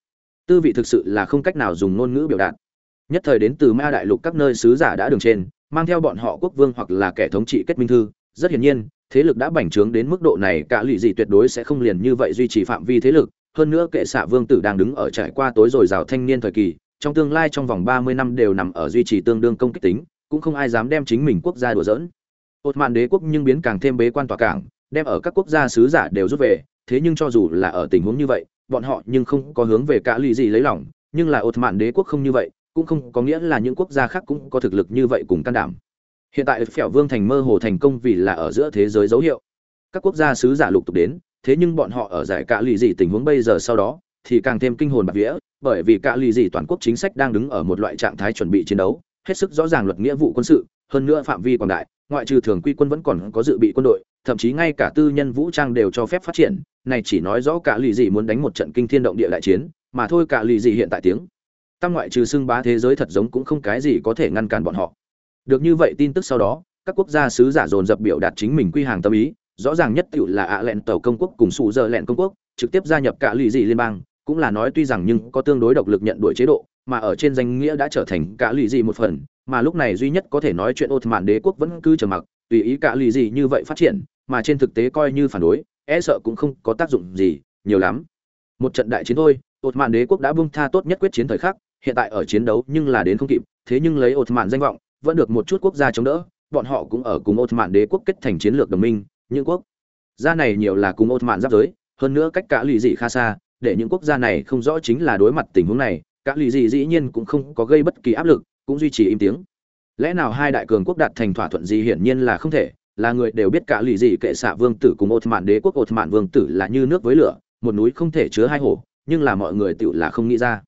tư vị thực sự là không cách nào dùng ngôn ngữ biểu đạt. Nhất thời đến từ ma đại lục các nơi sứ giả đã đường trên, mang theo bọn họ quốc vương hoặc là kẻ thống trị kết minh thư. Rất hiển nhiên, thế lực đã bành trướng đến mức độ này, cả lụy gì tuyệt đối sẽ không liền như vậy duy trì phạm vi thế lực. Hơn nữa kệ xạ vương tử đang đứng ở trải qua tối rồi rào thanh niên thời kỳ, trong tương lai trong vòng ba mươi năm đều nằm ở duy trì tương đương công kích tính, cũng không ai dám đem chính mình quốc gia đùa giỡn. Ột mạn đế quốc nhưng biến càng thêm bế quan tòa cảng, đem ở các quốc gia sứ giả đều rút về, thế nhưng cho dù là ở tình huống như vậy bọn họ nhưng không có hướng về cả lụy gì lấy lòng, nhưng là ột mạn đế quốc không như vậy, cũng không có nghĩa là những quốc gia khác cũng có thực lực như vậy cùng can đảm. Hiện tại phèo vương thành mơ hồ thành công vì là ở giữa thế giới dấu hiệu. Các quốc gia sứ giả lục tục đến, thế nhưng bọn họ ở giải cả lì gì tình huống bây giờ sau đó, thì càng thêm kinh hồn bạc vía, bởi vì cả lì gì toàn quốc chính sách đang đứng ở một loại trạng thái chuẩn bị chiến đấu, hết sức rõ ràng luật nghĩa vụ quân sự hơn nữa phạm vi quảng đại, ngoại trừ thường quy quân vẫn còn có dự bị quân đội, thậm chí ngay cả tư nhân vũ trang đều cho phép phát triển. Này chỉ nói rõ cả lì gì muốn đánh một trận kinh thiên động địa đại chiến, mà thôi cả lì gì hiện tại tiếng. Tam ngoại trừ xưng bá thế giới thật giống cũng không cái gì có thể ngăn cản bọn họ. Được như vậy tin tức sau đó, các quốc gia sứ giả dồn dập biểu đạt chính mình quy hàng tâm ý, rõ ràng nhất tựu là ạ lẹn tàu công quốc cùng sụ dơ lẹn công quốc, trực tiếp gia nhập cả lì dị liên bang, cũng là nói tuy rằng nhưng có tương đối độc lực nhận đuổi chế độ, mà ở trên danh nghĩa đã trở thành cả lì dị một phần mà lúc này duy nhất có thể nói chuyện ột mạn đế quốc vẫn cứ trầm mặc, tùy ý cả lì gì như vậy phát triển, mà trên thực tế coi như phản đối e sợ cũng không có tác dụng gì, nhiều lắm. Một trận đại chiến thôi ột mạn đế quốc đã bung tha tốt nhất quyết chiến thời khắc, hiện tại ở chiến đấu nhưng là đến không kịp, thế nhưng lấy ột mạn danh vọng, vẫn được một chút quốc gia chống đỡ, bọn họ cũng ở cùng ột mạn đế quốc kết thành chiến lược đồng minh, những quốc gia này nhiều là cùng ột mạn giáp giới, hơn nữa cách cả lì dị khá xa, để những quốc gia này không rõ chính là đối mặt tình huống này, cả lì dị dĩ nhiên cũng không có gây bất kỳ áp lực cũng duy trì im tiếng. Lẽ nào hai đại cường quốc đạt thành thỏa thuận gì hiển nhiên là không thể là người đều biết cả lì gì, kệ xạ vương tử cùng ột mạn đế quốc ột mạn vương tử là như nước với lửa một núi không thể chứa hai hồ nhưng là mọi người tựu là không nghĩ ra.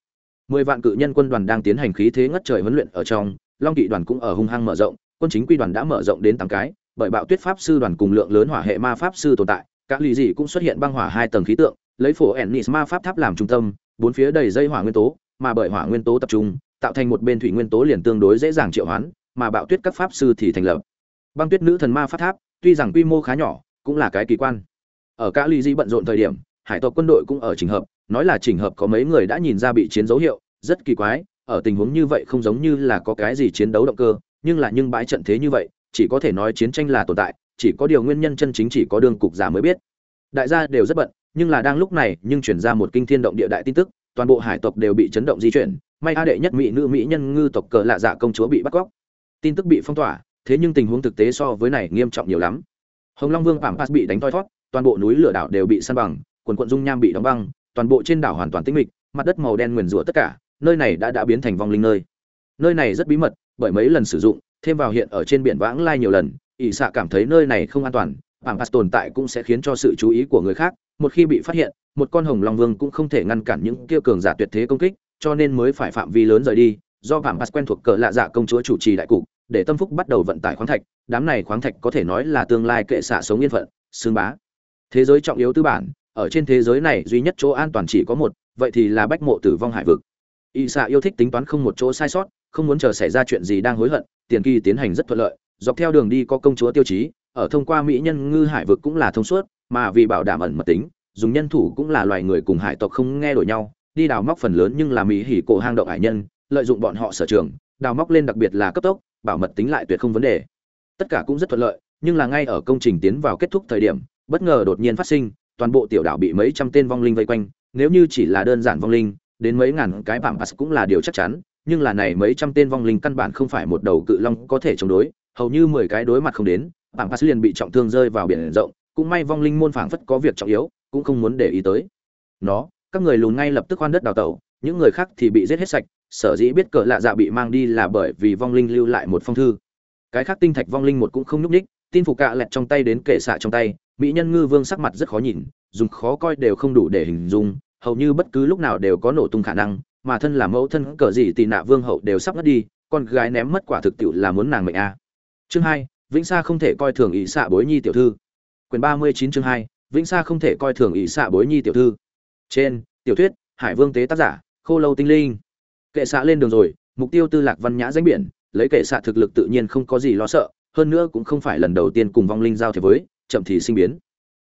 Mười vạn cự nhân quân đoàn đang tiến hành khí thế ngất trời huấn luyện ở trong long kỵ đoàn cũng ở hung hăng mở rộng quân chính quy đoàn đã mở rộng đến tám cái bởi bạo tuyết pháp sư đoàn cùng lượng lớn hỏa hệ ma pháp sư tồn tại các lì dị cũng xuất hiện băng hỏa hai tầng khí tượng lấy phổ ennis ma pháp tháp làm trung tâm bốn phía đầy dây hỏa nguyên tố mà bởi hỏa nguyên tố tập trung tạo thành một bên thủy nguyên tố liền tương đối dễ dàng triệu hoán, mà bạo tuyết các pháp sư thì thành lập. Băng tuyết nữ thần ma pháp tháp, tuy rằng quy mô khá nhỏ, cũng là cái kỳ quan. Ở cả Ly Di bận rộn thời điểm, hải tộc quân đội cũng ở trình hợp, nói là trình hợp có mấy người đã nhìn ra bị chiến dấu hiệu, rất kỳ quái, ở tình huống như vậy không giống như là có cái gì chiến đấu động cơ, nhưng là nhưng bãi trận thế như vậy, chỉ có thể nói chiến tranh là tồn tại, chỉ có điều nguyên nhân chân chính chỉ có đương cục giả mới biết. Đại gia đều rất bận, nhưng là đang lúc này, nhưng chuyển ra một kinh thiên động địa đại tin tức toàn bộ hải tộc đều bị chấn động di chuyển, may a đệ nhất mỹ nữ mỹ nhân ngư tộc cờ lạ dạ công chúa bị bắt cóc. Tin tức bị phong tỏa, thế nhưng tình huống thực tế so với này nghiêm trọng nhiều lắm. Hồng long vương pampas bị đánh toi thót, toàn bộ núi lửa đảo đều bị săn bằng, quần quận dung nham bị đóng băng, toàn bộ trên đảo hoàn toàn tĩnh mịch, mặt đất màu đen nguyền rủa tất cả, nơi này đã đã biến thành vong linh nơi. Nơi này rất bí mật, bởi mấy lần sử dụng, thêm vào hiện ở trên biển vãng lai nhiều lần, ỷ xạ cảm thấy nơi này không an toàn pampas tồn tại cũng sẽ khiến cho sự chú ý của người khác một khi bị phát hiện, một con hồng long vương cũng không thể ngăn cản những kia cường giả tuyệt thế công kích, cho nên mới phải phạm vi lớn rời đi, do bảng bạt quen thuộc cờ lạ dạ công chúa chủ trì đại cục, để tâm phúc bắt đầu vận tải khoáng thạch, đám này khoáng thạch có thể nói là tương lai kệ xạ sống yên phận xương bá. Thế giới trọng yếu tư bản, ở trên thế giới này duy nhất chỗ an toàn chỉ có một, vậy thì là bách mộ tử vong hải vực. Y xạ yêu thích tính toán không một chỗ sai sót, không muốn chờ xảy ra chuyện gì đang hối hận, tiền kỳ tiến hành rất thuận lợi, dọc theo đường đi có công chúa tiêu chí, ở thông qua mỹ nhân ngư hải vực cũng là thông suốt mà vì bảo đảm ẩn mật tính, dùng nhân thủ cũng là loài người cùng hải tộc không nghe đổi nhau, đi đào móc phần lớn nhưng là mỹ hỉ cổ hang động hải nhân, lợi dụng bọn họ sở trường, đào móc lên đặc biệt là cấp tốc, bảo mật tính lại tuyệt không vấn đề. Tất cả cũng rất thuận lợi, nhưng là ngay ở công trình tiến vào kết thúc thời điểm, bất ngờ đột nhiên phát sinh, toàn bộ tiểu đảo bị mấy trăm tên vong linh vây quanh, nếu như chỉ là đơn giản vong linh, đến mấy ngàn cái bảng pass cũng là điều chắc chắn, nhưng là này mấy trăm tên vong linh căn bản không phải một đầu cự long có thể chống đối, hầu như mười cái đối mặt không đến, bảng pass liền bị trọng thương rơi vào biển rộng cũng may vong linh môn phảng phất có việc trọng yếu, cũng không muốn để ý tới. Nó, các người lùn ngay lập tức khoan đất đào tẩu, những người khác thì bị giết hết sạch, sở dĩ biết cỡ lạ dạ bị mang đi là bởi vì vong linh lưu lại một phong thư. Cái khác tinh thạch vong linh một cũng không nhúc ních tin phục cạ lẹt trong tay đến kệ xạ trong tay, mỹ nhân ngư vương sắc mặt rất khó nhìn, dùng khó coi đều không đủ để hình dung, hầu như bất cứ lúc nào đều có nổ tung khả năng, mà thân là mẫu thân cờ gì tì nạ vương hậu đều sắp mất đi, con gái ném mất quả thực tiệu là muốn nàng mệnh a. Chương hai, vĩnh sa không thể coi thường ý xạ bối nhi tiểu thư quyền ba mươi chín chương hai, vĩnh sa không thể coi thường ý xạ bối nhi tiểu thư. Trên, tiểu thuyết, hải vương tế tác giả, khô lâu tinh linh. Kệ xạ lên đường rồi, mục tiêu tư lạc văn nhã danh biển, lấy kệ xạ thực lực tự nhiên không có gì lo sợ, hơn nữa cũng không phải lần đầu tiên cùng vong linh giao thế với, chậm thì sinh biến.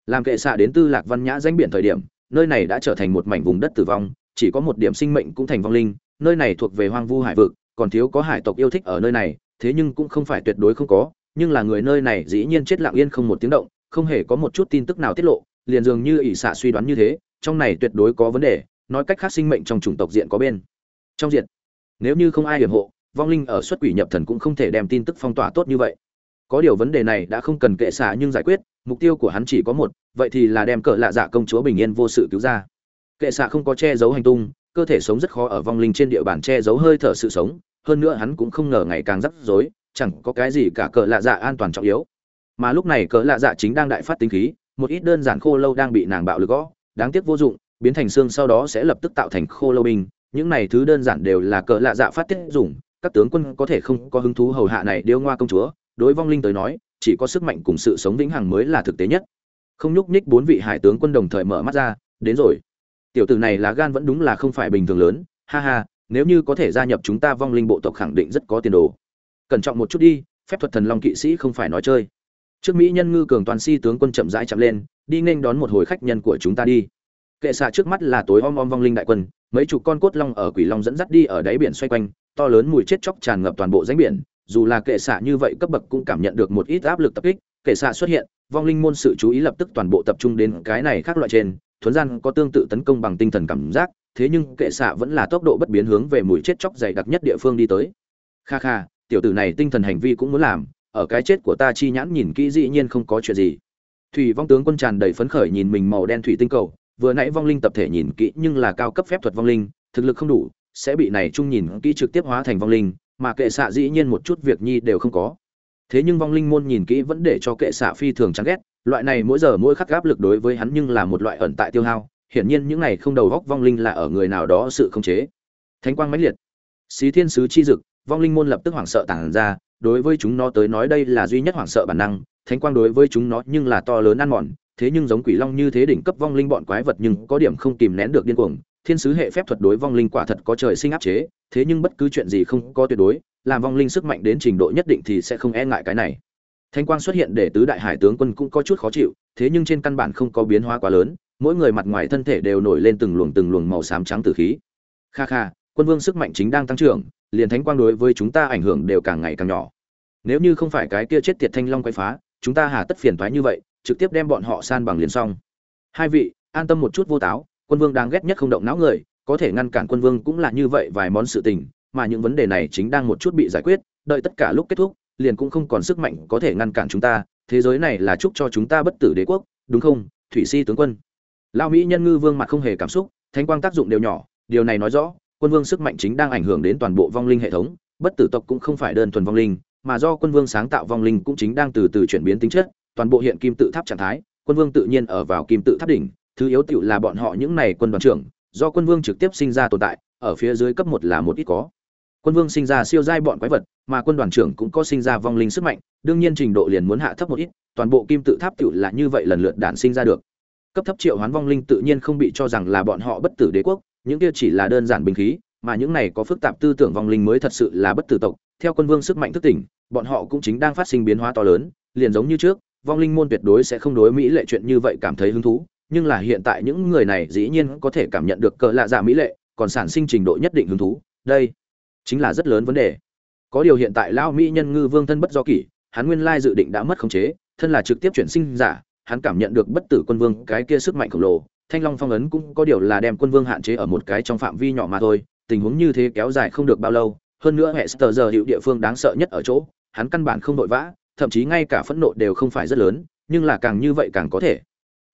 Làm kệ xạ đến tư lạc văn nhã danh biển thời điểm, nơi này đã trở thành một mảnh vùng đất tử vong, chỉ có một điểm sinh mệnh cũng thành vong linh, nơi này thuộc về hoang vu hải vực, còn thiếu có hải tộc yêu thích ở nơi này, thế nhưng cũng không phải tuyệt đối không có, nhưng là người nơi này dĩ nhiên chết lặng yên không một tiếng động không hề có một chút tin tức nào tiết lộ, liền dường như ỷ xạ suy đoán như thế, trong này tuyệt đối có vấn đề, nói cách khác sinh mệnh trong chủng tộc diện có bên. Trong diện, nếu như không ai hiểm hộ, vong linh ở xuất quỷ nhập thần cũng không thể đem tin tức phong tỏa tốt như vậy. Có điều vấn đề này đã không cần kệ xạ nhưng giải quyết, mục tiêu của hắn chỉ có một, vậy thì là đem cỡ lạ dạ công chúa bình yên vô sự cứu ra. Kệ xạ không có che giấu hành tung, cơ thể sống rất khó ở vong linh trên địa bàn che giấu hơi thở sự sống, hơn nữa hắn cũng không ngờ ngày càng rắc rối, chẳng có cái gì cả cỡ lạ dạ an toàn trọng yếu mà lúc này cỡ lạ dạ chính đang đại phát tính khí, một ít đơn giản khô lâu đang bị nàng bạo lực gõ, đáng tiếc vô dụng, biến thành xương sau đó sẽ lập tức tạo thành khô lâu binh, những này thứ đơn giản đều là cỡ lạ dạ phát tiết dùng, các tướng quân có thể không có hứng thú hầu hạ này điêu ngoa công chúa, đối vong linh tới nói, chỉ có sức mạnh cùng sự sống vĩnh hằng mới là thực tế nhất. Không nhúc nhích bốn vị hải tướng quân đồng thời mở mắt ra, đến rồi. Tiểu tử này lá gan vẫn đúng là không phải bình thường lớn, ha ha, nếu như có thể gia nhập chúng ta vong linh bộ tộc khẳng định rất có tiền đồ. Cẩn trọng một chút đi, phép thuật thần long kỵ sĩ không phải nói chơi trước mỹ nhân ngư cường toàn si tướng quân chậm rãi chậm lên, đi nghênh đón một hồi khách nhân của chúng ta đi. Kệ xạ trước mắt là tối om om vong linh đại quân, mấy chục con cốt long ở quỷ long dẫn dắt đi ở đáy biển xoay quanh, to lớn mùi chết chóc tràn ngập toàn bộ rãnh biển, dù là kệ xạ như vậy cấp bậc cũng cảm nhận được một ít áp lực tập kích, kệ xạ xuất hiện, vong linh môn sự chú ý lập tức toàn bộ tập trung đến cái này khác loại trên, thuấn gian có tương tự tấn công bằng tinh thần cảm giác, thế nhưng kệ xạ vẫn là tốc độ bất biến hướng về mùi chết chóc dày đặc nhất địa phương đi tới. Kha kha, tiểu tử này tinh thần hành vi cũng muốn làm ở cái chết của ta chi nhãn nhìn kỹ dĩ nhiên không có chuyện gì. Thủy vong tướng quân tràn đầy phấn khởi nhìn mình màu đen thủy tinh cầu, vừa nãy vong linh tập thể nhìn kỹ nhưng là cao cấp phép thuật vong linh, thực lực không đủ, sẽ bị này chung nhìn kỹ trực tiếp hóa thành vong linh, mà kệ xạ dĩ nhiên một chút việc nhi đều không có. Thế nhưng vong linh môn nhìn kỹ vẫn để cho kệ xạ phi thường chán ghét, loại này mỗi giờ mỗi khắc gáp lực đối với hắn nhưng là một loại ẩn tại tiêu hao, hiển nhiên những này không đầu góc vong linh là ở người nào đó sự không chế. Thánh quang mãnh liệt. Xí thiên sứ chi dực, vong linh môn lập tức hoảng sợ tản ra đối với chúng nó tới nói đây là duy nhất hoảng sợ bản năng, thánh quang đối với chúng nó nhưng là to lớn ăn mòn, thế nhưng giống quỷ long như thế đỉnh cấp vong linh bọn quái vật nhưng có điểm không kìm nén được điên cuồng, thiên sứ hệ phép thuật đối vong linh quả thật có trời sinh áp chế, thế nhưng bất cứ chuyện gì không có tuyệt đối, làm vong linh sức mạnh đến trình độ nhất định thì sẽ không e ngại cái này. Thanh quang xuất hiện để tứ đại hải tướng quân cũng có chút khó chịu, thế nhưng trên căn bản không có biến hóa quá lớn, mỗi người mặt ngoài thân thể đều nổi lên từng luồng từng luồng màu xám trắng từ khí. Kha kha, quân vương sức mạnh chính đang tăng trưởng liền thánh quang đối với chúng ta ảnh hưởng đều càng ngày càng nhỏ. Nếu như không phải cái kia chết tiệt thanh long quay phá, chúng ta hà tất phiền thoái như vậy, trực tiếp đem bọn họ san bằng liền xong. Hai vị, an tâm một chút vô táo, quân vương đáng ghét nhất không động não người, có thể ngăn cản quân vương cũng là như vậy vài món sự tình, mà những vấn đề này chính đang một chút bị giải quyết, đợi tất cả lúc kết thúc, liền cũng không còn sức mạnh có thể ngăn cản chúng ta, thế giới này là chúc cho chúng ta bất tử đế quốc, đúng không, thủy si tướng quân? Lao mỹ nhân ngư vương mặt không hề cảm xúc, thánh quang tác dụng đều nhỏ, điều này nói rõ quân vương sức mạnh chính đang ảnh hưởng đến toàn bộ vong linh hệ thống, bất tử tộc cũng không phải đơn thuần vong linh, mà do quân vương sáng tạo vong linh cũng chính đang từ từ chuyển biến tính chất, toàn bộ hiện kim tự tháp trạng thái, quân vương tự nhiên ở vào kim tự tháp đỉnh, thứ yếu tựu là bọn họ những này quân đoàn trưởng, do quân vương trực tiếp sinh ra tồn tại, ở phía dưới cấp một là một ít có. Quân vương sinh ra siêu giai bọn quái vật, mà quân đoàn trưởng cũng có sinh ra vong linh sức mạnh, đương nhiên trình độ liền muốn hạ thấp một ít, toàn bộ kim tự tháp tựu là như vậy lần lượt đản sinh ra được. Cấp thấp triệu hoán vong linh tự nhiên không bị cho rằng là bọn họ bất tử đế quốc những kia chỉ là đơn giản binh khí, mà những này có phức tạp tư tưởng vong linh mới thật sự là bất tử tộc. Theo quân vương sức mạnh thức tỉnh, bọn họ cũng chính đang phát sinh biến hóa to lớn, liền giống như trước, vong linh môn tuyệt đối sẽ không đối mỹ lệ chuyện như vậy cảm thấy hứng thú, nhưng là hiện tại những người này dĩ nhiên có thể cảm nhận được cỡ lạ dạ mỹ lệ, còn sản sinh trình độ nhất định hứng thú. Đây chính là rất lớn vấn đề. Có điều hiện tại lão mỹ nhân ngư vương thân bất do kỷ, hắn nguyên lai dự định đã mất khống chế, thân là trực tiếp chuyển sinh giả, hắn cảm nhận được bất tử quân vương cái kia sức mạnh khổng lồ thanh long phong ấn cũng có điều là đem quân vương hạn chế ở một cái trong phạm vi nhỏ mà thôi, tình huống như thế kéo dài không được bao lâu, hơn nữa hệ sờ giờ hiệu địa phương đáng sợ nhất ở chỗ, hắn căn bản không vội vã, thậm chí ngay cả phẫn nộ đều không phải rất lớn, nhưng là càng như vậy càng có thể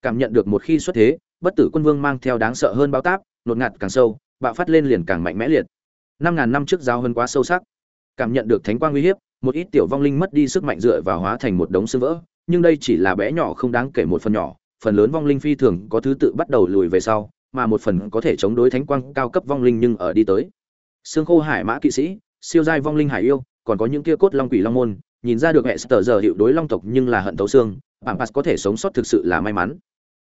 cảm nhận được một khi xuất thế, bất tử quân vương mang theo đáng sợ hơn bao táp, nột ngạt càng sâu, bạo phát lên liền càng mạnh mẽ liệt. Năm ngàn năm trước giao hơn quá sâu sắc, cảm nhận được thánh quang uy hiếp, một ít tiểu vong linh mất đi sức mạnh dựa và hóa thành một đống xương vỡ, nhưng đây chỉ là bé nhỏ không đáng kể một phần nhỏ phần lớn vong linh phi thường có thứ tự bắt đầu lùi về sau, mà một phần có thể chống đối thánh quang cao cấp vong linh nhưng ở đi tới. Xương khô hải mã kỵ sĩ, siêu giai vong linh hải yêu, còn có những kia cốt long quỷ long môn, nhìn ra được hệ sở giờ hiệu đối long tộc nhưng là hận thấu xương bảng pass có thể sống sót thực sự là may mắn.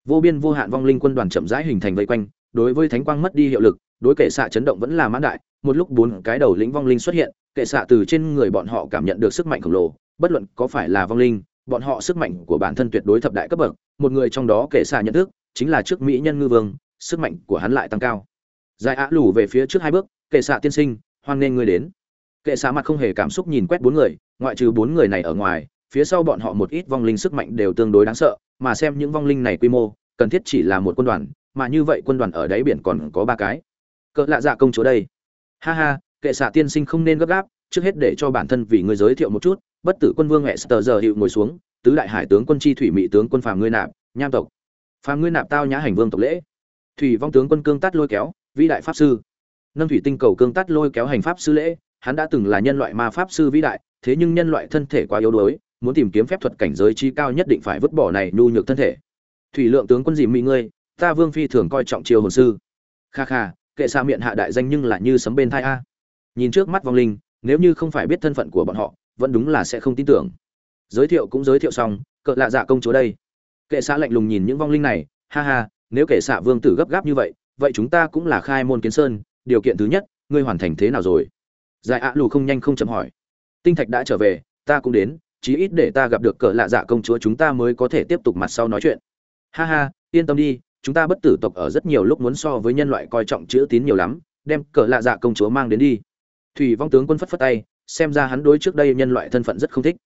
Vô biên vô hạn vong linh quân đoàn chậm rãi hình thành vây quanh, đối với thánh quang mất đi hiệu lực, đối kệ xạ chấn động vẫn là mãn đại, một lúc bốn cái đầu lĩnh vong linh xuất hiện, kệ xạ từ trên người bọn họ cảm nhận được sức mạnh khổng lồ, bất luận có phải là vong linh, bọn họ sức mạnh của bản thân tuyệt đối thập đại cấp bậc một người trong đó kệ xạ nhận thức, chính là trước mỹ nhân ngư vương, sức mạnh của hắn lại tăng cao. Dài ạ lủ về phía trước hai bước, kệ xạ tiên sinh, hoan nghênh ngươi đến. Kệ xạ mặt không hề cảm xúc nhìn quét bốn người, ngoại trừ bốn người này ở ngoài, phía sau bọn họ một ít vong linh sức mạnh đều tương đối đáng sợ, mà xem những vong linh này quy mô, cần thiết chỉ là một quân đoàn, mà như vậy quân đoàn ở đáy biển còn có ba cái. Cỡ lạ dạ công chúa đây. Ha ha, kệ xạ tiên sinh không nên gấp gáp, trước hết để cho bản thân vì người giới thiệu một chút, bất tử quân vương hẹ sờ giờ hiệu ngồi xuống tứ đại hải tướng quân chi thủy mỹ tướng quân phàm ngươi nạp, nham tộc. Phàm ngươi nạp tao nhã hành vương tộc lễ. Thủy vong tướng quân cương tát lôi kéo, vĩ đại pháp sư. Nâng thủy tinh cầu cương tát lôi kéo hành pháp sư lễ, hắn đã từng là nhân loại ma pháp sư vĩ đại, thế nhưng nhân loại thân thể quá yếu đuối, muốn tìm kiếm phép thuật cảnh giới chi cao nhất định phải vứt bỏ này nhu nhược thân thể. Thủy lượng tướng quân dìm mỹ ngươi, ta vương phi thường coi trọng triều hồn sư. Kha kha, kệ xa miệng hạ đại danh nhưng là như sấm bên thai a. Nhìn trước mắt vong linh, nếu như không phải biết thân phận của bọn họ, vẫn đúng là sẽ không tin tưởng giới thiệu cũng giới thiệu xong, cỡ lạ dạ công chúa đây. Kệ xã lạnh lùng nhìn những vong linh này, ha ha, nếu kệ xạ vương tử gấp gáp như vậy vậy chúng ta cũng là khai môn kiến sơn, điều kiện thứ nhất, ngươi hoàn thành thế nào rồi? Giải ạ lù không nhanh không chậm hỏi. Tinh thạch đã trở về, ta cũng đến, chí ít để ta gặp được cỡ lạ dạ công chúa chúng ta mới có thể tiếp tục mặt sau nói chuyện. Ha ha, yên tâm đi, chúng ta bất tử tộc ở rất nhiều lúc muốn so với nhân loại coi trọng chữ tín nhiều lắm, đem cỡ lạ dạ công chúa mang đến đi. Thủy vong tướng quân phất phất tay, xem ra hắn đối trước đây nhân loại thân phận rất không thích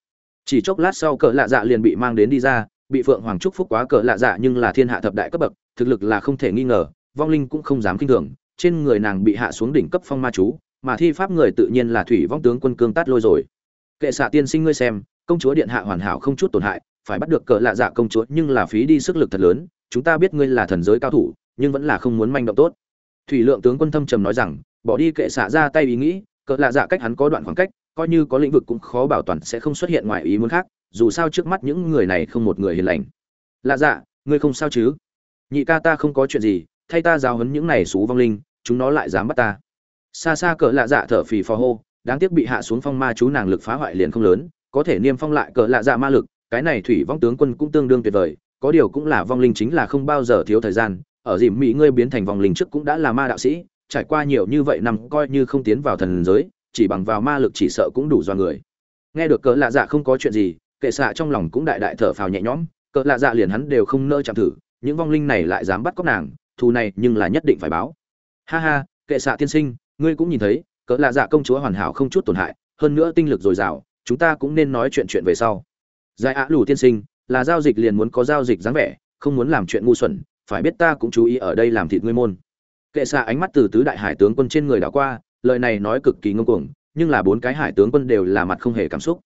chỉ chốc lát sau cỡ lạ dạ liền bị mang đến đi ra, bị phượng hoàng trúc phúc quá cỡ lạ dạ nhưng là thiên hạ thập đại cấp bậc, thực lực là không thể nghi ngờ, vong linh cũng không dám kinh thường, trên người nàng bị hạ xuống đỉnh cấp phong ma chú, mà thi pháp người tự nhiên là thủy vong tướng quân cương tát lôi rồi. Kệ xạ tiên sinh ngươi xem, công chúa điện hạ hoàn hảo không chút tổn hại, phải bắt được cỡ lạ dạ công chúa nhưng là phí đi sức lực thật lớn, chúng ta biết ngươi là thần giới cao thủ, nhưng vẫn là không muốn manh động tốt. Thủy lượng tướng quân thâm trầm nói rằng, bỏ đi kệ xạ ra tay ý nghĩ, cỡ lạ dạ cách hắn có đoạn khoảng cách coi như có lĩnh vực cũng khó bảo toàn sẽ không xuất hiện ngoài ý muốn khác, dù sao trước mắt những người này không một người hiền lành. Lạ dạ ngươi không sao chứ? Nhị ca ta không có chuyện gì, thay ta giáo hấn những này xú vong linh, chúng nó lại dám bắt ta. Xa xa cỡ lạ dạ thở phì phò hô, đáng tiếc bị hạ xuống phong ma chú nàng lực phá hoại liền không lớn, có thể niêm phong lại cỡ lạ dạ ma lực, cái này thủy vong tướng quân cũng tương đương tuyệt vời, có điều cũng là vong linh chính là không bao giờ thiếu thời gian, ở dìm mỹ ngươi biến thành vong linh trước cũng đã là ma đạo sĩ, trải qua nhiều như vậy năm coi như không tiến vào thần giới chỉ bằng vào ma lực chỉ sợ cũng đủ do người. Nghe được cỡ lạ dạ không có chuyện gì, kệ xạ trong lòng cũng đại đại thở phào nhẹ nhõm, cỡ lạ dạ liền hắn đều không nỡ chạm thử, những vong linh này lại dám bắt cóc nàng, thù này nhưng là nhất định phải báo. Ha ha, kệ xạ tiên sinh, ngươi cũng nhìn thấy, cỡ lạ dạ công chúa hoàn hảo không chút tổn hại, hơn nữa tinh lực dồi dào, chúng ta cũng nên nói chuyện chuyện về sau. Giải ạ lù tiên sinh, là giao dịch liền muốn có giao dịch dáng vẻ, không muốn làm chuyện ngu xuẩn, phải biết ta cũng chú ý ở đây làm thịt ngươi môn. Kệ xạ ánh mắt từ tứ đại hải tướng quân trên người đảo qua lời này nói cực kỳ ngông cuồng, nhưng là bốn cái hải tướng quân đều là mặt không hề cảm xúc.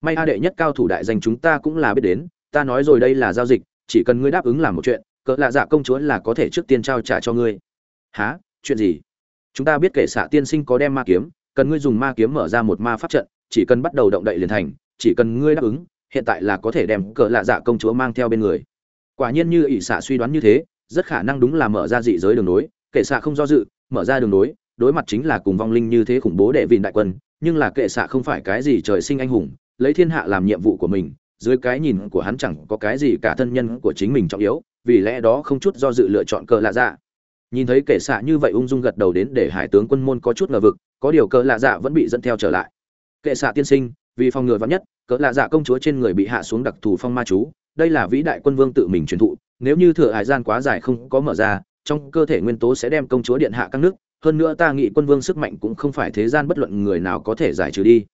May a đệ nhất cao thủ đại danh chúng ta cũng là biết đến, ta nói rồi đây là giao dịch, chỉ cần ngươi đáp ứng làm một chuyện, cỡ lạ dạ công chúa là có thể trước tiên trao trả cho ngươi. Há chuyện gì? Chúng ta biết kể xạ tiên sinh có đem ma kiếm, cần ngươi dùng ma kiếm mở ra một ma pháp trận, chỉ cần bắt đầu động đậy liền thành, chỉ cần ngươi đáp ứng, hiện tại là có thể đem cỡ lạ dạ công chúa mang theo bên người. Quả nhiên như ỷ xạ suy đoán như thế, rất khả năng đúng là mở ra dị giới đường nối kệ xạ không do dự, mở ra đường nối đối mặt chính là cùng vong linh như thế khủng bố đệ vịn đại quân, nhưng là kệ xạ không phải cái gì trời sinh anh hùng, lấy thiên hạ làm nhiệm vụ của mình, dưới cái nhìn của hắn chẳng có cái gì cả thân nhân của chính mình trọng yếu, vì lẽ đó không chút do dự lựa chọn cờ lạ dạ. Nhìn thấy kệ xạ như vậy ung dung gật đầu đến để hải tướng quân môn có chút ngờ vực, có điều cờ lạ dạ vẫn bị dẫn theo trở lại. Kệ xạ tiên sinh, vì phòng ngừa vắn nhất cỡ lạ dạ công chúa trên người bị hạ xuống đặc thù phong ma chú, đây là vĩ đại quân vương tự mình truyền thụ, nếu như thừa hải gian quá dài không có mở ra, trong cơ thể nguyên tố sẽ đem công chúa điện hạ các nước hơn nữa ta nghĩ quân vương sức mạnh cũng không phải thế gian bất luận người nào có thể giải trừ đi.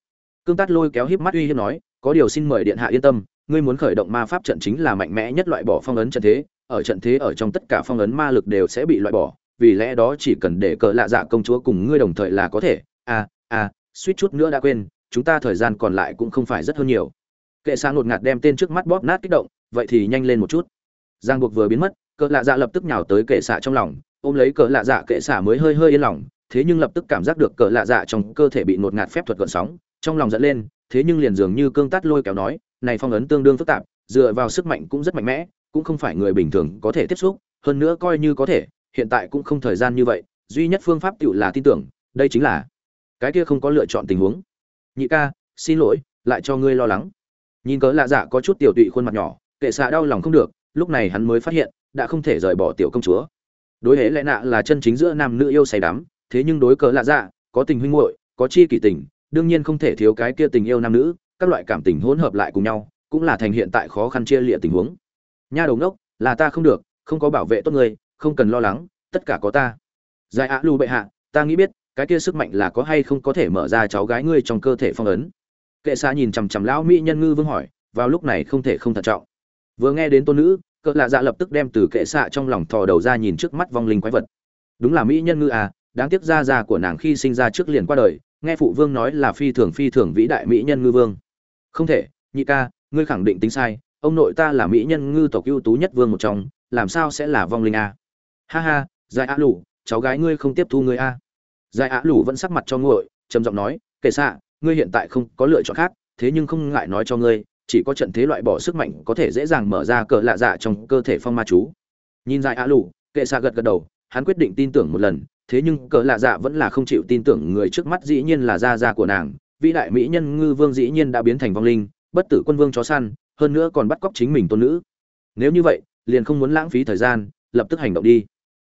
Cương tát lôi kéo híp mắt uy hiếp nói, có điều xin mời điện hạ yên tâm, ngươi muốn khởi động ma pháp trận chính là mạnh mẽ nhất loại bỏ phong ấn trận thế, ở trận thế ở trong tất cả phong ấn ma lực đều sẽ bị loại bỏ, vì lẽ đó chỉ cần để cờ lạ dạ công chúa cùng ngươi đồng thời là có thể. A a suýt chút nữa đã quên, chúng ta thời gian còn lại cũng không phải rất hơn nhiều. Kệ sang ngột ngạt đem tên trước mắt bóp nát kích động, vậy thì nhanh lên một chút. Giang buộc vừa biến mất cỡ lạ dạ lập tức nhào tới kệ xạ trong lòng ôm lấy cỡ lạ dạ kệ xả mới hơi hơi yên lòng, thế nhưng lập tức cảm giác được cỡ lạ dạ trong cơ thể bị ngột ngạt phép thuật gợn sóng, trong lòng dẫn lên, thế nhưng liền dường như cương tát lôi kéo nói, này phong ấn tương đương phức tạp, dựa vào sức mạnh cũng rất mạnh mẽ, cũng không phải người bình thường có thể tiếp xúc, hơn nữa coi như có thể, hiện tại cũng không thời gian như vậy, duy nhất phương pháp tự là tin tưởng, đây chính là cái kia không có lựa chọn tình huống. Nhị ca, xin lỗi, lại cho ngươi lo lắng. Nhìn cớ lạ dạ có chút tiểu tụy khuôn mặt nhỏ, kệ xạ đau lòng không được, lúc này hắn mới phát hiện, đã không thể rời bỏ tiểu công chúa đối hễ lẽ nạ là chân chính giữa nam nữ yêu say đắm, thế nhưng đối cớ lạ dạ có tình huynh muội, có chi kỷ tình, đương nhiên không thể thiếu cái kia tình yêu nam nữ, các loại cảm tình hỗn hợp lại cùng nhau, cũng là thành hiện tại khó khăn chia lịa tình huống. Nha đầu ngốc, là ta không được, không có bảo vệ tốt người không cần lo lắng, tất cả có ta. Giải ạ lưu bệ hạ, ta nghĩ biết, cái kia sức mạnh là có hay không có thể mở ra cháu gái ngươi trong cơ thể phong ấn. Kệ xa nhìn chằm chằm lão mỹ nhân ngư vương hỏi, vào lúc này không thể không thận trọng. Vừa nghe đến tôn nữ cỡ lạ dạ lập tức đem từ kệ xạ trong lòng thò đầu ra nhìn trước mắt vong linh quái vật. Đúng là mỹ nhân ngư à đáng tiếc ra già của nàng khi sinh ra trước liền qua đời, nghe phụ vương nói là phi thường phi thường vĩ đại mỹ nhân ngư vương. Không thể, nhị ca, ngươi khẳng định tính sai, ông nội ta là mỹ nhân ngư tộc ưu tú nhất vương một trong, làm sao sẽ là vong linh a ha ha dài á lủ cháu gái ngươi không tiếp thu ngươi a dài ạ lủ vẫn sắc mặt cho nguội, trầm giọng nói, kệ xạ, ngươi hiện tại không có lựa chọn khác, thế nhưng không ngại nói cho ngươi chỉ có trận thế loại bỏ sức mạnh có thể dễ dàng mở ra cờ lạ dạ trong cơ thể phong ma chú. Nhìn dài a lụ kệ xạ gật gật đầu, hắn quyết định tin tưởng một lần, thế nhưng cờ lạ dạ vẫn là không chịu tin tưởng người trước mắt dĩ nhiên là gia gia của nàng, vĩ đại mỹ nhân ngư vương dĩ nhiên đã biến thành vong linh, bất tử quân vương chó săn, hơn nữa còn bắt cóc chính mình tôn nữ. Nếu như vậy, liền không muốn lãng phí thời gian, lập tức hành động đi.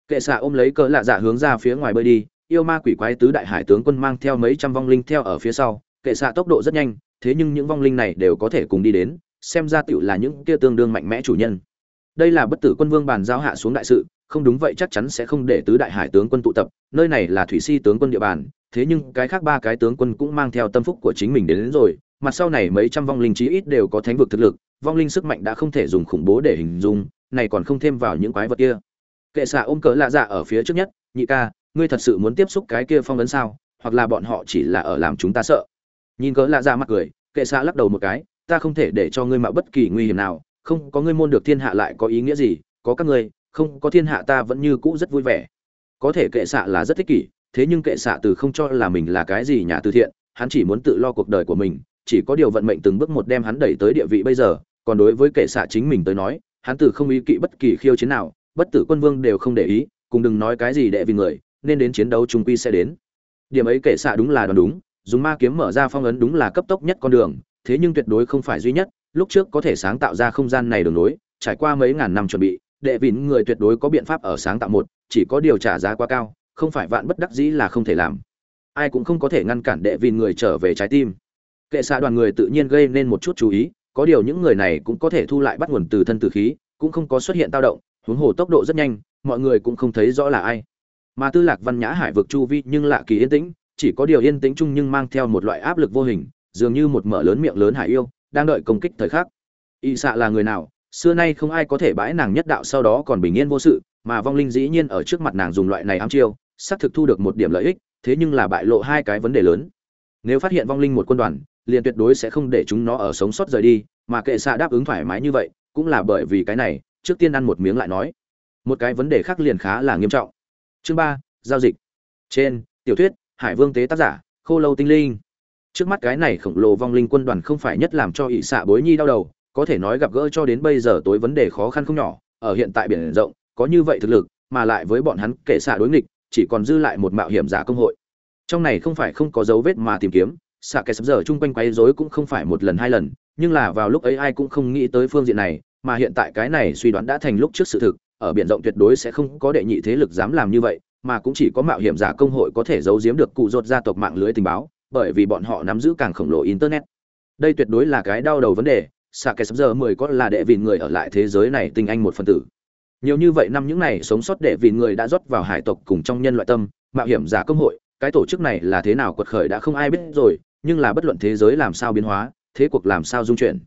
Kệ xạ ôm lấy cỡ lạ dạ hướng ra phía ngoài bơi đi, yêu ma quỷ quái tứ đại hải tướng quân mang theo mấy trăm vong linh theo ở phía sau, kệ xạ tốc độ rất nhanh thế nhưng những vong linh này đều có thể cùng đi đến xem ra tiểu là những kia tương đương mạnh mẽ chủ nhân. Đây là bất tử quân vương bàn giao hạ xuống đại sự không đúng vậy chắc chắn sẽ không để tứ đại hải tướng quân tụ tập nơi này là thủy si tướng quân địa bàn thế nhưng cái khác ba cái tướng quân cũng mang theo tâm phúc của chính mình đến, đến rồi mặt sau này mấy trăm vong linh chí ít đều có thánh vực thực lực vong linh sức mạnh đã không thể dùng khủng bố để hình dung này còn không thêm vào những quái vật kia. Kệ xạ ôm cỡ lạ dạ ở phía trước nhất nhị ca ngươi thật sự muốn tiếp xúc cái kia phong ấn sao? Hoặc là bọn họ chỉ là ở làm chúng ta sợ? Nhìn cỡ lạ ra mặt cười, kệ xạ lắc đầu một cái, ta không thể để cho ngươi mạo bất kỳ nguy hiểm nào, không có ngươi môn được thiên hạ lại có ý nghĩa gì, có các ngươi, không có thiên hạ ta vẫn như cũ rất vui vẻ. Có thể kệ xạ là rất thích kỷ, thế nhưng kệ xạ từ không cho là mình là cái gì nhà từ thiện, hắn chỉ muốn tự lo cuộc đời của mình, chỉ có điều vận mệnh từng bước một đem hắn đẩy tới địa vị bây giờ, còn đối với kệ xạ chính mình tới nói, hắn từ không ý kỵ bất kỳ khiêu chiến nào, bất tử quân vương đều không để ý, cùng đừng nói cái gì đệ vì người, nên đến chiến đấu trung quy sẽ đến. Điểm ấy kệ xạ đúng là đoán đúng dùng ma kiếm mở ra phong ấn đúng là cấp tốc nhất con đường, thế nhưng tuyệt đối không phải duy nhất, lúc trước có thể sáng tạo ra không gian này đường nối, trải qua mấy ngàn năm chuẩn bị, đệ vịn người tuyệt đối có biện pháp ở sáng tạo một, chỉ có điều trả giá quá cao, không phải vạn bất đắc dĩ là không thể làm. Ai cũng không có thể ngăn cản đệ vịn người trở về trái tim. Kệ xạ đoàn người tự nhiên gây nên một chút chú ý, có điều những người này cũng có thể thu lại bắt nguồn từ thân từ khí, cũng không có xuất hiện tao động, huống hồ tốc độ rất nhanh, mọi người cũng không thấy rõ là ai. Mà tư lạc văn nhã hải vực chu vi nhưng lạ kỳ yên tĩnh chỉ có điều yên tĩnh chung nhưng mang theo một loại áp lực vô hình, dường như một mở lớn miệng lớn hải yêu, đang đợi công kích thời khắc. Y xạ là người nào? Xưa nay không ai có thể bãi nàng nhất đạo sau đó còn bình yên vô sự, mà vong linh dĩ nhiên ở trước mặt nàng dùng loại này ám chiêu, xác thực thu được một điểm lợi ích, thế nhưng là bại lộ hai cái vấn đề lớn. Nếu phát hiện vong linh một quân đoàn, liền tuyệt đối sẽ không để chúng nó ở sống sót rời đi, mà kệ xạ đáp ứng thoải mái như vậy, cũng là bởi vì cái này, trước tiên ăn một miếng lại nói. Một cái vấn đề khác liền khá là nghiêm trọng. Chương ba, giao dịch. Trên, tiểu thuyết hải vương tế tác giả, khô lâu tinh linh. Trước mắt cái này khổng lồ vong linh quân đoàn không phải nhất làm cho ỵ xạ bối nhi đau đầu, có thể nói gặp gỡ cho đến bây giờ tối vấn đề khó khăn không nhỏ, ở hiện tại biển rộng, có như vậy thực lực, mà lại với bọn hắn kệ xạ đối nghịch, chỉ còn dư lại một mạo hiểm giả công hội. Trong này không phải không có dấu vết mà tìm kiếm, xạ kẻ sắp giờ chung quanh quấy rối cũng không phải một lần hai lần, nhưng là vào lúc ấy ai cũng không nghĩ tới phương diện này, mà hiện tại cái này suy đoán đã thành lúc trước sự thực, ở biển rộng tuyệt đối sẽ không có đệ nhị thế lực dám làm như vậy mà cũng chỉ có mạo hiểm giả công hội có thể giấu giếm được cụ rột gia tộc mạng lưới tình báo, bởi vì bọn họ nắm giữ càng khổng lồ internet. Đây tuyệt đối là cái đau đầu vấn đề xạ kẻ sắp giờ mười có là đệ vịn người ở lại thế giới này tinh anh một phần tử. Nhiều như vậy năm những này sống sót đệ vịn người đã rót vào hải tộc cùng trong nhân loại tâm, mạo hiểm giả công hội, cái tổ chức này là thế nào quật khởi đã không ai biết rồi, nhưng là bất luận thế giới làm sao biến hóa, thế cuộc làm sao dung chuyển.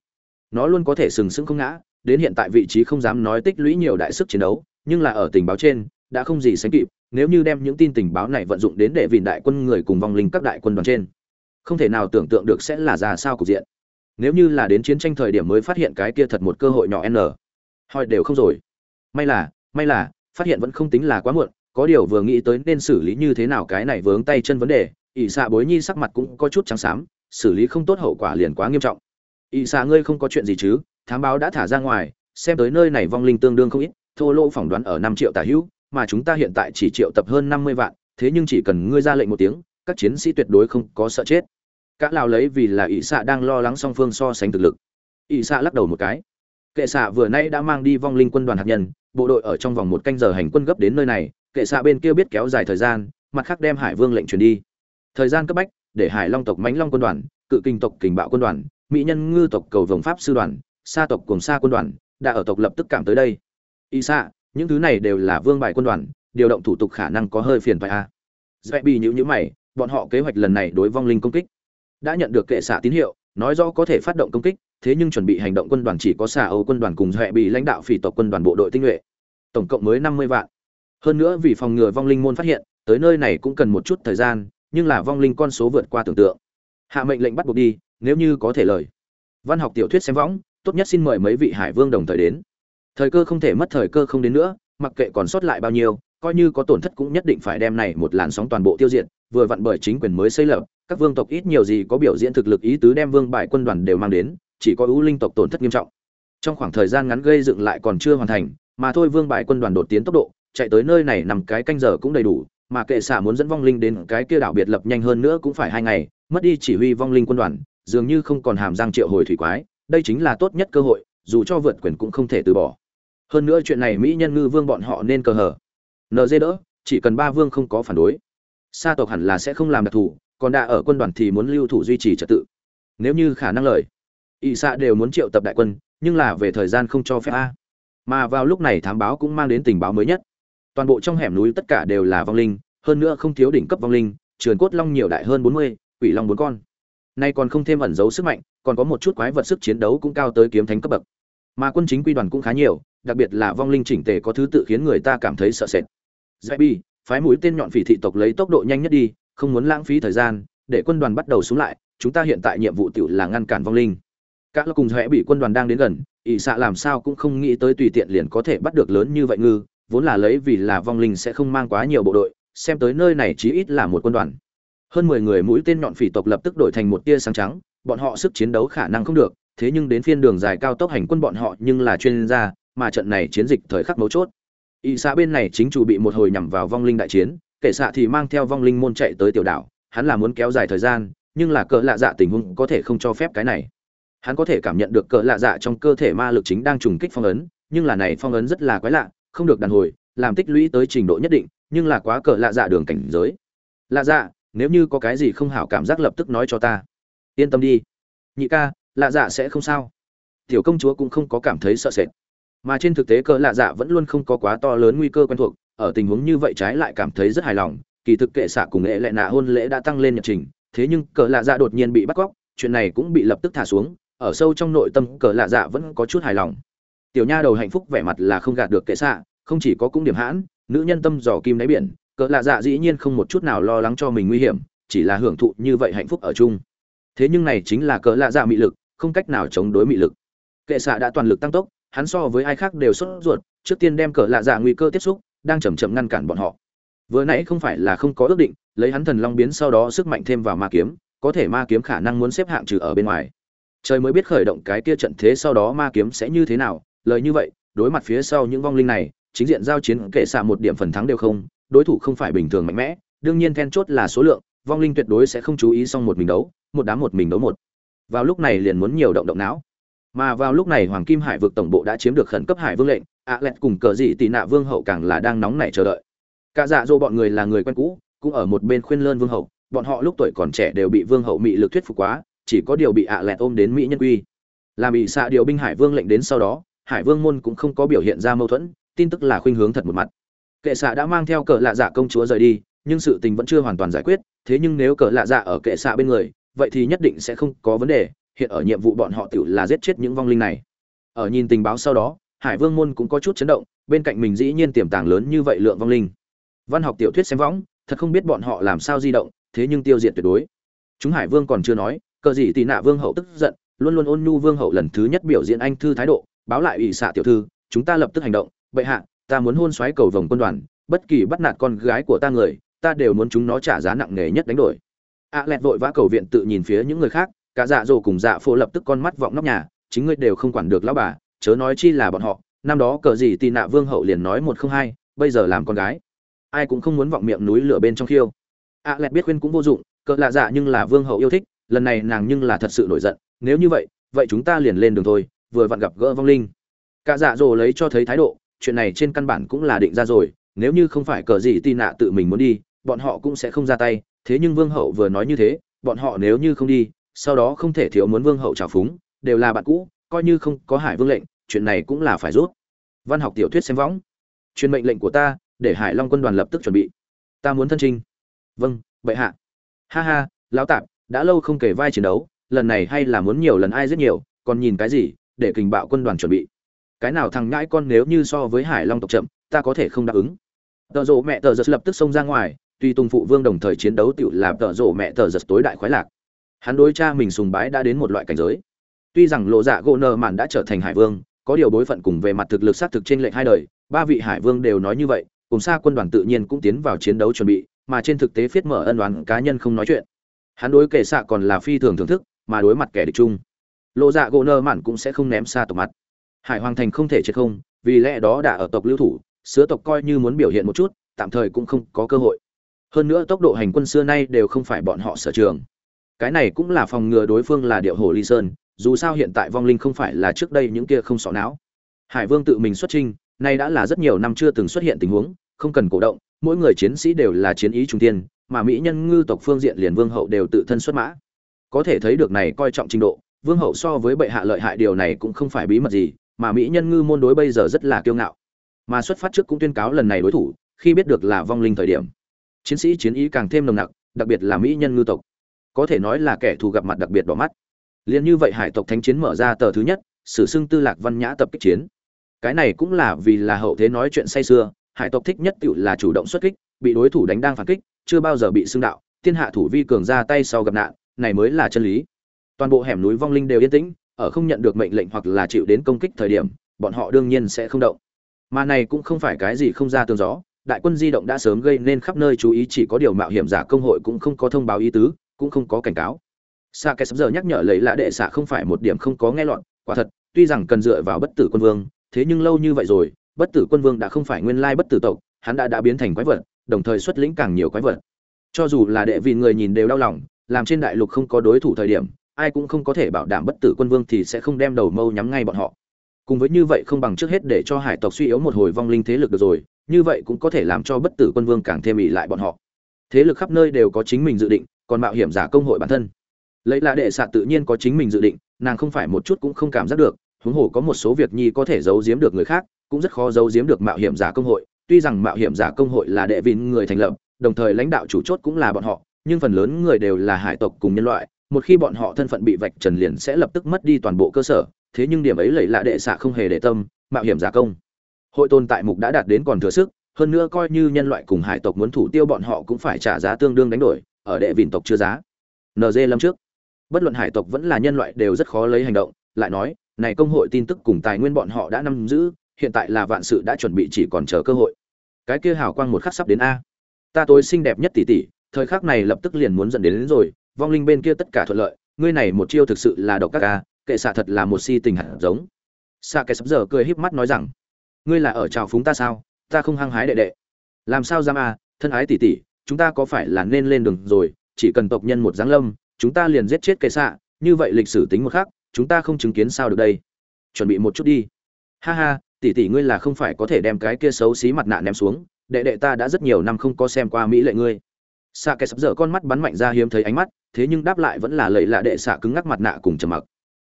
Nó luôn có thể sừng sững không ngã, đến hiện tại vị trí không dám nói tích lũy nhiều đại sức chiến đấu, nhưng là ở tình báo trên, đã không gì sánh kịp nếu như đem những tin tình báo này vận dụng đến để vịn đại quân người cùng vong linh các đại quân đoàn trên, không thể nào tưởng tượng được sẽ là ra sao cục diện. Nếu như là đến chiến tranh thời điểm mới phát hiện cái kia thật một cơ hội nhỏ n. Hỏi đều không rồi. May là may là, phát hiện vẫn không tính là quá muộn, có điều vừa nghĩ tới nên xử lý như thế nào cái này vướng tay chân vấn đề, ỷ xạ bối nhi sắc mặt cũng có chút trắng xám, xử lý không tốt hậu quả liền quá nghiêm trọng. Ỷ xạ ngươi không có chuyện gì chứ, thám báo đã thả ra ngoài, xem tới nơi này vong linh tương đương không ít, thô lỗ phỏng đoán ở năm triệu tả hữu mà chúng ta hiện tại chỉ triệu tập hơn năm mươi vạn thế nhưng chỉ cần ngươi ra lệnh một tiếng các chiến sĩ tuyệt đối không có sợ chết. Cả lào lấy vì là ỷ xạ đang lo lắng song phương so sánh thực lực. Ỷ xạ lắc đầu một cái. Kệ xạ vừa nãy đã mang đi vong linh quân đoàn hạt nhân bộ đội ở trong vòng một canh giờ hành quân gấp đến nơi này kệ xạ bên kia biết kéo dài thời gian mặt khác đem hải vương lệnh truyền đi. Thời gian cấp bách để hải long tộc mãnh long quân đoàn cự kinh tộc kình bạo quân đoàn mỹ nhân ngư tộc cầu vồng pháp sư đoàn sa tộc Cuồng sa quân đoàn đã ở tộc lập tức cảm tới đây. Y xạ, những thứ này đều là vương bài quân đoàn, điều động thủ tục khả năng có hơi phiền phải a. Dễ bị nhữ nhữ mày, bọn họ kế hoạch lần này đối vong linh công kích. Đã nhận được kệ xạ tín hiệu, nói rõ có thể phát động công kích, thế nhưng chuẩn bị hành động quân đoàn chỉ có xà âu quân đoàn cùng dễ bị lãnh đạo phỉ tộc quân đoàn bộ đội tinh nhuệ. Tổng cộng mới năm mươi vạn. Hơn nữa vì phòng ngừa vong linh môn phát hiện, tới nơi này cũng cần một chút thời gian, nhưng là vong linh con số vượt qua tưởng tượng. Hạ mệnh lệnh bắt buộc đi, nếu như có thể lời. Văn học tiểu thuyết xem võng, tốt nhất xin mời mấy vị hải vương đồng thời đến thời cơ không thể mất thời cơ không đến nữa, mặc kệ còn sót lại bao nhiêu, coi như có tổn thất cũng nhất định phải đem này một làn sóng toàn bộ tiêu diệt, vừa vặn bởi chính quyền mới xây lập, các vương tộc ít nhiều gì có biểu diễn thực lực ý tứ đem vương bại quân đoàn đều mang đến, chỉ có ưu linh tộc tổn thất nghiêm trọng. Trong khoảng thời gian ngắn gây dựng lại còn chưa hoàn thành, mà thôi vương bại quân đoàn đột tiến tốc độ, chạy tới nơi này nằm cái canh giờ cũng đầy đủ, mà kệ xạ muốn dẫn vong linh đến cái kia đảo biệt lập nhanh hơn nữa cũng phải hai ngày, mất đi chỉ huy vong linh quân đoàn, dường như không còn hàm răng triệu hồi thủy quái, đây chính là tốt nhất cơ hội, dù cho vượt quyền cũng không thể từ bỏ hơn nữa chuyện này mỹ nhân ngư vương bọn họ nên cờ hở nd đỡ, chỉ cần ba vương không có phản đối. Sa tộc hẳn là sẽ không làm đặc thù, còn đã ở quân đoàn thì muốn lưu thủ duy trì trật tự. Nếu như khả năng lời ỵ xạ đều muốn triệu tập đại quân, nhưng là về thời gian không cho phép a. Mà vào lúc này thám báo cũng mang đến tình báo mới nhất. Toàn bộ trong hẻm núi tất cả đều là vong linh, hơn nữa không thiếu đỉnh cấp vong linh, trường cốt long nhiều đại hơn bốn mươi, quỷ long bốn con. Nay còn không thêm ẩn giấu sức mạnh, còn có một chút quái vật sức chiến đấu cũng cao tới kiếm thánh cấp bậc. Mà quân chính quy đoàn cũng khá nhiều đặc biệt là vong linh chỉnh tề có thứ tự khiến người ta cảm thấy sợ sệt. Dạy bi phái mũi tên nhọn phỉ thị tộc lấy tốc độ nhanh nhất đi, không muốn lãng phí thời gian, để quân đoàn bắt đầu xuống lại, chúng ta hiện tại nhiệm vụ tiểu là ngăn cản vong linh. Các cùng huệ bị quân đoàn đang đến gần, ỷ xạ làm sao cũng không nghĩ tới tùy tiện liền có thể bắt được lớn như vậy ngư, vốn là lấy vì là vong linh sẽ không mang quá nhiều bộ đội, xem tới nơi này chí ít là một quân đoàn. Hơn mười người mũi tên nhọn phỉ tộc lập tức đổi thành một tia sáng trắng, bọn họ sức chiến đấu khả năng không được, thế nhưng đến phiên đường dài cao tốc hành quân bọn họ nhưng là chuyên gia mà trận này chiến dịch thời khắc mấu chốt. Ỵ xã bên này chính chủ bị một hồi nhằm vào vong linh đại chiến kể xạ thì mang theo vong linh môn chạy tới tiểu đảo, hắn là muốn kéo dài thời gian, nhưng là cỡ lạ dạ tình huống có thể không cho phép cái này. Hắn có thể cảm nhận được cỡ lạ dạ trong cơ thể ma lực chính đang trùng kích phong ấn, nhưng là này phong ấn rất là quái lạ, không được đàn hồi, làm tích lũy tới trình độ nhất định, nhưng là quá cỡ lạ dạ đường cảnh giới. Lạ dạ nếu như có cái gì không hảo cảm giác lập tức nói cho ta. Yên tâm đi. Nhị ca, lạ dạ sẽ không sao. Tiểu công chúa cũng không có cảm thấy sợ sệt mà trên thực tế cỡ lạ dạ vẫn luôn không có quá to lớn nguy cơ quen thuộc, ở tình huống như vậy trái lại cảm thấy rất hài lòng, kỳ thực kệ xạ cùng nghệ lệ nạ hôn lễ đã tăng lên nhật trình, thế nhưng cỡ lạ dạ đột nhiên bị bắt cóc, chuyện này cũng bị lập tức thả xuống, ở sâu trong nội tâm cỡ lạ dạ vẫn có chút hài lòng. Tiểu nha đầu hạnh phúc vẻ mặt là không gạt được kệ xạ, không chỉ có cũng điểm hãn, nữ nhân tâm dò kim đáy biển cỡ lạ dạ dĩ nhiên không một chút nào lo lắng cho mình nguy hiểm, chỉ là hưởng thụ như vậy hạnh phúc ở chung. Thế nhưng này chính là cỡ lạ dạ mị lực, không cách nào chống đối mị lực. Kệ xạ đã toàn lực tăng tốc hắn so với ai khác đều sốt ruột, trước tiên đem cỡ lạ dạ nguy cơ tiếp xúc, đang chầm chậm ngăn cản bọn họ. Vừa nãy không phải là không có ước định, lấy hắn thần long biến sau đó sức mạnh thêm vào ma kiếm, có thể ma kiếm khả năng muốn xếp hạng trừ ở bên ngoài. Trời mới biết khởi động cái kia trận thế sau đó ma kiếm sẽ như thế nào, lời như vậy, đối mặt phía sau những vong linh này, chính diện giao chiến kệ xạ một điểm phần thắng đều không, đối thủ không phải bình thường mạnh mẽ, đương nhiên then chốt là số lượng, vong linh tuyệt đối sẽ không chú ý xong một mình đấu, một đám một mình đấu một. Vào lúc này liền muốn nhiều động động não mà vào lúc này hoàng kim hải vực tổng bộ đã chiếm được khẩn cấp hải vương lệnh, ạ lẹt cùng cờ dị tị nạ vương hậu càng là đang nóng nảy chờ đợi. Cả dạ dỗ bọn người là người quen cũ, cũng ở một bên khuyên lơn vương hậu, bọn họ lúc tuổi còn trẻ đều bị vương hậu mị lực thuyết phục quá, chỉ có điều bị ạ lẹt ôm đến mỹ nhân quy. Làm bị xạ điều binh hải vương lệnh đến sau đó, hải vương môn cũng không có biểu hiện ra mâu thuẫn, tin tức là khuynh hướng thật một mặt. Kệ xạ đã mang theo cờ lạ dạ công chúa rời đi, nhưng sự tình vẫn chưa hoàn toàn giải quyết, thế nhưng nếu cờ lạ dạ ở kệ xạ bên người, vậy thì nhất định sẽ không có vấn đề hiện ở nhiệm vụ bọn họ tự là giết chết những vong linh này. Ở nhìn tình báo sau đó, hải vương môn cũng có chút chấn động, bên cạnh mình dĩ nhiên tiềm tàng lớn như vậy lượng vong linh. Văn học tiểu thuyết xem võng, thật không biết bọn họ làm sao di động, thế nhưng tiêu diệt tuyệt đối. Chúng hải vương còn chưa nói, cờ gì tì nạ vương hậu tức giận, luôn luôn ôn nhu vương hậu lần thứ nhất biểu diễn anh thư thái độ, báo lại ủy xạ tiểu thư, chúng ta lập tức hành động, bệ hạ, ta muốn hôn xoáy cầu vòng quân đoàn, bất kỳ bắt nạt con gái của ta người, ta đều muốn chúng nó trả giá nặng nề nhất đánh đổi. A lẹt vội vã cầu viện tự nhìn phía những người khác cả dạ dỗ cùng dạ phô lập tức con mắt vọng nóc nhà, chính ngươi đều không quản được lão bà, chớ nói chi là bọn họ. Năm đó cờ gì tì nạ vương hậu liền nói một không hai, bây giờ làm con gái. Ai cũng không muốn vọng miệng núi lửa bên trong khiêu. A lẹt biết khuyên cũng vô dụng, cờ lạ dạ nhưng là vương hậu yêu thích, lần này nàng nhưng là thật sự nổi giận. Nếu như vậy vậy chúng ta liền lên đường thôi, vừa vặn gặp gỡ vong linh. Cả dạ dỗ lấy cho thấy thái độ, chuyện này trên căn bản cũng là định ra rồi, nếu như không phải cờ gì tì nạ tự mình muốn đi, bọn họ cũng sẽ không ra tay, thế nhưng vương hậu vừa nói như thế, bọn họ nếu như không đi sau đó không thể thiếu muốn vương hậu trào phúng, đều là bạn cũ, coi như không có hải vương lệnh, chuyện này cũng là phải rút. Văn học tiểu thuyết xem võng. Truyền mệnh lệnh của ta, để hải long quân đoàn lập tức chuẩn bị. Ta muốn thân trinh vâng bệ hạ. Ha ha, lão tạp, đã lâu không kể vai chiến đấu, lần này hay là muốn nhiều lần ai rất nhiều, còn nhìn cái gì, để kình bạo quân đoàn chuẩn bị. Cái nào thằng ngãi con nếu như so với hải long tộc chậm, ta có thể không đáp ứng. Tợ rộ mẹ tờ giật lập tức xông ra ngoài, tuy tùng phụ vương đồng thời chiến đấu tựu làm tợ rộ mẹ tờ giật tối đại khoái lạc hắn đối cha mình sùng bái đã đến một loại cảnh giới. Tuy rằng lộ dạ gỗ nợ mạn đã trở thành hải vương, có điều bối phận cùng về mặt thực lực xác thực trên lệnh hai đời, ba vị hải vương đều nói như vậy, cùng xa quân đoàn tự nhiên cũng tiến vào chiến đấu chuẩn bị, mà trên thực tế phiết mở ân đoàn cá nhân không nói chuyện. Hắn đối kể xạ còn là phi thường thưởng thức, mà đối mặt kẻ địch chung, lộ dạ gỗ nơ mạn cũng sẽ không ném xa tộc mặt. Hải hoàng thành không thể chết không, vì lẽ đó đã ở tộc lưu thủ, sứa tộc coi như muốn biểu hiện một chút, tạm thời cũng không có cơ hội. Hơn nữa tốc độ hành quân xưa nay đều không phải bọn họ sở trường cái này cũng là phòng ngừa đối phương là điệu hồ ly sơn, dù sao hiện tại vong linh không phải là trước đây những kia không sọ não. Hải vương tự mình xuất trinh nay đã là rất nhiều năm chưa từng xuất hiện tình huống, không cần cổ động, mỗi người chiến sĩ đều là chiến ý trung tiên, mà mỹ nhân ngư tộc phương diện liền vương hậu đều tự thân xuất mã. Có thể thấy được này coi trọng trình độ, vương hậu so với bệ hạ lợi hại điều này cũng không phải bí mật gì, mà mỹ nhân ngư môn đối bây giờ rất là kiêu ngạo. Mà xuất phát trước cũng tuyên cáo lần này đối thủ, khi biết được là vong linh thời điểm. Chiến sĩ chiến ý càng thêm nồng nặc, đặc biệt là mỹ nhân ngư tộc có thể nói là kẻ thù gặp mặt đặc biệt đỏ mắt. Liền như vậy hải tộc thánh chiến mở ra tờ thứ nhất, sử xưng tư lạc văn nhã tập kích chiến. Cái này cũng là vì là hậu thế nói chuyện say xưa hải tộc thích nhất tiểu là chủ động xuất kích, bị đối thủ đánh đang phản kích, chưa bao giờ bị xưng đạo, thiên hạ thủ vi cường ra tay sau gặp nạn, này mới là chân lý. Toàn bộ hẻm núi vong linh đều yên tĩnh, ở không nhận được mệnh lệnh hoặc là chịu đến công kích thời điểm, bọn họ đương nhiên sẽ không động. Mà này cũng không phải cái gì không ra tương gió, đại quân di động đã sớm gây nên khắp nơi chú ý chỉ có điều mạo hiểm giả công hội cũng không có thông báo ý tứ cũng không có cảnh cáo. Sa kẻ sắp giờ nhắc nhở lấy lạ đệ xạ không phải một điểm không có nghe lọt, quả thật, tuy rằng cần dựa vào bất tử quân vương, thế nhưng lâu như vậy rồi, bất tử quân vương đã không phải nguyên lai bất tử tộc, hắn đã đã biến thành quái vật, đồng thời xuất lĩnh càng nhiều quái vật. Cho dù là đệ vì người nhìn đều đau lòng, làm trên đại lục không có đối thủ thời điểm, ai cũng không có thể bảo đảm bất tử quân vương thì sẽ không đem đầu mâu nhắm ngay bọn họ. Cùng với như vậy không bằng trước hết để cho hải tộc suy yếu một hồi vong linh thế lực được rồi, như vậy cũng có thể làm cho bất tử quân vương càng thêm ỉ lại bọn họ. Thế lực khắp nơi đều có chính mình dự định còn mạo hiểm giả công hội bản thân. Lấy là đệ xạ tự nhiên có chính mình dự định, nàng không phải một chút cũng không cảm giác được, huống hồ có một số việc nhi có thể giấu giếm được người khác, cũng rất khó giấu giếm được mạo hiểm giả công hội. Tuy rằng mạo hiểm giả công hội là đệ vịn người thành lập, đồng thời lãnh đạo chủ chốt cũng là bọn họ, nhưng phần lớn người đều là hải tộc cùng nhân loại, một khi bọn họ thân phận bị vạch trần liền sẽ lập tức mất đi toàn bộ cơ sở, thế nhưng điểm ấy lầy lạ đệ xạ không hề để tâm, mạo hiểm giả công. Hội tồn tại mục đã đạt đến còn thừa sức, hơn nữa coi như nhân loại cùng hải tộc muốn thủ tiêu bọn họ cũng phải trả giá tương đương đánh đổi ở đệ vịn tộc chưa giá. Nd lâm trước. Bất luận hải tộc vẫn là nhân loại đều rất khó lấy hành động lại nói này công hội tin tức cùng tài nguyên bọn họ đã nắm giữ hiện tại là vạn sự đã chuẩn bị chỉ còn chờ cơ hội. Cái kia hào quang một khắc sắp đến a. Ta tối xinh đẹp nhất tỷ tỷ thời khắc này lập tức liền muốn dẫn đến, đến rồi vong linh bên kia tất cả thuận lợi ngươi này một chiêu thực sự là độc các ca kệ xạ thật là một si tình hạt giống. Xạ kẻ sắp giờ cười híp mắt nói rằng ngươi là ở trào phúng ta sao? Ta không hăng hái đệ đệ. Làm sao dám a thân ái tỷ tỷ chúng ta có phải là nên lên đường rồi, chỉ cần tộc nhân một giáng lâm, chúng ta liền giết chết kệ xạ, như vậy lịch sử tính một khác chúng ta không chứng kiến sao được đây. Chuẩn bị một chút đi. Ha ha, tỷ tỷ ngươi là không phải có thể đem cái kia xấu xí mặt nạ ném xuống, đệ đệ ta đã rất nhiều năm không có xem qua mỹ lệ ngươi. Xạ kẻ sắp dở con mắt bắn mạnh ra hiếm thấy ánh mắt, thế nhưng đáp lại vẫn là lầy lạ đệ xạ cứng ngắc mặt nạ cùng trầm mặc.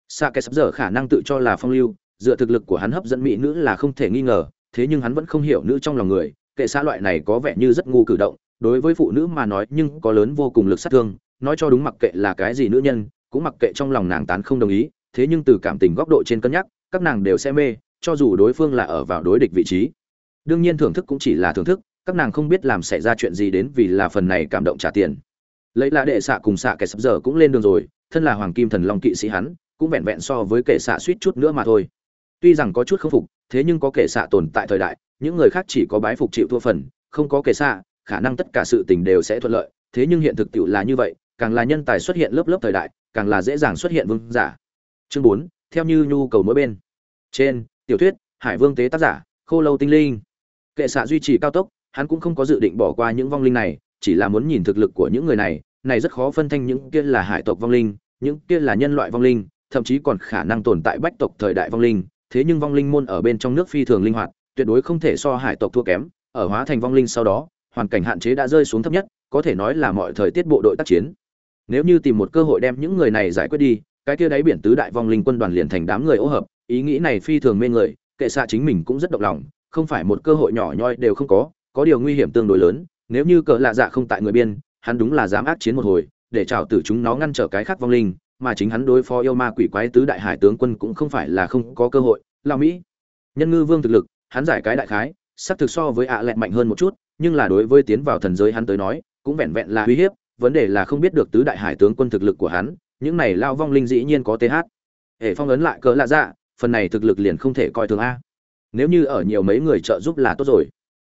Xạ kẻ sắp dở khả năng tự cho là phong lưu, dựa thực lực của hắn hấp dẫn mỹ nữ là không thể nghi ngờ, thế nhưng hắn vẫn không hiểu nữ trong lòng người kệ xã loại này có vẻ như rất ngu cử động đối với phụ nữ mà nói, nhưng có lớn vô cùng lực sát thương, nói cho đúng mặc kệ là cái gì nữ nhân, cũng mặc kệ trong lòng nàng tán không đồng ý, thế nhưng từ cảm tình góc độ trên cân nhắc, các nàng đều sẽ mê, cho dù đối phương là ở vào đối địch vị trí. Đương nhiên thưởng thức cũng chỉ là thưởng thức, các nàng không biết làm xảy ra chuyện gì đến vì là phần này cảm động trả tiền. Lấy là đệ xạ cùng xạ kẻ sắp giờ cũng lên đường rồi, thân là hoàng kim thần long kỵ sĩ hắn, cũng vẹn vẹn so với kẻ xạ suýt chút nữa mà thôi. Tuy rằng có chút không phục, thế nhưng có kẻ xạ tồn tại thời đại, những người khác chỉ có bái phục chịu thua phần, không có kẻ xạ khả năng tất cả sự tình đều sẽ thuận lợi, thế nhưng hiện thực tiệu là như vậy, càng là nhân tài xuất hiện lớp lớp thời đại, càng là dễ dàng xuất hiện vương giả. Chương bốn, theo như nhu cầu mỗi bên. Trên, tiểu thuyết, hải vương tế tác giả, khô lâu tinh linh. Kệ xạ duy trì cao tốc, hắn cũng không có dự định bỏ qua những vong linh này, chỉ là muốn nhìn thực lực của những người này này rất khó phân thanh những kia là hải tộc vong linh, những kia là nhân loại vong linh, thậm chí còn khả năng tồn tại bách tộc thời đại vong linh, thế nhưng vong linh môn ở bên trong nước phi thường linh hoạt, tuyệt đối không thể so hải tộc thua kém, ở hóa thành vong linh sau đó hoàn cảnh hạn chế đã rơi xuống thấp nhất, có thể nói là mọi thời tiết bộ đội tác chiến. Nếu như tìm một cơ hội đem những người này giải quyết đi, cái kia đáy biển tứ đại vong linh quân đoàn liền thành đám người ô hợp, ý nghĩ này phi thường mê người, kệ xạ chính mình cũng rất động lòng, không phải một cơ hội nhỏ nhoi đều không có có điều nguy hiểm tương đối lớn, nếu như cỡ lạ dạ không tại người biên, hắn đúng là dám ác chiến một hồi, để trảo tử chúng nó ngăn trở cái khác vong linh, mà chính hắn đối phó yêu ma quỷ quái tứ đại hải tướng quân cũng không phải là không có cơ hội. Là mỹ, nhân ngư vương thực lực, hắn giải cái đại khái sắc thực so với ạ à lẹn mạnh hơn một chút nhưng là đối với tiến vào thần giới hắn tới nói, cũng vẹn vẹn là uy hiếp, vấn đề là không biết được tứ đại hải tướng quân thực lực của hắn, những này lao vong linh dĩ nhiên có th hệ phong ấn lại cỡ lạ dạ phần này thực lực liền không thể coi thường a. Nếu như ở nhiều mấy người trợ giúp là tốt rồi.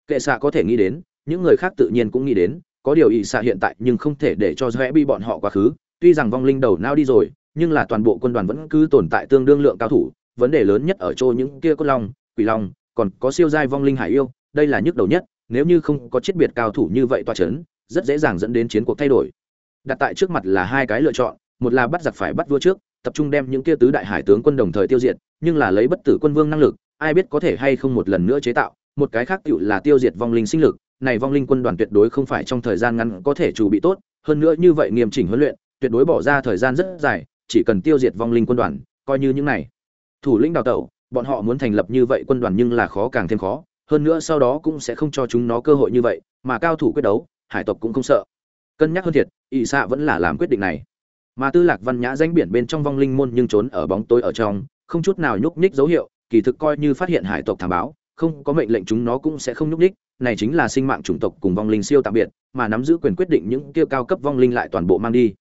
Kệ xạ có thể nghĩ đến, những người khác tự nhiên cũng nghĩ đến, có điều ỵ xạ hiện tại nhưng không thể để cho dễ bị bọn họ quá khứ, tuy rằng vong linh đầu não đi rồi, nhưng là toàn bộ quân đoàn vẫn cứ tồn tại tương đương lượng cao thủ, vấn đề lớn nhất ở chỗ những kia cốt long, quỷ long, còn có siêu giai vong linh hải yêu, đây là nhức đầu nhất nếu như không có chiết biệt cao thủ như vậy toa chấn, rất dễ dàng dẫn đến chiến cuộc thay đổi. Đặt tại trước mặt là hai cái lựa chọn, một là bắt giặc phải bắt vua trước, tập trung đem những kia tứ đại hải tướng quân đồng thời tiêu diệt, nhưng là lấy bất tử quân vương năng lực, ai biết có thể hay không một lần nữa chế tạo, một cái khác tựu là tiêu diệt vong linh sinh lực, này vong linh quân đoàn tuyệt đối không phải trong thời gian ngắn có thể chủ bị tốt, hơn nữa như vậy nghiêm chỉnh huấn luyện, tuyệt đối bỏ ra thời gian rất dài, chỉ cần tiêu diệt vong linh quân đoàn, coi như những này. Thủ lĩnh đào tẩu, bọn họ muốn thành lập như vậy quân đoàn nhưng là khó càng thêm khó hơn nữa sau đó cũng sẽ không cho chúng nó cơ hội như vậy, mà cao thủ quyết đấu, hải tộc cũng không sợ. Cân nhắc hơn thiệt ỵ xạ vẫn là làm quyết định này. Mà tư lạc văn nhã danh biển bên trong vong linh môn nhưng trốn ở bóng tối ở trong, không chút nào nhúc nhích dấu hiệu, kỳ thực coi như phát hiện hải tộc thảm báo không có mệnh lệnh chúng nó cũng sẽ không nhúc nhích, này chính là sinh mạng chủng tộc cùng vong linh siêu tạm biệt, mà nắm giữ quyền quyết định những kia cao cấp vong linh lại toàn bộ mang đi.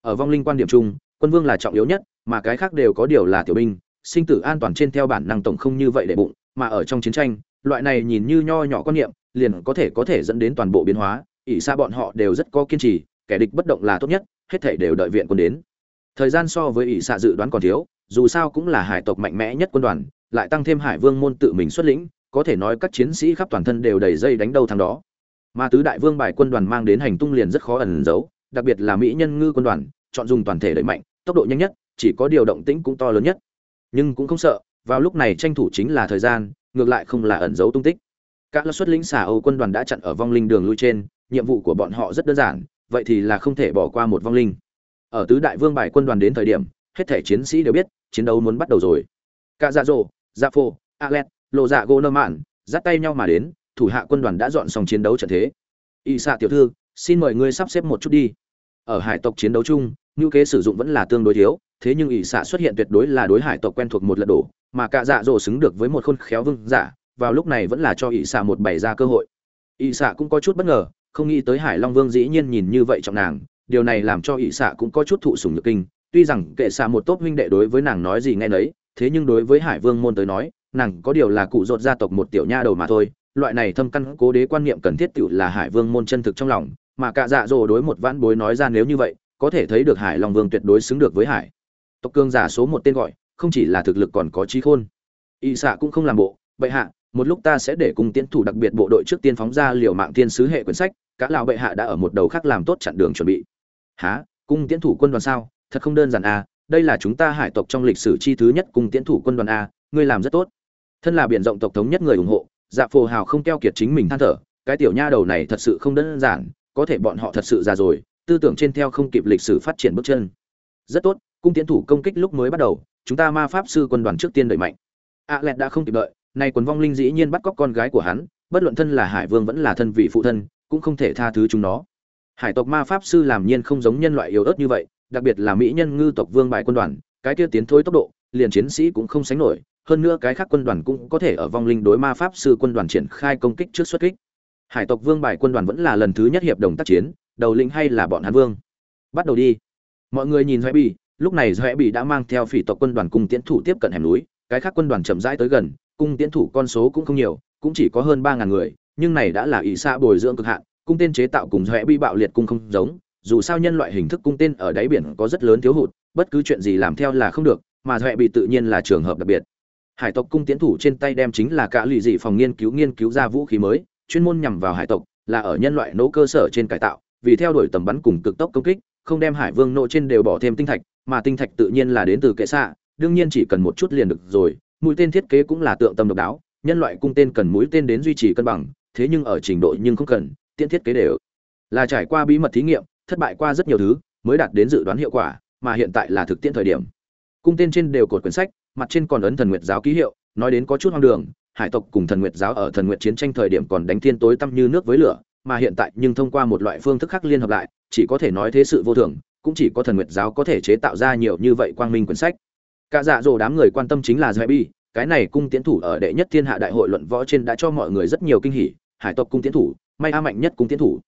Ở vong linh quan điểm chung, quân vương là trọng yếu nhất, mà cái khác đều có điều là tiểu binh, sinh tử an toàn trên theo bản năng tổng không như vậy để bụng, mà ở trong chiến tranh loại này nhìn như nho nhỏ quan niệm, liền có thể có thể dẫn đến toàn bộ biến hóa. Ỷ xa bọn họ đều rất có kiên trì, kẻ địch bất động là tốt nhất, hết thể đều đợi viện quân đến. Thời gian so với ỷ xạ dự đoán còn thiếu, dù sao cũng là hải tộc mạnh mẽ nhất quân đoàn, lại tăng thêm hải vương môn tự mình xuất lĩnh, có thể nói các chiến sĩ khắp toàn thân đều đầy dây đánh đầu thằng đó. Mà tứ đại vương bài quân đoàn mang đến hành tung liền rất khó ẩn giấu, đặc biệt là mỹ nhân ngư quân đoàn, chọn dùng toàn thể đẩy mạnh, tốc độ nhanh nhất, chỉ có điều động tĩnh cũng to lớn nhất. Nhưng cũng không sợ, vào lúc này tranh thủ chính là thời gian ngược lại không là ẩn giấu tung tích. Các lớp xuất lĩnh xà âu quân đoàn đã chặn ở vong linh đường lui trên, nhiệm vụ của bọn họ rất đơn giản, vậy thì là không thể bỏ qua một vong linh. Ở tứ đại vương bài quân đoàn đến thời điểm, hết thể chiến sĩ đều biết, chiến đấu muốn bắt đầu rồi. Cả dạ dỗ dạ phô alet lộ dạ gô nơ mạn, dắt tay nhau mà đến, thủ hạ quân đoàn đã dọn xong chiến đấu trận thế. Y xạ tiểu thư, xin mời ngươi sắp xếp một chút đi. Ở hải tộc chiến đấu chung, ngữ kế sử dụng vẫn là tương đối thiếu, thế nhưng ỷ xạ xuất hiện tuyệt đối là đối hải tộc quen thuộc một lật đổ mà cả dạ dỗ xứng được với một khôn khéo vương giả, vào lúc này vẫn là cho ỵ xạ một bày ra cơ hội. Ỵ xạ cũng có chút bất ngờ, không nghĩ tới hải long vương dĩ nhiên nhìn như vậy trọng nàng, điều này làm cho ỵ xạ cũng có chút thụ sùng nhược kinh. Tuy rằng kệ xạ một tốt huynh đệ đối với nàng nói gì nghe nấy, thế nhưng đối với hải vương môn tới nói, nàng có điều là cụ dột gia tộc một tiểu nha đầu mà thôi. Loại này thâm căn cố đế quan niệm cần thiết tự là hải vương môn chân thực trong lòng, mà cả dạ dỗ đối một vãn bối nói ra nếu như vậy, có thể thấy được hải long vương tuyệt đối xứng được với hải. Tộc cương giả số một tên gọi không chỉ là thực lực còn có trí khôn. Y xạ cũng không làm bộ, bệ hạ, một lúc ta sẽ để cùng tiến thủ đặc biệt bộ đội trước tiên phóng ra liều mạng tiên sứ hệ quyển sách, cả lão bệ hạ đã ở một đầu khác làm tốt chặn đường chuẩn bị. Há cung tiến thủ quân đoàn sao? Thật không đơn giản a đây là chúng ta hải tộc trong lịch sử chi thứ nhất cung tiến thủ quân đoàn a ngươi làm rất tốt. Thân là biển rộng tộc thống nhất người ủng hộ dạ phù hào không keo kiệt chính mình than thở, cái tiểu nha đầu này thật sự không đơn giản, có thể bọn họ thật sự già rồi, tư tưởng trên theo không kịp lịch sử phát triển bước chân. Rất tốt, cung tiến thủ công kích lúc mới bắt đầu chúng ta ma pháp sư quân đoàn trước tiên đẩy mạnh. A lẹt đã không kịp đợi, nay quần vong linh dĩ nhiên bắt cóc con gái của hắn, bất luận thân là hải vương vẫn là thân vị phụ thân, cũng không thể tha thứ chúng nó. Hải tộc ma pháp sư làm nhiên không giống nhân loại yếu ớt như vậy, đặc biệt là mỹ nhân ngư tộc vương bại quân đoàn, cái kia tiến thối tốc độ, liền chiến sĩ cũng không sánh nổi, hơn nữa cái khác quân đoàn cũng có thể ở vong linh đối ma pháp sư quân đoàn triển khai công kích trước xuất kích. Hải tộc vương bài quân đoàn vẫn là lần thứ nhất hiệp đồng tác chiến, đầu lĩnh hay là bọn hán vương? Bắt đầu đi. Mọi người nhìn hoài bỉ lúc này doẹ bị đã mang theo phỉ tộc quân đoàn cung tiến thủ tiếp cận hẻm núi, cái khác quân đoàn chậm rãi tới gần, cung tiến thủ con số cũng không nhiều, cũng chỉ có hơn ba ngàn người, nhưng này đã là ỷ xa bồi dưỡng cực hạn, cung tên chế tạo cùng doẹ bị bạo liệt cung không giống, dù sao nhân loại hình thức cung tên ở đáy biển có rất lớn thiếu hụt, bất cứ chuyện gì làm theo là không được, mà doẹ bị tự nhiên là trường hợp đặc biệt. Hải tộc cung tiến thủ trên tay đem chính là cả lụy dị phòng nghiên cứu nghiên cứu ra vũ khí mới, chuyên môn nhằm vào hải tộc, là ở nhân loại nỗ cơ sở trên cải tạo, vì theo đuổi tầm bắn cùng cực tốc công kích, không đem hải vương nộ trên đều bỏ thêm tinh thạch mà tinh thạch tự nhiên là đến từ kệ xạ, đương nhiên chỉ cần một chút liền được rồi, mũi tên thiết kế cũng là tượng tâm độc đáo, nhân loại cung tên cần mũi tên đến duy trì cân bằng, thế nhưng ở trình độ nhưng không cần tiện thiết kế đều là trải qua bí mật thí nghiệm, thất bại qua rất nhiều thứ, mới đạt đến dự đoán hiệu quả, mà hiện tại là thực tiễn thời điểm. Cung tên trên đều cột quyển sách, mặt trên còn ấn thần nguyệt giáo ký hiệu, nói đến có chút hoang đường, hải tộc cùng thần nguyệt giáo ở thần nguyệt chiến tranh thời điểm còn đánh thiên tối tăm như nước với lửa mà hiện tại nhưng thông qua một loại phương thức khác liên hợp lại, chỉ có thể nói thế sự vô thường, cũng chỉ có thần nguyệt giáo có thể chế tạo ra nhiều như vậy quang minh quyển sách. Cả dạ dỗ đám người quan tâm chính là bi, cái này cung tiến thủ ở đệ nhất thiên hạ đại hội luận võ trên đã cho mọi người rất nhiều kinh hỉ, hải tộc cung tiến thủ, may a mạnh nhất cung tiến thủ.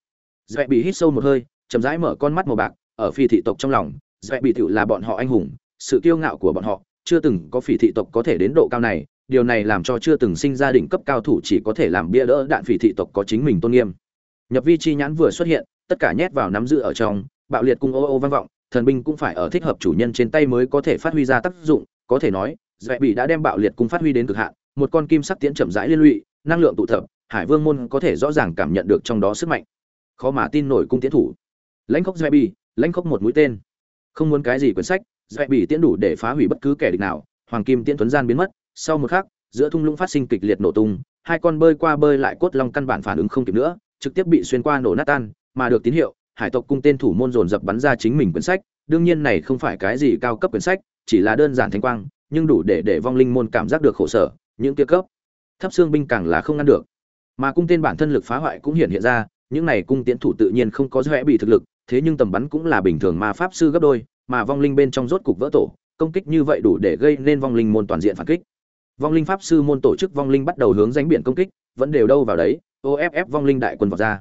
Bị hít sâu một hơi, chậm rãi mở con mắt màu bạc, ở phi thị tộc trong lòng bị tiểu là bọn họ anh hùng, sự kiêu ngạo của bọn họ, chưa từng có phỉ thị tộc có thể đến độ cao này, điều này làm cho chưa từng sinh ra đỉnh cấp cao thủ chỉ có thể làm bia đỡ đạn phỉ thị tộc có chính mình tôn nghiêm nhập vi chi nhãn vừa xuất hiện, tất cả nhét vào nắm giữ ở trong, bạo liệt cung ô ô vang vọng, thần binh cũng phải ở thích hợp chủ nhân trên tay mới có thể phát huy ra tác dụng, có thể nói dạy bị đã đem bạo liệt cung phát huy đến cực hạn, một con kim sắc tiễn chậm rãi liên lụy, năng lượng tụ tập, hải vương môn có thể rõ ràng cảm nhận được trong đó sức mạnh. Khó mà tin nổi cung tiến thủ. Lãnh khốc dạy bị lãnh khốc một mũi tên. Không muốn cái gì quyển sách dạy bị tiễn đủ để phá hủy bất cứ kẻ địch nào, hoàng kim tiễn tuấn gian biến mất, sau một khắc, giữa thung lũng phát sinh kịch liệt nổ tung, hai con bơi qua bơi lại cốt long căn bản phản ứng không kịp nữa trực tiếp bị xuyên qua nổ nát tan, mà được tín hiệu, hải tộc cung tên thủ môn dồn dập bắn ra chính mình quyển sách. Đương nhiên này không phải cái gì cao cấp quyển sách, chỉ là đơn giản thanh quang, nhưng đủ để để vong linh môn cảm giác được khổ sở, những kia cấp. Thấp xương binh càng là không ngăn được. Mà cung tên bản thân lực phá hoại cũng hiện hiện ra, những này cung tiễn thủ tự nhiên không có dễ bị thực lực, thế nhưng tầm bắn cũng là bình thường mà pháp sư gấp đôi, mà vong linh bên trong rốt cục vỡ tổ, công kích như vậy đủ để gây nên vong linh môn toàn diện phản kích. Vong linh pháp sư môn tổ chức vong linh bắt đầu hướng danh biển công kích, vẫn đều đâu vào đấy off vong linh đại quân vào ra.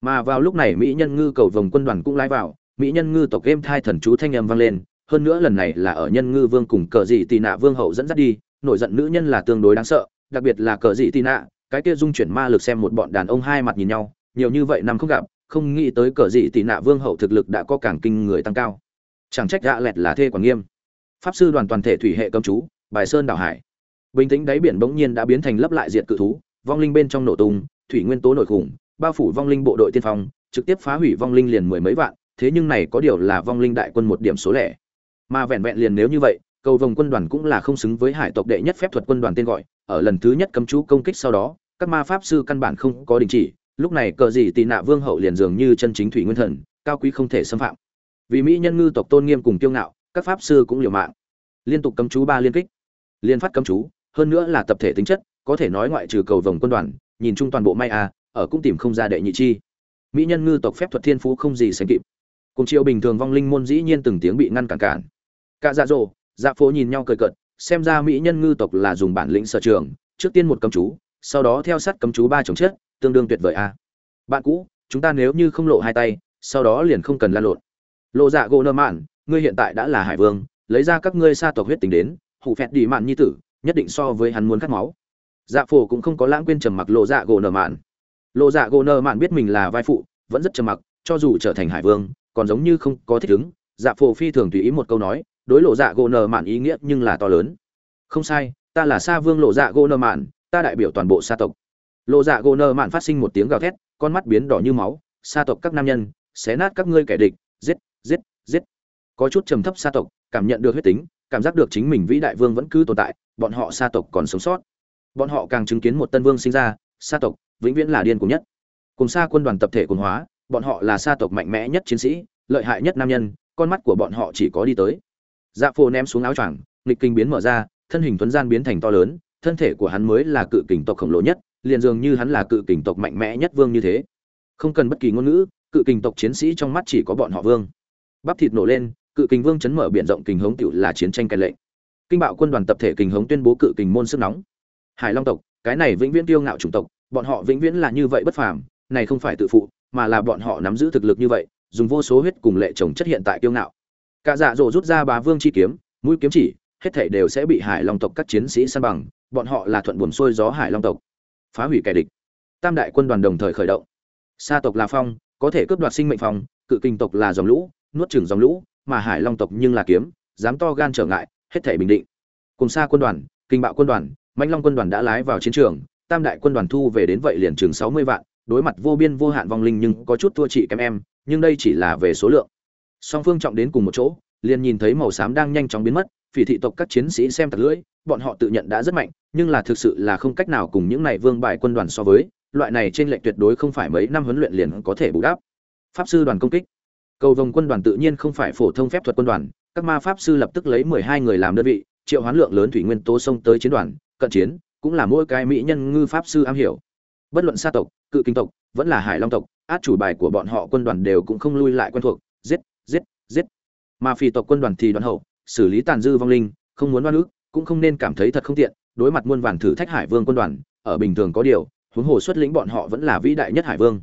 Mà vào lúc này mỹ nhân ngư cầu vòng quân đoàn cũng lái vào, mỹ nhân ngư tộc game thai thần chú thanh âm vang lên, hơn nữa lần này là ở nhân ngư vương cùng cờ dị tì nạ vương hậu dẫn dắt đi, nổi giận nữ nhân là tương đối đáng sợ, đặc biệt là cờ dị tì nạ, cái kia dung chuyển ma lực xem một bọn đàn ông hai mặt nhìn nhau, nhiều như vậy năm không gặp, không nghĩ tới cờ dị tì nạ vương hậu thực lực đã có càng kinh người tăng cao. Chẳng trách gạ lẹt là thê quản nghiêm. Pháp sư đoàn toàn thể thủy hệ cấm chú, bài sơn đảo hải. Bình tĩnh đáy biển bỗng nhiên đã biến thành lấp lại diệt cự thú, vong linh bên trong nổ tung thủy nguyên tố nổi khủng, bao phủ vong linh bộ đội tiên phong, trực tiếp phá hủy vong linh liền mười mấy vạn, thế nhưng này có điều là vong linh đại quân một điểm số lẻ. Mà vẹn vẹn liền nếu như vậy, cầu vồng quân đoàn cũng là không xứng với hải tộc đệ nhất phép thuật quân đoàn tên gọi, ở lần thứ nhất cấm chú công kích sau đó, các ma pháp sư căn bản không có đình chỉ, lúc này cờ gì tì nạ vương hậu liền dường như chân chính thủy nguyên thần, cao quý không thể xâm phạm. Vì mỹ nhân ngư tộc tôn nghiêm cùng kiêu ngạo, các pháp sư cũng liều mạng. Liên tục cấm chú ba liên kích, liên phát cấm chú, hơn nữa là tập thể tính chất, có thể nói ngoại trừ cầu vồng quân đoàn nhìn chung toàn bộ may à, ở cũng tìm không ra đệ nhị chi. Mỹ nhân ngư tộc phép thuật thiên phú không gì sánh kịp. Cùng chiều bình thường vong linh môn dĩ nhiên từng tiếng bị ngăn cản cản. Cả dạ dỗ dạ phố nhìn nhau cười cợt xem ra mỹ nhân ngư tộc là dùng bản lĩnh sở trường trước tiên một cấm chú sau đó theo sát cấm chú ba chồng chết tương đương tuyệt vời a. Bạn cũ chúng ta nếu như không lộ hai tay sau đó liền không cần lan lộn. Lộ dạ gỗ nơ mạn ngươi hiện tại đã là hải vương lấy ra các ngươi sa tộc huyết tính đến hủ phẹt đi mạn nhi tử nhất định so với hắn muốn cắt máu dạ phổ cũng không có lãng quên trầm mặc lộ dạ gỗ nở mạn. Lộ dạ gỗ nở mạn biết mình là vai phụ, vẫn rất trầm mặc, cho dù trở thành hải vương, còn giống như không có thích ứng. Dạ phổ phi thường tùy ý một câu nói, đối lộ dạ gỗ nở mạn ý nghĩa nhưng là to lớn. Không sai, ta là sa vương lộ dạ gỗ nở mạn, ta đại biểu toàn bộ sa tộc. Lộ dạ gỗ nở mạn phát sinh một tiếng gào thét, con mắt biến đỏ như máu. Sa tộc các nam nhân, xé nát các ngươi kẻ địch, giết giết giết. Có chút trầm thấp sa tộc, cảm nhận được huyết tính, cảm giác được chính mình vĩ đại vương vẫn cứ tồn tại, bọn họ sa tộc còn sống sót bọn họ càng chứng kiến một tân vương sinh ra, sa tộc, vĩnh viễn là điên cùng nhất. Cùng sa quân đoàn tập thể quần hóa, bọn họ là sa tộc mạnh mẽ nhất chiến sĩ, lợi hại nhất nam nhân, con mắt của bọn họ chỉ có đi tới. Dạ phô ném xuống áo choàng, nghịch kinh biến mở ra, thân hình tuấn gian biến thành to lớn, thân thể của hắn mới là cự kình tộc khổng lồ nhất, liền dường như hắn là cự kình tộc mạnh mẽ nhất vương như thế. Không cần bất kỳ ngôn ngữ, cự kình tộc chiến sĩ trong mắt chỉ có bọn họ vương. Bắp thịt nổ lên, cự kình vương chấn mở biển rộng kình hống tiểu là chiến tranh cai lệ. kinh bạo quân đoàn tập thể kình hống tuyên bố cự kình môn sức nóng hải long tộc, cái này vĩnh viễn tiêu ngạo chủng tộc, bọn họ vĩnh viễn là như vậy bất phàm, này không phải tự phụ, mà là bọn họ nắm giữ thực lực như vậy, dùng vô số huyết cùng lệ chồng chất hiện tại tiêu ngạo. Cả dạ dỗ rút ra bá vương chi kiếm, mũi kiếm chỉ, hết thảy đều sẽ bị hải long tộc các chiến sĩ săn bằng, bọn họ là thuận buồm xuôi gió hải long tộc. Phá hủy kẻ địch. Tam đại quân đoàn đồng thời khởi động. Sa tộc là phong, có thể cướp đoạt sinh mệnh phong, cự kinh tộc là dòng lũ, nuốt chửng dòng lũ, mà hải long tộc nhưng là kiếm, dám to gan trở ngại, hết thảy bình định. Cùng xa quân đoàn, kinh bạo quân đoàn mạnh long quân đoàn đã lái vào chiến trường, tam đại quân đoàn thu về đến vậy liền chừng sáu mươi vạn, đối mặt vô biên vô hạn vong linh nhưng có chút thua chị kém em, nhưng đây chỉ là về số lượng. Song phương trọng đến cùng một chỗ, liền nhìn thấy màu xám đang nhanh chóng biến mất, phỉ thị tộc các chiến sĩ xem tặc lưỡi, bọn họ tự nhận đã rất mạnh, nhưng là thực sự là không cách nào cùng những này vương bại quân đoàn so với, loại này trên lệnh tuyệt đối không phải mấy năm huấn luyện liền có thể bù đắp. Pháp sư đoàn công kích. Cầu vồng quân đoàn tự nhiên không phải phổ thông phép thuật quân đoàn, các ma pháp sư lập tức lấy mười hai người làm đơn vị, triệu hoán lượng lớn thủy nguyên tố xông tới chiến đoàn cận chiến, cũng là mỗi cái mỹ nhân ngư pháp sư am hiểu. Bất luận sa tộc, cự kinh tộc, vẫn là hải long tộc, át chủ bài của bọn họ quân đoàn đều cũng không lui lại quen thuộc, giết giết giết. Mà phi tộc quân đoàn thì đoàn hậu, xử lý tàn dư vong linh, không muốn oan ức, cũng không nên cảm thấy thật không tiện, đối mặt muôn vàn thử thách hải vương quân đoàn, ở bình thường có điều, huống hồ xuất lĩnh bọn họ vẫn là vĩ đại nhất hải vương.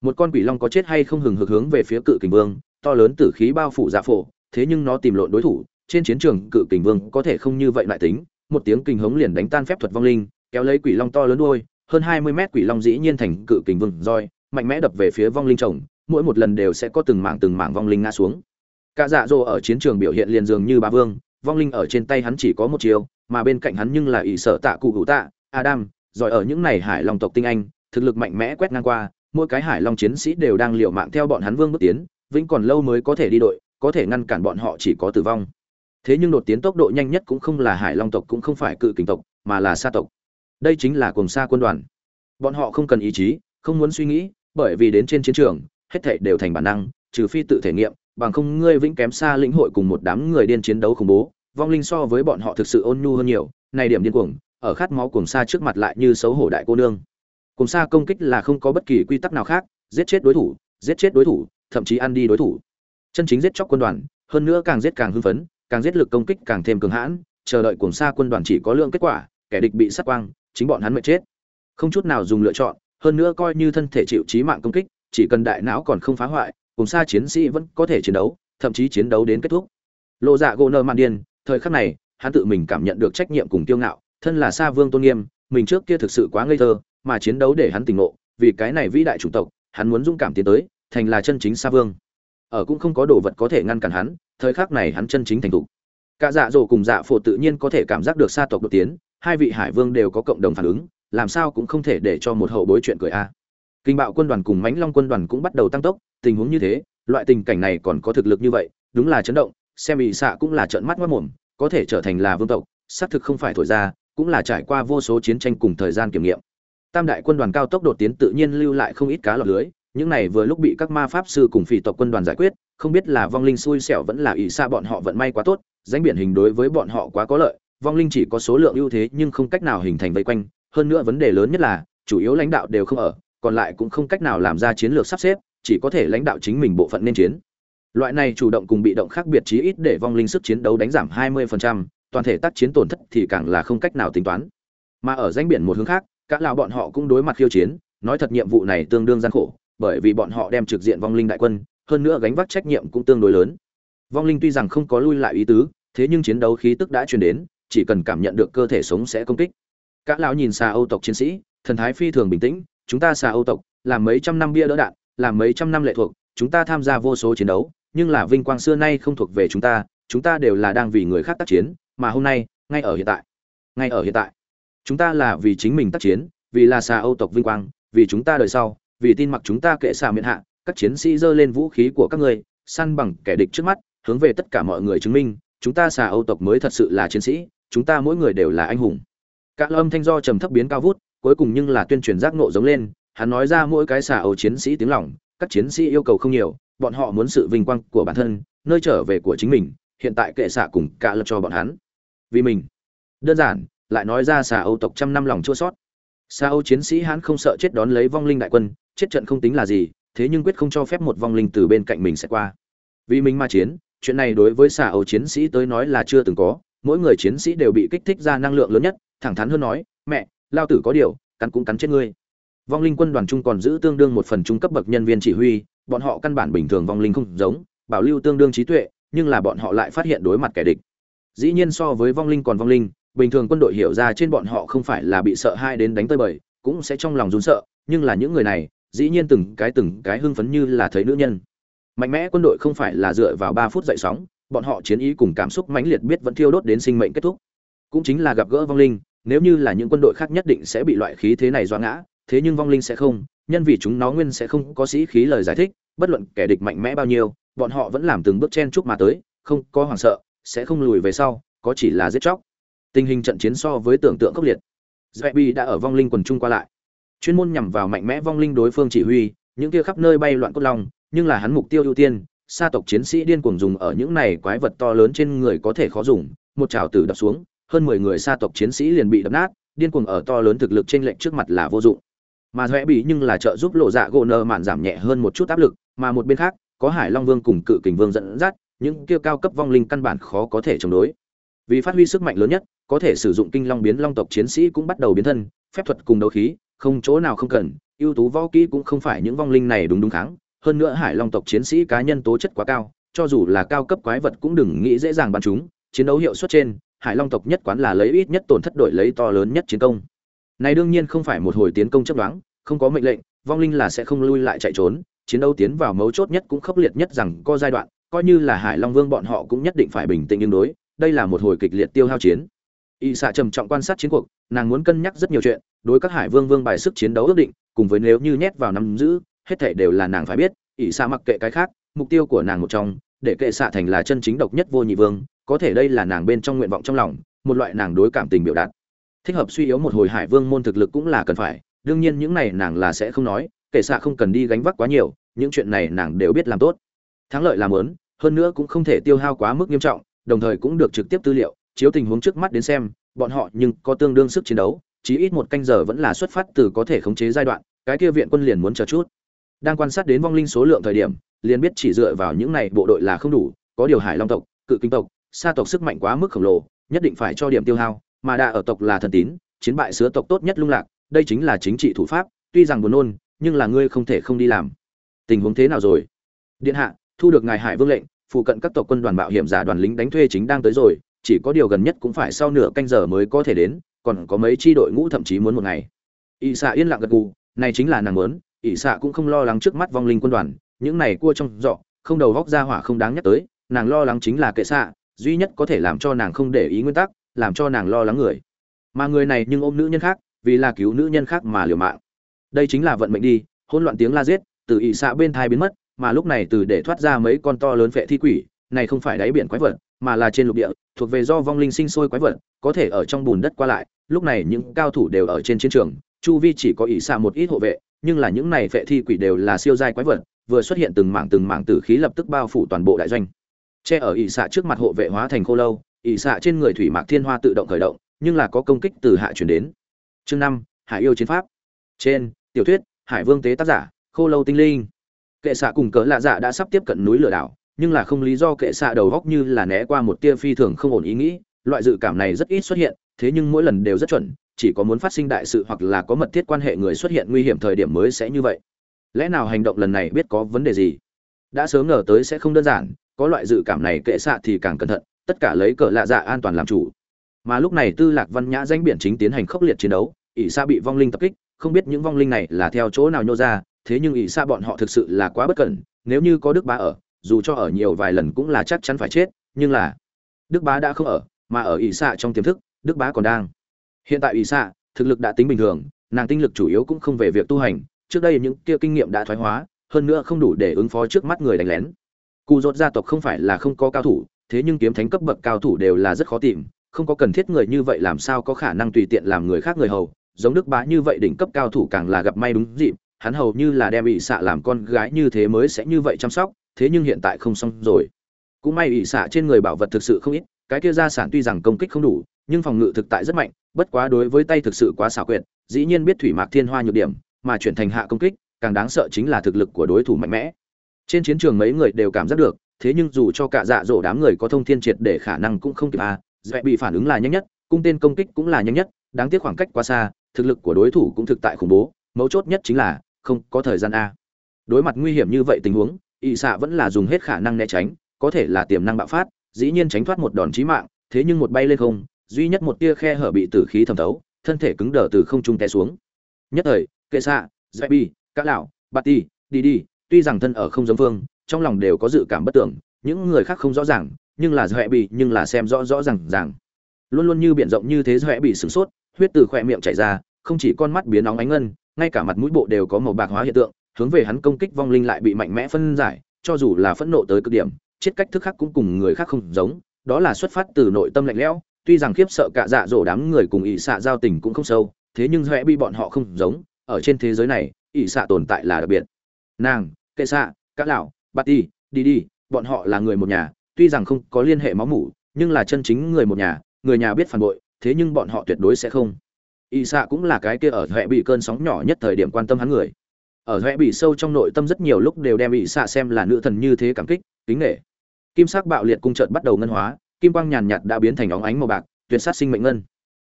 Một con quỷ long có chết hay không hừng hực hướng về phía cự kình vương, to lớn tử khí bao phủ dạ phổ, thế nhưng nó tìm lộn đối thủ, trên chiến trường cự kình vương có thể không như vậy lại tính một tiếng kình hống liền đánh tan phép thuật vong linh, kéo lấy quỷ long to lớn đuôi, hơn hai mươi mét quỷ long dĩ nhiên thành cự kình vương roi, mạnh mẽ đập về phía vong linh chồng, mỗi một lần đều sẽ có từng mảng từng mảng vong linh ngã xuống. Cả dạ dỗ ở chiến trường biểu hiện liền dường như bá vương, vong linh ở trên tay hắn chỉ có một chiều mà bên cạnh hắn nhưng là ỷ sợ tạ cụ hữu tạ, adam rồi ở những này hải long tộc tinh anh, thực lực mạnh mẽ quét ngang qua, mỗi cái hải long chiến sĩ đều đang liều mạng theo bọn hắn vương bước tiến, vĩnh còn lâu mới có thể đi đội, có thể ngăn cản bọn họ chỉ có tử vong thế nhưng đột tiến tốc độ nhanh nhất cũng không là hải long tộc cũng không phải cự kình tộc, mà là sa tộc. Đây chính là cùng sa quân đoàn. Bọn họ không cần ý chí, không muốn suy nghĩ, bởi vì đến trên chiến trường, hết thảy đều thành bản năng, trừ phi tự thể nghiệm, bằng không ngươi vĩnh kém xa lĩnh hội cùng một đám người điên chiến đấu khủng bố, vong linh so với bọn họ thực sự ôn nhu hơn nhiều, này điểm điên cuồng, ở khát máu cùng xa trước mặt lại như xấu hổ đại cô nương. Cùng xa công kích là không có bất kỳ quy tắc nào khác, giết chết đối thủ, giết chết đối thủ, thậm chí ăn đi đối thủ. Chân chính giết chóc quân đoàn, hơn nữa càng giết càng hưng phấn càng giết lực công kích càng thêm cường hãn, chờ đợi cuồng xa quân đoàn chỉ có lượng kết quả, kẻ địch bị sát quang, chính bọn hắn mệt chết. Không chút nào dùng lựa chọn, hơn nữa coi như thân thể chịu chí mạng công kích, chỉ cần đại não còn không phá hoại cùng xa chiến sĩ vẫn có thể chiến đấu, thậm chí chiến đấu đến kết thúc. Lộ dạ gỗ nơ mạn điên, thời khắc này, hắn tự mình cảm nhận được trách nhiệm cùng kiêu ngạo, thân là Sa vương tôn nghiêm, mình trước kia thực sự quá ngây thơ, mà chiến đấu để hắn tỉnh ngộ, vì cái này vĩ đại chủ tộc, hắn muốn dũng cảm tiến tới, thành là chân chính Sa vương. Ở cũng không có đồ vật có thể ngăn cản hắn thời khắc này hắn chân chính thành thục. Cả dạ dỗ cùng dạ phổ tự nhiên có thể cảm giác được xa tộc đột tiến, hai vị hải vương đều có cộng đồng phản ứng, làm sao cũng không thể để cho một hậu bối chuyện cười a. Kinh bạo quân đoàn cùng mãnh long quân đoàn cũng bắt đầu tăng tốc, tình huống như thế, loại tình cảnh này còn có thực lực như vậy, đúng là chấn động, xem bị xạ cũng là trợn mắt mất mồm có thể trở thành là vương tộc, xác thực không phải thổi ra, cũng là trải qua vô số chiến tranh cùng thời gian kiểm nghiệm. Tam đại quân đoàn cao tốc đột tiến tự nhiên lưu lại không ít cá lọt lưới những này vừa lúc bị các ma pháp sư cùng phỉ tộc quân đoàn giải quyết không biết là vong linh xui xẻo vẫn là ỷ xa bọn họ vận may quá tốt danh biển hình đối với bọn họ quá có lợi vong linh chỉ có số lượng ưu thế nhưng không cách nào hình thành vây quanh. Hơn nữa vấn đề lớn nhất là chủ yếu lãnh đạo đều không ở còn lại cũng không cách nào làm ra chiến lược sắp xếp chỉ có thể lãnh đạo chính mình bộ phận nên chiến. Loại này chủ động cùng bị động khác biệt chí ít để vong linh sức chiến đấu đánh giảm 20%, toàn thể tác chiến tổn thất thì càng là không cách nào tính toán. Mà ở danh biển một hướng khác các lão bọn họ cũng đối mặt khiêu chiến nói thật nhiệm vụ này tương đương gian khổ bởi vì bọn họ đem trực diện vong linh đại quân, hơn nữa gánh vác trách nhiệm cũng tương đối lớn. Vong linh tuy rằng không có lui lại ý tứ, thế nhưng chiến đấu khí tức đã truyền đến, chỉ cần cảm nhận được cơ thể sống sẽ công kích. Các lão nhìn xa âu tộc chiến sĩ, thần thái phi thường bình tĩnh, chúng ta xa âu tộc, làm mấy trăm năm bia đỡ đạn, làm mấy trăm năm lệ thuộc, chúng ta tham gia vô số chiến đấu, nhưng là vinh quang xưa nay không thuộc về chúng ta chúng ta đều là đang vì người khác tác chiến, mà hôm nay, ngay ở hiện tại, ngay ở hiện tại, chúng ta là vì chính mình tác chiến, vì là xa âu tộc vinh quang, vì chúng ta đời sau vì tin mặc chúng ta kệ xà miệng hạ, các chiến sĩ giơ lên vũ khí của các ngươi, săn bằng kẻ địch trước mắt, hướng về tất cả mọi người chứng minh, chúng ta xà âu tộc mới thật sự là chiến sĩ, chúng ta mỗi người đều là anh hùng. Các âm thanh do trầm thấp biến cao vút, cuối cùng nhưng là tuyên truyền giác nộ giống lên, hắn nói ra mỗi cái xà âu chiến sĩ tiếng lòng, các chiến sĩ yêu cầu không nhiều, bọn họ muốn sự vinh quang của bản thân, nơi trở về của chính mình, hiện tại kệ xạ cùng cả lập cho bọn hắn. Vì mình. Đơn giản, lại nói ra xà âu tộc trăm năm lòng chua sót. Sa âu chiến sĩ hắn không sợ chết đón lấy vong linh đại quân, chết trận không tính là gì, thế nhưng quyết không cho phép một vong linh từ bên cạnh mình sẽ qua. Vì mình mà chiến, chuyện này đối với Sa âu chiến sĩ tới nói là chưa từng có, mỗi người chiến sĩ đều bị kích thích ra năng lượng lớn nhất, thẳng thắn hơn nói, mẹ, lao tử có điều, cắn cũng cắn chết ngươi. Vong linh quân đoàn trung còn giữ tương đương một phần trung cấp bậc nhân viên chỉ huy, bọn họ căn bản bình thường vong linh không giống, bảo lưu tương đương trí tuệ, nhưng là bọn họ lại phát hiện đối mặt kẻ địch. Dĩ nhiên so với vong linh còn vong linh bình thường quân đội hiểu ra trên bọn họ không phải là bị sợ hai đến đánh tơi bời, cũng sẽ trong lòng run sợ, nhưng là những người này, dĩ nhiên từng cái từng cái hưng phấn như là thấy nữ nhân. Mạnh mẽ quân đội không phải là dựa vào ba phút dậy sóng, bọn họ chiến ý cùng cảm xúc mãnh liệt biết vẫn thiêu đốt đến sinh mệnh kết thúc. Cũng chính là gặp gỡ vong linh, nếu như là những quân đội khác nhất định sẽ bị loại khí thế này do ngã, thế nhưng vong linh sẽ không, nhân vì chúng nó nguyên sẽ không có sĩ khí lời giải thích, bất luận kẻ địch mạnh mẽ bao nhiêu, bọn họ vẫn làm từng bước chen chúc mà tới, không có hoảng sợ, sẽ không lùi về sau, có chỉ là giết chóc tình hình trận chiến so với tưởng tượng khốc liệt. Zebi đã ở vong linh quần trung qua lại. Chuyên môn nhằm vào mạnh mẽ vong linh đối phương chỉ huy, những kia khắp nơi bay loạn cốt long, nhưng là hắn mục tiêu ưu tiên, sa tộc chiến sĩ điên cuồng dùng ở những này quái vật to lớn trên người có thể khó dùng, một trào tử đập xuống, hơn mười người sa tộc chiến sĩ liền bị đập nát, điên cuồng ở to lớn thực lực trên lệnh trước mặt là vô dụng. Mà dễ bị nhưng là trợ giúp lộ dạ gỗ nơ mạn giảm nhẹ hơn một chút áp lực, mà một bên khác, có hải long vương cùng cự kình vương dẫn dắt, những kia cao cấp vong linh căn bản khó có thể chống đối. Vì phát huy sức mạnh lớn nhất có thể sử dụng kinh long biến long tộc chiến sĩ cũng bắt đầu biến thân, phép thuật cùng đấu khí, không chỗ nào không cần, ưu tú võ kỹ cũng không phải những vong linh này đúng đúng kháng. Hơn nữa hải long tộc chiến sĩ cá nhân tố chất quá cao, cho dù là cao cấp quái vật cũng đừng nghĩ dễ dàng bắn chúng. Chiến đấu hiệu suất trên, hải long tộc nhất quán là lấy ít nhất tổn thất đổi lấy to lớn nhất chiến công. Này đương nhiên không phải một hồi tiến công chấp đoán không có mệnh lệnh, vong linh là sẽ không lui lại chạy trốn, chiến đấu tiến vào mấu chốt nhất cũng khốc liệt nhất rằng có giai đoạn, coi như là hải long vương bọn họ cũng nhất định phải bình tĩnh ứng đối, đây là một hồi kịch liệt tiêu hao chiến y xạ trầm trọng quan sát chiến cuộc, nàng muốn cân nhắc rất nhiều chuyện, đối các hải vương vương bài sức chiến đấu ước định, cùng với nếu như nhét vào nắm giữ, hết thảy đều là nàng phải biết, y xạ mặc kệ cái khác, mục tiêu của nàng một trong, để kệ xạ thành là chân chính độc nhất vô nhị vương, có thể đây là nàng bên trong nguyện vọng trong lòng, một loại nàng đối cảm tình biểu đạt. Thích hợp suy yếu một hồi hải vương môn thực lực cũng là cần phải, đương nhiên những này nàng là sẽ không nói, kệ xạ không cần đi gánh vác quá nhiều, những chuyện này nàng đều biết làm tốt. Thắng lợi làm lớn hơn nữa cũng không thể tiêu hao quá mức nghiêm trọng, đồng thời cũng được trực tiếp tư liệu chiếu tình huống trước mắt đến xem, bọn họ nhưng có tương đương sức chiến đấu, chí ít một canh giờ vẫn là xuất phát từ có thể khống chế giai đoạn, cái kia viện quân liền muốn chờ chút. Đang quan sát đến vong linh số lượng thời điểm, liền biết chỉ dựa vào những này bộ đội là không đủ, có điều hải long tộc, cự kinh tộc, sa tộc sức mạnh quá mức khổng lồ, nhất định phải cho điểm tiêu hao, mà đa ở tộc là thần tín, chiến bại sứa tộc tốt nhất lung lạc, đây chính là chính trị thủ pháp, tuy rằng buồn nôn, nhưng là ngươi không thể không đi làm. Tình huống thế nào rồi? Điện hạ, thu được ngài hải vương lệnh, phụ cận các tộc quân đoàn mạo hiểm giả đoàn lính đánh thuê chính đang tới rồi chỉ có điều gần nhất cũng phải sau nửa canh giờ mới có thể đến, còn có mấy chi đội ngũ thậm chí muốn một ngày. Ỵ xạ yên lặng gật gù, này chính là nàng muốn ỵ xạ cũng không lo lắng trước mắt vong linh quân đoàn, những này cua trong dọ không đầu vóc ra hỏa không đáng nhắc tới, nàng lo lắng chính là kệ xạ duy nhất có thể làm cho nàng không để ý nguyên tắc, làm cho nàng lo lắng người. Mà người này nhưng ôm nữ nhân khác, vì là cứu nữ nhân khác mà liều mạng. Đây chính là vận mệnh đi, hỗn loạn tiếng la giết, từ ỵ xạ bên thai biến mất, mà lúc này từ để thoát ra mấy con to lớn phệ thi quỷ, này không phải đáy biển quái vật mà là trên lục địa, thuộc về do vong linh sinh sôi quái vật, có thể ở trong bùn đất qua lại. Lúc này những cao thủ đều ở trên chiến trường, chu vi chỉ có ỷ xạ một ít hộ vệ, nhưng là những này vệ thi quỷ đều là siêu giai quái vật, vừa xuất hiện từng mảng từng mảng tử khí lập tức bao phủ toàn bộ đại doanh. Che ở ỷ xạ trước mặt hộ vệ hóa thành khô lâu, ỷ xạ trên người thủy mạc thiên hoa tự động khởi động, nhưng là có công kích từ hạ chuyển đến. Chương năm, hải yêu chiến pháp. Trên, tiểu thuyết, hải vương tế tác giả, khô lâu tinh linh. Kệ xạ cùng cỡ lạ dạ đã sắp tiếp cận núi lửa đảo nhưng là không lý do kệ xạ đầu góc như là né qua một tia phi thường không ổn ý nghĩ, loại dự cảm này rất ít xuất hiện, thế nhưng mỗi lần đều rất chuẩn, chỉ có muốn phát sinh đại sự hoặc là có mật thiết quan hệ người xuất hiện nguy hiểm thời điểm mới sẽ như vậy. Lẽ nào hành động lần này biết có vấn đề gì? Đã sớm ngờ tới sẽ không đơn giản, có loại dự cảm này kệ xạ thì càng cẩn thận, tất cả lấy cờ lạ dạ an toàn làm chủ. Mà lúc này tư lạc văn nhã danh biển chính tiến hành khốc liệt chiến đấu, ỷ xa bị vong linh tập kích, không biết những vong linh này là theo chỗ nào nhô ra, thế nhưng ỷ xa bọn họ thực sự là quá bất cẩn, nếu như có đức Ba ở dù cho ở nhiều vài lần cũng là chắc chắn phải chết, nhưng là, đức bá đã không ở, mà ở ỷ xạ trong tiềm thức, đức bá còn đang. Hiện tại ỷ xạ, thực lực đã tính bình thường, nàng tinh lực chủ yếu cũng không về việc tu hành, trước đây những kia kinh nghiệm đã thoái hóa, hơn nữa không đủ để ứng phó trước mắt người đánh lén. Cụ dốt gia tộc không phải là không có cao thủ, thế nhưng kiếm thánh cấp bậc cao thủ đều là rất khó tìm, không có cần thiết người như vậy làm sao có khả năng tùy tiện làm người khác người hầu, giống đức bá như vậy đỉnh cấp cao thủ càng là gặp may đúng dịp, hắn hầu như là đem ỷ xạ làm con gái như thế mới sẽ như vậy chăm sóc thế nhưng hiện tại không xong rồi. Cũng may ỷ xạ trên người bảo vật thực sự không ít cái kia gia sản tuy rằng công kích không đủ nhưng phòng ngự thực tại rất mạnh bất quá đối với tay thực sự quá xảo quyệt dĩ nhiên biết thủy mạc thiên hoa nhược điểm mà chuyển thành hạ công kích càng đáng sợ chính là thực lực của đối thủ mạnh mẽ. Trên chiến trường mấy người đều cảm giác được thế nhưng dù cho cả dạ dỗ đám người có thông thiên triệt để khả năng cũng không kịp à, dễ bị phản ứng là nhanh nhất cung tên công kích cũng là nhanh nhất đáng tiếc khoảng cách quá xa thực lực của đối thủ cũng thực tại khủng bố mấu chốt nhất chính là không có thời gian a đối mặt nguy hiểm như vậy tình huống ỵ xạ vẫn là dùng hết khả năng né tránh, có thể là tiềm năng bạo phát, dĩ nhiên tránh thoát một đòn chí mạng, thế nhưng một bay lên không, duy nhất một tia khe hở bị tử khí thẩm thấu, thân thể cứng đờ từ không trung té xuống. Nhất thời, kệ xạ dạy bi cá lão bạt ti đi đi, tuy rằng thân ở không giống phương, trong lòng đều có dự cảm bất tưởng, những người khác không rõ ràng, nhưng là dạy bị nhưng là xem rõ rõ ràng ràng. Luôn luôn như biển rộng như thế dạy bị sửng sốt, huyết từ khỏe miệng chảy ra, không chỉ con mắt biến nóng ánh ngân, ngay cả mặt mũi bộ đều có màu bạc hóa hiện tượng hướng về hắn công kích vong linh lại bị mạnh mẽ phân giải, cho dù là phẫn nộ tới cực điểm, chết cách thức khác cũng cùng người khác không giống, đó là xuất phát từ nội tâm lạnh lẽo, tuy rằng khiếp sợ cả dạ dỗ đám người cùng ỷ xạ giao tình cũng không sâu, thế nhưng huệ bị bọn họ không giống, ở trên thế giới này, ỷ xạ tồn tại là đặc biệt. Nàng, kệ xạ, các lão bát đi đi đi, bọn họ là người một nhà, tuy rằng không có liên hệ máu mủ, nhưng là chân chính người một nhà, người nhà biết phản bội, thế nhưng bọn họ tuyệt đối sẽ không. Ỷ xạ cũng là cái kia ở huệ bị cơn sóng nhỏ nhất thời điểm quan tâm hắn người ở rẽ bị sâu trong nội tâm rất nhiều lúc đều đem bị xạ xem là nữ thần như thế cảm kích, kính nghệ kim sắc bạo liệt cung trợn bắt đầu ngân hóa, kim quang nhàn nhạt đã biến thành óng ánh màu bạc, tuyệt sát sinh mệnh ngân.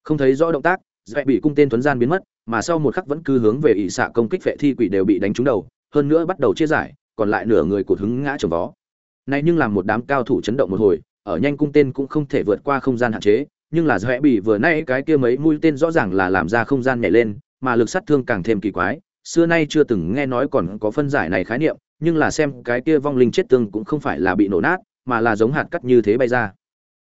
Không thấy rõ động tác rẽ bị cung tên tuấn gian biến mất, mà sau một khắc vẫn cứ hướng về ỵ xạ công kích vệ thi quỷ đều bị đánh trúng đầu, hơn nữa bắt đầu chia giải, còn lại nửa người cột hứng ngã trồng vó. Này nhưng làm một đám cao thủ chấn động một hồi, ở nhanh cung tên cũng không thể vượt qua không gian hạn chế, nhưng là rẽ bị vừa nay cái kia mấy mũi tên rõ ràng là làm ra không gian nhảy lên, mà lực sát thương càng thêm kỳ quái xưa nay chưa từng nghe nói còn có phân giải này khái niệm, nhưng là xem cái kia vong linh chết tương cũng không phải là bị nổ nát, mà là giống hạt cắt như thế bay ra.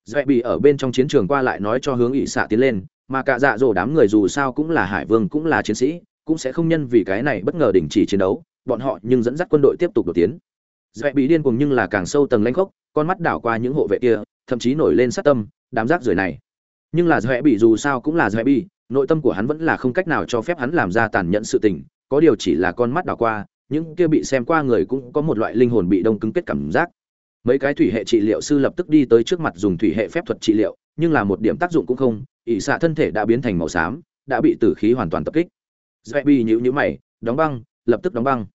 Dễ bị ở bên trong chiến trường qua lại nói cho hướng ỵ xạ tiến lên, mà cả dạ dỗ đám người dù sao cũng là hải vương cũng là chiến sĩ, cũng sẽ không nhân vì cái này bất ngờ đình chỉ chiến đấu, bọn họ nhưng dẫn dắt quân đội tiếp tục đột tiến. Dễ bị điên cuồng nhưng là càng sâu tầng lãnh khốc, con mắt đảo qua những hộ vệ kia, thậm chí nổi lên sát tâm, đám rác rưởi này. Nhưng là dễ bị dù sao cũng là dễ bị, nội tâm của hắn vẫn là không cách nào cho phép hắn làm ra tàn nhẫn sự tình có điều chỉ là con mắt đảo qua, những kia bị xem qua người cũng có một loại linh hồn bị đông cứng kết cảm giác. Mấy cái thủy hệ trị liệu sư lập tức đi tới trước mặt dùng thủy hệ phép thuật trị liệu, nhưng là một điểm tác dụng cũng không, ỷ xạ thân thể đã biến thành màu xám, đã bị tử khí hoàn toàn tập kích. Dễ bị nhữ nhữ mày, đóng băng, lập tức đóng băng.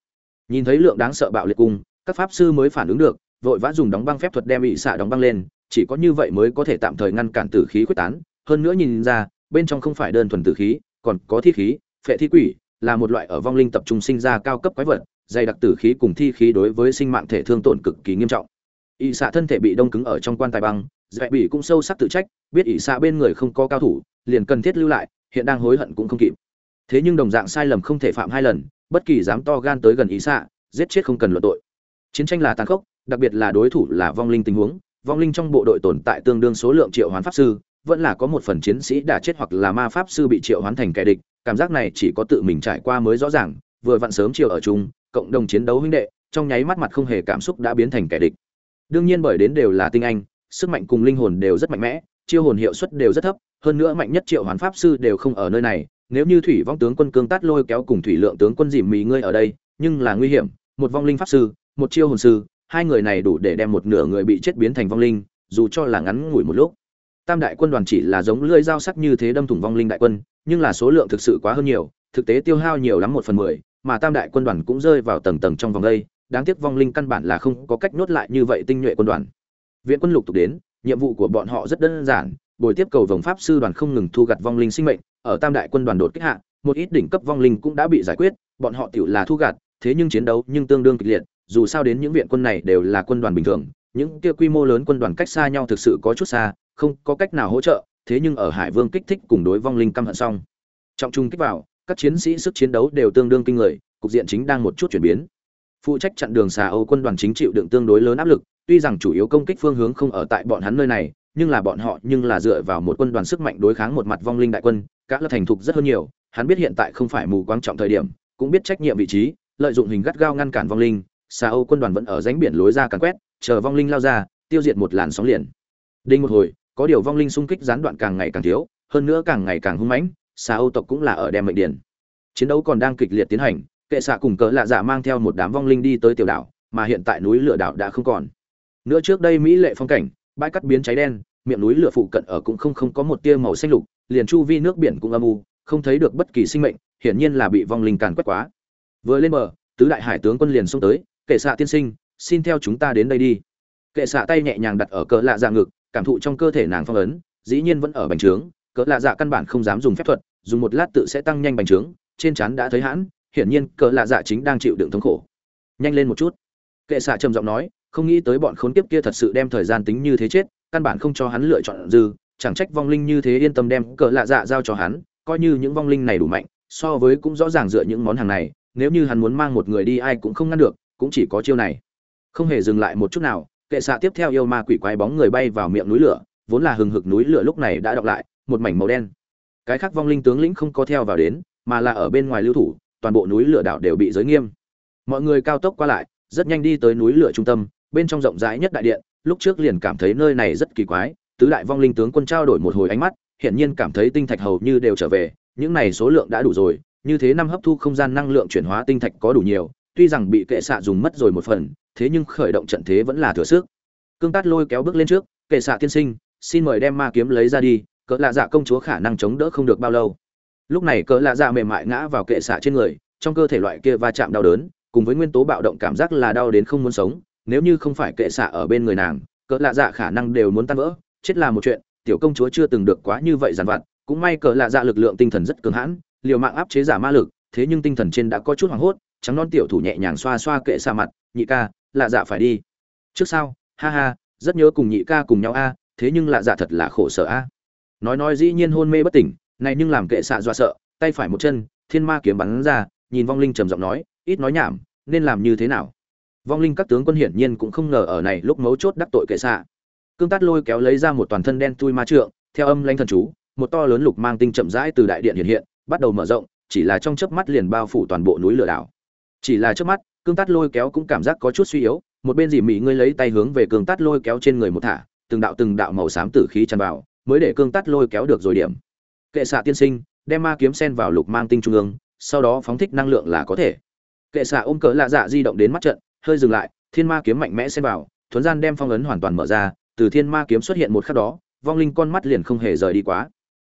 Nhìn thấy lượng đáng sợ bạo liệt cung các pháp sư mới phản ứng được, vội vã dùng đóng băng phép thuật đem ỷ xạ đóng băng lên, chỉ có như vậy mới có thể tạm thời ngăn cản tử khí quyết tán. Hơn nữa nhìn ra, bên trong không phải đơn thuần tử khí, còn có thi khí, phệ thi quỷ là một loại ở vong linh tập trung sinh ra cao cấp quái vật, dày đặc tử khí cùng thi khí đối với sinh mạng thể thương tổn cực kỳ nghiêm trọng. Ỵ xạ thân thể bị đông cứng ở trong quan tài băng, dễ bị cũng sâu sắc tự trách, biết ỵ xạ bên người không có cao thủ, liền cần thiết lưu lại, hiện đang hối hận cũng không kịp. Thế nhưng đồng dạng sai lầm không thể phạm hai lần, bất kỳ dám to gan tới gần ỵ xạ, giết chết không cần luận tội. Chiến tranh là tàn khốc, đặc biệt là đối thủ là vong linh tình huống, vong linh trong bộ đội tồn tại tương đương số lượng triệu hoán pháp sư, vẫn là có một phần chiến sĩ đã chết hoặc là ma pháp sư bị triệu hoán thành kẻ địch cảm giác này chỉ có tự mình trải qua mới rõ ràng, vừa vặn sớm chiều ở chung, cộng đồng chiến đấu huynh đệ, trong nháy mắt mặt không hề cảm xúc đã biến thành kẻ địch. Đương nhiên bởi đến đều là tinh anh, sức mạnh cùng linh hồn đều rất mạnh mẽ, chiêu hồn hiệu suất đều rất thấp, hơn nữa mạnh nhất triệu hoán pháp sư đều không ở nơi này, nếu như thủy vong tướng quân cương tát lôi kéo cùng thủy lượng tướng quân dìm mì ngươi ở đây, nhưng là nguy hiểm, một vong linh pháp sư, một chiêu hồn sư, hai người này đủ để đem một nửa người bị chết biến thành vong linh, dù cho là ngắn ngủi một lúc. Tam đại quân đoàn chỉ là giống lưỡi dao sắc như thế đâm thủng vong linh đại quân nhưng là số lượng thực sự quá hơn nhiều, thực tế tiêu hao nhiều lắm một phần mười, mà tam đại quân đoàn cũng rơi vào tầng tầng trong vòng đây, đáng tiếc vong linh căn bản là không có cách nốt lại như vậy tinh nhuệ quân đoàn. Viện quân lục tục đến, nhiệm vụ của bọn họ rất đơn giản bồi tiếp cầu vồng pháp sư đoàn không ngừng thu gặt vong linh sinh mệnh, ở tam đại quân đoàn đột kích hạ, một ít đỉnh cấp vong linh cũng đã bị giải quyết, bọn họ tiểu là thu gặt, thế nhưng chiến đấu nhưng tương đương kịch liệt, dù sao đến những viện quân này đều là quân đoàn bình thường, những kia quy mô lớn quân đoàn cách xa nhau thực sự có chút xa, không có cách nào hỗ trợ thế nhưng ở hải vương kích thích cùng đối vong linh căm hận xong. Trọng trung kích vào, các chiến sĩ sức chiến đấu đều tương đương kinh người, cục diện chính đang một chút chuyển biến. Phụ trách chặn đường xà âu quân đoàn chính chịu đựng tương đối lớn áp lực, tuy rằng chủ yếu công kích phương hướng không ở tại bọn hắn nơi này, nhưng là bọn họ nhưng là dựa vào một quân đoàn sức mạnh đối kháng một mặt vong linh đại quân các lớp thành thục rất hơn nhiều, hắn biết hiện tại không phải mù quan trọng thời điểm, cũng biết trách nhiệm vị trí, lợi dụng hình gắt gao ngăn cản vong linh, xà âu quân đoàn vẫn ở ránh biển lối ra càn quét, chờ vong linh lao ra, tiêu diệt một làn sóng liền. Đinh một hồi có điều vong linh xung kích gián đoạn càng ngày càng thiếu, hơn nữa càng ngày càng hung mãnh xà âu tộc cũng là ở đem mệnh điển chiến đấu còn đang kịch liệt tiến hành, kệ xạ cùng cỡ lạ dạ mang theo một đám vong linh đi tới tiểu đảo, mà hiện tại núi lửa đảo đã không còn. Nữa trước đây mỹ lệ phong cảnh, bãi cắt biến cháy đen, miệng núi lửa phụ cận ở cũng không không có một tia màu xanh lục, liền chu vi nước biển cũng âm u, không thấy được bất kỳ sinh mệnh, hiển nhiên là bị vong linh càn quét quá. Vừa lên bờ, tứ đại hải tướng quân liền xông tới, kệ xạ tiên sinh, xin theo chúng ta đến đây đi. Kệ xạ tay nhẹ nhàng đặt ở cỡ lạ dạ ngực cảm thụ trong cơ thể nàng phong ấn, dĩ nhiên vẫn ở bành trướng, cỡ lạ dạ căn bản không dám dùng phép thuật, dùng một lát tự sẽ tăng nhanh bành trướng, trên trán đã thấy hãn, hiển nhiên cỡ lạ dạ chính đang chịu đựng thống khổ. Nhanh lên một chút. Kệ xạ trầm giọng nói, không nghĩ tới bọn khốn kiếp kia thật sự đem thời gian tính như thế chết, căn bản không cho hắn lựa chọn dư, chẳng trách vong linh như thế yên tâm đem cỡ lạ dạ giao cho hắn, coi như những vong linh này đủ mạnh, so với cũng rõ ràng dựa những món hàng này, nếu như hắn muốn mang một người đi ai cũng không ngăn được, cũng chỉ có chiêu này. Không hề dừng lại một chút nào kệ xạ tiếp theo yêu ma quỷ quái bóng người bay vào miệng núi lửa, vốn là hừng hực núi lửa lúc này đã đọc lại, một mảnh màu đen. Cái khác vong linh tướng lĩnh không có theo vào đến, mà là ở bên ngoài lưu thủ, toàn bộ núi lửa đảo đều bị giới nghiêm. Mọi người cao tốc qua lại, rất nhanh đi tới núi lửa trung tâm, bên trong rộng rãi nhất đại điện, lúc trước liền cảm thấy nơi này rất kỳ quái, tứ đại vong linh tướng quân trao đổi một hồi ánh mắt, hiển nhiên cảm thấy tinh thạch hầu như đều trở về, những này số lượng đã đủ rồi, như thế năm hấp thu không gian năng lượng chuyển hóa tinh thạch có đủ nhiều, tuy rằng bị kệ xạ dùng mất rồi một phần thế nhưng khởi động trận thế vẫn là thừa sức. Cương tát lôi kéo bước lên trước, kệ xạ tiên sinh, xin mời đem ma kiếm lấy ra đi, cỡ lạ dạ công chúa khả năng chống đỡ không được bao lâu. Lúc này cỡ lạ dạ mềm mại ngã vào kệ xạ trên người, trong cơ thể loại kia va chạm đau đớn, cùng với nguyên tố bạo động cảm giác là đau đến không muốn sống, nếu như không phải kệ xạ ở bên người nàng, cỡ lạ dạ khả năng đều muốn tan vỡ, chết là một chuyện, tiểu công chúa chưa từng được quá như vậy dằn vặt, cũng may cỡ lạ dạ lực lượng tinh thần rất cường hãn, liều mạng áp chế giả ma lực, thế nhưng tinh thần trên đã có chút hoảng hốt, trắng non tiểu thủ nhẹ nhàng xoa xoa kệ xạ mặt, nhị ca lạ dạ phải đi. Trước sau, ha ha, rất nhớ cùng nhị ca cùng nhau a, thế nhưng lạ dạ thật là khổ sở a. Nói nói dĩ nhiên hôn mê bất tỉnh, này nhưng làm kệ xạ dọa sợ, tay phải một chân, thiên ma kiếm bắn ra, nhìn vong linh trầm giọng nói, ít nói nhảm, nên làm như thế nào? Vong linh các tướng quân hiển nhiên cũng không ngờ ở này lúc mấu chốt đắc tội kệ xạ. Cương tát lôi kéo lấy ra một toàn thân đen tui ma trượng, theo âm lanh thần chú, một to lớn lục mang tinh chậm rãi từ đại điện hiện hiện, bắt đầu mở rộng, chỉ là trong chớp mắt liền bao phủ toàn bộ núi lửa đảo. Chỉ là chớp mắt cương tát lôi kéo cũng cảm giác có chút suy yếu, một bên dì mị ngươi lấy tay hướng về cương tát lôi kéo trên người một thả, từng đạo từng đạo màu xám tử khí tràn vào, mới để cương tát lôi kéo được rồi điểm. Kệ xạ tiên sinh, đem ma kiếm sen vào lục mang tinh trung ương, sau đó phóng thích năng lượng là có thể. Kệ xạ ôm cỡ lạ dạ di động đến mắt trận, hơi dừng lại, thiên ma kiếm mạnh mẽ xen vào, thuấn gian đem phong ấn hoàn toàn mở ra, từ thiên ma kiếm xuất hiện một khắc đó, vong linh con mắt liền không hề rời đi quá.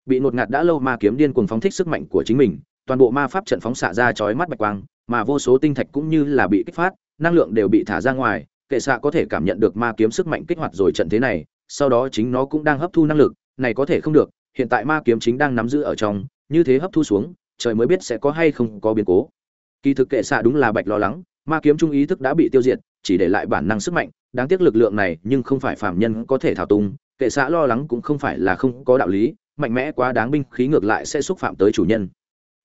Bị ngột ngạt đã lâu ma kiếm điên cuồng phóng thích sức mạnh của chính mình toàn bộ ma pháp trận phóng xạ ra chói mắt bạch quang mà vô số tinh thạch cũng như là bị kích phát năng lượng đều bị thả ra ngoài kệ xạ có thể cảm nhận được ma kiếm sức mạnh kích hoạt rồi trận thế này sau đó chính nó cũng đang hấp thu năng lực này có thể không được hiện tại ma kiếm chính đang nắm giữ ở trong như thế hấp thu xuống trời mới biết sẽ có hay không có biến cố. Kỳ thực kệ xạ đúng là bạch lo lắng ma kiếm trung ý thức đã bị tiêu diệt chỉ để lại bản năng sức mạnh đáng tiếc lực lượng này nhưng không phải phàm nhân có thể thao túng, kệ xạ lo lắng cũng không phải là không có đạo lý mạnh mẽ quá đáng binh khí ngược lại sẽ xúc phạm tới chủ nhân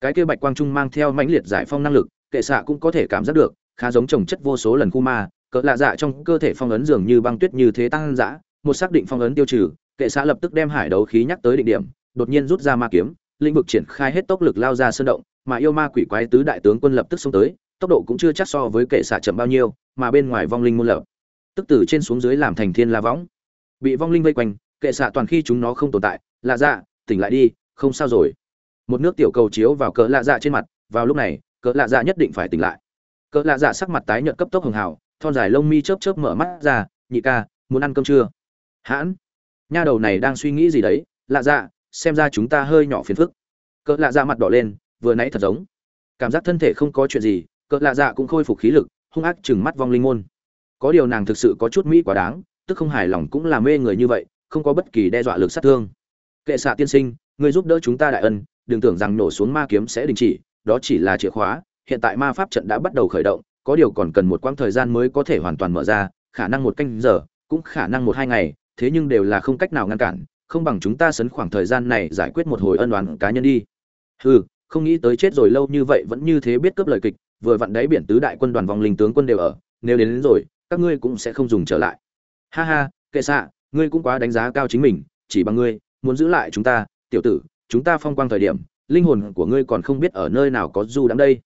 cái kia bạch quang trung mang theo mãnh liệt giải phong năng lực, kệ xạ cũng có thể cảm giác được, khá giống trồng chất vô số lần khu ma cỡ lạ dạ trong cơ thể phong ấn dường như băng tuyết như thế tăng dã, một xác định phong ấn tiêu trừ, kệ xạ lập tức đem hải đấu khí nhắc tới định điểm, đột nhiên rút ra ma kiếm, lĩnh vực triển khai hết tốc lực lao ra sơn động, mà yêu ma quỷ quái tứ đại tướng quân lập tức xông tới, tốc độ cũng chưa chắc so với kệ xạ chậm bao nhiêu, mà bên ngoài vong linh môn lập, tức từ trên xuống dưới làm thành thiên la võng. Bị vong linh vây quanh, kệ xạ toàn khi chúng nó không tồn tại, lạ dạ tỉnh lại đi, không sao rồi một nước tiểu cầu chiếu vào cỡ lạ dạ trên mặt, vào lúc này, cỡ lạ dạ nhất định phải tỉnh lại. Cỡ lạ dạ sắc mặt tái nhợt cấp tốc hường hào, thon dài lông mi chớp chớp mở mắt ra, nhị ca, muốn ăn cơm chưa? Hãn. Nha đầu này đang suy nghĩ gì đấy, lạ dạ xem ra chúng ta hơi nhỏ phiền phức. Cỡ lạ dạ mặt đỏ lên, vừa nãy thật giống. Cảm giác thân thể không có chuyện gì, cỡ lạ dạ cũng khôi phục khí lực, hung ác chừng mắt vong linh môn. Có điều nàng thực sự có chút mỹ quá đáng, tức không hài lòng cũng là mê người như vậy, không có bất kỳ đe dọa lực sát thương. Kệ xạ tiên sinh người giúp đỡ chúng ta đại ân đừng tưởng rằng nổ xuống ma kiếm sẽ đình chỉ đó chỉ là chìa khóa hiện tại ma pháp trận đã bắt đầu khởi động có điều còn cần một quãng thời gian mới có thể hoàn toàn mở ra khả năng một canh giờ cũng khả năng một hai ngày thế nhưng đều là không cách nào ngăn cản không bằng chúng ta sấn khoảng thời gian này giải quyết một hồi ân oán cá nhân đi. Hừ không nghĩ tới chết rồi lâu như vậy vẫn như thế biết cướp lời kịch vừa vặn đáy biển tứ đại quân đoàn vòng linh tướng quân đều ở nếu đến, đến rồi các ngươi cũng sẽ không dùng trở lại. Ha ha kệ xạ ngươi cũng quá đánh giá cao chính mình chỉ bằng ngươi muốn giữ lại chúng ta tiểu tử chúng ta phong quang thời điểm, linh hồn của ngươi còn không biết ở nơi nào có du đắm đây.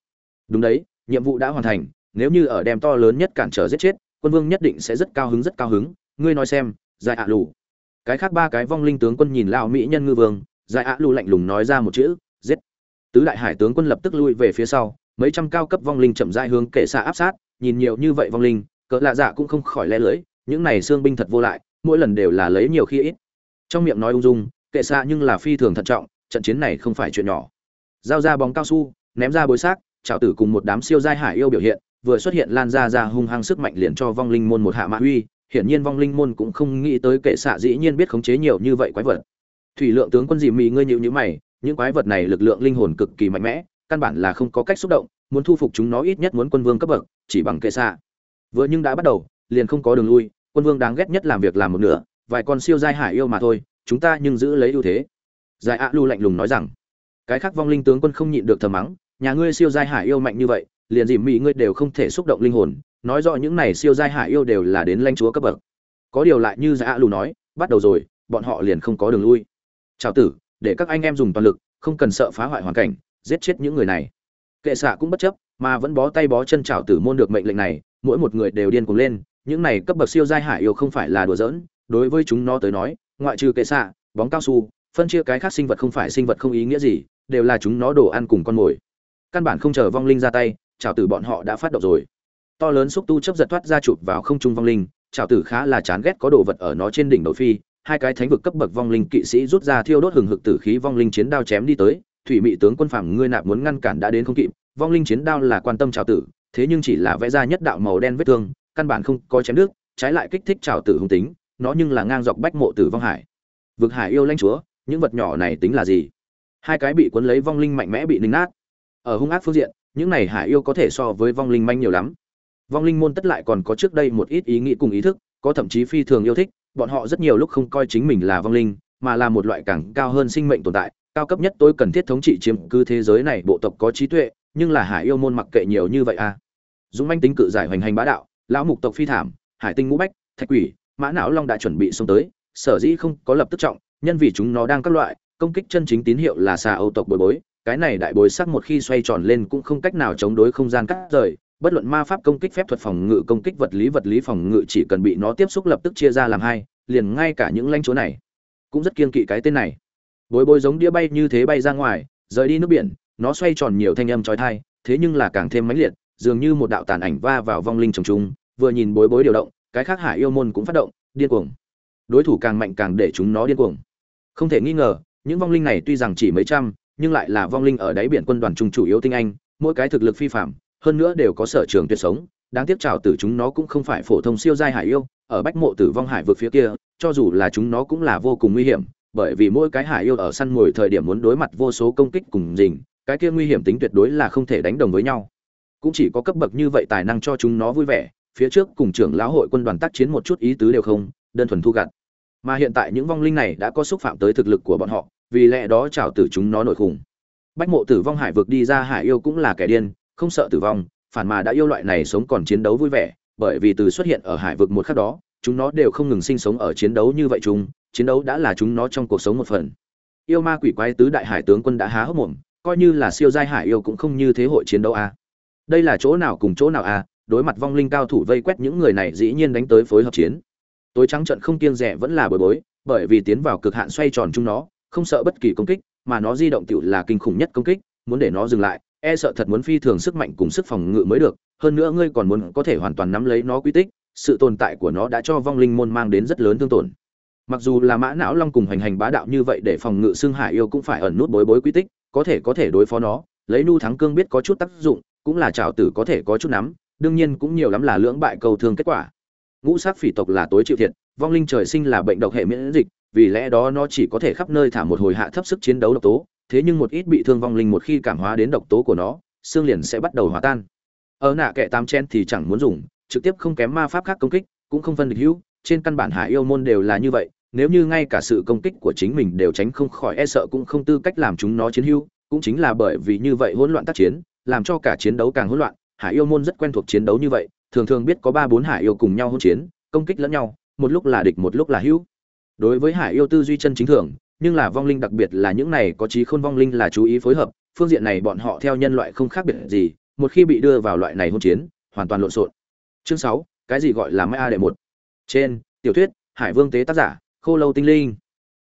Đúng đấy, nhiệm vụ đã hoàn thành, nếu như ở đem to lớn nhất cản trở giết chết, quân vương nhất định sẽ rất cao hứng, rất cao hứng. Ngươi nói xem dài ạ lù. Cái khác ba cái vong linh tướng quân nhìn lao mỹ nhân ngư vương dài ạ lù lạnh lùng nói ra một chữ, giết. Tứ đại hải tướng quân lập tức lui về phía sau, mấy trăm cao cấp vong linh chậm rãi hướng kệ xa áp sát, nhìn nhiều như vậy vong linh, cỡ lạ dạ cũng không khỏi lẽ lưỡi những này xương binh thật vô lại, mỗi lần đều là lấy nhiều khi ít. Trong miệng nói ung dung kệ xạ nhưng là phi thường thận trọng, trận chiến này không phải chuyện nhỏ. Giao ra bóng cao su, ném ra bối xác trào tử cùng một đám siêu giai hải yêu biểu hiện, vừa xuất hiện lan ra ra hung hăng sức mạnh liền cho vong linh môn một hạ mạ uy, hiển nhiên vong linh môn cũng không nghĩ tới kệ xạ dĩ nhiên biết khống chế nhiều như vậy quái vật. Thủy lượng tướng quân dì mì ngươi nhịu nhữ mày, những quái vật này lực lượng linh hồn cực kỳ mạnh mẽ, căn bản là không có cách xúc động, muốn thu phục chúng nó ít nhất muốn quân vương cấp bậc, chỉ bằng kệ xạ vừa nhưng đã bắt đầu, liền không có đường lui, quân vương đáng ghét nhất làm việc làm một nửa, vài con siêu giai hải yêu mà thôi chúng ta nhưng giữ lấy ưu thế. Giải ạ lu lạnh lùng nói rằng, cái khác vong linh tướng quân không nhịn được thầm mắng, nhà ngươi siêu giai hải yêu mạnh như vậy, liền dìm mỹ ngươi đều không thể xúc động linh hồn, nói rõ những này siêu giai hải yêu đều là đến lãnh chúa cấp bậc. Có điều lại như giải ạ lu nói, bắt đầu rồi, bọn họ liền không có đường lui. Chào tử, để các anh em dùng toàn lực, không cần sợ phá hoại hoàn cảnh, giết chết những người này. Kệ xạ cũng bất chấp, mà vẫn bó tay bó chân chào tử môn được mệnh lệnh này, mỗi một người đều điên cuồng lên, những này cấp bậc siêu giai hải yêu không phải là đùa giỡn, đối với chúng nó tới nói ngoại trừ kệ xạ, bóng cao su, phân chia cái khác sinh vật không phải sinh vật không ý nghĩa gì, đều là chúng nó đồ ăn cùng con mồi. Căn bản không chờ vong linh ra tay chào tử bọn họ đã phát động rồi. To lớn xúc tu chấp giật thoát ra chụp vào không trung vong linh chào tử khá là chán ghét có đồ vật ở nó trên đỉnh đầu phi, hai cái thánh vực cấp bậc vong linh kỵ sĩ rút ra thiêu đốt hừng hực tử khí vong linh chiến đao chém đi tới, thủy mị tướng quân phàm ngươi nạp muốn ngăn cản đã đến không kịp, vong linh chiến đao là quan tâm chào tử, thế nhưng chỉ là vẽ ra nhất đạo màu đen vết thương, căn bản không có chém nước trái lại kích thích chào tử hung tính nó nhưng là ngang dọc bách mộ tử vong hải. Vực hải yêu lãnh chúa, những vật nhỏ này tính là gì? Hai cái bị cuốn lấy vong linh mạnh mẽ bị ninh nát. Ở hung ác phương diện, những này hải yêu có thể so với vong linh manh nhiều lắm. Vong linh môn tất lại còn có trước đây một ít ý nghĩ cùng ý thức, có thậm chí phi thường yêu thích, bọn họ rất nhiều lúc không coi chính mình là vong linh, mà là một loại càng cao hơn sinh mệnh tồn tại, cao cấp nhất tôi cần thiết thống trị chiếm cứ thế giới này, bộ tộc có trí tuệ, nhưng là hải yêu môn mặc kệ nhiều như vậy à. Dũng manh tính cự giải hoành hành bá đạo, lão mục tộc phi thảm, hải tinh ngũ bách, thạch quỷ mã não long đã chuẩn bị xông tới, sở dĩ không có lập tức trọng, nhân vì chúng nó đang các loại, công kích chân chính tín hiệu là xà âu tộc bồi bối, cái này đại bồi sắc một khi xoay tròn lên cũng không cách nào chống đối không gian cắt rời, bất luận ma pháp công kích phép thuật phòng ngự, công kích vật lý vật lý phòng ngự chỉ cần bị nó tiếp xúc lập tức chia ra làm hai, liền ngay cả những lãnh chúa này cũng rất kiên kỵ cái tên này. Bối bối giống đĩa bay như thế bay ra ngoài, rời đi nước biển, nó xoay tròn nhiều thanh âm trói thai, thế nhưng là càng thêm mãnh liệt, dường như một đạo tàn ảnh va vào vong linh trồng trung vừa nhìn bối bối điều động cái khác hải yêu môn cũng phát động, điên cuồng. Đối thủ càng mạnh càng để chúng nó điên cuồng. Không thể nghi ngờ, những vong linh này tuy rằng chỉ mấy trăm, nhưng lại là vong linh ở đáy biển quân đoàn trung chủ yếu tinh anh, mỗi cái thực lực phi phạm, hơn nữa đều có sở trường tuyệt sống, đáng tiếc trào tử chúng nó cũng không phải phổ thông siêu giai hải yêu, ở bách mộ tử vong hải vực phía kia, cho dù là chúng nó cũng là vô cùng nguy hiểm, bởi vì mỗi cái hải yêu ở săn mồi thời điểm muốn đối mặt vô số công kích cùng rình, cái kia nguy hiểm tính tuyệt đối là không thể đánh đồng với nhau. Cũng chỉ có cấp bậc như vậy tài năng cho chúng nó vui vẻ phía trước cùng trưởng lão hội quân đoàn tác chiến một chút ý tứ đều không, đơn thuần thu gặt. Mà hiện tại những vong linh này đã có xúc phạm tới thực lực của bọn họ, vì lẽ đó chảo tử chúng nó nổi khủng bách mộ tử vong hải vực đi ra hải yêu cũng là kẻ điên, không sợ tử vong, phản mà đã yêu loại này sống còn chiến đấu vui vẻ, bởi vì từ xuất hiện ở hải vực một khắc đó, chúng nó đều không ngừng sinh sống ở chiến đấu như vậy chúng chiến đấu đã là chúng nó trong cuộc sống một phần. Yêu ma quỷ quái tứ đại hải tướng quân đã há hốc mồm, coi như là siêu giai hải yêu cũng không như thế hội chiến đấu a. Đây là chỗ nào cùng chỗ nào a đối mặt vong linh cao thủ vây quét những người này dĩ nhiên đánh tới phối hợp chiến. Tối trắng trận không kiêng rẻ vẫn là bồi bối, bởi vì tiến vào cực hạn xoay tròn chúng nó, không sợ bất kỳ công kích, mà nó di động tiểu là kinh khủng nhất công kích, muốn để nó dừng lại e sợ thật muốn phi thường sức mạnh cùng sức phòng ngự mới được, hơn nữa ngươi còn muốn có thể hoàn toàn nắm lấy nó quy tích, sự tồn tại của nó đã cho vong linh môn mang đến rất lớn thương tổn. Mặc dù là mã não long cùng hành hành bá đạo như vậy để phòng ngự xương hải yêu cũng phải ẩn nút bối bối quy tích, có thể có thể đối phó nó, lấy nu thắng cương biết có chút tác dụng, cũng là trào tử có thể có chút nắm đương nhiên cũng nhiều lắm là lưỡng bại cầu thương kết quả. Ngũ sắc phỉ tộc là tối chịu thiệt, vong linh trời sinh là bệnh độc hệ miễn dịch, vì lẽ đó nó chỉ có thể khắp nơi thả một hồi hạ thấp sức chiến đấu độc tố, thế nhưng một ít bị thương vong linh một khi cảm hóa đến độc tố của nó, xương liền sẽ bắt đầu hòa tan. Ở nạ kệ tam chen thì chẳng muốn dùng, trực tiếp không kém ma pháp khác công kích, cũng không phân địch hữu, trên căn bản hạ yêu môn đều là như vậy, nếu như ngay cả sự công kích của chính mình đều tránh không khỏi e sợ cũng không tư cách làm chúng nó chiến hữu, cũng chính là bởi vì như vậy hỗn loạn tác chiến, làm cho cả chiến đấu càng hỗn loạn hải yêu môn rất quen thuộc chiến đấu như vậy, thường thường biết có ba bốn hải yêu cùng nhau hỗn chiến, công kích lẫn nhau, một lúc là địch, một lúc là hữu. Đối với hải yêu tư duy chân chính thường, nhưng là vong linh đặc biệt là những này có trí khôn vong linh là chú ý phối hợp, phương diện này bọn họ theo nhân loại không khác biệt gì, một khi bị đưa vào loại này hôn chiến, hoàn toàn lộn xộn. Chương sáu, cái gì gọi là mai a đệ một? Trên, tiểu thuyết, hải vương tế tác giả, khô lâu tinh linh.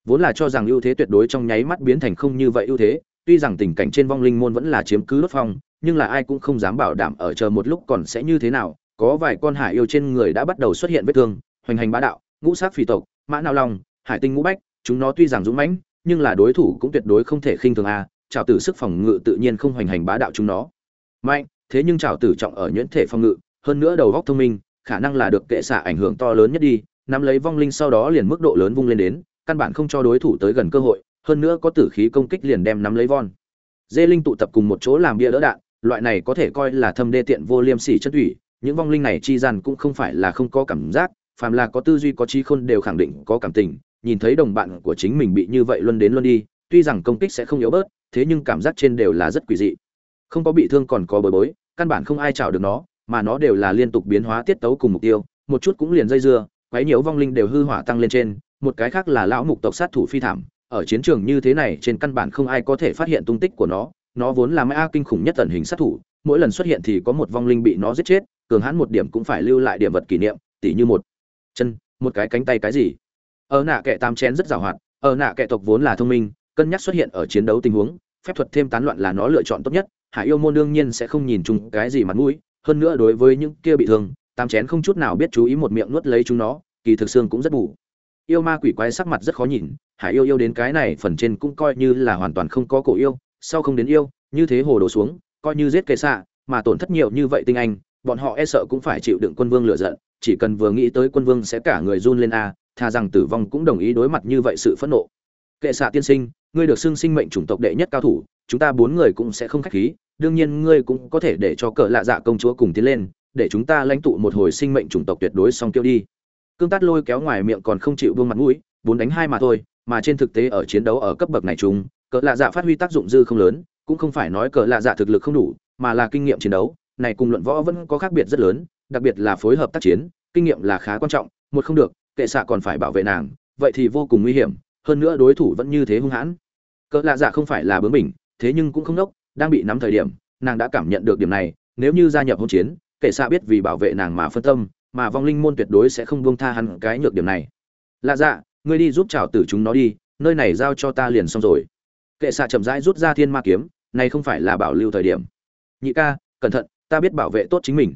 Vốn là cho rằng ưu thế tuyệt đối trong nháy mắt biến thành không như vậy ưu thế, tuy rằng tình cảnh trên vong linh môn vẫn là chiếm cứ đốt phong nhưng là ai cũng không dám bảo đảm ở chờ một lúc còn sẽ như thế nào. Có vài con hải yêu trên người đã bắt đầu xuất hiện vết thương, hoành hành bá đạo, ngũ sát phi tộc, mã nao long, hải tinh ngũ bách, chúng nó tuy rằng dũng mãnh, nhưng là đối thủ cũng tuyệt đối không thể khinh thường a. Trào tử sức phòng ngự tự nhiên không hoành hành bá đạo chúng nó. Mạnh, thế nhưng trào tử trọng ở nhuyễn thể phòng ngự, hơn nữa đầu góc thông minh, khả năng là được kệ xạ ảnh hưởng to lớn nhất đi. Nắm lấy vong linh sau đó liền mức độ lớn vung lên đến, căn bản không cho đối thủ tới gần cơ hội, hơn nữa có tử khí công kích liền đem nắm lấy von. Dê linh tụ tập cùng một chỗ làm bia đỡ đạn loại này có thể coi là thâm đê tiện vô liêm sỉ chất thủy, những vong linh này chi gian cũng không phải là không có cảm giác, phàm là có tư duy có trí khôn đều khẳng định có cảm tình, nhìn thấy đồng bạn của chính mình bị như vậy luân đến luân đi, tuy rằng công kích sẽ không yếu bớt, thế nhưng cảm giác trên đều là rất quỷ dị. Không có bị thương còn có bối bối, căn bản không ai chảo được nó, mà nó đều là liên tục biến hóa tiết tấu cùng mục tiêu, một chút cũng liền dây dưa, quấy nhiễu vong linh đều hư hỏa tăng lên trên, một cái khác là lão mục tộc sát thủ phi thảm, ở chiến trường như thế này trên căn bản không ai có thể phát hiện tung tích của nó nó vốn là mã kinh khủng nhất tần hình sát thủ, mỗi lần xuất hiện thì có một vong linh bị nó giết chết, cường hãn một điểm cũng phải lưu lại điểm vật kỷ niệm, tỉ như một chân, một cái cánh tay cái gì. Ở nạ kệ tam chén rất giàu hoạt, ở nạ kệ tộc vốn là thông minh, cân nhắc xuất hiện ở chiến đấu tình huống, phép thuật thêm tán loạn là nó lựa chọn tốt nhất, hải yêu môn đương nhiên sẽ không nhìn chung cái gì mặt mũi, hơn nữa đối với những kia bị thương tam chén không chút nào biết chú ý một miệng nuốt lấy chúng nó, kỳ thực xương cũng rất bù. Yêu ma quỷ quái sắc mặt rất khó nhìn, hải yêu yêu đến cái này phần trên cũng coi như là hoàn toàn không có cổ yêu sau không đến yêu, như thế hồ đổ xuống, coi như giết kệ xạ, mà tổn thất nhiều như vậy tinh anh, bọn họ e sợ cũng phải chịu đựng quân vương lựa giận, chỉ cần vừa nghĩ tới quân vương sẽ cả người run lên a, thà rằng tử vong cũng đồng ý đối mặt như vậy sự phẫn nộ. Kệ xạ tiên sinh, ngươi được xưng sinh mệnh chủng tộc đệ nhất cao thủ, chúng ta bốn người cũng sẽ không khách khí, đương nhiên ngươi cũng có thể để cho cỡ lạ dạ công chúa cùng tiến lên, để chúng ta lãnh tụ một hồi sinh mệnh chủng tộc tuyệt đối xong tiêu đi. Cương tát lôi kéo ngoài miệng còn không chịu buông mặt mũi, bốn đánh hai mà thôi, mà trên thực tế ở chiến đấu ở cấp bậc này chúng cỡ lạ dạ phát huy tác dụng dư không lớn, cũng không phải nói cỡ lạ dạ thực lực không đủ, mà là kinh nghiệm chiến đấu. Này cùng luận võ vẫn có khác biệt rất lớn, đặc biệt là phối hợp tác chiến, kinh nghiệm là khá quan trọng, một không được, kệ xạ còn phải bảo vệ nàng, vậy thì vô cùng nguy hiểm, hơn nữa đối thủ vẫn như thế hung hãn. Cỡ lạ dạ không phải là bướng bỉnh, thế nhưng cũng không đốc đang bị nắm thời điểm, nàng đã cảm nhận được điểm này, nếu như gia nhập hôn chiến, kệ xạ biết vì bảo vệ nàng mà phân tâm, mà vong linh môn tuyệt đối sẽ không buông tha hắn cái nhược điểm này. Lạ dạ ngươi đi giúp chào tử chúng nó đi, nơi này giao cho ta liền xong rồi kệ xạ chậm rãi rút ra thiên ma kiếm, này không phải là bảo lưu thời điểm. Nhị ca, cẩn thận, ta biết bảo vệ tốt chính mình.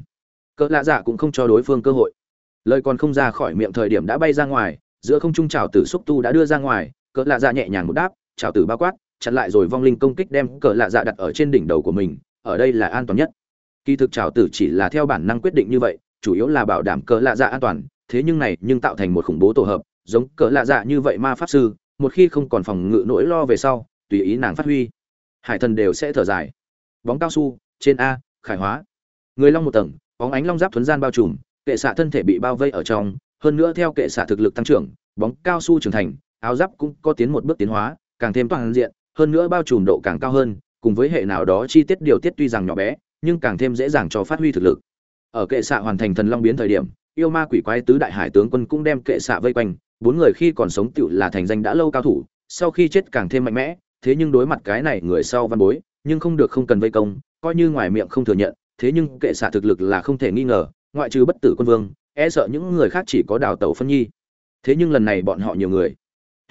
Cỡ lạ dạ cũng không cho đối phương cơ hội. Lời còn không ra khỏi miệng thời điểm đã bay ra ngoài, giữa không trung trào tử xúc tu đã đưa ra ngoài, cỡ lạ dạ nhẹ nhàng một đáp trào tử bao quát, chặn lại rồi vong linh công kích đem cỡ lạ dạ đặt ở trên đỉnh đầu của mình, ở đây là an toàn nhất. Kỳ thực trào tử chỉ là theo bản năng quyết định như vậy, chủ yếu là bảo đảm cỡ lạ dạ an toàn, thế nhưng này nhưng tạo thành một khủng bố tổ hợp, giống cỡ lạ dạ như vậy ma pháp sư, một khi không còn phòng ngự nỗi lo về sau tùy ý nàng phát huy. Hải thần đều sẽ thở dài. Bóng cao su, trên a, khải hóa. Người long một tầng, bóng ánh long giáp thuấn gian bao trùm, kệ xạ thân thể bị bao vây ở trong, hơn nữa theo kệ xạ thực lực tăng trưởng, bóng cao su trưởng thành, áo giáp cũng có tiến một bước tiến hóa, càng thêm toàn diện, hơn nữa bao trùm độ càng cao hơn, cùng với hệ nào đó chi tiết điều tiết tuy rằng nhỏ bé, nhưng càng thêm dễ dàng cho phát huy thực lực. Ở kệ xạ hoàn thành thần long biến thời điểm, yêu ma quỷ quái tứ đại hải tướng quân cũng đem kệ xạ vây quanh, bốn người khi còn sống tựu là thành danh đã lâu cao thủ, sau khi chết càng thêm mạnh mẽ thế nhưng đối mặt cái này người sau văn bối, nhưng không được không cần vây công, coi như ngoài miệng không thừa nhận, thế nhưng kệ xạ thực lực là không thể nghi ngờ, ngoại trừ bất tử quân vương e sợ những người khác chỉ có đào tẩu phân nhi. Thế nhưng lần này bọn họ nhiều người.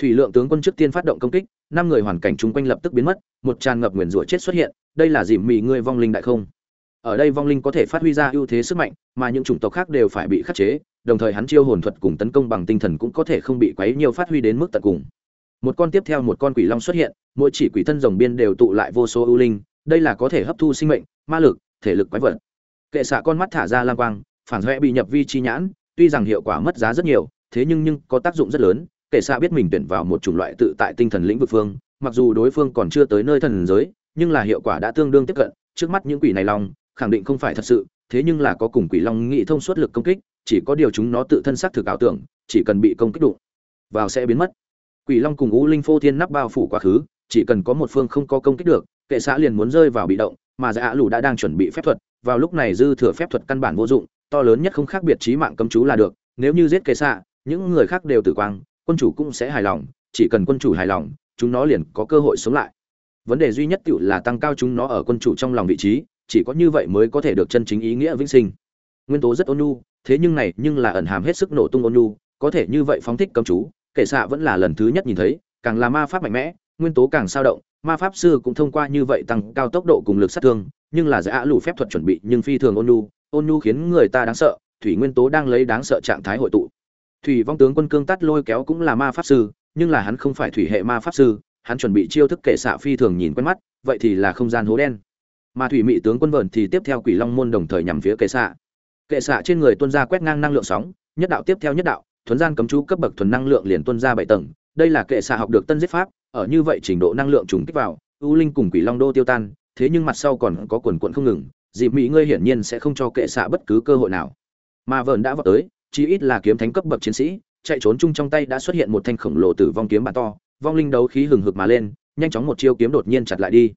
Thủy lượng tướng quân trước tiên phát động công kích, năm người hoàn cảnh chung quanh lập tức biến mất, một tràn ngập nguyền rủa chết xuất hiện, đây là dìm mì ngươi vong linh đại không? Ở đây vong linh có thể phát huy ra ưu thế sức mạnh, mà những chủng tộc khác đều phải bị khắc chế, đồng thời hắn chiêu hồn thuật cùng tấn công bằng tinh thần cũng có thể không bị quấy nhiều phát huy đến mức tận cùng một con tiếp theo một con quỷ long xuất hiện, mỗi chỉ quỷ thân rồng biên đều tụ lại vô số ưu linh, đây là có thể hấp thu sinh mệnh, ma lực, thể lực quái vật. Kệ xạ con mắt thả ra lang quang, phản huệ bị nhập vi chi nhãn, tuy rằng hiệu quả mất giá rất nhiều, thế nhưng nhưng có tác dụng rất lớn, kệ xạ biết mình tuyển vào một chủng loại tự tại tinh thần lĩnh vực phương, mặc dù đối phương còn chưa tới nơi thần giới, nhưng là hiệu quả đã tương đương tiếp cận, trước mắt những quỷ này long, khẳng định không phải thật sự, thế nhưng là có cùng quỷ long nghị thông suốt lực công kích, chỉ có điều chúng nó tự thân xác thực ảo tưởng, chỉ cần bị công kích đụng, vào sẽ biến mất quỷ long cùng u linh phô thiên nắp bao phủ quá khứ, chỉ cần có một phương không có công kích được, kệ xã liền muốn rơi vào bị động, mà dạ lù đã đang chuẩn bị phép thuật, vào lúc này dư thừa phép thuật căn bản vô dụng, to lớn nhất không khác biệt trí mạng cấm chú là được, nếu như giết kệ xã, những người khác đều tử quang, quân chủ cũng sẽ hài lòng, chỉ cần quân chủ hài lòng, chúng nó liền có cơ hội sống lại. Vấn đề duy nhất tự là tăng cao chúng nó ở quân chủ trong lòng vị trí, chỉ có như vậy mới có thể được chân chính ý nghĩa vĩnh sinh. Nguyên tố rất ôn nhu, thế nhưng này nhưng là ẩn hàm hết sức nổ tung ôn nhu, có thể như vậy phóng thích cấm chú kệ xạ vẫn là lần thứ nhất nhìn thấy, càng là ma pháp mạnh mẽ, nguyên tố càng sao động, ma pháp sư cũng thông qua như vậy tăng cao tốc độ cùng lực sát thương, nhưng là giả lù phép thuật chuẩn bị, nhưng phi thường ôn nhu ôn nhu khiến người ta đáng sợ, thủy nguyên tố đang lấy đáng sợ trạng thái hội tụ. Thủy vong tướng quân cương tắt lôi kéo cũng là ma pháp sư, nhưng là hắn không phải thủy hệ ma pháp sư, hắn chuẩn bị chiêu thức kệ xạ phi thường nhìn quen mắt, vậy thì là không gian hố đen. Mà thủy mị tướng quân vợn thì tiếp theo quỷ long môn đồng thời nhằm phía kệ xạ. Kệ xạ trên người tuân ra quét ngang năng lượng sóng, nhất đạo tiếp theo nhất đạo thuần gian cấm chú cấp bậc thuần năng lượng liền tuân ra bảy tầng, đây là kệ xạ học được tân giết pháp, ở như vậy trình độ năng lượng trùng kích vào u linh cùng quỷ long đô tiêu tan, thế nhưng mặt sau còn có quần quận không ngừng, dịp mỹ ngươi hiển nhiên sẽ không cho kệ xạ bất cứ cơ hội nào. Mà vợn đã vào tới, chí ít là kiếm thánh cấp bậc chiến sĩ, chạy trốn chung trong tay đã xuất hiện một thanh khổng lồ tử vong kiếm bản to, vong linh đấu khí hừng hực mà lên, nhanh chóng một chiêu kiếm đột nhiên chặt lại đi.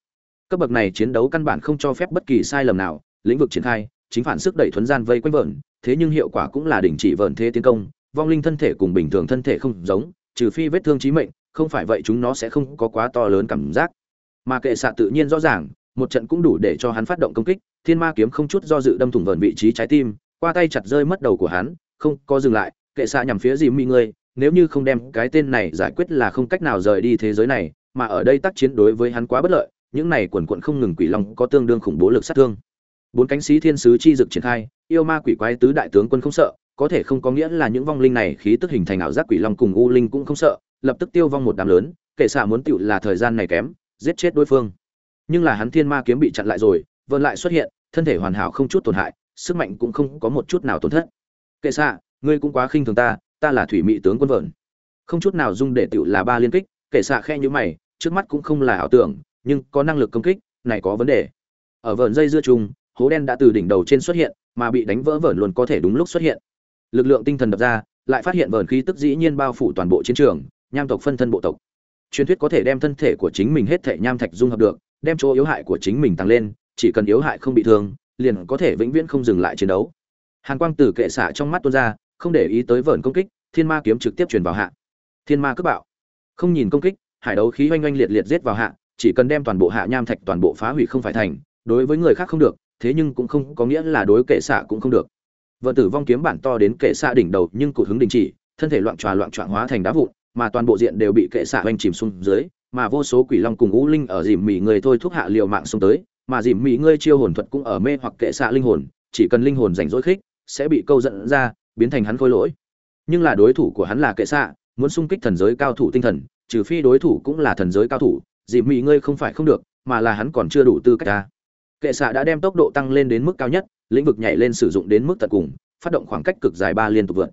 Cấp bậc này chiến đấu căn bản không cho phép bất kỳ sai lầm nào, lĩnh vực triển khai, chính phản sức đẩy thuấn gian vây quanh vợn thế nhưng hiệu quả cũng là đình chỉ vợn thế tiến công vong linh thân thể cùng bình thường thân thể không giống, trừ phi vết thương chí mệnh, không phải vậy chúng nó sẽ không có quá to lớn cảm giác. Mà kệ xạ tự nhiên rõ ràng, một trận cũng đủ để cho hắn phát động công kích, thiên ma kiếm không chút do dự đâm thủng vờn vị trí trái tim, qua tay chặt rơi mất đầu của hắn, không có dừng lại, kệ xạ nhằm phía dìm mi ngươi nếu như không đem cái tên này giải quyết là không cách nào rời đi thế giới này, mà ở đây tác chiến đối với hắn quá bất lợi, những này quần quận không ngừng quỷ long có tương đương khủng bố lực sát thương. Bốn cánh sĩ thiên sứ chi dực triển khai, yêu ma quỷ quái tứ đại tướng quân không sợ có thể không có nghĩa là những vong linh này khí tức hình thành ảo giác quỷ long cùng u linh cũng không sợ, lập tức tiêu vong một đám lớn kệ xạ muốn tựu là thời gian này kém, giết chết đối phương. Nhưng là hắn thiên ma kiếm bị chặn lại rồi vợn lại xuất hiện, thân thể hoàn hảo không chút tổn hại, sức mạnh cũng không có một chút nào tổn thất. Kệ xạ, ngươi cũng quá khinh thường ta ta là thủy mị tướng quân vợn. Không chút nào dung để tựu là ba liên kích kệ xạ khe như mày, trước mắt cũng không là ảo tưởng, nhưng có năng lực công kích, này có vấn đề. Ở vợn dây dưa chung, hố đen đã từ đỉnh đầu trên xuất hiện, mà bị đánh vỡ vợn luôn có thể đúng lúc xuất hiện lực lượng tinh thần đập ra, lại phát hiện vờn khí tức dĩ nhiên bao phủ toàn bộ chiến trường, nham tộc phân thân bộ tộc. Truyền thuyết có thể đem thân thể của chính mình hết thể nham thạch dung hợp được, đem chỗ yếu hại của chính mình tăng lên, chỉ cần yếu hại không bị thương, liền có thể vĩnh viễn không dừng lại chiến đấu. Hàn quang tử kệ xả trong mắt tuôn ra, không để ý tới vờn công kích, thiên ma kiếm trực tiếp truyền vào hạ. Thiên ma cướp bạo. Không nhìn công kích, hải đấu khí oanh oanh liệt liệt giết vào hạ, chỉ cần đem toàn bộ hạ nham thạch toàn bộ phá hủy không phải thành, đối với người khác không được, thế nhưng cũng không có nghĩa là đối kệ xạ cũng không được vợ tử vong kiếm bản to đến kệ xạ đỉnh đầu nhưng cụt hứng đình chỉ, thân thể loạn tròa loạn trọn hóa thành đá vụn, mà toàn bộ diện đều bị kệ xạ oanh chìm xuống dưới, mà vô số quỷ long cùng ngũ linh ở dìm mỉ người thôi thúc hạ liều mạng xuống tới, mà dìm mỉ ngươi chiêu hồn thuật cũng ở mê hoặc kệ xạ linh hồn, chỉ cần linh hồn rảnh rỗi khích, sẽ bị câu dẫn ra, biến thành hắn khôi lỗi. Nhưng là đối thủ của hắn là kệ xạ, muốn xung kích thần giới cao thủ tinh thần, trừ phi đối thủ cũng là thần giới cao thủ, dìm mỉ ngươi không phải không được, mà là hắn còn chưa đủ tư cách ta kệ xạ đã đem tốc độ tăng lên đến mức cao nhất, lĩnh vực nhảy lên sử dụng đến mức tận cùng, phát động khoảng cách cực dài ba liên tục vượt.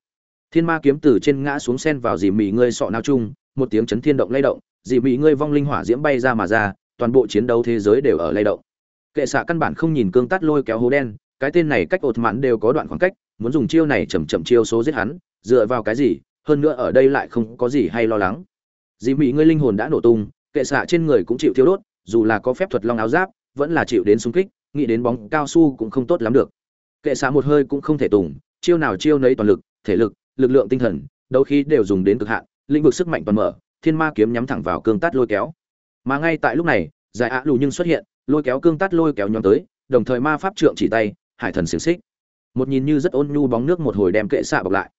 Thiên ma kiếm từ trên ngã xuống sen vào dì mị ngươi sọ nao chung, một tiếng chấn thiên động lay động, dì mị ngươi vong linh hỏa diễm bay ra mà ra, toàn bộ chiến đấu thế giới đều ở lay động. Kệ xạ căn bản không nhìn cương tắt lôi kéo hố đen, cái tên này cách ột mãn đều có đoạn khoảng cách, muốn dùng chiêu này chầm chậm chiêu số giết hắn, dựa vào cái gì, hơn nữa ở đây lại không có gì hay lo lắng. Dì mị ngươi linh hồn đã nổ tung, kệ xạ trên người cũng chịu thiêu đốt, dù là có phép thuật long áo giáp vẫn là chịu đến xung kích, nghĩ đến bóng cao su cũng không tốt lắm được. Kệ xạ một hơi cũng không thể tùng, chiêu nào chiêu nấy toàn lực, thể lực lực lượng tinh thần, đấu khí đều dùng đến cực hạn, lĩnh vực sức mạnh toàn mở, thiên ma kiếm nhắm thẳng vào cương tát lôi kéo. Mà ngay tại lúc này, giải ạ lù nhưng xuất hiện, lôi kéo cương tát lôi kéo nhóm tới, đồng thời ma pháp trượng chỉ tay, hải thần xiềng xích. Một nhìn như rất ôn nhu bóng nước một hồi đem kệ xạ bọc lại.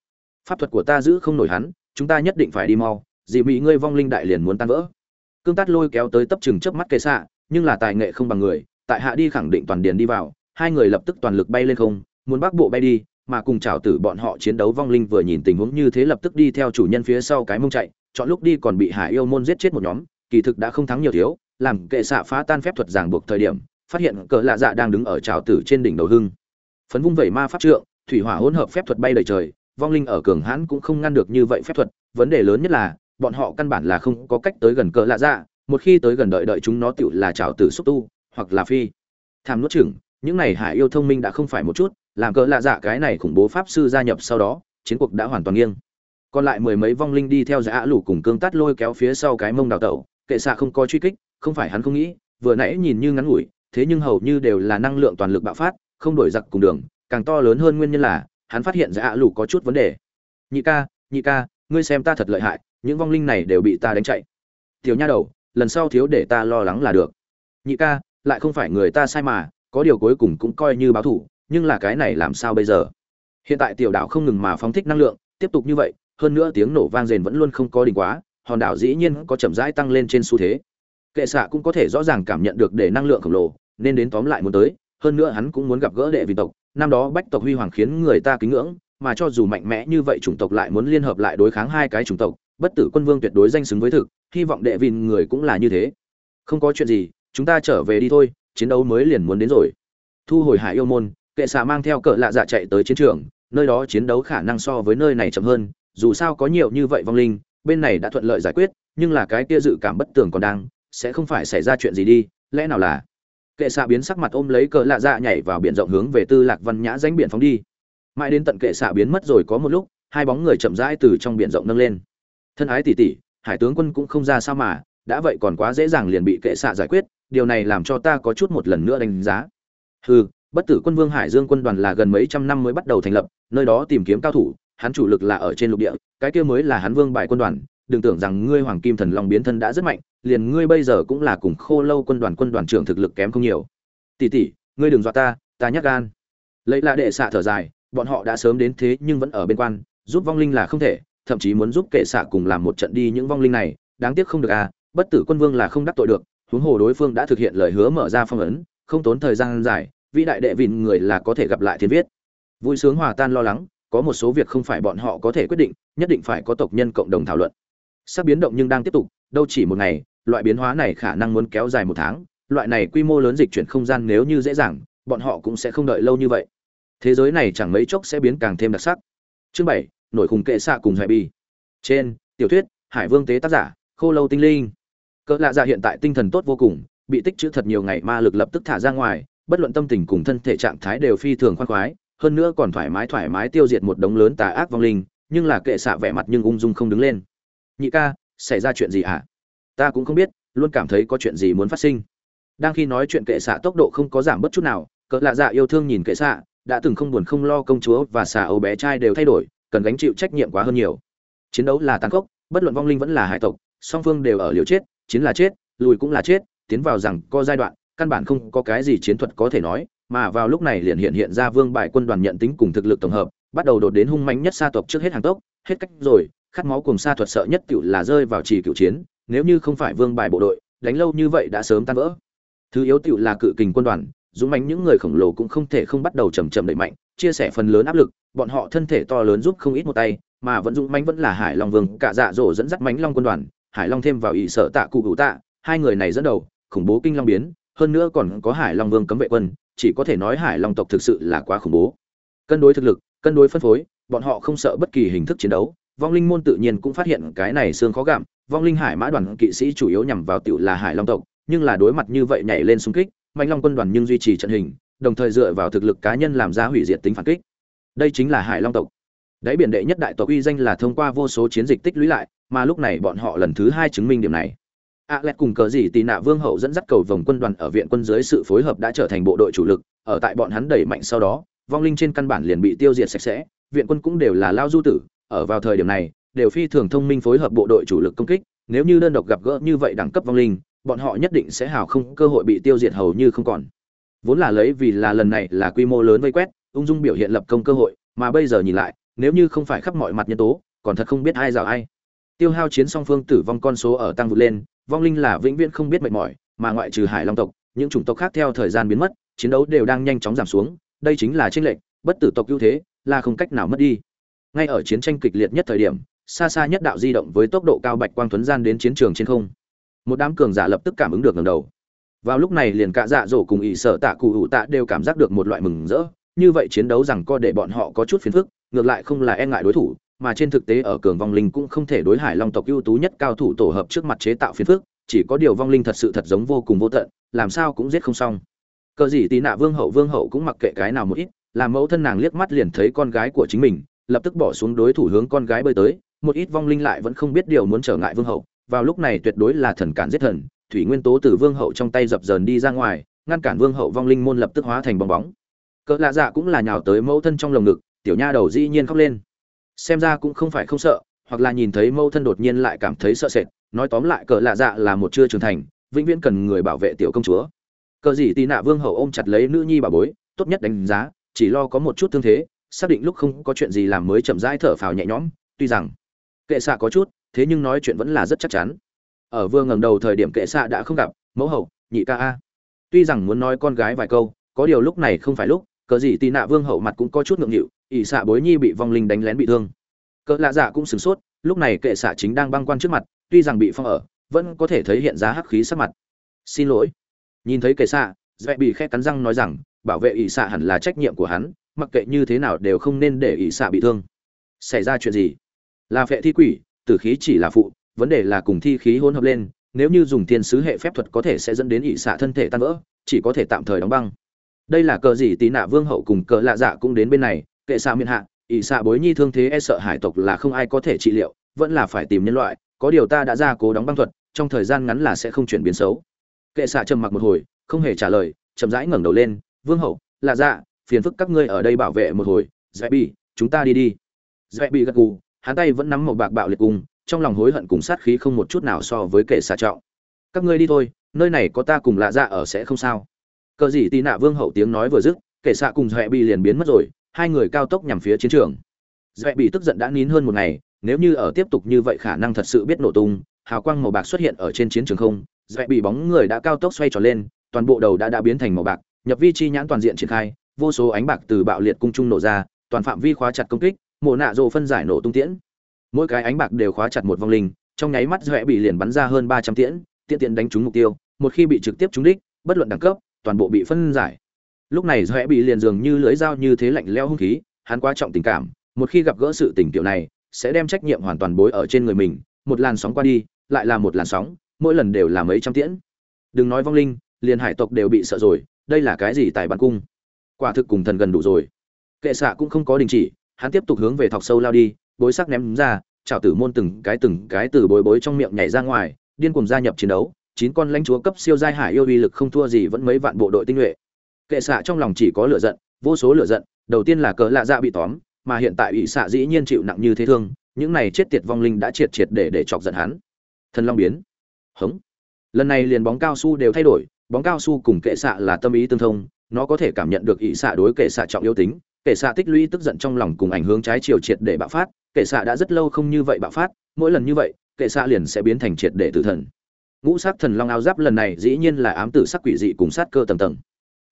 Pháp thuật của ta giữ không nổi hắn, chúng ta nhất định phải đi mau dị mỹ ngươi vong linh đại liền muốn tan vỡ. Cương tát lôi kéo tới tấp chừng chớp mắt kệ xạ nhưng là tài nghệ không bằng người, tại hạ đi khẳng định toàn điền đi vào, hai người lập tức toàn lực bay lên không, muốn bắc bộ bay đi, mà cùng chào tử bọn họ chiến đấu vong linh vừa nhìn tình huống như thế lập tức đi theo chủ nhân phía sau cái mông chạy, chọn lúc đi còn bị hải yêu môn giết chết một nhóm, kỳ thực đã không thắng nhiều thiếu, làm kệ xạ phá tan phép thuật giảng buộc thời điểm, phát hiện cỡ lạ dạ đang đứng ở trào tử trên đỉnh đầu hưng. Phấn vung vẩy ma pháp trượng, thủy hỏa hỗn hợp phép thuật bay đầy trời, vong linh ở cường hãn cũng không ngăn được như vậy phép thuật, vấn đề lớn nhất là, bọn họ căn bản là không có cách tới gần cỡ lạ dạ một khi tới gần đợi đợi chúng nó tựu là trào tử xúc tu, hoặc là phi. Tham nuốt chừng những này hải yêu thông minh đã không phải một chút, làm cỡ lạ dạ cái này khủng bố pháp sư gia nhập sau đó, chiến cuộc đã hoàn toàn nghiêng. Còn lại mười mấy vong linh đi theo dã lũ cùng cương tắt lôi kéo phía sau cái mông đào tẩu, kệ xạ không có truy kích, không phải hắn không nghĩ, vừa nãy nhìn như ngắn ngủi, thế nhưng hầu như đều là năng lượng toàn lực bạo phát, không đổi giặc cùng đường, càng to lớn hơn nguyên nhân là, hắn phát hiện dã lũ có chút vấn đề. Nhị ca nhị ca, ngươi xem ta thật lợi hại, những vong linh này đều bị ta đánh chạy. Tiểu nha đầu lần sau thiếu để ta lo lắng là được. Nhị ca, lại không phải người ta sai mà, có điều cuối cùng cũng coi như báo thủ, nhưng là cái này làm sao bây giờ? Hiện tại tiểu đảo không ngừng mà phóng thích năng lượng, tiếp tục như vậy, hơn nữa tiếng nổ vang rền vẫn luôn không có đỉnh quá, hòn đảo dĩ nhiên có chậm rãi tăng lên trên xu thế. Kệ xạ cũng có thể rõ ràng cảm nhận được để năng lượng khổng lồ, nên đến tóm lại muốn tới, hơn nữa hắn cũng muốn gặp gỡ đệ vị tộc, năm đó bách tộc huy hoàng khiến người ta kính ngưỡng, mà cho dù mạnh mẽ như vậy chủng tộc lại muốn liên hợp lại đối kháng hai cái chủng tộc bất tử quân vương tuyệt đối danh xứng với thực, hy vọng đệ vìn người cũng là như thế. Không có chuyện gì, chúng ta trở về đi thôi, chiến đấu mới liền muốn đến rồi. Thu hồi hải yêu môn, kệ xạ mang theo cỡ lạ dạ chạy tới chiến trường, nơi đó chiến đấu khả năng so với nơi này chậm hơn, dù sao có nhiều như vậy vong linh, bên này đã thuận lợi giải quyết, nhưng là cái kia dự cảm bất tường còn đang, sẽ không phải xảy ra chuyện gì đi, lẽ nào là? Kệ xạ biến sắc mặt ôm lấy cỡ lạ dạ nhảy vào biển rộng hướng về tư lạc văn nhã danh biển phóng đi. Mãi đến tận kệ xạ biến mất rồi có một lúc, hai bóng người chậm rãi từ trong biển rộng nâng lên thân ái tỷ tỷ, hải tướng quân cũng không ra sao mà đã vậy còn quá dễ dàng liền bị kệ xạ giải quyết điều này làm cho ta có chút một lần nữa đánh giá. Hừ bất tử quân vương hải dương quân đoàn là gần mấy trăm năm mới bắt đầu thành lập nơi đó tìm kiếm cao thủ hắn chủ lực là ở trên lục địa cái kia mới là hắn vương bài quân đoàn đừng tưởng rằng ngươi hoàng kim thần long biến thân đã rất mạnh liền ngươi bây giờ cũng là cùng khô lâu quân đoàn quân đoàn trưởng thực lực kém không nhiều. Tỷ tỷ ngươi đừng dọa ta ta nhắc gan. Lấy là đệ xạ thở dài bọn họ đã sớm đến thế nhưng vẫn ở bên quan giúp vong linh là không thể thậm chí muốn giúp kệ xạ cùng làm một trận đi những vong linh này, đáng tiếc không được à bất tử quân vương là không đắc tội được, huống hồ đối phương đã thực hiện lời hứa mở ra phong ấn, không tốn thời gian dài, vĩ đại đệ vịn người là có thể gặp lại thiên viết. Vui sướng hòa tan lo lắng, có một số việc không phải bọn họ có thể quyết định, nhất định phải có tộc nhân cộng đồng thảo luận. Sắp biến động nhưng đang tiếp tục, đâu chỉ một ngày, loại biến hóa này khả năng muốn kéo dài một tháng, loại này quy mô lớn dịch chuyển không gian nếu như dễ dàng, bọn họ cũng sẽ không đợi lâu như vậy. Thế giới này chẳng mấy chốc sẽ biến càng thêm đặc sắc. Chương bảy nổi khủng kệ xạ cùng hệ bi trên, tiểu thuyết, hải vương tế tác giả, khô lâu tinh linh. Cỡ lạ dạ hiện tại tinh thần tốt vô cùng, bị tích chữ thật nhiều ngày ma lực lập tức thả ra ngoài, bất luận tâm tình cùng thân thể trạng thái đều phi thường khoan khoái, hơn nữa còn thoải mái thoải mái tiêu diệt một đống lớn tà ác vong linh, nhưng là kệ xạ vẻ mặt nhưng ung dung không đứng lên. Nhị ca, xảy ra chuyện gì à ta cũng không biết, luôn cảm thấy có chuyện gì muốn phát sinh. Đang khi nói chuyện kệ xạ tốc độ không có giảm bất chút nào, cỡ lạ dạ yêu thương nhìn kệ xạ, đã từng không buồn không lo công chúa và xà âu bé trai đều thay đổi cần gánh chịu trách nhiệm quá hơn nhiều. Chiến đấu là tàn khốc, bất luận vong linh vẫn là hải tộc, song phương đều ở liều chết, chiến là chết, lùi cũng là chết, tiến vào rằng có giai đoạn, căn bản không có cái gì chiến thuật có thể nói, mà vào lúc này liền hiện hiện ra vương bại quân đoàn nhận tính cùng thực lực tổng hợp, bắt đầu đột đến hung mãnh nhất sa tộc trước hết hàng tốc, hết cách rồi, khát máu cùng sa thuật sợ nhất cựu là rơi vào trì cựu chiến, nếu như không phải vương bài bộ đội, đánh lâu như vậy đã sớm tan vỡ. Thứ yếu cựu là cự kình quân đoàn dũng mãnh những người khổng lồ cũng không thể không bắt đầu chầm chậm đẩy mạnh, chia sẻ phần lớn áp lực, bọn họ thân thể to lớn giúp không ít một tay, mà vẫn dũng mãnh vẫn là hải long vương, cả dạ dỗ dẫn dắt mãnh long quân đoàn, hải long thêm vào ỵ sợ tạ cụ hữu tạ, hai người này dẫn đầu, khủng bố kinh long biến, hơn nữa còn có hải long vương cấm vệ quân, chỉ có thể nói hải long tộc thực sự là quá khủng bố. Cân đối thực lực, cân đối phân phối, bọn họ không sợ bất kỳ hình thức chiến đấu, vong linh môn tự nhiên cũng phát hiện cái này xương khó gặm, vong linh hải mã đoàn kỵ sĩ chủ yếu nhằm vào tiểu là hải long tộc, nhưng là đối mặt như vậy nhảy lên xung kích mạnh long quân đoàn nhưng duy trì trận hình, đồng thời dựa vào thực lực cá nhân làm ra hủy diệt tính phản kích. Đây chính là hải long tộc. Đáy biển đệ nhất đại tộc uy danh là thông qua vô số chiến dịch tích lũy lại, mà lúc này bọn họ lần thứ hai chứng minh điểm này. A lẹt cùng cờ gì tì nạ vương hậu dẫn dắt cầu vòng quân đoàn ở viện quân dưới sự phối hợp đã trở thành bộ đội chủ lực, ở tại bọn hắn đẩy mạnh sau đó, vong linh trên căn bản liền bị tiêu diệt sạch sẽ, viện quân cũng đều là lao du tử, ở vào thời điểm này, đều phi thường thông minh phối hợp bộ đội chủ lực công kích, nếu như đơn độc gặp gỡ như vậy đẳng cấp vong linh bọn họ nhất định sẽ hào không, cơ hội bị tiêu diệt hầu như không còn. Vốn là lấy vì là lần này là quy mô lớn vây quét, ung dung biểu hiện lập công cơ hội, mà bây giờ nhìn lại, nếu như không phải khắp mọi mặt nhân tố, còn thật không biết ai rào ai. Tiêu hao chiến song phương tử vong con số ở tăng vụt lên, vong linh là vĩnh viễn không biết mệt mỏi, mà ngoại trừ hải long tộc, những chủng tộc khác theo thời gian biến mất, chiến đấu đều đang nhanh chóng giảm xuống, đây chính là tranh lệnh bất tử tộc ưu thế là không cách nào mất đi. Ngay ở chiến tranh kịch liệt nhất thời điểm, xa xa nhất đạo di động với tốc độ cao bạch quang tuấn gian đến chiến trường trên không một đám cường giả lập tức cảm ứng được ngầm đầu. Vào lúc này liền cả dạ dỗ cùng ỷ sở tạ cụ hữu tạ đều cảm giác được một loại mừng rỡ. Như vậy chiến đấu rằng co để bọn họ có chút phiền phức, ngược lại không là e ngại đối thủ, mà trên thực tế ở cường vong linh cũng không thể đối hải long tộc ưu tú nhất cao thủ tổ hợp trước mặt chế tạo phiền phức, chỉ có điều vong linh thật sự thật giống vô cùng vô tận, làm sao cũng giết không xong. Cờ gì tí nạ vương hậu vương hậu cũng mặc kệ cái nào một ít, làm mẫu thân nàng liếc mắt liền thấy con gái của chính mình, lập tức bỏ xuống đối thủ hướng con gái bơi tới, một ít vong linh lại vẫn không biết điều muốn trở ngại vương hậu vào lúc này tuyệt đối là thần cản giết thần, thủy nguyên tố từ vương hậu trong tay dập dờn đi ra ngoài, ngăn cản vương hậu vong linh môn lập tức hóa thành bong bóng. Cỡ lạ dạ cũng là nhào tới mẫu thân trong lồng ngực, tiểu nha đầu dĩ nhiên khóc lên. Xem ra cũng không phải không sợ, hoặc là nhìn thấy mẫu thân đột nhiên lại cảm thấy sợ sệt, nói tóm lại cỡ lạ dạ là một chưa trưởng thành, vĩnh viễn cần người bảo vệ tiểu công chúa. Cờ gì tì nạ vương hậu ôm chặt lấy nữ nhi bà bối, tốt nhất đánh giá, chỉ lo có một chút thương thế, xác định lúc không có chuyện gì làm mới chậm rãi thở phào nhẹ nhõm, tuy rằng kệ xạ có chút thế nhưng nói chuyện vẫn là rất chắc chắn. Ở vương ngẩng đầu thời điểm kệ xạ đã không gặp, mẫu hậu, nhị ca a. Tuy rằng muốn nói con gái vài câu, có điều lúc này không phải lúc, cờ gì tì nạ vương hậu mặt cũng có chút ngượng nghịu, ỷ xạ bối nhi bị vong linh đánh lén bị thương. Cỡ lạ dạ cũng sửng sốt, lúc này kệ xạ chính đang băng quan trước mặt, tuy rằng bị phong ở, vẫn có thể thấy hiện ra hắc khí sắc mặt. Xin lỗi. Nhìn thấy kệ xạ dễ bị khẽ cắn răng nói rằng, bảo vệ ỷ xạ hẳn là trách nhiệm của hắn, mặc kệ như thế nào đều không nên để ỷ xạ bị thương. Xảy ra chuyện gì? Là phệ thi quỷ tử khí chỉ là phụ, vấn đề là cùng thi khí hỗn hợp lên, nếu như dùng thiên sứ hệ phép thuật có thể sẽ dẫn đến ị xạ thân thể tan vỡ, chỉ có thể tạm thời đóng băng. Đây là cờ gì tí nạ vương hậu cùng cờ lạ dạ cũng đến bên này, kệ xạ miên hạ ị xạ bối nhi thương thế e sợ hải tộc là không ai có thể trị liệu, vẫn là phải tìm nhân loại, có điều ta đã ra cố đóng băng thuật, trong thời gian ngắn là sẽ không chuyển biến xấu. Kệ xạ trầm mặc một hồi, không hề trả lời, chậm rãi ngẩng đầu lên, vương hậu, lạ dạ phiền phức các ngươi ở đây bảo vệ một hồi dễ bị chúng ta đi đi. Dễ bị gật gù hắn tay vẫn nắm một bạc bạo liệt cùng, trong lòng hối hận cùng sát khí không một chút nào so với kẻ xạ trọng. Các ngươi đi thôi, nơi này có ta cùng lạ dạ ở sẽ không sao. Cờ gì tì nạ vương hậu tiếng nói vừa dứt, kẻ xạ cùng Dọa bị liền biến mất rồi, hai người cao tốc nhằm phía chiến trường. Dọa bị tức giận đã nín hơn một ngày, nếu như ở tiếp tục như vậy khả năng thật sự biết nổ tung, hào quang màu bạc xuất hiện ở trên chiến trường không Dọa bị bóng người đã cao tốc xoay tròn lên, toàn bộ đầu đã đã biến thành màu bạc, nhập vi chi nhãn toàn diện triển khai, vô số ánh bạc từ bạo liệt cung trung nổ ra, toàn phạm vi khóa chặt công kích mộ nạ rồ phân giải nổ tung tiễn. Mỗi cái ánh bạc đều khóa chặt một vong linh, trong nháy mắt dễ bị liền bắn ra hơn ba trăm tiễn tiện tiện đánh trúng mục tiêu, một khi bị trực tiếp trúng đích, bất luận đẳng cấp, toàn bộ bị phân giải. Lúc này dễ bị liền dường như lưỡi dao như thế lạnh leo hung khí, hắn quá trọng tình cảm, một khi gặp gỡ sự tình kiểu này, sẽ đem trách nhiệm hoàn toàn bối ở trên người mình, một làn sóng qua đi, lại là một làn sóng, mỗi lần đều là mấy trăm tiễn. Đừng nói vong linh, liền hải tộc đều bị sợ rồi, đây là cái gì tại bản cung? Quả thực cùng thần gần đủ rồi. Kệ xạ cũng không có đình chỉ hắn tiếp tục hướng về thọc sâu lao đi, bối sắc ném ra chào tử môn từng cái từng cái từ bối bối trong miệng nhảy ra ngoài, điên cùng gia nhập chiến đấu, chín con lãnh chúa cấp siêu giai hải yêu uy lực không thua gì vẫn mấy vạn bộ đội tinh nhuệ. Kệ xạ trong lòng chỉ có lựa giận, vô số lửa giận, đầu tiên là cờ lạ dạ bị tóm, mà hiện tại ủy xạ dĩ nhiên chịu nặng như thế thương, những này chết tiệt vong linh đã triệt triệt để để chọc giận hắn. Thần long biến. Hống. Lần này liền bóng cao su đều thay đổi, bóng cao su cùng kệ xạ là tâm ý tương thông, nó có thể cảm nhận được ỷ xạ đối kệ xạ trọng yếu tính kệ xạ tích lũy tức giận trong lòng cùng ảnh hướng trái chiều triệt để bạo phát kệ xạ đã rất lâu không như vậy bạo phát, mỗi lần như vậy kệ xạ liền sẽ biến thành triệt để tử thần. Ngũ sắc thần long áo giáp lần này dĩ nhiên là ám tử sắc quỷ dị cùng sát cơ tầng tầng.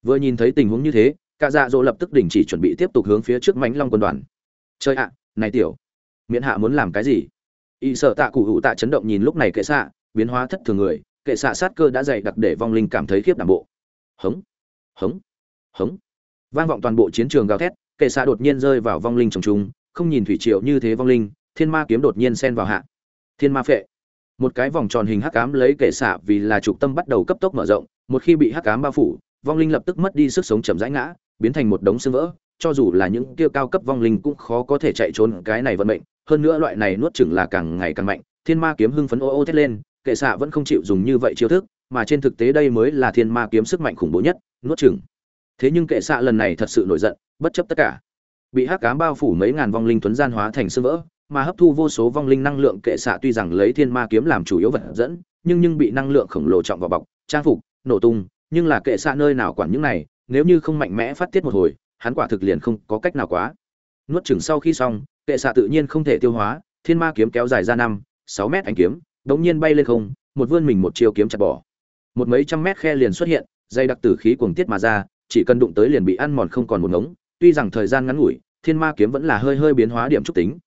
Vừa nhìn thấy tình huống như thế, cả dạ dỗ lập tức đình chỉ chuẩn bị tiếp tục hướng phía trước mánh long quân đoàn. Chơi ạ, này tiểu, miễn hạ muốn làm cái gì? Y sợ tạ cụ hữu tạ chấn động nhìn lúc này kệ xạ, biến hóa thất thường người, kệ xạ sát cơ đã dày đặc để vong linh cảm thấy khiếp đảm bộ. Hống hống hống. Vang vọng toàn bộ chiến trường gào thét kệ xạ đột nhiên rơi vào vong linh trồng trùng không nhìn thủy triệu như thế vong linh, thiên ma kiếm đột nhiên xen vào hạ. Thiên ma phệ. Một cái vòng tròn hình hắc ám lấy kệ xạ vì là trục tâm bắt đầu cấp tốc mở rộng, một khi bị hắc ám bao phủ, vong linh lập tức mất đi sức sống chậm rãi ngã, biến thành một đống xương vỡ, cho dù là những kia cao cấp vong linh cũng khó có thể chạy trốn cái này vận mệnh. Hơn nữa loại này nuốt chửng là càng ngày càng mạnh, thiên ma kiếm hưng phấn ô ô thét lên kệ xạ vẫn không chịu dùng như vậy chiêu thức, mà trên thực tế đây mới là thiên ma kiếm sức mạnh khủng bố nhất, nuốt chửng. Thế nhưng kệ xạ lần này thật sự nổi giận bất chấp tất cả. Bị hắc cám bao phủ mấy ngàn vong linh tuấn gian hóa thành sơ vỡ, mà hấp thu vô số vong linh năng lượng kệ xạ tuy rằng lấy thiên ma kiếm làm chủ yếu vật dẫn, nhưng nhưng bị năng lượng khổng lồ trọng vào bọc, trang phục, nổ tung, nhưng là kệ xạ nơi nào quản những này, nếu như không mạnh mẽ phát tiết một hồi, hắn quả thực liền không có cách nào quá. Nuốt chừng sau khi xong, kệ xạ tự nhiên không thể tiêu hóa, thiên ma kiếm kéo dài ra năm, sáu mét ánh kiếm, đống nhiên bay lên không, một vươn mình một chiều kiếm chặt bỏ. Một mấy trăm mét khe liền xuất hiện, dây đặc tử khí cuồng tiết mà ra, chỉ cần đụng tới liền bị ăn mòn không còn một ngống tuy rằng thời gian ngắn ngủi, thiên ma kiếm vẫn là hơi hơi biến hóa điểm trúc tính.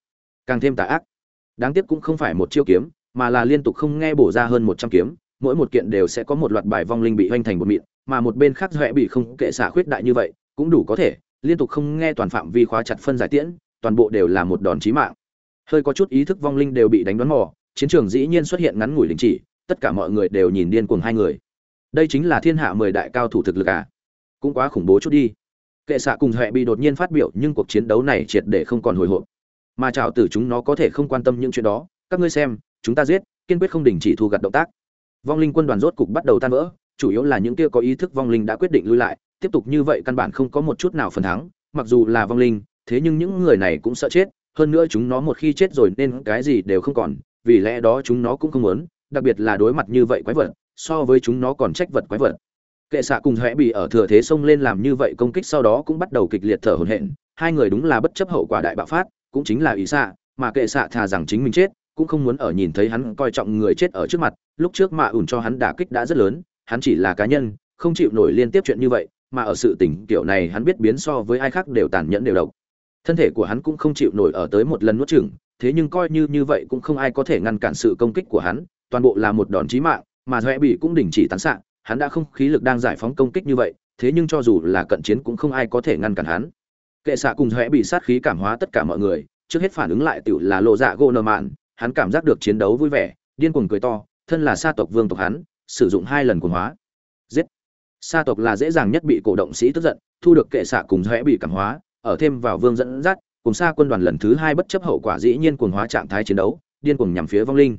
Càng thêm tà ác. Đáng tiếc cũng không phải một chiêu kiếm, mà là liên tục không nghe bổ ra hơn một trăm kiếm, mỗi một kiện đều sẽ có một loạt bài vong linh bị hoành thành một mịn, mà một bên khác huệ bị không kệ xả khuyết đại như vậy, cũng đủ có thể liên tục không nghe toàn phạm vi khóa chặt phân giải tiễn, toàn bộ đều là một đòn chí mạng. Hơi có chút ý thức vong linh đều bị đánh đoán mò, chiến trường dĩ nhiên xuất hiện ngắn ngủi đình chỉ, tất cả mọi người đều nhìn điên cuồng hai người. Đây chính là thiên hạ mười đại cao thủ thực lực à? Cũng quá khủng bố chút đi kệ xạ cùng huệ bị đột nhiên phát biểu, nhưng cuộc chiến đấu này triệt để không còn hồi hộp. Mà trào tử chúng nó có thể không quan tâm những chuyện đó. Các ngươi xem, chúng ta giết, kiên quyết không đình chỉ thu gặt động tác. Vong linh quân đoàn rốt cục bắt đầu tan vỡ, chủ yếu là những kia có ý thức vong linh đã quyết định lui lại. Tiếp tục như vậy căn bản không có một chút nào phần thắng, mặc dù là vong linh, thế nhưng những người này cũng sợ chết. Hơn nữa chúng nó một khi chết rồi nên cái gì đều không còn, vì lẽ đó chúng nó cũng không muốn, đặc biệt là đối mặt như vậy quái vật, so với chúng nó còn trách vật quái vật kệ xạ cùng hẽ bị ở thừa thế xông lên làm như vậy công kích sau đó cũng bắt đầu kịch liệt thở hổn hển. Hai người đúng là bất chấp hậu quả đại bạo phát, cũng chính là ý xạ, mà kệ xạ thà rằng chính mình chết, cũng không muốn ở nhìn thấy hắn coi trọng người chết ở trước mặt. Lúc trước mà ủn cho hắn đả kích đã rất lớn, hắn chỉ là cá nhân, không chịu nổi liên tiếp chuyện như vậy, mà ở sự tình kiểu này hắn biết biến so với ai khác đều tàn nhẫn đều độc. Thân thể của hắn cũng không chịu nổi ở tới một lần nuốt chửng, thế nhưng coi như như vậy cũng không ai có thể ngăn cản sự công kích của hắn, toàn bộ là một đòn chí mạng, mà doẹ bị cũng đình chỉ tán xạ hắn đã không khí lực đang giải phóng công kích như vậy, thế nhưng cho dù là cận chiến cũng không ai có thể ngăn cản hắn. Kệ xạ cùng hễ bị sát khí cảm hóa tất cả mọi người, trước hết phản ứng lại tựu là lộ dạ gỗ nợ mạn, hắn cảm giác được chiến đấu vui vẻ, điên cuồng cười to, thân là sa tộc vương tộc hắn, sử dụng hai lần cuồng hóa. Giết! Sa tộc là dễ dàng nhất bị cổ động sĩ tức giận, thu được kệ xạ cùng hễ bị cảm hóa, ở thêm vào vương dẫn dắt, cùng xa quân đoàn lần thứ hai bất chấp hậu quả dĩ nhiên cuồng hóa trạng thái chiến đấu, điên cuồng nhằm phía vong linh.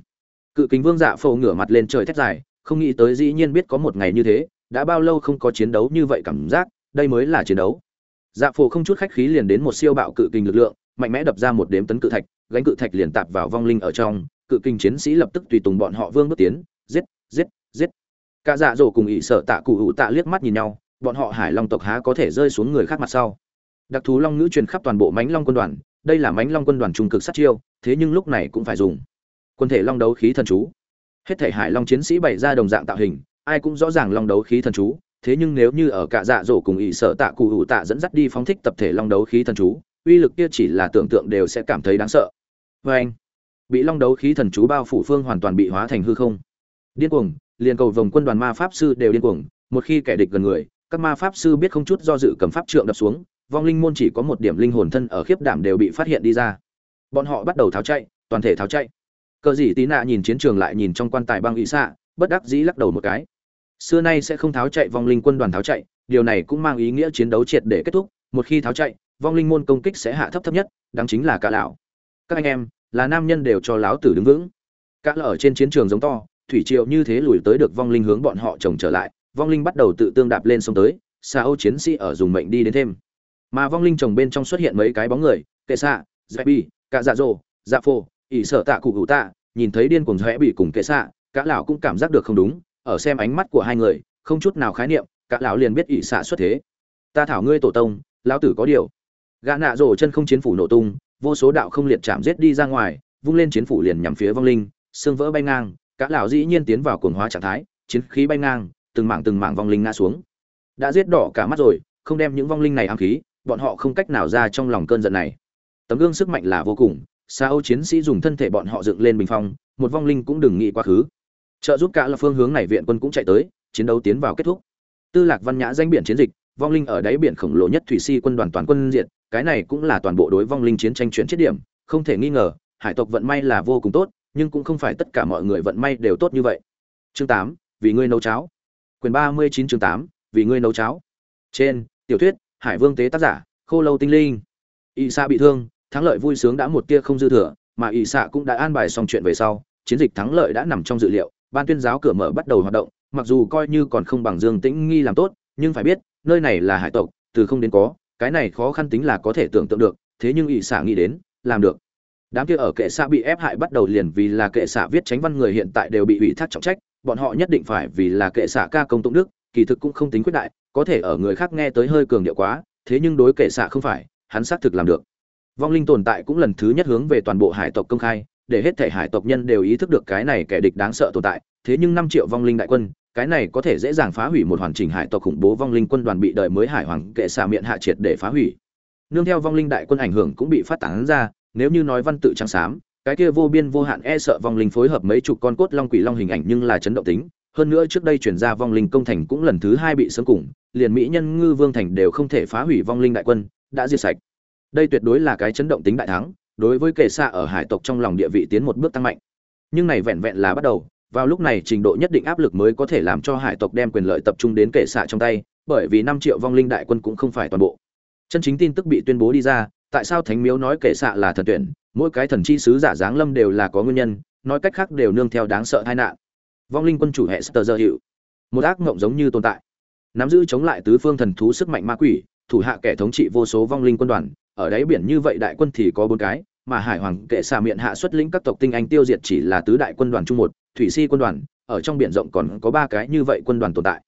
Cự kính vương dạ phổ ngửa mặt lên trời thét dài không nghĩ tới dĩ nhiên biết có một ngày như thế, đã bao lâu không có chiến đấu như vậy cảm giác, đây mới là chiến đấu. Dạ phổ không chút khách khí liền đến một siêu bạo cự kinh lực lượng, mạnh mẽ đập ra một đếm tấn cự thạch, gánh cự thạch liền tạp vào vong linh ở trong, cự kinh chiến sĩ lập tức tùy tùng bọn họ vương bước tiến, giết giết giết. Cả dạ dỗ cùng ỵ sợ tạ cụ hữu tạ liếc mắt nhìn nhau, bọn họ hải long tộc há có thể rơi xuống người khác mặt sau. Đặc thú long ngữ truyền khắp toàn bộ mãnh long quân đoàn, đây là mãnh long quân đoàn trung cực sát chiêu, thế nhưng lúc này cũng phải dùng. Quân thể long đấu khí thần chú hết thể hải long chiến sĩ bày ra đồng dạng tạo hình, ai cũng rõ ràng long đấu khí thần chú, thế nhưng nếu như ở cả dạ dỗ cùng ỵ sợ tạ cụ hữu tạ dẫn dắt đi phóng thích tập thể long đấu khí thần chú, uy lực kia chỉ là tưởng tượng đều sẽ cảm thấy đáng sợ. Vê anh, bị long đấu khí thần chú bao phủ phương hoàn toàn bị hóa thành hư không. Điên cuồng, liền cầu vòng quân đoàn ma pháp sư đều điên cuồng, một khi kẻ địch gần người, các ma pháp sư biết không chút do dự cầm pháp trượng đập xuống, vong linh môn chỉ có một điểm linh hồn thân ở khiếp đảm đều bị phát hiện đi ra. Bọn họ bắt đầu tháo chạy, toàn thể tháo chạy cờ gì tí nạ nhìn chiến trường lại nhìn trong quan tài băng ý xạ, bất đắc dĩ lắc đầu một cái. Xưa nay sẽ không tháo chạy, vong linh quân đoàn tháo chạy, điều này cũng mang ý nghĩa chiến đấu triệt để kết thúc. Một khi tháo chạy, vong linh môn công kích sẽ hạ thấp thấp nhất, đáng chính là cả lão. Các anh em, là nam nhân đều cho láo tử đứng vững. Cả ở trên chiến trường giống to, thủy triều như thế lùi tới được vong linh hướng bọn họ chồng trở lại, vong linh bắt đầu tự tương đạp lên sông tới xa âu chiến sĩ ở dùng mệnh đi đến thêm. Mà vong linh chồng bên trong xuất hiện mấy cái bóng người, kệ xạ dạy bi cả dạ dỗ dạ phô ỷ sợ tạ cụ hữu tạ, nhìn thấy điên cuồng rẽ bị cùng kệ xạ, cả lão cũng cảm giác được không đúng, ở xem ánh mắt của hai người, không chút nào khái niệm, cả lão liền biết ỷ xạ xuất thế. Ta thảo ngươi tổ tông, lão tử có điều. Gã nạ rổ chân không chiến phủ nổ tung, vô số đạo không liệt chạm giết đi ra ngoài, vung lên chiến phủ liền nhằm phía vong linh, xương vỡ bay ngang, cả lão dĩ nhiên tiến vào cuồng hóa trạng thái, chiến khí bay ngang, từng mảng từng mảng vong linh ngã xuống. Đã giết đỏ cả mắt rồi, không đem những vong linh này ám khí, bọn họ không cách nào ra trong lòng cơn giận này. Tấm gương sức mạnh là vô cùng xa âu chiến sĩ dùng thân thể bọn họ dựng lên bình phong, một vong linh cũng đừng nghĩ quá khứ. Trợ giúp cả là phương hướng này viện quân cũng chạy tới, chiến đấu tiến vào kết thúc. Tư lạc văn nhã danh biển chiến dịch, vong linh ở đáy biển khổng lồ nhất thủy si quân đoàn toàn quân diệt, cái này cũng là toàn bộ đối vong linh chiến tranh chuyển chết điểm, không thể nghi ngờ, hải tộc vận may là vô cùng tốt, nhưng cũng không phải tất cả mọi người vận may đều tốt như vậy. Chương tám, vì ngươi nấu cháo. Quyền ba mươi chín chương tám, vì ngươi nấu cháo. Trên, tiểu thuyết, hải vương tế tác giả, khô lâu tinh linh. Y sa bị thương thắng lợi vui sướng đã một tia không dư thừa, mà ỷ xạ cũng đã an bài xong chuyện về sau, chiến dịch thắng lợi đã nằm trong dự liệu, ban tuyên giáo cửa mở bắt đầu hoạt động, mặc dù coi như còn không bằng dương tĩnh nghi làm tốt, nhưng phải biết, nơi này là hải tộc, từ không đến có, cái này khó khăn tính là có thể tưởng tượng được, thế nhưng ỷ xạ nghĩ đến, làm được. Đám kia ở kệ xạ bị ép hại bắt đầu liền vì là kệ xạ viết tránh văn người hiện tại đều bị ủy thác trọng trách, bọn họ nhất định phải vì là kệ xạ ca công tụng đức, kỳ thực cũng không tính quyết đại, có thể ở người khác nghe tới hơi cường điệu quá, thế nhưng đối kệ xạ không phải, hắn xác thực làm được vong linh tồn tại cũng lần thứ nhất hướng về toàn bộ hải tộc công khai, để hết thể hải tộc nhân đều ý thức được cái này kẻ địch đáng sợ tồn tại. Thế nhưng năm triệu vong linh đại quân, cái này có thể dễ dàng phá hủy một hoàn chỉnh hải tộc khủng bố vong linh quân đoàn bị đời mới hải hoàng kệ xà miệng hạ triệt để phá hủy. Nương theo vong linh đại quân ảnh hưởng cũng bị phát tán ra, nếu như nói văn tự trắng xám, cái kia vô biên vô hạn e sợ vong linh phối hợp mấy chục con cốt long quỷ long hình ảnh nhưng là chấn động tính. Hơn nữa trước đây chuyển ra vong linh công thành cũng lần thứ hai bị sớm cùng, liền mỹ nhân ngư vương thành đều không thể phá hủy vong linh đại quân, đã diệt sạch đây tuyệt đối là cái chấn động tính đại thắng, đối với kệ xạ ở hải tộc trong lòng địa vị tiến một bước tăng mạnh. Nhưng này vẹn vẹn là bắt đầu, vào lúc này trình độ nhất định áp lực mới có thể làm cho hải tộc đem quyền lợi tập trung đến kệ xạ trong tay, bởi vì năm triệu vong linh đại quân cũng không phải toàn bộ. Chân chính tin tức bị tuyên bố đi ra, tại sao thánh miếu nói kệ xạ là thần tuyển, mỗi cái thần chi sứ giả dáng lâm đều là có nguyên nhân, nói cách khác đều nương theo đáng sợ tai nạn. Vong linh quân chủ hệ sơ dơ hiệu một ác mộng giống như tồn tại. Nắm giữ chống lại tứ phương thần thú sức mạnh ma quỷ, thủ hạ kẻ thống trị vô số vong linh quân đoàn ở đáy biển như vậy đại quân thì có bốn cái, mà hải hoàng kệ xà miệng hạ xuất lĩnh các tộc tinh anh tiêu diệt chỉ là tứ đại quân đoàn chung một, thủy si quân đoàn, ở trong biển rộng còn có ba cái như vậy quân đoàn tồn tại.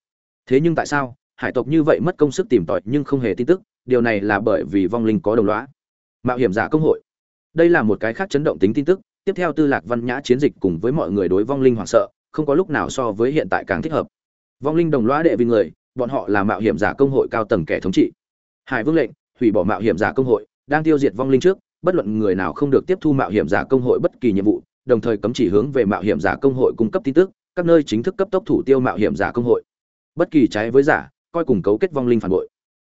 Thế nhưng tại sao, hải tộc như vậy mất công sức tìm tòi nhưng không hề tin tức, điều này là bởi vì vong linh có đồng lõa. Mạo hiểm giả công hội. Đây là một cái khác chấn động tính tin tức, tiếp theo tư lạc văn nhã chiến dịch cùng với mọi người đối vong linh hoảng sợ, không có lúc nào so với hiện tại càng thích hợp. Vong linh đồng loa đệ vì người, bọn họ là mạo hiểm giả công hội cao tầng kẻ thống trị. Hải vương lệnh hủy bỏ mạo hiểm giả công hội, đang tiêu diệt vong linh trước, bất luận người nào không được tiếp thu mạo hiểm giả công hội bất kỳ nhiệm vụ, đồng thời cấm chỉ hướng về mạo hiểm giả công hội cung cấp tin tức, các nơi chính thức cấp tốc thủ tiêu mạo hiểm giả công hội. Bất kỳ trái với giả, coi cùng cấu kết vong linh phản bội.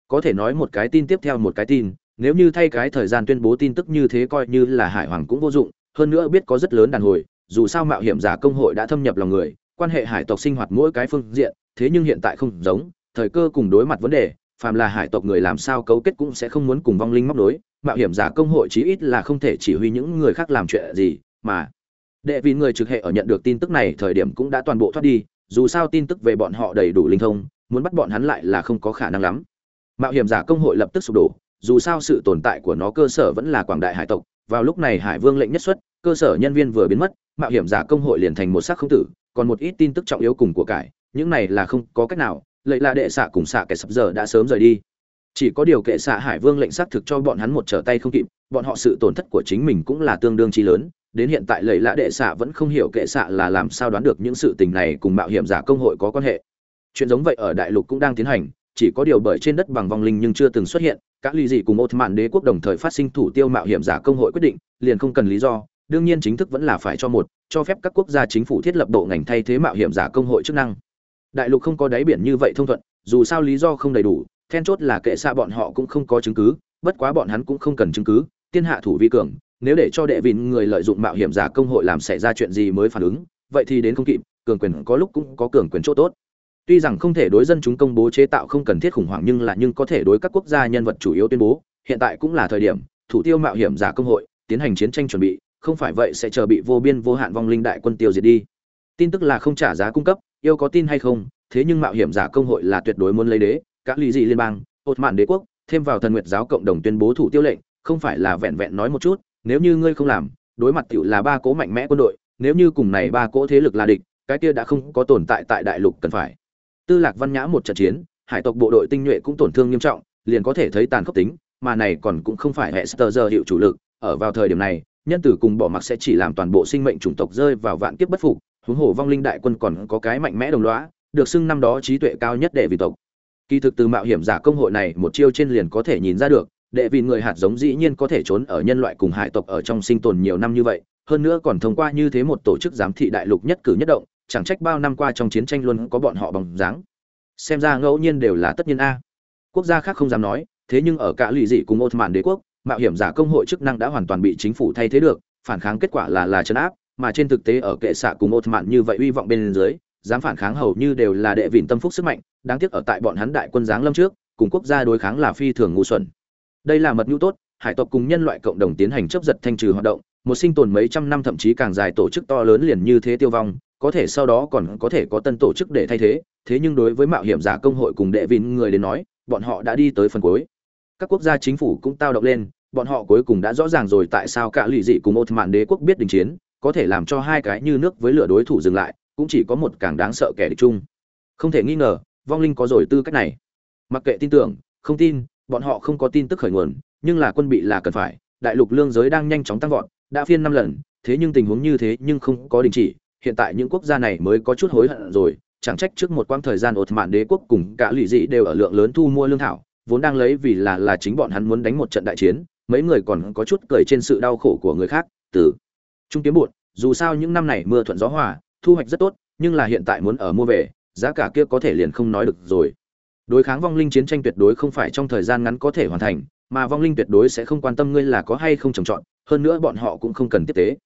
Có thể nói một cái tin tiếp theo một cái tin, nếu như thay cái thời gian tuyên bố tin tức như thế coi như là hải hoàng cũng vô dụng, hơn nữa biết có rất lớn đàn hồi, dù sao mạo hiểm giả công hội đã thâm nhập lòng người, quan hệ hải tộc sinh hoạt mỗi cái phương diện, thế nhưng hiện tại không giống, thời cơ cùng đối mặt vấn đề phàm là hải tộc người làm sao cấu kết cũng sẽ không muốn cùng vong linh móc nối. mạo hiểm giả công hội chí ít là không thể chỉ huy những người khác làm chuyện gì, mà đệ vì người trực hệ ở nhận được tin tức này thời điểm cũng đã toàn bộ thoát đi, dù sao tin tức về bọn họ đầy đủ linh thông, muốn bắt bọn hắn lại là không có khả năng lắm mạo hiểm giả công hội lập tức sụp đổ, dù sao sự tồn tại của nó cơ sở vẫn là quảng đại hải tộc, vào lúc này hải vương lệnh nhất xuất, cơ sở nhân viên vừa biến mất, mạo hiểm giả công hội liền thành một xác không tử, còn một ít tin tức trọng yếu cùng của cải, những này là không có cách nào lệ là đệ xạ cùng xạ kẻ sập giờ đã sớm rời đi. Chỉ có điều kệ xạ hải vương lệnh xác thực cho bọn hắn một trở tay không kịp, bọn họ sự tổn thất của chính mình cũng là tương đương chi lớn, đến hiện tại lệ lạ đệ xạ vẫn không hiểu kệ xạ là làm sao đoán được những sự tình này cùng mạo hiểm giả công hội có quan hệ. Chuyện giống vậy ở đại lục cũng đang tiến hành, chỉ có điều bởi trên đất bằng vong linh nhưng chưa từng xuất hiện các ly dị cùng ột mạn đế quốc đồng thời phát sinh thủ tiêu mạo hiểm giả công hội quyết định, liền không cần lý do, đương nhiên chính thức vẫn là phải cho một, cho phép các quốc gia chính phủ thiết lập bộ ngành thay thế mạo hiểm giả công hội chức năng đại lục không có đáy biển như vậy thông thuận, dù sao lý do không đầy đủ, then chốt là kệ xa bọn họ cũng không có chứng cứ, bất quá bọn hắn cũng không cần chứng cứ, tiên hạ thủ vi cường, nếu để cho đệ vịn người lợi dụng mạo hiểm giả công hội làm xảy ra chuyện gì mới phản ứng, vậy thì đến không kịp, cường quyền có lúc cũng có cường quyền chỗ tốt. Tuy rằng không thể đối dân chúng công bố chế tạo không cần thiết khủng hoảng nhưng là nhưng có thể đối các quốc gia nhân vật chủ yếu tuyên bố, hiện tại cũng là thời điểm, thủ tiêu mạo hiểm giả công hội, tiến hành chiến tranh chuẩn bị, không phải vậy sẽ chờ bị vô biên vô hạn vong linh đại quân tiêu diệt đi. Tin tức là không trả giá cung cấp yêu có tin hay không, thế nhưng mạo hiểm giả công hội là tuyệt đối muốn lấy đế các lý dị liên bang, ột mạn đế quốc, thêm vào thần nguyệt giáo cộng đồng tuyên bố thủ tiêu lệnh, không phải là vẹn vẹn nói một chút, nếu như ngươi không làm, đối mặt tiểu là ba cố mạnh mẽ quân đội, nếu như cùng này ba cỗ thế lực là địch, cái kia đã không có tồn tại tại đại lục cần phải. Tư lạc văn nhã một trận chiến, hải tộc bộ đội tinh nhuệ cũng tổn thương nghiêm trọng, liền có thể thấy tàn khốc tính, mà này còn cũng không phải hệ sơ giờ hiệu chủ lực, ở vào thời điểm này, nhân tử cùng bỏ mặc sẽ chỉ làm toàn bộ sinh mệnh chủng tộc rơi vào vạn kiếp bất phục huống hồ vong linh đại quân còn có cái mạnh mẽ đồng lõa được xưng năm đó trí tuệ cao nhất đệ vị tộc. Kỳ thực từ mạo hiểm giả công hội này một chiêu trên liền có thể nhìn ra được, đệ vị người hạt giống dĩ nhiên có thể trốn ở nhân loại cùng hải tộc ở trong sinh tồn nhiều năm như vậy, hơn nữa còn thông qua như thế một tổ chức giám thị đại lục nhất cử nhất động, chẳng trách bao năm qua trong chiến tranh luôn có bọn họ bằng dáng. Xem ra ngẫu nhiên đều là tất nhiên a. Quốc gia khác không dám nói, thế nhưng ở cả lụy dị cùng Ottoman đế quốc, mạo hiểm giả công hội chức năng đã hoàn toàn bị chính phủ thay thế được, phản kháng kết quả là là chấn áp mà trên thực tế ở kệ xạ cùng Ottoman như vậy uy vọng bên dưới, dám phản kháng hầu như đều là đệ vịn tâm phúc sức mạnh, đáng tiếc ở tại bọn hắn đại quân giáng lâm trước, cùng quốc gia đối kháng là phi thường ngu xuẩn. Đây là mật nhu tốt, hải tộc cùng nhân loại cộng đồng tiến hành chấp giật thanh trừ hoạt động, một sinh tồn mấy trăm năm thậm chí càng dài tổ chức to lớn liền như thế tiêu vong, có thể sau đó còn có thể có tân tổ chức để thay thế thế nhưng đối với mạo hiểm giả công hội cùng đệ vịn người đến nói, bọn họ đã đi tới phần cuối. Các quốc gia chính phủ cũng tao động lên, bọn họ cuối cùng đã rõ ràng rồi tại sao cả lụy dị cùng ột mạn đế quốc biết đình chiến có thể làm cho hai cái như nước với lửa đối thủ dừng lại, cũng chỉ có một càng đáng sợ kẻ địch chung. Không thể nghi ngờ, vong linh có rồi tư cách này. Mặc kệ tin tưởng, không tin, bọn họ không có tin tức khởi nguồn, nhưng là quân bị là cần phải, đại lục lương giới đang nhanh chóng tăng vọt, đã phiên năm lần, thế nhưng tình huống như thế nhưng không có đình chỉ, hiện tại những quốc gia này mới có chút hối hận rồi, chẳng trách trước một quãng thời gian ột mạn đế quốc cùng cả lụy dị đều ở lượng lớn thu mua lương thảo, vốn đang lấy vì là là chính bọn hắn muốn đánh một trận đại chiến, mấy người còn có chút cười trên sự đau khổ của người khác, từ trung kiếm bột, dù sao những năm này mưa thuận gió hòa thu hoạch rất tốt nhưng là hiện tại muốn ở mua về giá cả kia có thể liền không nói được rồi. Đối kháng vong linh chiến tranh tuyệt đối không phải trong thời gian ngắn có thể hoàn thành mà vong linh tuyệt đối sẽ không quan tâm ngươi là có hay không trồng trọt hơn nữa bọn họ cũng không cần tiếp tế.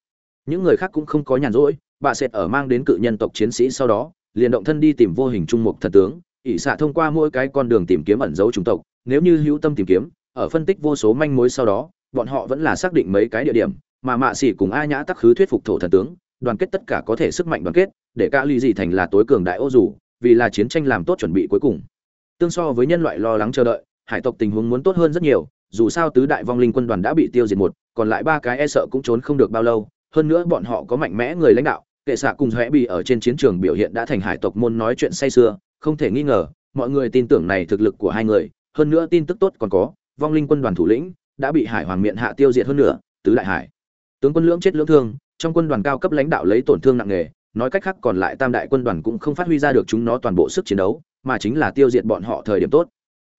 Những người khác cũng không có nhàn rỗi bà sệt ở mang đến cự nhân tộc chiến sĩ sau đó liền động thân đi tìm vô hình trung mục thần tướng ỷ xạ thông qua mỗi cái con đường tìm kiếm ẩn dấu chủng tộc nếu như hữu tâm tìm kiếm ở phân tích vô số manh mối sau đó bọn họ vẫn là xác định mấy cái địa điểm mà mạ xỉ cùng a nhã tắc khứ thuyết phục thổ thần tướng, đoàn kết tất cả có thể sức mạnh đoàn kết, để ca ly dị thành là tối cường đại ô dù, vì là chiến tranh làm tốt chuẩn bị cuối cùng. Tương so với nhân loại lo lắng chờ đợi, hải tộc tình huống muốn tốt hơn rất nhiều, dù sao tứ đại vong linh quân đoàn đã bị tiêu diệt một, còn lại ba cái e sợ cũng trốn không được bao lâu, hơn nữa bọn họ có mạnh mẽ người lãnh đạo, kệ xạ cùng rẽ bị ở trên chiến trường biểu hiện đã thành hải tộc môn nói chuyện say sưa, không thể nghi ngờ, mọi người tin tưởng này thực lực của hai người, hơn nữa tin tức tốt còn có, vong linh quân đoàn thủ lĩnh đã bị hải hoàng miện hạ tiêu diệt hơn nữa tứ đại hải tướng quân lưỡng chết lưỡng thương, trong quân đoàn cao cấp lãnh đạo lấy tổn thương nặng nề, nói cách khác còn lại tam đại quân đoàn cũng không phát huy ra được chúng nó toàn bộ sức chiến đấu, mà chính là tiêu diệt bọn họ thời điểm tốt.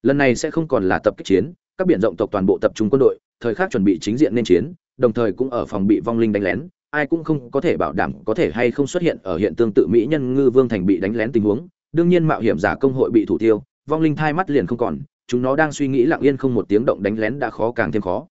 Lần này sẽ không còn là tập kích chiến, các biển rộng tộc toàn bộ tập trung quân đội, thời khắc chuẩn bị chính diện nên chiến, đồng thời cũng ở phòng bị vong linh đánh lén, ai cũng không có thể bảo đảm có thể hay không xuất hiện ở hiện tương tự mỹ nhân ngư vương thành bị đánh lén tình huống. Đương nhiên mạo hiểm giả công hội bị thủ tiêu, vong linh thai mắt liền không còn, chúng nó đang suy nghĩ lặng yên không một tiếng động đánh lén đã khó càng thêm khó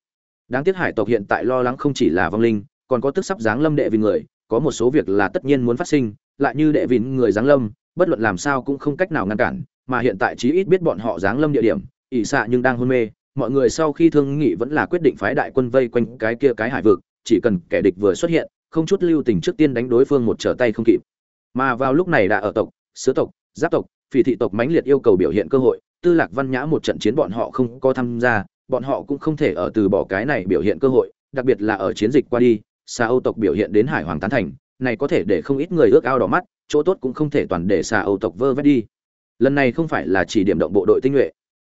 đáng tiếc hải tộc hiện tại lo lắng không chỉ là vong linh, còn có tức sắp giáng lâm đệ vì người, có một số việc là tất nhiên muốn phát sinh, lại như đệ vịn người giáng lâm, bất luận làm sao cũng không cách nào ngăn cản, mà hiện tại chí ít biết bọn họ giáng lâm địa điểm, ỷ xạ nhưng đang hôn mê, mọi người sau khi thương nghị vẫn là quyết định phái đại quân vây quanh cái kia cái hải vực, chỉ cần kẻ địch vừa xuất hiện, không chút lưu tình trước tiên đánh đối phương một trở tay không kịp. Mà vào lúc này đã ở tộc, sứ tộc, giáp tộc, phỉ thị tộc mãnh liệt yêu cầu biểu hiện cơ hội, tư lạc văn nhã một trận chiến bọn họ không có tham gia bọn họ cũng không thể ở từ bỏ cái này biểu hiện cơ hội, đặc biệt là ở chiến dịch qua đi xa âu tộc biểu hiện đến hải hoàng tán thành, này có thể để không ít người ước ao đỏ mắt, chỗ tốt cũng không thể toàn để Sa âu tộc vơ vét đi. Lần này không phải là chỉ điểm động bộ đội tinh nhuệ.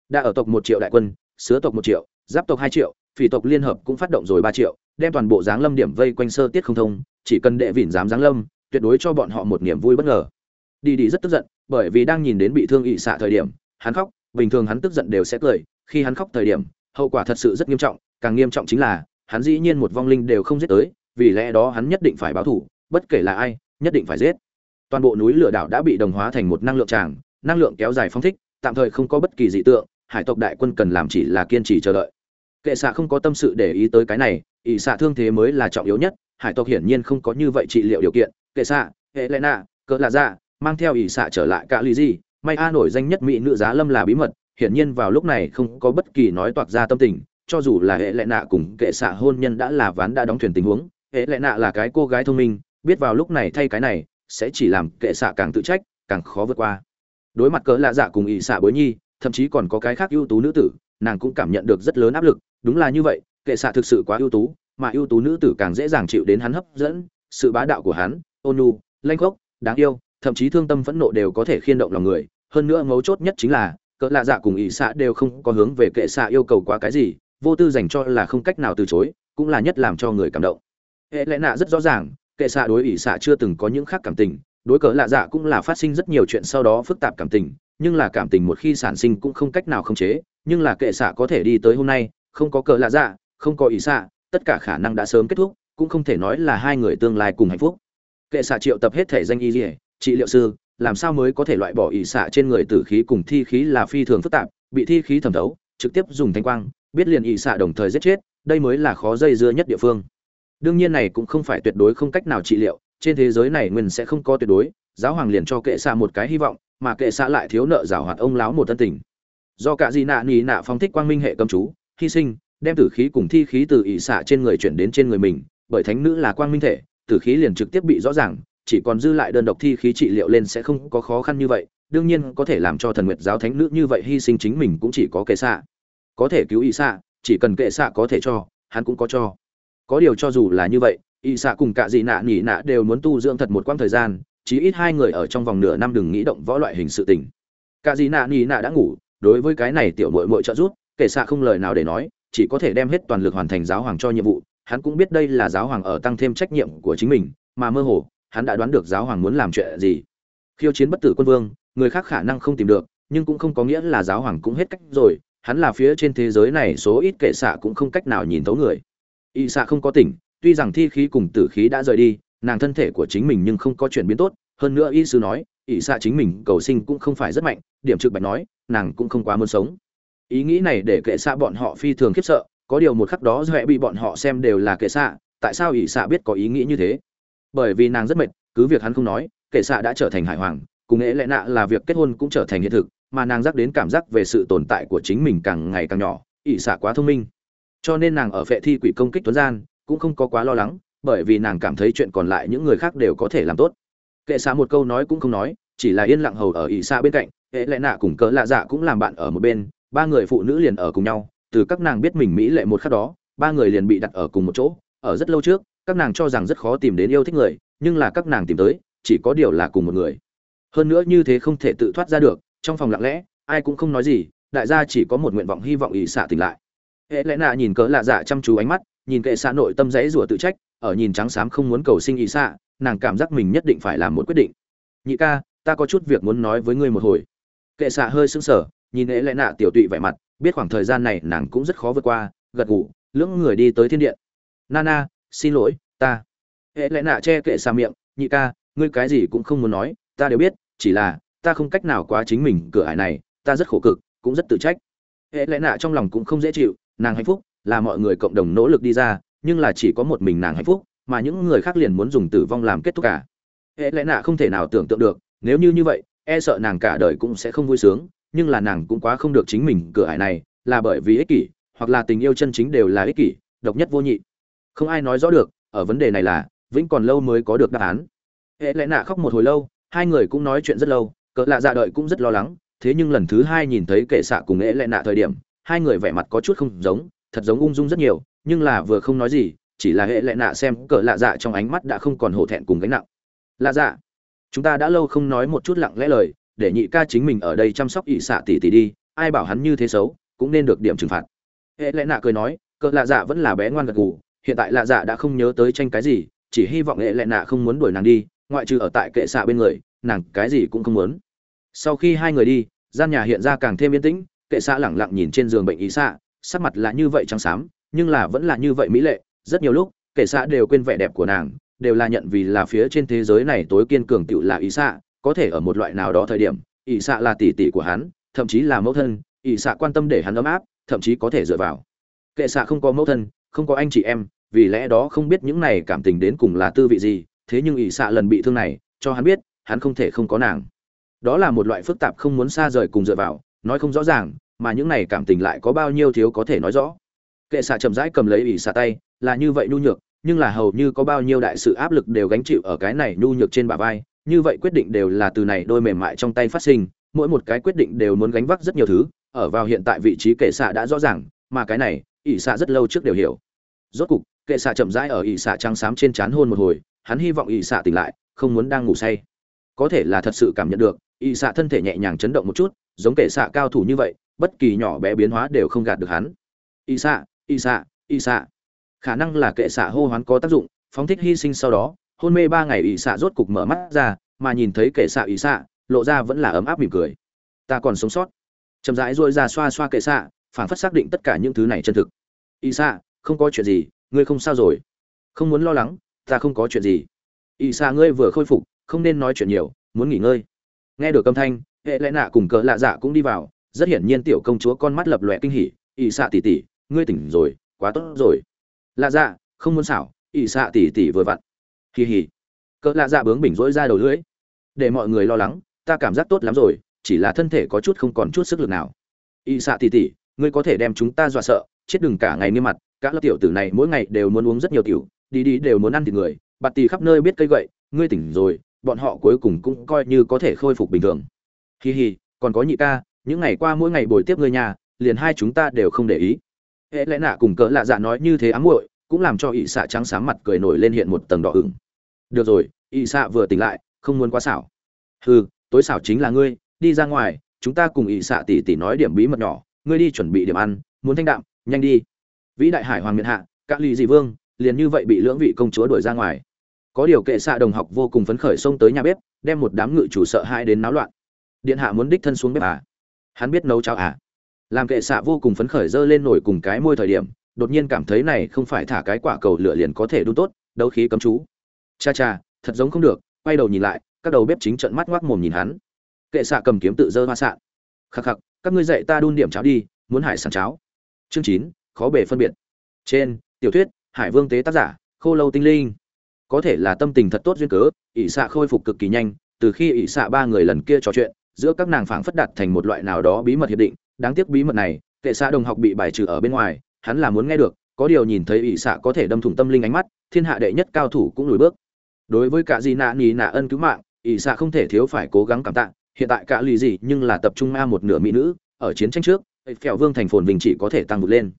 Đã ở tộc một triệu đại quân, sứa tộc một triệu, giáp tộc hai triệu, phỉ tộc liên hợp cũng phát động rồi ba triệu, đem toàn bộ giáng lâm điểm vây quanh sơ tiết không thông, chỉ cần đệ vịn dám giáng lâm, tuyệt đối cho bọn họ một niềm vui bất ngờ. Đi đi rất tức giận, bởi vì đang nhìn đến bị thương ị xạ thời điểm, hắn khóc, bình thường hắn tức giận đều sẽ cười, khi hắn khóc thời điểm hậu quả thật sự rất nghiêm trọng, càng nghiêm trọng chính là, hắn dĩ nhiên một vong linh đều không giết tới, vì lẽ đó hắn nhất định phải báo thủ bất kể là ai, nhất định phải giết. Toàn bộ núi lửa đảo đã bị đồng hóa thành một năng lượng tràng, năng lượng kéo dài phong thích, tạm thời không có bất kỳ dị tượng, hải tộc đại quân cần làm chỉ là kiên trì chờ đợi. Kệ xạ không có tâm sự để ý tới cái này, ỷ xạ thương thế mới là trọng yếu nhất, hải tộc hiển nhiên không có như vậy trị liệu điều kiện. Kệ xạ hệ lẽ nạ cỡ lạ dạ mang theo ỷ xạ trở lại cả lì gì may a nổi danh nhất mỹ nữ giá lâm là bí mật hiển nhiên vào lúc này không có bất kỳ nói toạc ra tâm tình, cho dù là hệ lệ nạ cùng kệ xạ hôn nhân đã là ván đã đóng thuyền tình huống, hệ lệ nạ là cái cô gái thông minh, biết vào lúc này thay cái này, sẽ chỉ làm kệ xạ càng tự trách, càng khó vượt qua. Đối mặt cỡ lạ dạ cùng ỵ xạ bối nhi, thậm chí còn có cái khác ưu tú nữ tử, nàng cũng cảm nhận được rất lớn áp lực, đúng là như vậy, kệ xạ thực sự quá ưu tú, mà ưu tú nữ tử càng dễ dàng chịu đến hắn hấp dẫn, sự bá đạo của hắn, ôn nhu, lanh gốc đáng yêu, thậm chí thương tâm phẫn nộ đều có thể khiên động lòng người. Hơn nữa mấu chốt nhất chính là cỡ lạ dạ cùng ỷ xạ đều không có hướng về kệ xạ yêu cầu quá cái gì, vô tư dành cho là không cách nào từ chối, cũng là nhất làm cho người cảm động. Hệ lẽ nạ rất rõ ràng, kệ xạ đối ỷ xạ chưa từng có những khác cảm tình, đối cỡ lạ dạ cũng là phát sinh rất nhiều chuyện sau đó phức tạp cảm tình, nhưng là cảm tình một khi sản sinh cũng không cách nào khống chế, nhưng là kệ xạ có thể đi tới hôm nay, không có cỡ lạ dạ không có ỷ xạ, tất cả khả năng đã sớm kết thúc, cũng không thể nói là hai người tương lai cùng hạnh phúc. Kệ xạ triệu tập hết thể danh y dỉa trị liệu sư làm sao mới có thể loại bỏ ỷ xạ trên người tử khí cùng thi khí là phi thường phức tạp, bị thi khí thẩm thấu, trực tiếp dùng thanh quang, biết liền ỷ xạ đồng thời giết chết, đây mới là khó dây dưa nhất địa phương. Đương nhiên này cũng không phải tuyệt đối không cách nào trị liệu, trên thế giới này nguyên sẽ không có tuyệt đối, giáo hoàng liền cho kệ xạ một cái hy vọng, mà kệ xạ lại thiếu nợ giảo hoạt ông láo một tân tình. Do cả gì nạ nỉ nạ phong thích quang minh hệ cầm chú, hy sinh, đem tử khí cùng thi khí từ ỷ xạ trên người chuyển đến trên người mình, bởi thánh nữ là quang minh thể, tử khí liền trực tiếp bị rõ ràng chỉ còn dư lại đơn độc thi khí trị liệu lên sẽ không có khó khăn như vậy, đương nhiên có thể làm cho thần nguyệt giáo thánh nữ như vậy hy sinh chính mình cũng chỉ có kệ xạ. Có thể cứu y xạ, chỉ cần kệ xạ có thể cho, hắn cũng có cho. Có điều cho dù là như vậy, y xạ cùng cả dị nạ nỉ nạ đều muốn tu dưỡng thật một quãng thời gian, chí ít hai người ở trong vòng nửa năm đừng nghĩ động võ loại hình sự tình. Cả dị nạ nỉ nạ đã ngủ, đối với cái này tiểu mội mội trợ giúp, kệ xạ không lời nào để nói, chỉ có thể đem hết toàn lực hoàn thành giáo hoàng cho nhiệm vụ, hắn cũng biết đây là giáo hoàng ở tăng thêm trách nhiệm của chính mình, mà mơ hồ hắn đã đoán được giáo hoàng muốn làm chuyện gì. Khiêu chiến bất tử quân vương, người khác khả năng không tìm được, nhưng cũng không có nghĩa là giáo hoàng cũng hết cách rồi, hắn là phía trên thế giới này số ít kệ xạ cũng không cách nào nhìn thấu người. Y xạ không có tỉnh, tuy rằng thi khí cùng tử khí đã rời đi, nàng thân thể của chính mình nhưng không có chuyển biến tốt, hơn nữa y sư nói, y xạ chính mình cầu sinh cũng không phải rất mạnh, điểm trực bạch nói, nàng cũng không quá muốn sống. Ý nghĩ này để kệ xạ bọn họ phi thường khiếp sợ, có điều một khắc đó dọa bị bọn họ xem đều là kệ xạ, tại sao y xạ biết có ý nghĩ như thế? Bởi vì nàng rất mệt, cứ việc hắn không nói, kệ xạ đã trở thành hải hoàng, cùng nghệ lệ nạ là việc kết hôn cũng trở thành hiện thực, mà nàng dắt đến cảm giác về sự tồn tại của chính mình càng ngày càng nhỏ, ỷ xạ quá thông minh. Cho nên nàng ở phệ thi quỷ công kích tuấn gian, cũng không có quá lo lắng, bởi vì nàng cảm thấy chuyện còn lại những người khác đều có thể làm tốt. Kệ xạ một câu nói cũng không nói, chỉ là yên lặng hầu ở ỷ xạ bên cạnh hệ lệ nạ cùng cỡ lạ dạ cũng làm bạn ở một bên, ba người phụ nữ liền ở cùng nhau, từ các nàng biết mình mỹ lệ một khắc đó, ba người liền bị đặt ở cùng một chỗ, ở rất lâu trước các nàng cho rằng rất khó tìm đến yêu thích người, nhưng là các nàng tìm tới, chỉ có điều là cùng một người. Hơn nữa như thế không thể tự thoát ra được, trong phòng lặng lẽ, ai cũng không nói gì, đại gia chỉ có một nguyện vọng hy vọng ỷ xạ tỉnh lại. Hệ lẽ nạ nhìn cỡ lạ dạ chăm chú ánh mắt, nhìn kệ xạ nội tâm rẽ rủa tự trách, ở nhìn trắng xám không muốn cầu sinh ỷ xạ, nàng cảm giác mình nhất định phải làm một quyết định. Nhị ca, ta có chút việc muốn nói với ngươi một hồi. Kệ xạ hơi sững sờ, nhìn hệ lẽ nạ tiểu tụy vẻ mặt, biết khoảng thời gian này nàng cũng rất khó vượt qua, gật ngủ lưỡng người đi tới thiên điện. Nana xin lỗi, ta. Hệ lẽ nạ che kệ xà miệng, nhị ca, ngươi cái gì cũng không muốn nói, ta đều biết, chỉ là, ta không cách nào quá chính mình, cửa ải này, ta rất khổ cực, cũng rất tự trách. Hệ lẽ nạ trong lòng cũng không dễ chịu, nàng hạnh phúc là mọi người cộng đồng nỗ lực đi ra, nhưng là chỉ có một mình nàng hạnh phúc, mà những người khác liền muốn dùng tử vong làm kết thúc cả. Hệ lẽ nạ không thể nào tưởng tượng được, nếu như như vậy e sợ nàng cả đời cũng sẽ không vui sướng, nhưng là nàng cũng quá không được chính mình, cửa ải này, là bởi vì ích kỷ, hoặc là tình yêu chân chính đều là ích kỷ, độc nhất vô nhị không ai nói rõ được, ở vấn đề này là, vĩnh còn lâu mới có được đáp án. Hệ lẽ nạ khóc một hồi lâu, hai người cũng nói chuyện rất lâu, cỡ lạ dạ đợi cũng rất lo lắng, thế nhưng lần thứ hai nhìn thấy kệ xạ cùng hệ lẽ nạ thời điểm, hai người vẻ mặt có chút không giống, thật giống ung dung rất nhiều, nhưng là vừa không nói gì, chỉ là hệ lẽ nạ xem cỡ lạ dạ trong ánh mắt đã không còn hổ thẹn cùng gánh nặng. Lạ dạ chúng ta đã lâu không nói một chút lặng lẽ lời, để nhị ca chính mình ở đây chăm sóc ỵ xạ tỷ tỷ đi, ai bảo hắn như thế xấu, cũng nên được điểm trừng phạt. Hệ lẽ nạ cười nói, cỡ lạ dạ vẫn là bé ngoan gật gù hiện tại lạ dạ đã không nhớ tới tranh cái gì, chỉ hy vọng hệ lẽ nạ không muốn đuổi nàng đi, ngoại trừ ở tại kệ xạ bên người, nàng cái gì cũng không muốn. Sau khi hai người đi, gian nhà hiện ra càng thêm yên tĩnh, kệ xạ lẳng lặng nhìn trên giường bệnh ý xạ, sắc mặt là như vậy trắng xám, nhưng là vẫn là như vậy mỹ lệ, rất nhiều lúc, kệ xạ đều quên vẻ đẹp của nàng, đều là nhận vì là phía trên thế giới này tối kiên cường tựu là ý xạ, có thể ở một loại nào đó thời điểm, ý xạ là tỷ tỷ của hắn, thậm chí là mẫu thân, ý xạ quan tâm để hắn ấm áp, thậm chí có thể dựa vào. Kệ xạ không có mẫu thân không có anh chị em, vì lẽ đó không biết những này cảm tình đến cùng là tư vị gì, thế nhưng ỷ xạ lần bị thương này, cho hắn biết, hắn không thể không có nàng. Đó là một loại phức tạp không muốn xa rời cùng dựa vào, nói không rõ ràng, mà những này cảm tình lại có bao nhiêu thiếu có thể nói rõ. Kệ xạ chậm rãi cầm lấy ỷ xạ tay, là như vậy nhu nhược, nhưng là hầu như có bao nhiêu đại sự áp lực đều gánh chịu ở cái này nhu nhược trên bả vai, như vậy quyết định đều là từ này đôi mềm mại trong tay phát sinh, mỗi một cái quyết định đều muốn gánh vác rất nhiều thứ, ở vào hiện tại vị trí kệ xạ đã rõ ràng, mà cái này ỷ xạ rất lâu trước đều hiểu. Rốt cục, kệ xạ chậm rãi ở ỷ xạ trắng xám trên trán hôn một hồi, hắn hy vọng ỷ xạ tỉnh lại, không muốn đang ngủ say. Có thể là thật sự cảm nhận được, ỷ xạ thân thể nhẹ nhàng chấn động một chút, giống kệ xạ cao thủ như vậy, bất kỳ nhỏ bé biến hóa đều không gạt được hắn. Ỷ xạ ỷ xạ ỷ xạ. Khả năng là kệ xạ hô hoán có tác dụng, phóng thích hy sinh sau đó, hôn mê ba ngày ỷ xạ rốt cục mở mắt ra, mà nhìn thấy kệ xạ ỷ xạ, lộ ra vẫn là ấm áp mỉm cười. Ta còn sống sót. Chậm rãi dôi ra xoa xoa kệ xạ phản phất xác định tất cả những thứ này chân thực. Y sa không có chuyện gì, ngươi không sao rồi. Không muốn lo lắng, ta không có chuyện gì. Y sa ngươi vừa khôi phục, không nên nói chuyện nhiều, muốn nghỉ ngơi. Nghe được âm thanh hệ lẽ nạ cùng cỡ lạ dạ cũng đi vào. Rất hiển nhiên tiểu công chúa con mắt lập lòe kinh hỉ. Y sa tỉ tỉ ngươi tỉnh rồi, quá tốt rồi. Lạ dạ không muốn xảo. Y sa tỉ tỉ vừa vặn. Kỳ hỉ. cỡ lạ dạ bướng bỉnh rỗi ra đầu lưỡi. Để mọi người lo lắng, ta cảm giác tốt lắm rồi, chỉ là thân thể có chút không còn chút sức lực nào. Y xạ tỉ tỉ ngươi có thể đem chúng ta dọa sợ, chết đừng cả ngày nghiêm mặt các lớp tiểu tử này mỗi ngày đều muốn uống rất nhiều tiểu, đi đi đều muốn ăn thịt người, bạt tì khắp nơi biết cây gậy, ngươi tỉnh rồi, bọn họ cuối cùng cũng coi như có thể khôi phục bình thường. Hi hi, còn có nhị ca, những ngày qua mỗi ngày buổi tiếp người nhà, liền hai chúng ta đều không để ý. Hệ lẽ nạ cùng cỡ lạ dạ nói như thế ám muội, cũng làm cho ỵ xạ trắng sáng mặt cười nổi lên hiện một tầng đỏ ửng. Được rồi ỵ xạ vừa tỉnh lại, không muốn quá xảo. Hừ, tối xảo chính là ngươi, đi ra ngoài, chúng ta cùng ỵ xạ tỉ tỉ nói điểm bí mật nhỏ ngươi đi chuẩn bị điểm ăn, muốn thanh đạm, nhanh đi. Vĩ đại hải hoàng miện hạ các ly dị vương, liền như vậy bị lưỡng vị công chúa đuổi ra ngoài. Có điều kệ xạ đồng học vô cùng phấn khởi xông tới nhà bếp, đem một đám ngự chủ sợ hãi đến náo loạn. Điện hạ muốn đích thân xuống bếp à? Hắn biết nấu cháo à? Làm kệ xạ vô cùng phấn khởi dơ lên nổi cùng cái môi thời điểm, đột nhiên cảm thấy này không phải thả cái quả cầu lửa liền có thể đun tốt, đấu khí cấm chú. Cha cha, thật giống không được, quay đầu nhìn lại, các đầu bếp chính trận mắt ngoác mồm nhìn hắn. Kệ xạ cầm kiếm tự dơ hoa sạn khắc khắc các ngươi dạy ta đun điểm cháo đi, muốn hải sản cháo. Chương chín, khó bề phân biệt. Trên, tiểu thuyết, hải vương tế tác giả, khô lâu tinh linh. Có thể là tâm tình thật tốt duyên cớ, ỷ xạ khôi phục cực kỳ nhanh, từ khi ỷ xạ ba người lần kia trò chuyện, giữa các nàng phảng phất đặt thành một loại nào đó bí mật hiệp định. Đáng tiếc bí mật này, kệ xạ đồng học bị bài trừ ở bên ngoài, hắn là muốn nghe được, có điều nhìn thấy ỷ xạ có thể đâm thủng tâm linh ánh mắt, thiên hạ đệ nhất cao thủ cũng lùi bước. Đối với cả di nạ nì nạ ân cứu mạng, ỷ xạ không thể thiếu phải cố gắng cảm tạ hiện tại cả lì gì nhưng là tập trung ma một nửa mỹ nữ, ở chiến tranh trước phèo vương thành phồn vinh chỉ có thể tăng vượt lên.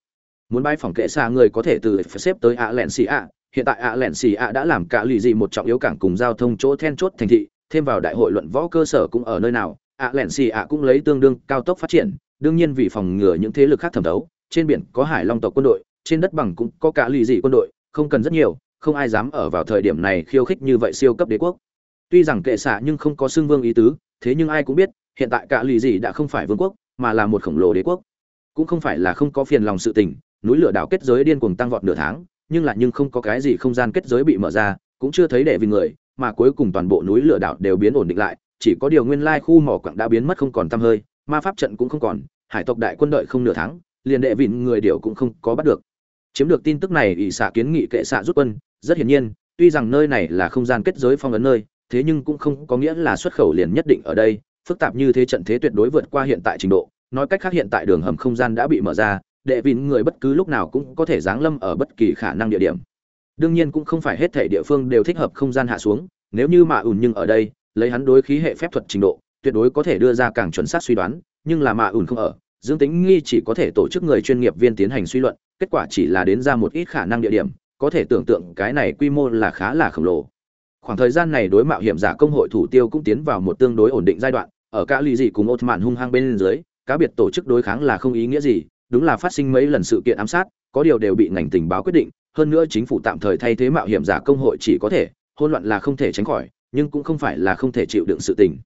Muốn bay phòng kệ xa người có thể từ xếp tới ạ lẹn xì ạ hiện tại ạ lẹn xì ạ đã làm cả lì gì một trọng yếu cảng cùng giao thông chỗ then chốt thành thị, thêm vào đại hội luận võ cơ sở cũng ở nơi nào ạ lẹn xì ạ cũng lấy tương đương cao tốc phát triển, đương nhiên vì phòng ngừa những thế lực khác thẩm đấu, trên biển có hải long tộc quân đội, trên đất bằng cũng có cả lì gì quân đội, không cần rất nhiều, không ai dám ở vào thời điểm này khiêu khích như vậy siêu cấp đế quốc. Tuy rằng kệ xạ nhưng không có xưng vương ý tứ thế nhưng ai cũng biết, hiện tại cả lì gì đã không phải vương quốc, mà là một khổng lồ đế quốc. Cũng không phải là không có phiền lòng sự tình, núi lửa đảo kết giới điên cuồng tăng vọt nửa tháng, nhưng lại nhưng không có cái gì không gian kết giới bị mở ra, cũng chưa thấy đệ vì người, mà cuối cùng toàn bộ núi lửa đảo đều biến ổn định lại, chỉ có điều nguyên lai khu mỏ quặng đã biến mất không còn tăm hơi, ma pháp trận cũng không còn, hải tộc đại quân đợi không nửa tháng, liền đệ vịn người điều cũng không có bắt được. Chiếm được tin tức này, ỷ xạ kiến nghị kệ xạ rút quân, rất hiển nhiên, tuy rằng nơi này là không gian kết giới phong ấn nơi thế nhưng cũng không có nghĩa là xuất khẩu liền nhất định ở đây, phức tạp như thế trận thế tuyệt đối vượt qua hiện tại trình độ. Nói cách khác hiện tại đường hầm không gian đã bị mở ra, đệ vịn người bất cứ lúc nào cũng có thể giáng lâm ở bất kỳ khả năng địa điểm. Đương nhiên cũng không phải hết thể địa phương đều thích hợp không gian hạ xuống, nếu như mà ủn nhưng ở đây, lấy hắn đối khí hệ phép thuật trình độ, tuyệt đối có thể đưa ra càng chuẩn xác suy đoán, nhưng là mà ủn không ở, dương tính nghi chỉ có thể tổ chức người chuyên nghiệp viên tiến hành suy luận, kết quả chỉ là đến ra một ít khả năng địa điểm, có thể tưởng tượng cái này quy mô là khá là khổng lồ khoảng thời gian này đối mạo hiểm giả công hội thủ tiêu cũng tiến vào một tương đối ổn định giai đoạn, ở cả lì dị cùng ột mạn hung hăng bên dưới, cá biệt tổ chức đối kháng là không ý nghĩa gì, đúng là phát sinh mấy lần sự kiện ám sát, có điều đều bị ngành tình báo quyết định, hơn nữa chính phủ tạm thời thay thế mạo hiểm giả công hội chỉ có thể, hỗn loạn là không thể tránh khỏi, nhưng cũng không phải là không thể chịu đựng sự tình.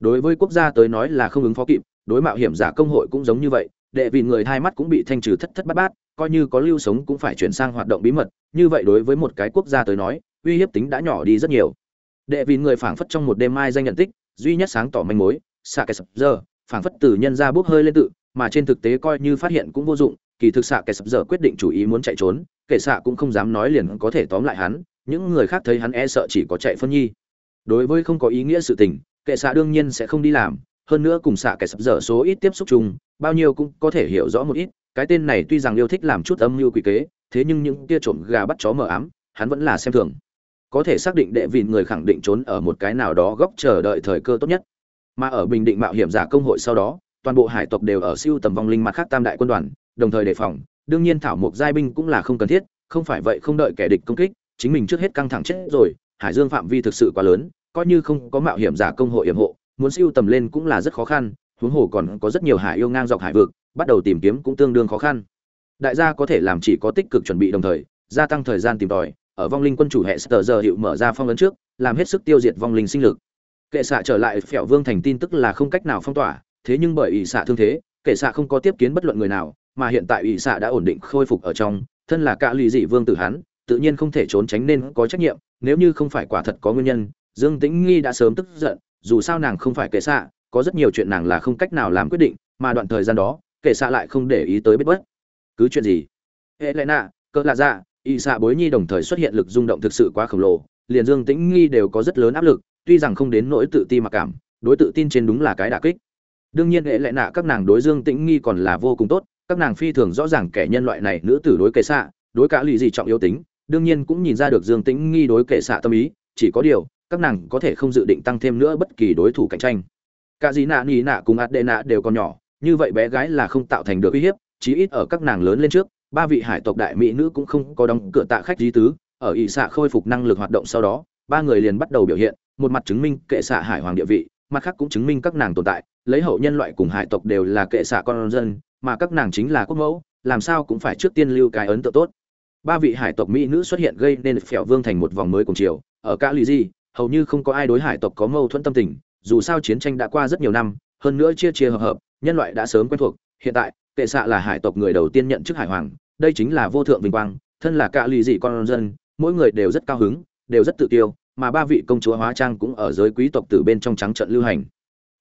Đối với quốc gia tới nói là không ứng phó kịp, đối mạo hiểm giả công hội cũng giống như vậy, đệ vì người hai mắt cũng bị thanh trừ thất thất bát bát, coi như có lưu sống cũng phải chuyển sang hoạt động bí mật, như vậy đối với một cái quốc gia tới nói uy hiếp tính đã nhỏ đi rất nhiều. Đệ vì người phảng phất trong một đêm mai danh nhận tích, duy nhất sáng tỏ manh mối xạ kẻ sập giờ phảng phất từ nhân ra bốc hơi lên tự, mà trên thực tế coi như phát hiện cũng vô dụng, kỳ thực xạ kẻ sập giờ quyết định chủ ý muốn chạy trốn kẻ xạ cũng không dám nói liền có thể tóm lại hắn, những người khác thấy hắn e sợ chỉ có chạy phân nhi. Đối với không có ý nghĩa sự tình kẻ xạ đương nhiên sẽ không đi làm, hơn nữa cùng xạ kẻ sập giờ số ít tiếp xúc chung, bao nhiêu cũng có thể hiểu rõ một ít, cái tên này tuy rằng yêu thích làm chút âm mưu quỷ kế, thế nhưng những tia trộm gà bắt chó mờ ám, hắn vẫn là xem thường có thể xác định đệ vịn người khẳng định trốn ở một cái nào đó góc chờ đợi thời cơ tốt nhất. Mà ở bình định mạo hiểm giả công hội sau đó, toàn bộ hải tộc đều ở siêu tầm vong linh mặt khác tam đại quân đoàn, đồng thời đề phòng. Đương nhiên thảo mộc giai binh cũng là không cần thiết, không phải vậy không đợi kẻ địch công kích, chính mình trước hết căng thẳng chết rồi, hải dương phạm vi thực sự quá lớn, coi như không có mạo hiểm giả công hội yểm hộ, muốn siêu tầm lên cũng là rất khó khăn, huống hồ còn có rất nhiều hải yêu ngang dọc hải vực, bắt đầu tìm kiếm cũng tương đương khó khăn. Đại gia có thể làm chỉ có tích cực chuẩn bị đồng thời, gia tăng thời gian tìm tòi ở vong linh quân chủ hệ sờ giờ hiệu mở ra phong ấn trước, làm hết sức tiêu diệt vong linh sinh lực. Kệ xạ trở lại phèo vương thành tin tức là không cách nào phong tỏa, thế nhưng bởi ỷ xạ thương thế, kệ xạ không có tiếp kiến bất luận người nào, mà hiện tại ỷ xạ đã ổn định khôi phục ở trong, thân là cả lì dị vương tử hắn, tự nhiên không thể trốn tránh nên có trách nhiệm, nếu như không phải quả thật có nguyên nhân, dương tĩnh nghi đã sớm tức giận, dù sao nàng không phải kệ xạ, có rất nhiều chuyện nàng là không cách nào làm quyết định, mà đoạn thời gian đó, kệ xạ lại không để ý tới biết bất. Cứ chuyện gì? Hệ lẽ nạ cỡ lạ dạ Y xạ bối nhi đồng thời xuất hiện lực rung động thực sự quá khổng lồ, liền dương tĩnh nghi đều có rất lớn áp lực, tuy rằng không đến nỗi tự ti mặc cảm, đối tự tin trên đúng là cái đả kích. Đương nhiên, hệ lệ nạ các nàng đối dương tĩnh nghi còn là vô cùng tốt, các nàng phi thường rõ ràng kẻ nhân loại này nữ tử đối kệ xạ, đối cả lì gì trọng yếu tính, đương nhiên cũng nhìn ra được dương tĩnh nghi đối kệ xạ tâm ý, chỉ có điều, các nàng có thể không dự định tăng thêm nữa bất kỳ đối thủ cạnh tranh. Cả dì nạ nỉ nạ cùng ạt đệ nạ đều còn nhỏ, như vậy bé gái là không tạo thành được uy hiếp, chí ít ở các nàng lớn lên trước ba vị hải tộc đại mỹ nữ cũng không có đóng cửa tạ khách di tứ, ở ỵ xạ khôi phục năng lực hoạt động sau đó, ba người liền bắt đầu biểu hiện, một mặt chứng minh kệ xạ hải hoàng địa vị, mặt khác cũng chứng minh các nàng tồn tại, lấy hậu nhân loại cùng hải tộc đều là kệ xạ con dân, mà các nàng chính là quốc mẫu, làm sao cũng phải trước tiên lưu cái ấn tượng tốt. Ba vị hải tộc mỹ nữ xuất hiện gây nên phèo vương thành một vòng mới cùng chiều, ở cả lì di, hầu như không có ai đối hải tộc có mâu thuẫn tâm tình, dù sao chiến tranh đã qua rất nhiều năm, hơn nữa chia chia hợp hợp, nhân loại đã sớm quen thuộc, hiện tại kệ xạ là hải tộc người đầu tiên nhận chức hải hoàng, đây chính là vô thượng vinh quang, thân là cạ lì dị con dân, mỗi người đều rất cao hứng, đều rất tự tiêu, mà ba vị công chúa hóa trang cũng ở giới quý tộc từ bên trong trắng trận lưu hành.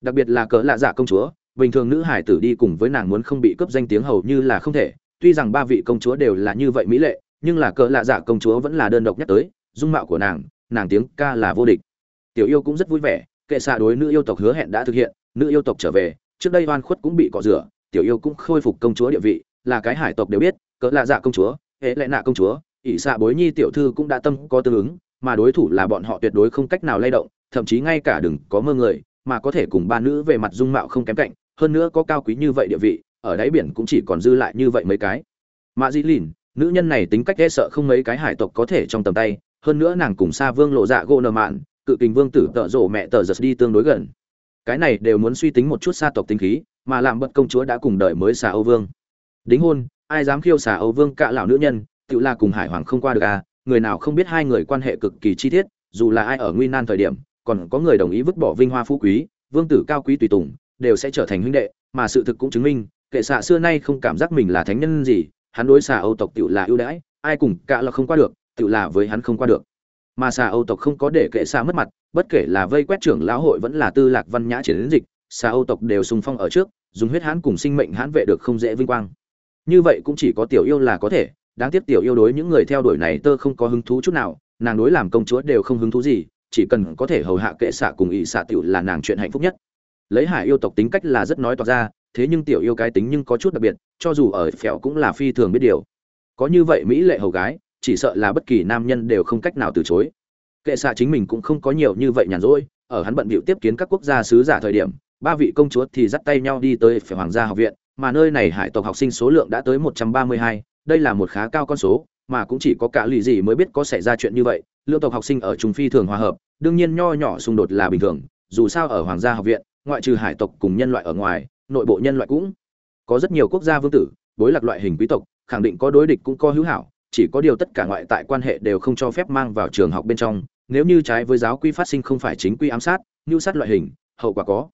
Đặc biệt là cỡ lạ dạ công chúa, bình thường nữ hải tử đi cùng với nàng muốn không bị cướp danh tiếng hầu như là không thể, tuy rằng ba vị công chúa đều là như vậy mỹ lệ, nhưng là cỡ lạ dạ công chúa vẫn là đơn độc nhắc tới, dung mạo của nàng nàng tiếng ca là vô địch. Tiểu yêu cũng rất vui vẻ, kệ xạ đối nữ yêu tộc hứa hẹn đã thực hiện, nữ yêu tộc trở về, trước đây oan khuất cũng bị cọ rửa tiểu yêu cũng khôi phục công chúa địa vị, là cái hải tộc đều biết, cỡ lạ dạ công chúa hệ lẽ nạ công chúa, ỷ xạ bối nhi tiểu thư cũng đã tâm có tương ứng, mà đối thủ là bọn họ tuyệt đối không cách nào lay động, thậm chí ngay cả đừng có mơ người, mà có thể cùng ba nữ về mặt dung mạo không kém cạnh, hơn nữa có cao quý như vậy địa vị, ở đáy biển cũng chỉ còn dư lại như vậy mấy cái. Mạ dĩ lìn, nữ nhân này tính cách e sợ không mấy cái hải tộc có thể trong tầm tay, hơn nữa nàng cùng xa vương lộ dạ gỗ nợ mạn, cự kình vương tử tợ rộ mẹ tờ giật đi tương đối gần. Cái này đều muốn suy tính một chút xa tộc tính khí mà làm bật công chúa đã cùng đợi mới xà âu vương. Đính hôn, ai dám khiêu xà âu vương cạ lão nữ nhân, tự là cùng hải hoàng không qua được à người nào không biết hai người quan hệ cực kỳ chi tiết, dù là ai ở nguy nan thời điểm, còn có người đồng ý vứt bỏ vinh hoa phú quý, vương tử cao quý tùy tùng, đều sẽ trở thành huynh đệ, mà sự thực cũng chứng minh, kệ xạ xưa nay không cảm giác mình là thánh nhân gì, hắn đối xà âu tộc tự là ưu đãi, ai cùng cạ là không qua được, tự là với hắn không qua được. Mà xà âu tộc không có để kệ xạ mất mặt, bất kể là vây quét trưởng lão hội vẫn là tư lạc văn nhã chiến dịch xà âu tộc đều sùng phong ở trước, dùng huyết hãn cùng sinh mệnh hãn vệ được không dễ vinh quang. Như vậy cũng chỉ có tiểu yêu là có thể, đáng tiếc tiểu yêu đối những người theo đuổi này tơ không có hứng thú chút nào, nàng đối làm công chúa đều không hứng thú gì, chỉ cần có thể hầu hạ kệ xạ cùng ỵ xạ tiểu là nàng chuyện hạnh phúc nhất. Lấy hải yêu tộc tính cách là rất nói toạc ra, thế nhưng tiểu yêu cái tính nhưng có chút đặc biệt, cho dù ở phèo cũng là phi thường biết điều. Có như vậy mỹ lệ hầu gái, chỉ sợ là bất kỳ nam nhân đều không cách nào từ chối. Kệ xạ chính mình cũng không có nhiều như vậy nhàn rỗi, ở hắn bận bịu tiếp kiến các quốc gia sứ giả thời điểm ba vị công chúa thì dắt tay nhau đi tới phải hoàng gia học viện, mà nơi này hải tộc học sinh số lượng đã tới một trăm ba mươi hai, đây là một khá cao con số, mà cũng chỉ có cả lì gì mới biết có xảy ra chuyện như vậy. Lượng tộc học sinh ở trung phi thường hòa hợp, đương nhiên nho nhỏ xung đột là bình thường, dù sao ở hoàng gia học viện, ngoại trừ hải tộc cùng nhân loại ở ngoài, nội bộ nhân loại cũng có rất nhiều quốc gia vương tử bối lạc loại hình quý tộc, khẳng định có đối địch cũng có hữu hảo, chỉ có điều tất cả ngoại tại quan hệ đều không cho phép mang vào trường học bên trong. Nếu như trái với giáo quy phát sinh không phải chính quy ám sát như sát loại hình, hậu quả có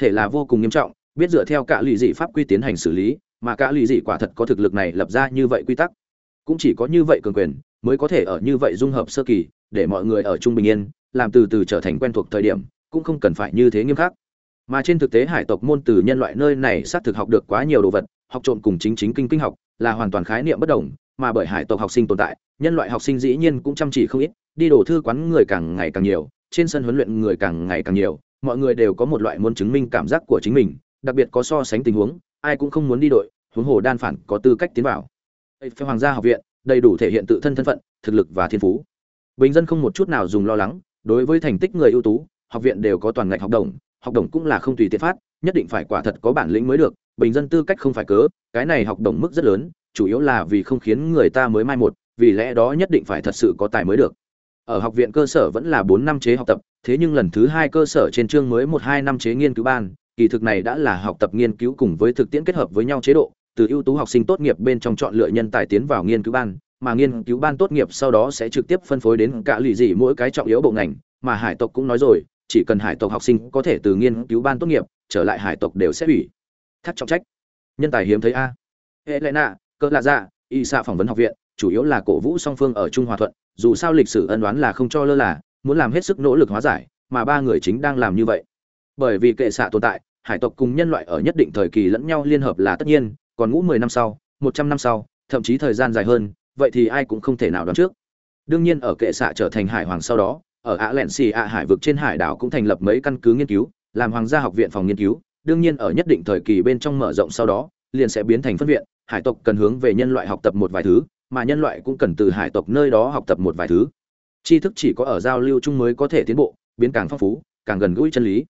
thể là vô cùng nghiêm trọng, biết dựa theo cả lụy dị pháp quy tiến hành xử lý, mà cả lụy dị quả thật có thực lực này lập ra như vậy quy tắc. Cũng chỉ có như vậy cường quyền, mới có thể ở như vậy dung hợp sơ kỳ, để mọi người ở trung bình yên, làm từ từ trở thành quen thuộc thời điểm, cũng không cần phải như thế nghiêm khắc. Mà trên thực tế hải tộc môn từ nhân loại nơi này xác thực học được quá nhiều đồ vật, học trộm cùng chính chính kinh kinh học, là hoàn toàn khái niệm bất đồng, mà bởi hải tộc học sinh tồn tại, nhân loại học sinh dĩ nhiên cũng chăm chỉ không ít, đi đổ thư quán người càng ngày càng nhiều, trên sân huấn luyện người càng ngày càng nhiều mọi người đều có một loại muốn chứng minh cảm giác của chính mình, đặc biệt có so sánh tình huống, ai cũng không muốn đi đội, huống hồ đan phản có tư cách tiến vào. Phê hoàng gia học viện, đầy đủ thể hiện tự thân thân phận, thực lực và thiên phú. Bình dân không một chút nào dùng lo lắng, đối với thành tích người ưu tú, học viện đều có toàn ngạch học đồng học đồng cũng là không tùy tiện phát, nhất định phải quả thật có bản lĩnh mới được, bình dân tư cách không phải cớ, cái này học đồng mức rất lớn, chủ yếu là vì không khiến người ta mới mai một, vì lẽ đó nhất định phải thật sự có tài mới được. Ở học viện cơ sở vẫn là bốn năm chế học tập thế nhưng lần thứ hai cơ sở trên chương mới một hai năm chế nghiên cứu ban, kỳ thực này đã là học tập nghiên cứu cùng với thực tiễn kết hợp với nhau chế độ, từ ưu tú học sinh tốt nghiệp bên trong chọn lựa nhân tài tiến vào nghiên cứu ban, mà nghiên cứu ban tốt nghiệp sau đó sẽ trực tiếp phân phối đến cả lì dị mỗi cái trọng yếu bộ ngành, mà hải tộc cũng nói rồi, chỉ cần hải tộc học sinh có thể từ nghiên cứu ban tốt nghiệp, trở lại hải tộc đều sẽ ủy thác trọng trách. Nhân tài hiếm thấy a. Hệ lệ nạ cỡ lạ dạ y xạ phỏng vấn học viện, chủ yếu là cổ vũ song phương ở trung hòa thuận, dù sao lịch sử ân đoán là không cho lơ là muốn làm hết sức nỗ lực hóa giải, mà ba người chính đang làm như vậy. Bởi vì kệ xạ tồn tại, hải tộc cùng nhân loại ở nhất định thời kỳ lẫn nhau liên hợp là tất nhiên, còn ngũ mười năm sau, một trăm năm sau, thậm chí thời gian dài hơn, vậy thì ai cũng không thể nào đoán trước. Đương nhiên ở kệ xạ trở thành hải hoàng sau đó, ở ạ lẹn xì ạ hải vực trên hải đảo cũng thành lập mấy căn cứ nghiên cứu, làm hoàng gia học viện phòng nghiên cứu. Đương nhiên ở nhất định thời kỳ bên trong mở rộng sau đó, liền sẽ biến thành phân viện, hải tộc cần hướng về nhân loại học tập một vài thứ, mà nhân loại cũng cần từ hải tộc nơi đó học tập một vài thứ tri thức chỉ có ở giao lưu chung mới có thể tiến bộ, biến càng phong phú, càng gần gũi chân lý.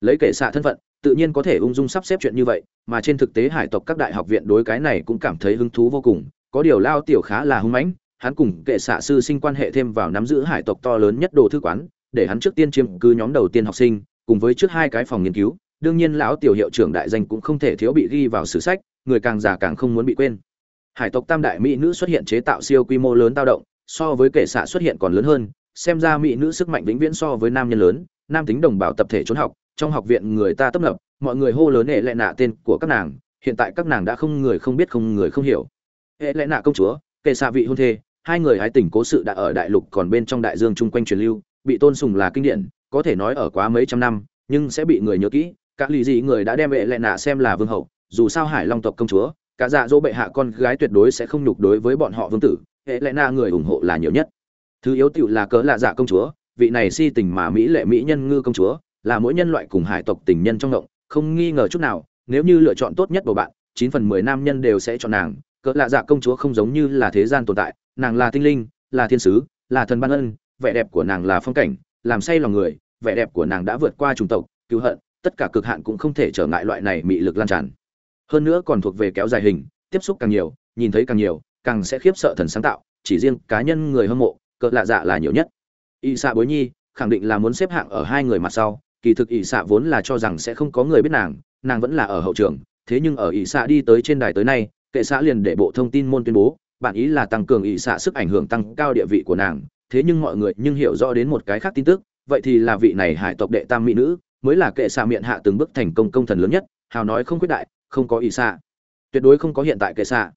Lấy kệ xạ thân phận, tự nhiên có thể ung dung sắp xếp chuyện như vậy, mà trên thực tế hải tộc các đại học viện đối cái này cũng cảm thấy hứng thú vô cùng. Có điều lao tiểu khá là hung mãnh, hắn cùng kệ xạ sư sinh quan hệ thêm vào nắm giữ hải tộc to lớn nhất đồ thư quán, để hắn trước tiên chiếm cứ nhóm đầu tiên học sinh, cùng với trước hai cái phòng nghiên cứu. Đương nhiên lão tiểu hiệu trưởng đại danh cũng không thể thiếu bị ghi vào sử sách, người càng già càng không muốn bị quên. Hải tộc tam đại mỹ nữ xuất hiện chế tạo siêu quy mô lớn tao động so với kệ xạ xuất hiện còn lớn hơn, xem ra mỹ nữ sức mạnh vĩnh viễn so với nam nhân lớn, nam tính đồng bào tập thể trốn học, trong học viện người ta tấp nập, mọi người hô lớn hệ lệ nạ tên của các nàng, hiện tại các nàng đã không người không biết không người không hiểu. Hệ lệ nạ công chúa kệ xạ vị hôn thê, hai người hái tình cố sự đã ở đại lục còn bên trong đại dương chung quanh truyền lưu, bị tôn sùng là kinh điển, có thể nói ở quá mấy trăm năm, nhưng sẽ bị người nhớ kỹ các lì dị người đã đem hệ lệ nạ xem là vương hậu, dù sao hải long tộc công chúa, cả dạ dỗ bệ hạ con gái tuyệt đối sẽ không nhục đối với bọn họ vương tử hệ lệ na người ủng hộ là nhiều nhất. Thứ yếu tiểu là cớ lạ dạ công chúa, vị này si tình mà mỹ lệ mỹ nhân ngư công chúa, là mỗi nhân loại cùng hải tộc tình nhân trong động, không nghi ngờ chút nào, nếu như lựa chọn tốt nhất của bạn, chín phần mười nam nhân đều sẽ chọn nàng. Cỡ lạ dạ công chúa không giống như là thế gian tồn tại, nàng là tinh linh, là thiên sứ, là thần ban ân, vẻ đẹp của nàng là phong cảnh, làm say lòng người, vẻ đẹp của nàng đã vượt qua chủng tộc, cứu hận, tất cả cực hạn cũng không thể trở ngại loại này mị lực lan tràn. Hơn nữa còn thuộc về kéo dài hình, tiếp xúc càng nhiều, nhìn thấy càng nhiều càng sẽ khiếp sợ thần sáng tạo, chỉ riêng cá nhân người hâm mộ, cỡ lạ dạ là nhiều nhất. Y xạ bối nhi khẳng định là muốn xếp hạng ở hai người mặt sau, kỳ thực y xạ vốn là cho rằng sẽ không có người biết nàng nàng vẫn là ở hậu trường, thế nhưng ở y xạ đi tới trên đài tới nay, kệ xã liền để bộ thông tin môn tuyên bố bản ý là tăng cường y xạ sức ảnh hưởng tăng cao địa vị của nàng, thế nhưng mọi người nhưng hiểu rõ đến một cái khác tin tức, vậy thì là vị này hải tộc đệ tam mỹ nữ, mới là kệ xạ miệng hạ từng bước thành công công thần lớn nhất, hào nói không quyết đại, không có y xạ tuyệt đối không có hiện tại kệ xạ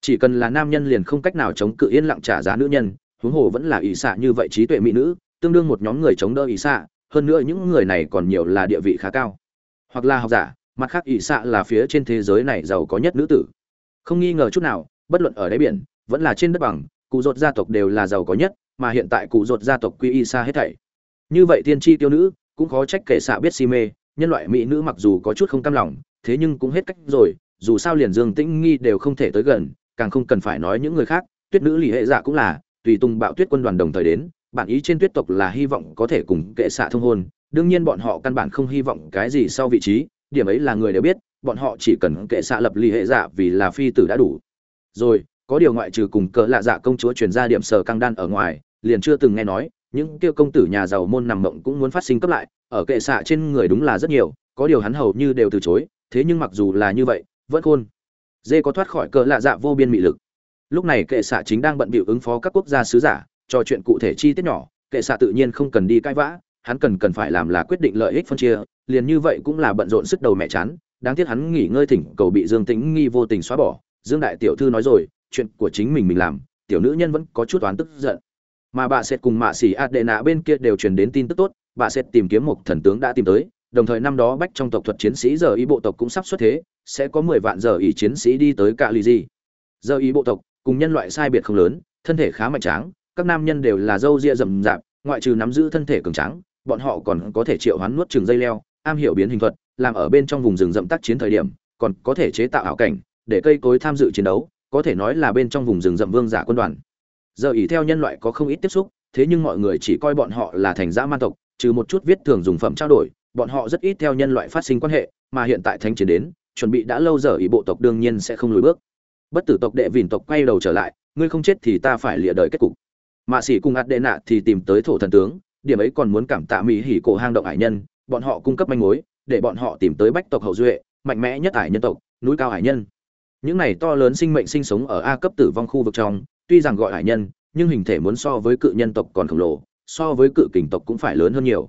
chỉ cần là nam nhân liền không cách nào chống cự yên lặng trả giá nữ nhân, huống hồ vẫn là ỷ xạ như vậy trí tuệ mỹ nữ, tương đương một nhóm người chống đỡ ỷ xạ, hơn nữa những người này còn nhiều là địa vị khá cao. Hoặc là học giả, mặt khác ỷ xạ là phía trên thế giới này giàu có nhất nữ tử. Không nghi ngờ chút nào, bất luận ở đáy biển, vẫn là trên đất bằng, cụ ruột gia tộc đều là giàu có nhất, mà hiện tại cụ ruột gia tộc quy y xa hết thảy. Như vậy tiên tri tiêu nữ, cũng khó trách kể xạ biết si mê, nhân loại mỹ nữ mặc dù có chút không cam lòng, thế nhưng cũng hết cách rồi, dù sao liền dương tĩnh nghi đều không thể tới gần càng không cần phải nói những người khác, tuyết nữ lì hệ dạ cũng là, tùy tung bạo tuyết quân đoàn đồng thời đến bản ý trên tuyết tộc là hy vọng có thể cùng kệ xạ thông hôn, đương nhiên bọn họ căn bản không hy vọng cái gì sau vị trí, điểm ấy là người đều biết, bọn họ chỉ cần kệ xạ lập lì hệ dạ vì là phi tử đã đủ. Rồi, có điều ngoại trừ cùng cỡ lạ dạ công chúa truyền ra điểm sở căng đan ở ngoài, liền chưa từng nghe nói, những tiêu công tử nhà giàu môn nằm mộng cũng muốn phát sinh cấp lại, ở kệ xạ trên người đúng là rất nhiều, có điều hắn hầu như đều từ chối, thế nhưng mặc dù là như vậy, vẫn khôn dê có thoát khỏi cỡ lạ dạ vô biên mị lực. Lúc này kệ xạ chính đang bận bịu ứng phó các quốc gia sứ giả, trò chuyện cụ thể chi tiết nhỏ, kệ xạ tự nhiên không cần đi cãi vã, hắn cần cần phải làm là quyết định lợi ích phân chia, liền như vậy cũng là bận rộn sức đầu mẹ chán, đáng tiếc hắn nghỉ ngơi thỉnh cầu bị dương tĩnh nghi vô tình xóa bỏ, dương đại tiểu thư nói rồi, chuyện của chính mình mình làm, tiểu nữ nhân vẫn có chút oán tức giận. Mà bà sẽ cùng mạ xỉ ạt đệ nạ bên kia đều truyền đến tin tức tốt, bà sẽ tìm kiếm một thần tướng đã tìm tới đồng thời năm đó bách trong tộc thuật chiến sĩ giờ ý bộ tộc cũng sắp xuất thế, sẽ có mười vạn giờ ý chiến sĩ đi tới cả lì gì giờ ý bộ tộc, cùng nhân loại sai biệt không lớn, thân thể khá mạnh tráng, các nam nhân đều là dâu ria rậm rạp, ngoại trừ nắm giữ thân thể cường tráng, bọn họ còn có thể triệu hoán nuốt trường dây leo, am hiểu biến hình thuật, làm ở bên trong vùng rừng rậm tác chiến thời điểm, còn có thể chế tạo ảo cảnh, để cây cối tham dự chiến đấu, có thể nói là bên trong vùng rừng rậm vương giả quân đoàn. Giờ ý theo nhân loại có không ít tiếp xúc, thế nhưng mọi người chỉ coi bọn họ là thành dã man tộc, trừ một chút viết thường dùng phẩm trao đổi bọn họ rất ít theo nhân loại phát sinh quan hệ, mà hiện tại thánh chiến đến, chuẩn bị đã lâu giờ ý bộ tộc đương nhiên sẽ không lùi bước. Bất tử tộc đệ vìn tộc quay đầu trở lại, ngươi không chết thì ta phải lịa đời kết cục. Mạ sĩ cùng ạt đệ nạ thì tìm tới thổ thần tướng, điểm ấy còn muốn cảm tạ mỹ hỉ cổ hang động hải nhân, bọn họ cung cấp manh mối, để bọn họ tìm tới bách tộc hậu duệ, mạnh mẽ nhất hải nhân tộc, núi cao hải nhân. Những này to lớn sinh mệnh sinh sống ở a cấp tử vong khu vực trong, tuy rằng gọi hải nhân, nhưng hình thể muốn so với cự nhân tộc còn khổng lồ, so với cự kình tộc cũng phải lớn hơn nhiều.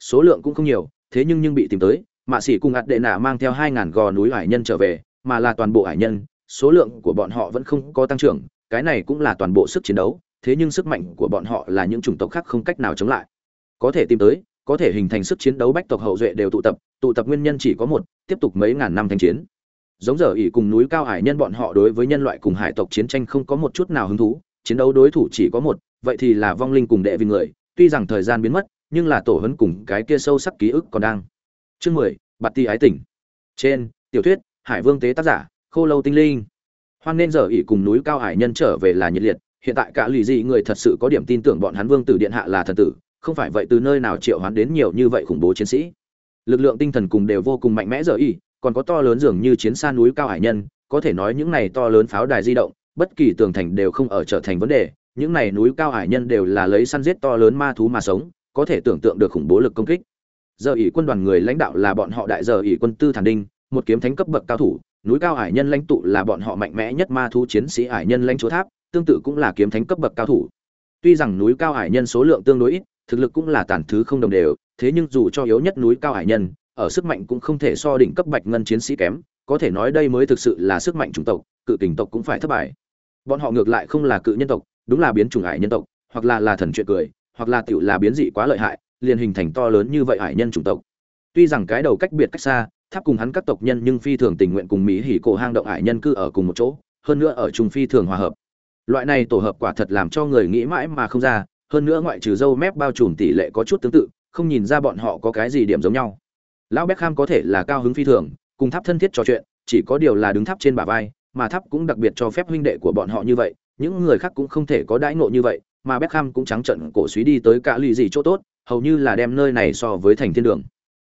Số lượng cũng không nhiều thế nhưng nhưng bị tìm tới, mạ sĩ cùng ạt đệ nạ mang theo hai ngàn gò núi hải nhân trở về, mà là toàn bộ hải nhân, số lượng của bọn họ vẫn không có tăng trưởng, cái này cũng là toàn bộ sức chiến đấu, thế nhưng sức mạnh của bọn họ là những chủng tộc khác không cách nào chống lại. Có thể tìm tới, có thể hình thành sức chiến đấu bách tộc hậu duệ đều tụ tập tụ tập nguyên nhân chỉ có một, tiếp tục mấy ngàn năm thanh chiến. Giống giờ ỉ cùng núi cao hải nhân bọn họ đối với nhân loại cùng hải tộc chiến tranh không có một chút nào hứng thú, chiến đấu đối thủ chỉ có một, vậy thì là vong linh cùng đệ vì người, tuy rằng thời gian biến mất nhưng là tổ hấn cùng cái kia sâu sắc ký ức còn đang. Chương mười, bạt ti ái tỉnh trên, tiểu thuyết, hải vương tế tác giả, khô lâu tinh linh. Hoan nên giờ ỉ cùng núi cao hải nhân trở về là nhiệt liệt, hiện tại cả lì dị người thật sự có điểm tin tưởng bọn hắn vương tử điện hạ là thần tử, không phải vậy từ nơi nào triệu hoán đến nhiều như vậy khủng bố chiến sĩ. Lực lượng tinh thần cùng đều vô cùng mạnh mẽ giờ ỉ còn có to lớn dường như chiến xa núi cao hải nhân, có thể nói những này to lớn pháo đài di động, bất kỳ tường thành đều không ở trở thành vấn đề, những này núi cao hải nhân đều là lấy săn giết to lớn ma thú mà sống có thể tưởng tượng được khủng bố lực công kích. Giờ ỷ quân đoàn người lãnh đạo là bọn họ đại giờ ỷ quân tư thản đinh, một kiếm thánh cấp bậc cao thủ, núi cao hải nhân lãnh tụ là bọn họ mạnh mẽ nhất ma thú chiến sĩ hải nhân lãnh chúa tháp, tương tự cũng là kiếm thánh cấp bậc cao thủ. Tuy rằng núi cao hải nhân số lượng tương đối ít, thực lực cũng là tàn thứ không đồng đều, thế nhưng dù cho yếu nhất núi cao hải nhân, ở sức mạnh cũng không thể so đỉnh cấp bạch ngân chiến sĩ kém, có thể nói đây mới thực sự là sức mạnh chủng tộc, cự kình tộc cũng phải thất bại. Bọn họ ngược lại không là cự nhân tộc, đúng là biến chủng hải nhân tộc, hoặc là là thần chuyện cười hoặc là tiểu là biến dị quá lợi hại, liền hình thành to lớn như vậy hải nhân chủng tộc. Tuy rằng cái đầu cách biệt cách xa, tháp cùng hắn các tộc nhân nhưng phi thường tình nguyện cùng mỹ hỉ cổ hang động hải nhân cư ở cùng một chỗ, hơn nữa ở trung phi thường hòa hợp. Loại này tổ hợp quả thật làm cho người nghĩ mãi mà không ra, hơn nữa ngoại trừ dâu mép bao trùm tỷ lệ có chút tương tự, không nhìn ra bọn họ có cái gì điểm giống nhau. Lão beckham có thể là cao hứng phi thường, cùng tháp thân thiết trò chuyện, chỉ có điều là đứng tháp trên bả vai, mà tháp cũng đặc biệt cho phép huynh đệ của bọn họ như vậy, những người khác cũng không thể có đãi ngộ như vậy mà beckham cũng trắng trận cổ suý đi tới cả lì gì chỗ tốt, hầu như là đem nơi này so với thành thiên đường.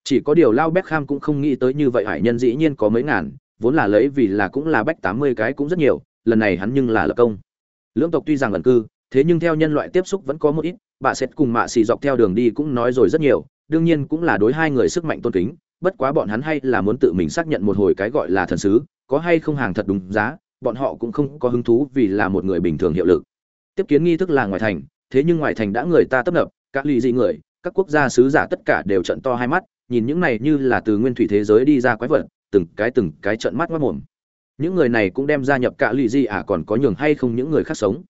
Chỉ có điều lao beckham cũng không nghĩ tới như vậy, hải nhân dĩ nhiên có mấy ngàn, vốn là lấy vì là cũng là bách tám mươi cái cũng rất nhiều, lần này hắn nhưng là lập công. Lưỡng tộc tuy rằng ẩn cư, thế nhưng theo nhân loại tiếp xúc vẫn có một ít, bà sẽ cùng mạ xì dọc theo đường đi cũng nói rồi rất nhiều, đương nhiên cũng là đối hai người sức mạnh tôn kính, bất quá bọn hắn hay là muốn tự mình xác nhận một hồi cái gọi là thần sứ, có hay không hàng thật đúng giá, bọn họ cũng không có hứng thú vì là một người bình thường hiệu lực tiếp kiến nghi thức là ngoài thành, thế nhưng ngoài thành đã người ta tấp nập, các ly dị người, các quốc gia sứ giả tất cả đều trận to hai mắt, nhìn những này như là từ nguyên thủy thế giới đi ra quái vật, từng cái từng cái trận mắt mất mồm. Những người này cũng đem gia nhập cả lì di à còn có nhường hay không những người khác sống.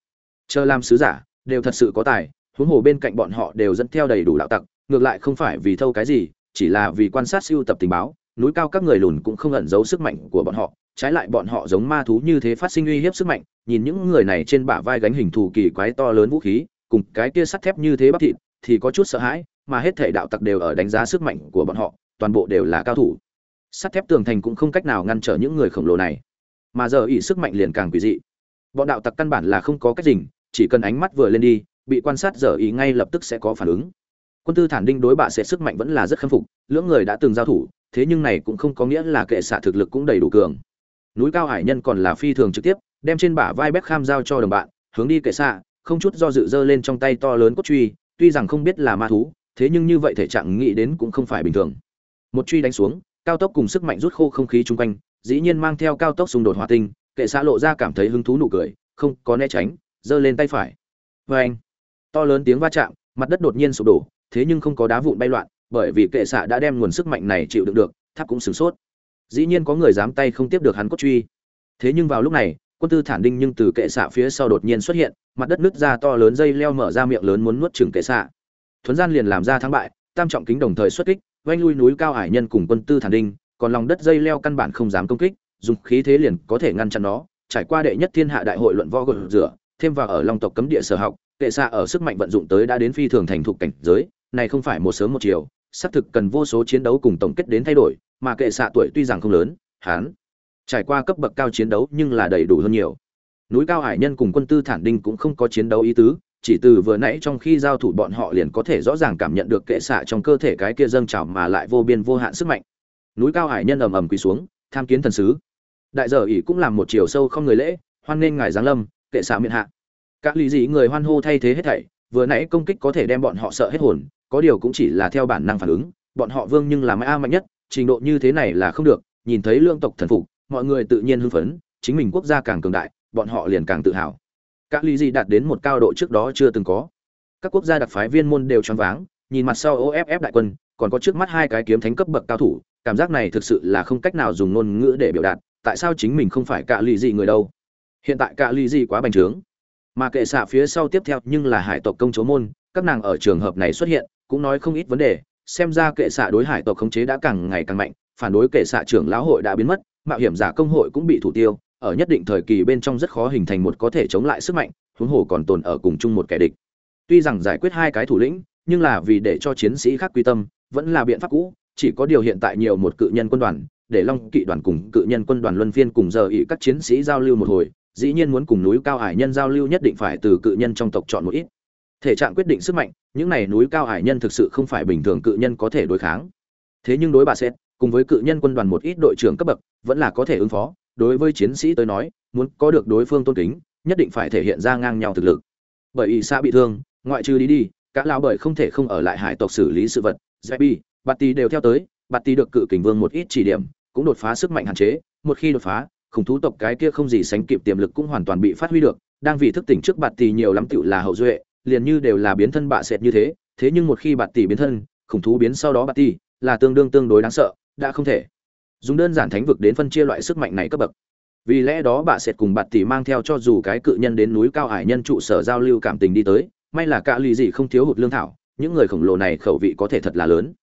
Chờ làm sứ giả, đều thật sự có tài, huống hồ bên cạnh bọn họ đều dẫn theo đầy đủ đạo tặc, ngược lại không phải vì thâu cái gì, chỉ là vì quan sát siêu tập tình báo, núi cao các người lùn cũng không ẩn giấu sức mạnh của bọn họ trái lại bọn họ giống ma thú như thế phát sinh uy hiếp sức mạnh, nhìn những người này trên bả vai gánh hình thù kỳ quái to lớn vũ khí, cùng cái kia sắt thép như thế bắp thịt, thì có chút sợ hãi, mà hết thể đạo tặc đều ở đánh giá sức mạnh của bọn họ, toàn bộ đều là cao thủ. Sắt thép tường thành cũng không cách nào ngăn trở những người khổng lồ này. Mà giờ ý sức mạnh liền càng quỷ dị. Bọn đạo tặc căn bản là không có cách gì, chỉ cần ánh mắt vừa lên đi, bị quan sát giờ ý ngay lập tức sẽ có phản ứng. Quân tư thản đinh đối bạ sẽ sức mạnh vẫn là rất khâm phục, lưỡng người đã từng giao thủ, thế nhưng này cũng không có nghĩa là kệ xạ thực lực cũng đầy đủ cường núi cao hải nhân còn là phi thường trực tiếp, đem trên bả vai Beckham giao cho đồng bạn, hướng đi kệ xạ, không chút do dự dơ lên trong tay to lớn cốt truy, tuy rằng không biết là ma thú, thế nhưng như vậy thể trạng nghĩ đến cũng không phải bình thường. Một truy đánh xuống, cao tốc cùng sức mạnh rút khô không khí chung quanh, dĩ nhiên mang theo cao tốc xung đột hỏa tinh, kệ xạ lộ ra cảm thấy hứng thú nụ cười, không có né tránh, giơ lên tay phải. Vê anh, to lớn tiếng va chạm, mặt đất đột nhiên sụp đổ, thế nhưng không có đá vụn bay loạn, bởi vì kệ xạ đã đem nguồn sức mạnh này chịu đựng được, tháp cũng sửng sốt dĩ nhiên có người dám tay không tiếp được hắn cốt truy. Thế nhưng vào lúc này, quân tư thản đinh nhưng từ kệ xạ phía sau đột nhiên xuất hiện, mặt đất nứt ra to lớn dây leo mở ra miệng lớn muốn nuốt chừng kệ xạ. Thuấn gian liền làm ra thắng bại, tam trọng kính đồng thời xuất kích, oanh lui núi cao hải nhân cùng quân tư thản đinh, còn lòng đất dây leo căn bản không dám công kích, dùng khí thế liền có thể ngăn chặn nó, trải qua đệ nhất thiên hạ đại hội luận võ gột rửa, thêm vào ở long tộc cấm địa sở học, kệ xạ ở sức mạnh vận dụng tới đã đến phi thường thành thục cảnh giới, này không phải một sớm một chiều, xác thực cần vô số chiến đấu cùng tổng kết đến thay đổi mà kệ xạ tuổi tuy rằng không lớn, hán, trải qua cấp bậc cao chiến đấu nhưng là đầy đủ hơn nhiều. Núi cao hải nhân cùng quân tư thản đinh cũng không có chiến đấu ý tứ, chỉ từ vừa nãy trong khi giao thủ bọn họ liền có thể rõ ràng cảm nhận được kệ xạ trong cơ thể cái kia dâng trào mà lại vô biên vô hạn sức mạnh. Núi cao hải nhân ầm ầm quỳ xuống, tham kiến thần sứ. Đại giờ ỷ cũng làm một chiều sâu không người lễ, hoan nghênh ngài giáng lâm, kệ xạ miệng hạ. Các lý dị người hoan hô thay thế hết thảy, vừa nãy công kích có thể đem bọn họ sợ hết hồn, có điều cũng chỉ là theo bản năng phản ứng, bọn họ vương nhưng là mãi a mạnh nhất trình độ như thế này là không được, nhìn thấy lương tộc thần phục, mọi người tự nhiên hưng phấn, chính mình quốc gia càng cường đại, bọn họ liền càng tự hào. Các lý dị đạt đến một cao độ trước đó chưa từng có. Các quốc gia đặc phái viên môn đều choáng váng, nhìn mặt sau off đại quân, còn có trước mắt hai cái kiếm thánh cấp bậc cao thủ, cảm giác này thực sự là không cách nào dùng ngôn ngữ để biểu đạt, tại sao chính mình không phải cạ Ly gì người đâu? Hiện tại cạ Ly gì quá bành trướng. Mà kệ xạ phía sau tiếp theo nhưng là hải tộc công chúa môn, các nàng ở trường hợp này xuất hiện, cũng nói không ít vấn đề xem ra kệ xạ đối hải tộc khống chế đã càng ngày càng mạnh, phản đối kệ xạ trưởng lão hội đã biến mất, mạo hiểm giả công hội cũng bị thủ tiêu, ở nhất định thời kỳ bên trong rất khó hình thành một có thể chống lại sức mạnh, huống hồ còn tồn ở cùng chung một kẻ địch. Tuy rằng giải quyết hai cái thủ lĩnh, nhưng là vì để cho chiến sĩ khác quy tâm, vẫn là biện pháp cũ, chỉ có điều hiện tại nhiều một cự nhân quân đoàn, để long kỵ đoàn cùng cự nhân quân đoàn luân phiên cùng giờ ý các chiến sĩ giao lưu một hồi, dĩ nhiên muốn cùng núi cao hải nhân giao lưu nhất định phải từ cự nhân trong tộc chọn một ít thể trạng quyết định sức mạnh những này núi cao hải nhân thực sự không phải bình thường cự nhân có thể đối kháng. Thế nhưng đối bà xét cùng với cự nhân quân đoàn một ít đội trưởng cấp bậc vẫn là có thể ứng phó. Đối với chiến sĩ tới nói muốn có được đối phương tôn kính nhất định phải thể hiện ra ngang nhau thực lực. Bởi ỷ xa bị thương ngoại trừ đi đi các lao bởi không thể không ở lại hải tộc xử lý sự vật. Zebi, Bạt Tì đều theo tới, Bạt Tì được cự kình vương một ít chỉ điểm, cũng đột phá sức mạnh hạn chế, một khi đột phá, khủng thú tộc cái kia không gì sánh kịp tiềm lực cũng hoàn toàn bị phát huy được, đang vì thức tỉnh trước Bạt Tì nhiều lắm tựu là hậu duệ, liền như đều là biến thân bạ sệt như thế, thế nhưng một khi Bạt tỷ biến thân, khủng thú biến sau đó Bạt tỷ là tương đương tương đối đáng sợ, đã không thể. Dùng đơn giản thánh vực đến phân chia loại sức mạnh này cấp bậc. Vì lẽ đó bạ sệt cùng Bạt tỷ mang theo cho dù cái cự nhân đến núi cao hải nhân trụ sở giao lưu cảm tình đi tới, may là cả lì gì không thiếu hụt lương thảo, những người khổng lồ này khẩu vị có thể thật là lớn.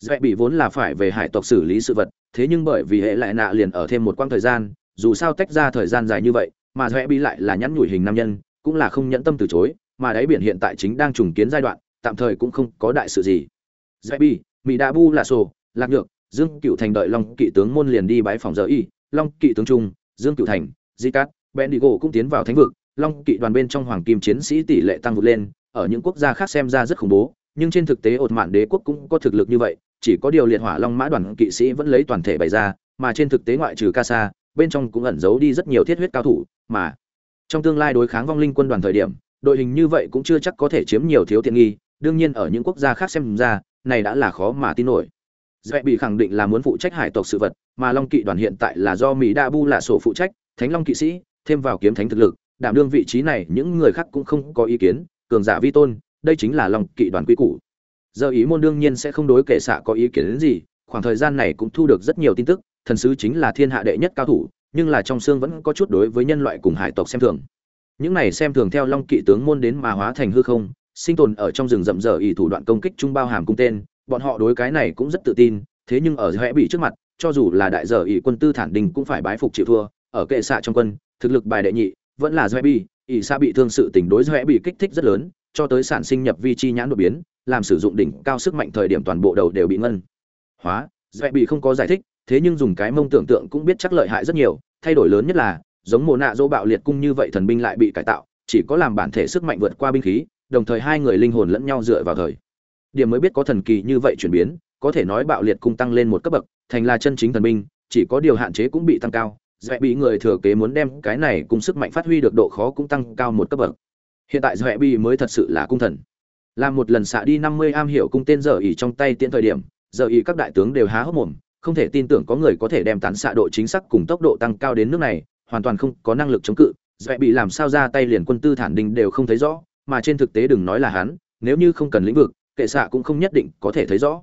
Dễ bị vốn là phải về hải tộc xử lý sự vật thế nhưng bởi vì hệ lại nạ liền ở thêm một quãng thời gian dù sao tách ra thời gian dài như vậy mà dễ bị lại là nhắn nhủi hình nam nhân cũng là không nhẫn tâm từ chối mà đáy biển hiện tại chính đang trùng kiến giai đoạn tạm thời cũng không có đại sự gì. Zebi bị đa bu là sổ lạc nhược dương cựu thành đợi long kỵ tướng môn liền đi bái phòng giờ y long kỵ tướng trung dương cựu thành di cát bendigo cũng tiến vào thánh vực long kỵ đoàn bên trong hoàng kim chiến sĩ tỷ lệ tăng vượt lên ở những quốc gia khác xem ra rất khủng bố nhưng trên thực tế ột mạn đế quốc cũng có thực lực như vậy chỉ có điều liệt hỏa long mã đoàn kỵ sĩ vẫn lấy toàn thể bày ra mà trên thực tế ngoại trừ Kasa, bên trong cũng ẩn giấu đi rất nhiều thiết huyết cao thủ mà trong tương lai đối kháng vong linh quân đoàn thời điểm đội hình như vậy cũng chưa chắc có thể chiếm nhiều thiếu tiện nghi, đương nhiên ở những quốc gia khác xem ra, này đã là khó mà tin nổi. Dễ bị khẳng định là muốn phụ trách hải tộc sự vật, mà long kỵ đoàn hiện tại là do mỹ đa bu là sổ phụ trách, thánh long kỵ sĩ, thêm vào kiếm thánh thực lực, đảm đương vị trí này, những người khác cũng không có ý kiến, cường giả vi tôn, đây chính là Long kỵ đoàn quy củ. Giờ ý môn đương nhiên sẽ không đối kệ xạ có ý kiến đến gì, khoảng thời gian này cũng thu được rất nhiều tin tức, thần sứ chính là thiên hạ đệ nhất cao thủ, nhưng là trong xương vẫn có chút đối với nhân loại cùng hải tộc xem thường những này xem thường theo long kỵ tướng môn đến mà hóa thành hư không, sinh tồn ở trong rừng rậm rờ Ý thủ đoạn công kích trung bao hàm cung tên, bọn họ đối cái này cũng rất tự tin, thế nhưng ở hẽ bị trước mặt, cho dù là đại giờ Ý quân tư thản đình cũng phải bái phục chịu thua, ở kệ xạ trong quân, thực lực bài đệ nhị, vẫn là dõe bị Ý xa bị thương sự tình đối dõe bị kích thích rất lớn, cho tới sản sinh nhập vi chi nhãn đột biến, làm sử dụng đỉnh cao sức mạnh thời điểm toàn bộ đầu đều bị ngân. Hóa dễ bị không có giải thích, thế nhưng dùng cái mông tưởng tượng cũng biết chắc lợi hại rất nhiều, thay đổi lớn nhất là giống mồ nạ dỗ bạo liệt cung như vậy thần binh lại bị cải tạo, chỉ có làm bản thể sức mạnh vượt qua binh khí, đồng thời hai người linh hồn lẫn nhau dựa vào thời. Điểm mới biết có thần kỳ như vậy chuyển biến, có thể nói bạo liệt cung tăng lên một cấp bậc, thành là chân chính thần binh, chỉ có điều hạn chế cũng bị tăng cao, dễ bị người thừa kế muốn đem cái này cùng sức mạnh phát huy được độ khó cũng tăng cao một cấp bậc. Hiện tại dễ bị mới thật sự là cung thần. Làm một lần xạ đi năm mươi am hiểu cung tên giờ ỉ trong tay tiện thời điểm giờ ỉ các đại tướng đều há hốc mồm, không thể tin tưởng có người có thể đem tán xạ độ chính xác cùng tốc độ tăng cao đến nước này hoàn toàn không có năng lực chống cự dễ bị làm sao ra tay liền quân tư thản đình đều không thấy rõ, mà trên thực tế đừng nói là hắn, nếu như không cần lĩnh vực, kệ xạ cũng không nhất định có thể thấy rõ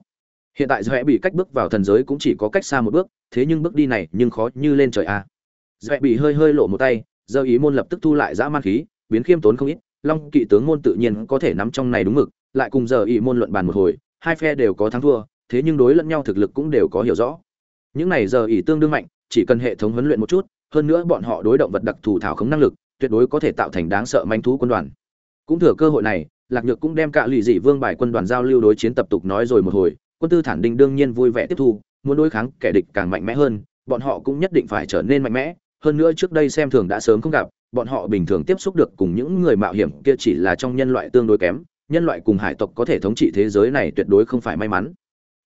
hiện tại dễ bị cách bước vào thần giới cũng chỉ có cách xa một bước, thế nhưng bước đi này nhưng khó như lên trời a à. dọa bị hơi hơi lộ một tay, giờ ý môn lập tức thu lại dã man khí, biến khiêm tốn không ít, long kỵ tướng môn tự nhiên có thể nắm trong này đúng mực, lại cùng giờ ý môn luận bàn một hồi, hai phe đều có thắng thua, thế nhưng đối lẫn nhau thực lực cũng đều có hiểu rõ những này giờ ý tương đương mạnh, chỉ cần hệ thống huấn luyện một chút hơn nữa bọn họ đối động vật đặc thù thảo khống năng lực, tuyệt đối có thể tạo thành đáng sợ manh thú quân đoàn. Cũng thừa cơ hội này, lạc nhược cũng đem cả lụy dị vương bài quân đoàn giao lưu đối chiến tập tục nói rồi một hồi, quân tư thản đinh đương nhiên vui vẻ tiếp thu, muốn đối kháng kẻ địch càng mạnh mẽ hơn, bọn họ cũng nhất định phải trở nên mạnh mẽ. Hơn nữa trước đây xem thường đã sớm không gặp, bọn họ bình thường tiếp xúc được cùng những người mạo hiểm kia chỉ là trong nhân loại tương đối kém, nhân loại cùng hải tộc có thể thống trị thế giới này tuyệt đối không phải may mắn.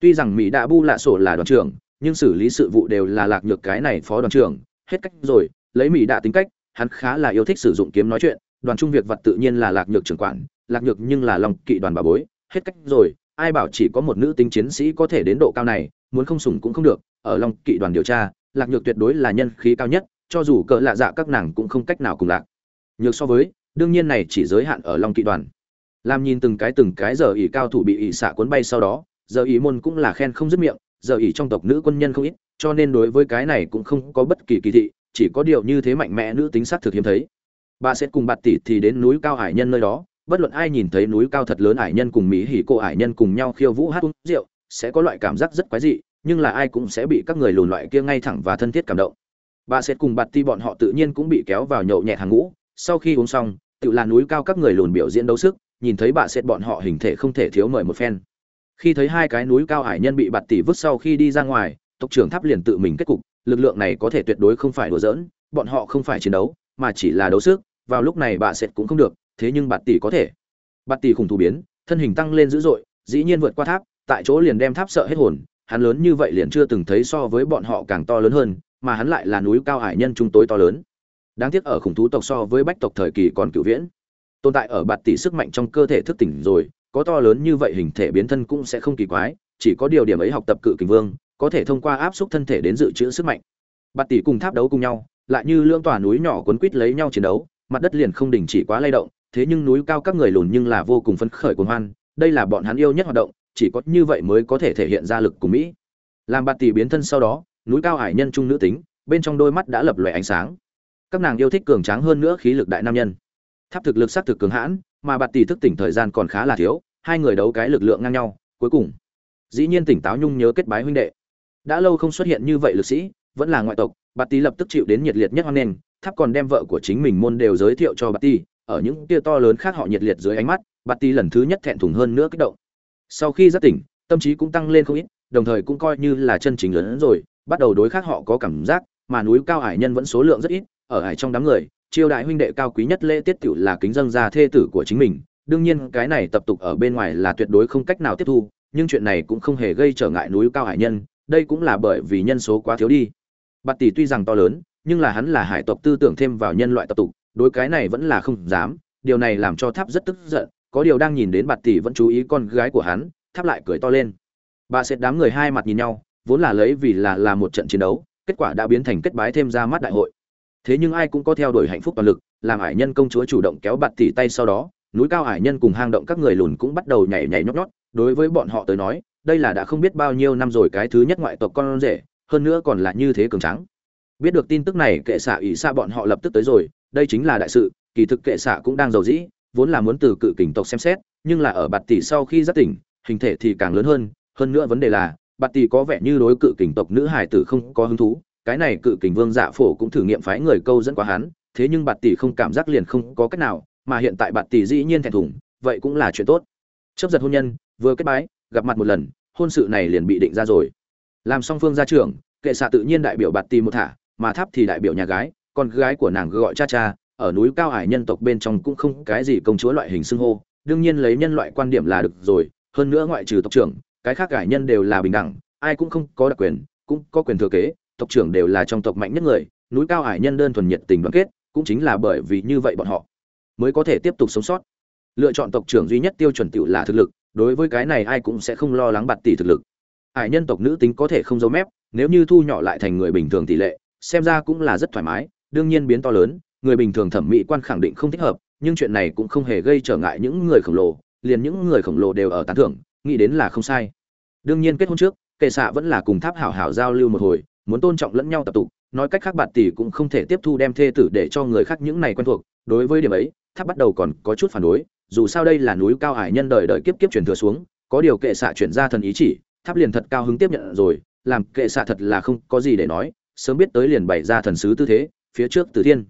Tuy rằng mỹ đã bu lạ sổ là đoàn trưởng, nhưng xử lý sự vụ đều là lạc nhược cái này phó đoàn trưởng hết cách rồi, lấy mỹ đạ tính cách, hắn khá là yêu thích sử dụng kiếm nói chuyện, đoàn trung việc vật tự nhiên là lạc nhược trưởng quản, lạc nhược nhưng là lòng kỵ đoàn bà bối, hết cách rồi, ai bảo chỉ có một nữ tính chiến sĩ có thể đến độ cao này, muốn không sủng cũng không được, ở long kỵ đoàn điều tra, lạc nhược tuyệt đối là nhân khí cao nhất, cho dù cỡ lạ dạ các nàng cũng không cách nào cùng lạc nhược so với, đương nhiên này chỉ giới hạn ở long kỵ đoàn. Làm nhìn từng cái từng cái giờ ỉ cao thủ bị ỉ xạ cuốn bay sau đó, giờ ỉ môn cũng là khen không dứt miệng giờ ỉ trong tộc nữ quân nhân không ít, cho nên đối với cái này cũng không có bất kỳ kỳ thị, chỉ có điều như thế mạnh mẽ nữ tính sát thực hiếm thấy. Bà sẽ cùng bạt tỷ thì đến núi cao hải nhân nơi đó, bất luận ai nhìn thấy núi cao thật lớn hải nhân cùng mỹ hỉ cô hải nhân cùng nhau khiêu vũ hát uống rượu, sẽ có loại cảm giác rất quái dị, nhưng là ai cũng sẽ bị các người lùn loại kia ngay thẳng và thân thiết cảm động. Bà sẽ cùng bạt tỷ bọn họ tự nhiên cũng bị kéo vào nhậu nhẹt hàng ngũ, sau khi uống xong, tự là núi cao các người lùn biểu diễn đấu sức, nhìn thấy bà sẽ bọn họ hình thể không thể thiếu mời một phen khi thấy hai cái núi cao hải nhân bị bạt tỷ vứt sau khi đi ra ngoài, tộc trưởng tháp liền tự mình kết cục, lực lượng này có thể tuyệt đối không phải đùa giỡn, bọn họ không phải chiến đấu, mà chỉ là đấu sức, vào lúc này bà sệt cũng không được, thế nhưng bạt tỷ có thể. Bạt tỷ khủng thủ biến, thân hình tăng lên dữ dội, dĩ nhiên vượt qua tháp, tại chỗ liền đem tháp sợ hết hồn, hắn lớn như vậy liền chưa từng thấy so với bọn họ càng to lớn hơn, mà hắn lại là núi cao hải nhân trung tối to lớn. Đáng tiếc ở khủng thú tộc so với bách tộc thời kỳ còn cựu viễn. Tồn tại ở bạt tỷ sức mạnh trong cơ thể thức tỉnh rồi có to lớn như vậy hình thể biến thân cũng sẽ không kỳ quái, chỉ có điều điểm ấy học tập cự kình vương, có thể thông qua áp xúc thân thể đến dự trữ sức mạnh. Bạt tỷ cùng tháp đấu cùng nhau, lại như lưỡng tòa núi nhỏ quấn quít lấy nhau chiến đấu, mặt đất liền không đình chỉ quá lay động, thế nhưng núi cao các người lùn nhưng là vô cùng phấn khởi cuồng hoan, đây là bọn hắn yêu nhất hoạt động, chỉ có như vậy mới có thể thể hiện ra lực của mỹ. Làm bạt tỷ biến thân sau đó, núi cao hải nhân trung nữ tính, bên trong đôi mắt đã lập lòe ánh sáng. Các nàng yêu thích cường tráng hơn nữa khí lực đại nam nhân. Tháp thực lực sát thực cường hãn mà bạt tỷ thức tỉnh thời gian còn khá là thiếu, hai người đấu cái lực lượng ngang nhau, cuối cùng, dĩ nhiên tỉnh táo nhung nhớ kết bái huynh đệ. Đã lâu không xuất hiện như vậy lực sĩ, vẫn là ngoại tộc, bạt tỷ lập tức chịu đến nhiệt liệt nhất hoan nghênh, tháp còn đem vợ của chính mình môn đều giới thiệu cho bạt tỷ, ở những tia to lớn khác họ nhiệt liệt dưới ánh mắt, bạt tỷ lần thứ nhất thẹn thùng hơn nữa kích động. Sau khi giác tỉnh, tâm trí cũng tăng lên không ít, đồng thời cũng coi như là chân chính lớn hơn rồi, bắt đầu đối khác họ có cảm giác, mà núi cao hải nhân vẫn số lượng rất ít, ở hải trong đám người chiêu đại huynh đệ cao quý nhất lễ tiết tiểu là kính dâng ra thê tử của chính mình. Đương nhiên, cái này tập tục ở bên ngoài là tuyệt đối không cách nào tiếp thu, nhưng chuyện này cũng không hề gây trở ngại núi cao hải nhân. Đây cũng là bởi vì nhân số quá thiếu đi. Bạt tỷ tuy rằng to lớn, nhưng là hắn là hải tộc tư tưởng thêm vào nhân loại tập tục, đối cái này vẫn là không dám. Điều này làm cho tháp rất tức giận, có điều đang nhìn đến bạt tỷ vẫn chú ý con gái của hắn, tháp lại cười to lên. Bà sẽ đám người hai mặt nhìn nhau, vốn là lấy vì là là một trận chiến đấu, kết quả đã biến thành kết bái thêm ra mắt đại hội thế nhưng ai cũng có theo đuổi hạnh phúc toàn lực, làm hải nhân công chúa chủ động kéo bạt tỷ tay sau đó, núi cao hải nhân cùng hang động các người lùn cũng bắt đầu nhảy nhảy nhót nhót. Đối với bọn họ tới nói, đây là đã không biết bao nhiêu năm rồi cái thứ nhất ngoại tộc con rể, hơn nữa còn là như thế cường trắng biết được tin tức này, kệ xạ ỷ xa bọn họ lập tức tới rồi, đây chính là đại sự, kỳ thực kệ xạ cũng đang giàu dĩ, vốn là muốn từ cự kình tộc xem xét, nhưng là ở bạt tỷ sau khi giác tỉnh, hình thể thì càng lớn hơn hơn nữa vấn đề là, bạt tỷ có vẻ như đối cự kình tộc nữ hải tử không có hứng thú cái này cự kình vương dạ phổ cũng thử nghiệm phái người câu dẫn quá hắn, thế nhưng bạt tỷ không cảm giác liền không có cách nào, mà hiện tại bạt tỷ dĩ nhiên thẹn thùng, vậy cũng là chuyện tốt. Chấp giật hôn nhân, vừa kết bái, gặp mặt một lần, hôn sự này liền bị định ra rồi. Làm song phương gia trưởng, kệ xạ tự nhiên đại biểu bạt tỷ một thả, mà tháp thì đại biểu nhà gái, con gái của nàng gọi cha cha, ở núi cao hải nhân tộc bên trong cũng không cái gì công chúa loại hình xưng hô, đương nhiên lấy nhân loại quan điểm là được rồi, hơn nữa ngoại trừ tộc trưởng, cái khác cải nhân đều là bình đẳng, ai cũng không có đặc quyền, cũng có quyền thừa kế tộc trưởng đều là trong tộc mạnh nhất người, núi cao hải nhân đơn thuần nhiệt tình đoàn kết, cũng chính là bởi vì như vậy bọn họ mới có thể tiếp tục sống sót. Lựa chọn tộc trưởng duy nhất tiêu chuẩn tựu là thực lực, đối với cái này ai cũng sẽ không lo lắng bạt tỷ thực lực. Hải nhân tộc nữ tính có thể không giấu mép, nếu như thu nhỏ lại thành người bình thường tỷ lệ, xem ra cũng là rất thoải mái, đương nhiên biến to lớn, người bình thường thẩm mỹ quan khẳng định không thích hợp, nhưng chuyện này cũng không hề gây trở ngại những người khổng lồ, liền những người khổng lồ đều ở tán thưởng, nghĩ đến là không sai. Đương nhiên kết hôn trước, kệ xạ vẫn là cùng tháp hảo hảo giao lưu một hồi muốn tôn trọng lẫn nhau tập tụ, nói cách khác bạn tỷ cũng không thể tiếp thu đem thê tử để cho người khác những này quen thuộc đối với điểm ấy tháp bắt đầu còn có chút phản đối dù sao đây là núi cao hải nhân đời đời kiếp kiếp chuyển thừa xuống có điều kệ xạ chuyển ra thần ý chỉ tháp liền thật cao hứng tiếp nhận rồi làm kệ xạ thật là không có gì để nói sớm biết tới liền bày ra thần sứ tư thế phía trước từ thiên.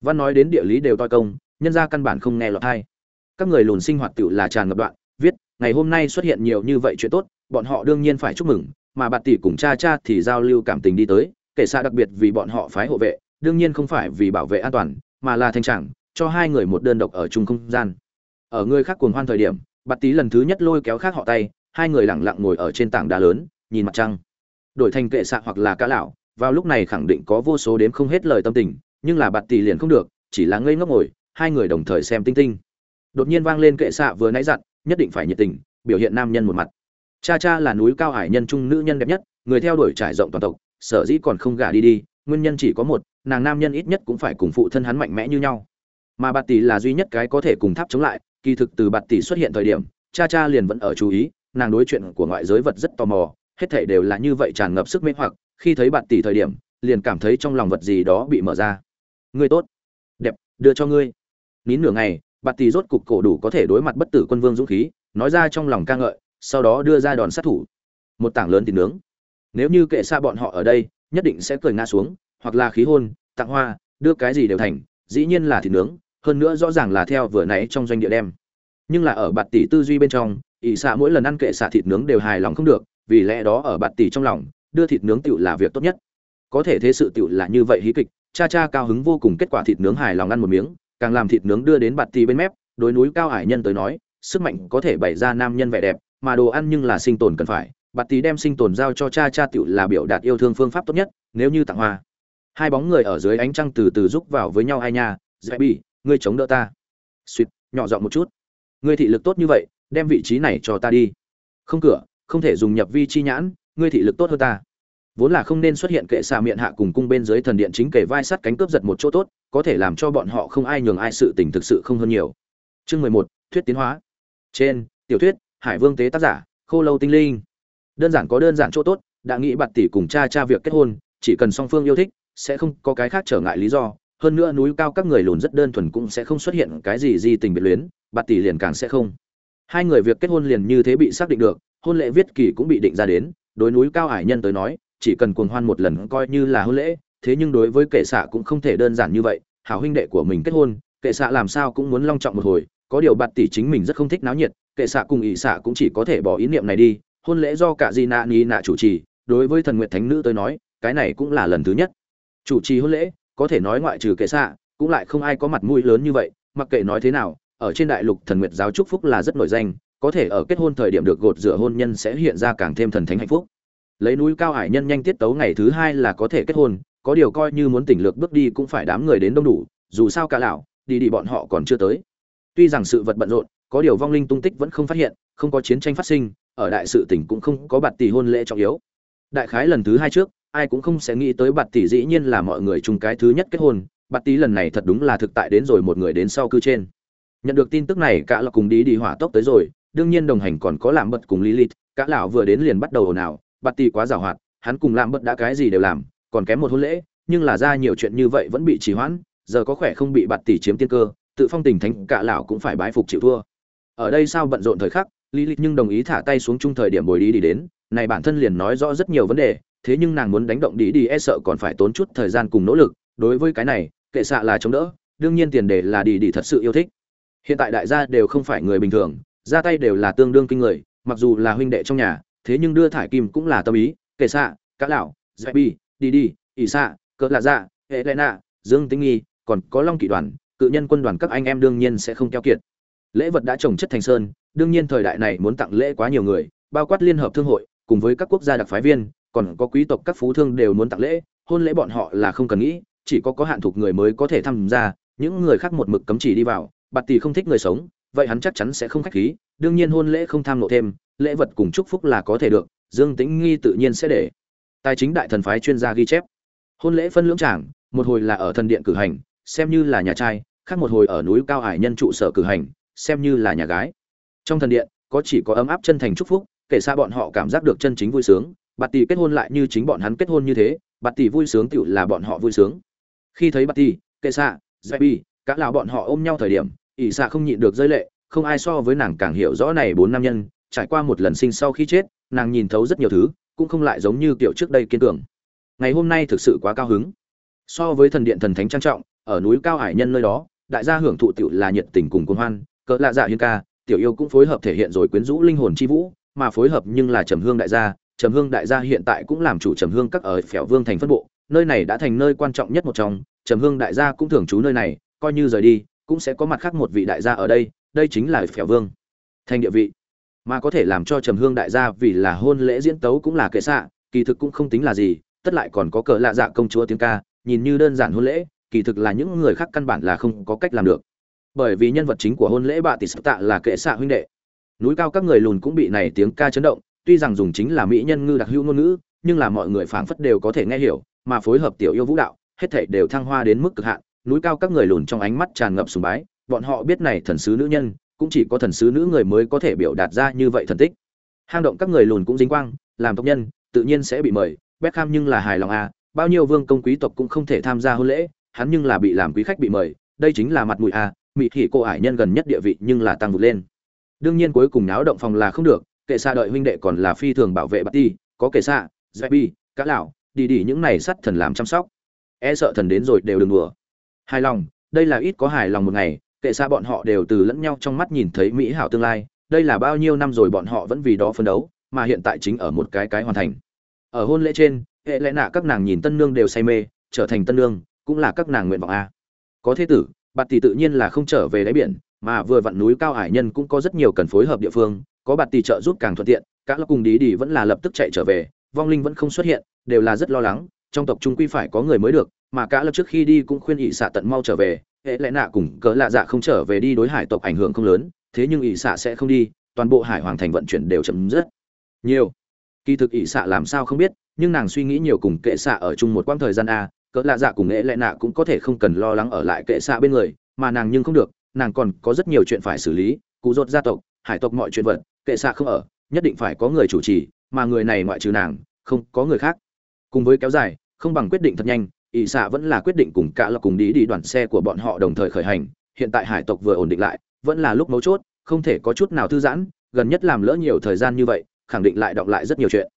Văn nói đến địa lý đều toi công nhân ra căn bản không nghe lọt hay các người lùn sinh hoạt tựu là tràn ngập đoạn viết ngày hôm nay xuất hiện nhiều như vậy chuyện tốt bọn họ đương nhiên phải chúc mừng mà bạn tỷ cùng cha cha thì giao lưu cảm tình đi tới, kể xa đặc biệt vì bọn họ phái hộ vệ, đương nhiên không phải vì bảo vệ an toàn, mà là thanh trạng cho hai người một đơn độc ở chung không gian. Ở người khác cuồng hoan thời điểm bạn tí lần thứ nhất lôi kéo khác họ tay, hai người lặng lặng ngồi ở trên tảng đá lớn, nhìn mặt trăng. Đổi thành kệ xạ hoặc là cá lão vào lúc này khẳng định có vô số đếm không hết lời tâm tình, nhưng là bạn tỷ liền không được, chỉ là ngây ngốc ngồi, hai người đồng thời xem tinh tinh. Đột nhiên vang lên kệ xạ vừa nãy dặn, nhất định phải nhiệt tình, biểu hiện nam nhân một mặt cha cha là núi cao hải nhân trung nữ nhân đẹp nhất, người theo đuổi trải rộng toàn tộc, sở dĩ còn không gả đi đi, nguyên nhân chỉ có một, nàng nam nhân ít nhất cũng phải cùng phụ thân hắn mạnh mẽ như nhau. Mà bạt tỷ là duy nhất cái có thể cùng tháp chống lại, kỳ thực từ bạt tỷ xuất hiện thời điểm, cha cha liền vẫn ở chú ý, nàng đối chuyện của ngoại giới vật rất tò mò, hết thảy đều là như vậy tràn ngập sức mê hoặc, khi thấy bạt tỷ thời điểm, liền cảm thấy trong lòng vật gì đó bị mở ra. Ngươi tốt. Đẹp, đưa cho ngươi. Nín nửa ngày, bạt tỷ rốt cục cổ đủ có thể đối mặt bất tử quân vương dũng khí, nói ra trong lòng ca ngợi sau đó đưa ra đòn sát thủ. Một tảng lớn thịt nướng. Nếu như kệ xa bọn họ ở đây, nhất định sẽ cười ngã xuống, hoặc là khí hôn, tặng hoa, đưa cái gì đều thành, dĩ nhiên là thịt nướng, hơn nữa rõ ràng là theo vừa nãy trong doanh địa đem. Nhưng là ở bạt tỷ tư duy bên trong, ỷ xạ mỗi lần ăn kệ xạ thịt nướng đều hài lòng không được, vì lẽ đó ở bạt tỷ trong lòng, đưa thịt nướng tựu là việc tốt nhất. Có thể thế sự tựu là như vậy hí kịch, cha cha cao hứng vô cùng kết quả thịt nướng hài lòng ăn một miếng, càng làm thịt nướng đưa đến bạt tỷ bên mép, đối núi cao hải nhân tới nói, sức mạnh có thể bày ra nam nhân vẻ đẹp mà đồ ăn nhưng là sinh tồn cần phải, bạt Tý đem sinh tồn giao cho cha cha tựu là biểu đạt yêu thương phương pháp tốt nhất, nếu như tặng hoa. Hai bóng người ở dưới ánh trăng từ từ rúc vào với nhau hai nha, dễ bị, ngươi chống đỡ ta. Suýt nhỏ giọng một chút. Ngươi thị lực tốt như vậy, đem vị trí này cho ta đi. Không cửa, không thể dùng nhập vi chi nhãn, ngươi thị lực tốt hơn ta. Vốn là không nên xuất hiện kệ xà miệng hạ cùng cung bên dưới thần điện chính kể vai sắt cánh cướp giật một chỗ tốt, có thể làm cho bọn họ không ai nhường ai sự tình thực sự không hơn nhiều. Chương mười một, thuyết tiến hóa. Trên, tiểu thuyết hải vương tế tác giả, khô lâu tinh linh. Đơn giản có đơn giản chỗ tốt, đã nghĩ bạt tỷ cùng cha cha việc kết hôn, chỉ cần song phương yêu thích, sẽ không có cái khác trở ngại lý do. Hơn nữa núi cao các người lùn rất đơn thuần cũng sẽ không xuất hiện cái gì di tình biệt luyến bạt tỷ liền càng sẽ không. Hai người việc kết hôn liền như thế bị xác định được, hôn lễ viết kỳ cũng bị định ra đến. Đối núi cao hải nhân tới nói, chỉ cần cuồng hoan một lần coi như là hôn lễ, thế nhưng đối với kệ xạ cũng không thể đơn giản như vậy. Hảo huynh đệ của mình kết hôn, kệ xạ làm sao cũng muốn long trọng một hồi có điều bạt tỷ chính mình rất không thích náo nhiệt, kệ xạ cùng ỷ xạ cũng chỉ có thể bỏ ý niệm này đi. Hôn lễ do cả di nạ ni nạ chủ trì, đối với thần nguyện thánh nữ tới nói, cái này cũng là lần thứ nhất. Chủ trì hôn lễ, có thể nói ngoại trừ kệ xạ, cũng lại không ai có mặt mũi lớn như vậy, mặc kệ nói thế nào, ở trên đại lục thần nguyệt giáo trúc phúc là rất nổi danh, có thể ở kết hôn thời điểm được gột rửa hôn nhân sẽ hiện ra càng thêm thần thánh hạnh phúc. Lấy núi cao hải nhân nhanh tiết tấu ngày thứ hai là có thể kết hôn, có điều coi như muốn tỉnh lược bước đi cũng phải đám người đến đông đủ, dù sao cả lão, đi đi bọn họ còn chưa tới tuy rằng sự vật bận rộn, có điều vong linh tung tích vẫn không phát hiện, không có chiến tranh phát sinh, ở đại sự tỉnh cũng không có bạt tỷ hôn lễ trọng yếu. Đại khái lần thứ hai trước, ai cũng không sẽ nghĩ tới bạt tỷ dĩ nhiên là mọi người chung cái thứ nhất kết hôn, bạt tỷ lần này thật đúng là thực tại đến rồi một người đến sau cư trên. Nhận được tin tức này, cả là cùng đi đi hỏa tốc tới rồi, đương nhiên đồng hành còn có làm bật cùng lilith, cả lão vừa đến liền bắt đầu ồn ào, bạt tỷ quá giàu hoạt, hắn cùng làm bật đã cái gì đều làm, còn kém một hôn lễ, nhưng là ra nhiều chuyện như vậy vẫn bị trì hoãn, giờ có khỏe không bị bạt tỷ chiếm tiên cơ tự phong tình thánh cả lão cũng phải bái phục chịu thua. Ở đây sao bận rộn thời khắc lý lịch nhưng đồng ý thả tay xuống chung thời điểm bồi đi đi đến, này bản thân liền nói rõ rất nhiều vấn đề, thế nhưng nàng muốn đánh động đi đi e sợ còn phải tốn chút thời gian cùng nỗ lực, đối với cái này, kệ xạ là chống đỡ, đương nhiên tiền đề là đi đi thật sự yêu thích. Hiện tại đại gia đều không phải người bình thường, ra tay đều là tương đương kinh người, mặc dù là huynh đệ trong nhà, thế nhưng đưa thải kim cũng là tâm ý, kệ xạ cá lão dạy bi đi đi ỷ xạ, cỡ lạ dạ hệ nạ, dương tinh nghi, còn có long kỵ đoàn cự nhân quân đoàn các anh em đương nhiên sẽ không keo kiệt. Lễ vật đã trồng chất thành sơn, đương nhiên thời đại này muốn tặng lễ quá nhiều người, bao quát liên hợp thương hội, cùng với các quốc gia đặc phái viên, còn có quý tộc các phú thương đều muốn tặng lễ, hôn lễ bọn họ là không cần nghĩ, chỉ có có hạn thuộc người mới có thể tham gia, những người khác một mực cấm chỉ đi vào, bạt tỷ không thích người sống, vậy hắn chắc chắn sẽ không khách khí, đương nhiên hôn lễ không tham nộ thêm, lễ vật cùng chúc phúc là có thể được, dương tĩnh nghi tự nhiên sẽ để. Tài chính đại thần phái chuyên gia ghi chép. Hôn lễ phân lưỡng chẳng một hồi là ở thần điện cử hành xem như là nhà trai, khác một hồi ở núi cao hải nhân trụ sở cử hành, xem như là nhà gái. Trong thần điện, có chỉ có ấm áp chân thành chúc phúc, kể xa bọn họ cảm giác được chân chính vui sướng, bạt tỷ kết hôn lại như chính bọn hắn kết hôn như thế, bạt tỷ vui sướng tựu là bọn họ vui sướng. Khi thấy bạt tỷ, kệ xạ dạy bi cả lão bọn họ ôm nhau thời điểm, ỷ xạ không nhịn được rơi lệ, không ai so với nàng càng hiểu rõ này bốn nam nhân, trải qua một lần sinh sau khi chết, nàng nhìn thấu rất nhiều thứ, cũng không lại giống như kiểu trước đây kiên cường. Ngày hôm nay thực sự quá cao hứng. So với thần điện thần thánh trang trọng ở núi cao hải nhân nơi đó, đại gia hưởng thụ tiểu là nhiệt tình cùng cuồng hoan, cỡ lạ dạ hiên ca, tiểu yêu cũng phối hợp thể hiện rồi quyến rũ linh hồn chi vũ, mà phối hợp nhưng là trầm hương đại gia, trầm hương đại gia hiện tại cũng làm chủ trầm hương các ở phèo vương thành phân bộ, nơi này đã thành nơi quan trọng nhất một trong, trầm hương đại gia cũng thường trú nơi này, coi như rời đi, cũng sẽ có mặt khác một vị đại gia ở đây đây chính là phèo vương thành địa vị. Mà có thể làm cho trầm hương đại gia vì là hôn lễ diễn tấu cũng là kệ xạ, kỳ thực cũng không tính là gì, tất lại còn có cờ lạ dạ công chúa tiếng ca, nhìn như đơn giản hôn lễ kỳ thực là những người khác căn bản là không có cách làm được. Bởi vì nhân vật chính của hôn lễ bà tỷ sắc tạ là kệ xạ huynh đệ. Núi cao các người lùn cũng bị này tiếng ca chấn động, tuy rằng dùng chính là mỹ nhân ngư đặc hữu ngôn ngữ, nhưng là mọi người phảng phất đều có thể nghe hiểu, mà phối hợp tiểu yêu vũ đạo, hết thảy đều thăng hoa đến mức cực hạn, núi cao các người lùn trong ánh mắt tràn ngập sùng bái, bọn họ biết này thần sứ nữ nhân, cũng chỉ có thần sứ nữ người mới có thể biểu đạt ra như vậy thần tích. Hang động các người lùn cũng dính quang, làm tộc nhân, tự nhiên sẽ bị mời, Beckham nhưng là hài lòng à bao nhiêu vương công quý tộc cũng không thể tham gia hôn lễ hắn nhưng là bị làm quý khách bị mời, đây chính là mặt mũi à mỹ thị cô ải nhân gần nhất địa vị nhưng là tăng vụt lên. Đương nhiên cuối cùng náo động phòng là không được, kệ xa đợi huynh đệ còn là phi thường bảo vệ bát ti, có kệ xa bi cá lão, đi đi những này sắt thần làm chăm sóc. E sợ thần đến rồi đều đừng đùa. Hài lòng, đây là ít có hài lòng một ngày, kệ xa bọn họ đều từ lẫn nhau trong mắt nhìn thấy mỹ hảo tương lai, đây là bao nhiêu năm rồi bọn họ vẫn vì đó phấn đấu, mà hiện tại chính ở một cái cái hoàn thành. Ở hôn lễ trên, hệ lẽ nạ các nàng nhìn tân nương đều say mê, trở thành tân nương cũng là các nàng nguyện vọng a. Có thế tử, bạt tỷ tự nhiên là không trở về đáy biển, mà vừa vặn núi cao hải nhân cũng có rất nhiều cần phối hợp địa phương, có bạt tỷ trợ giúp càng thuận tiện các lớp cùng đi đi vẫn là lập tức chạy trở về, vong linh vẫn không xuất hiện, đều là rất lo lắng, trong tộc trung quy phải có người mới được, mà cả lập trước khi đi cũng khuyên ỷ xạ tận mau trở về, hệ lẽ nạ cùng cỡ lạ dạ không trở về đi đối hải tộc ảnh hưởng không lớn, thế nhưng ỷ xạ sẽ không đi, toàn bộ hải hoàng thành vận chuyển đều chấm dứt. Nhiều. Kỳ thực ỷ xạ làm sao không biết, nhưng nàng suy nghĩ nhiều cùng kệ xạ ở chung một quãng thời gian a cỡ lạ dạ cùng nghệ lệ nạ cũng có thể không cần lo lắng ở lại kệ xạ bên người, mà nàng nhưng không được, nàng còn có rất nhiều chuyện phải xử lý, cụ rốt gia tộc, hải tộc mọi chuyện vật, kệ xạ không ở, nhất định phải có người chủ trì, mà người này ngoại trừ nàng, không có người khác. Cùng với kéo dài, không bằng quyết định thật nhanh, ỷ xạ vẫn là quyết định cùng cả là cùng đi đi đoàn xe của bọn họ đồng thời khởi hành, hiện tại hải tộc vừa ổn định lại, vẫn là lúc mấu chốt, không thể có chút nào thư giãn, gần nhất làm lỡ nhiều thời gian như vậy, khẳng định lại đọng lại rất nhiều chuyện.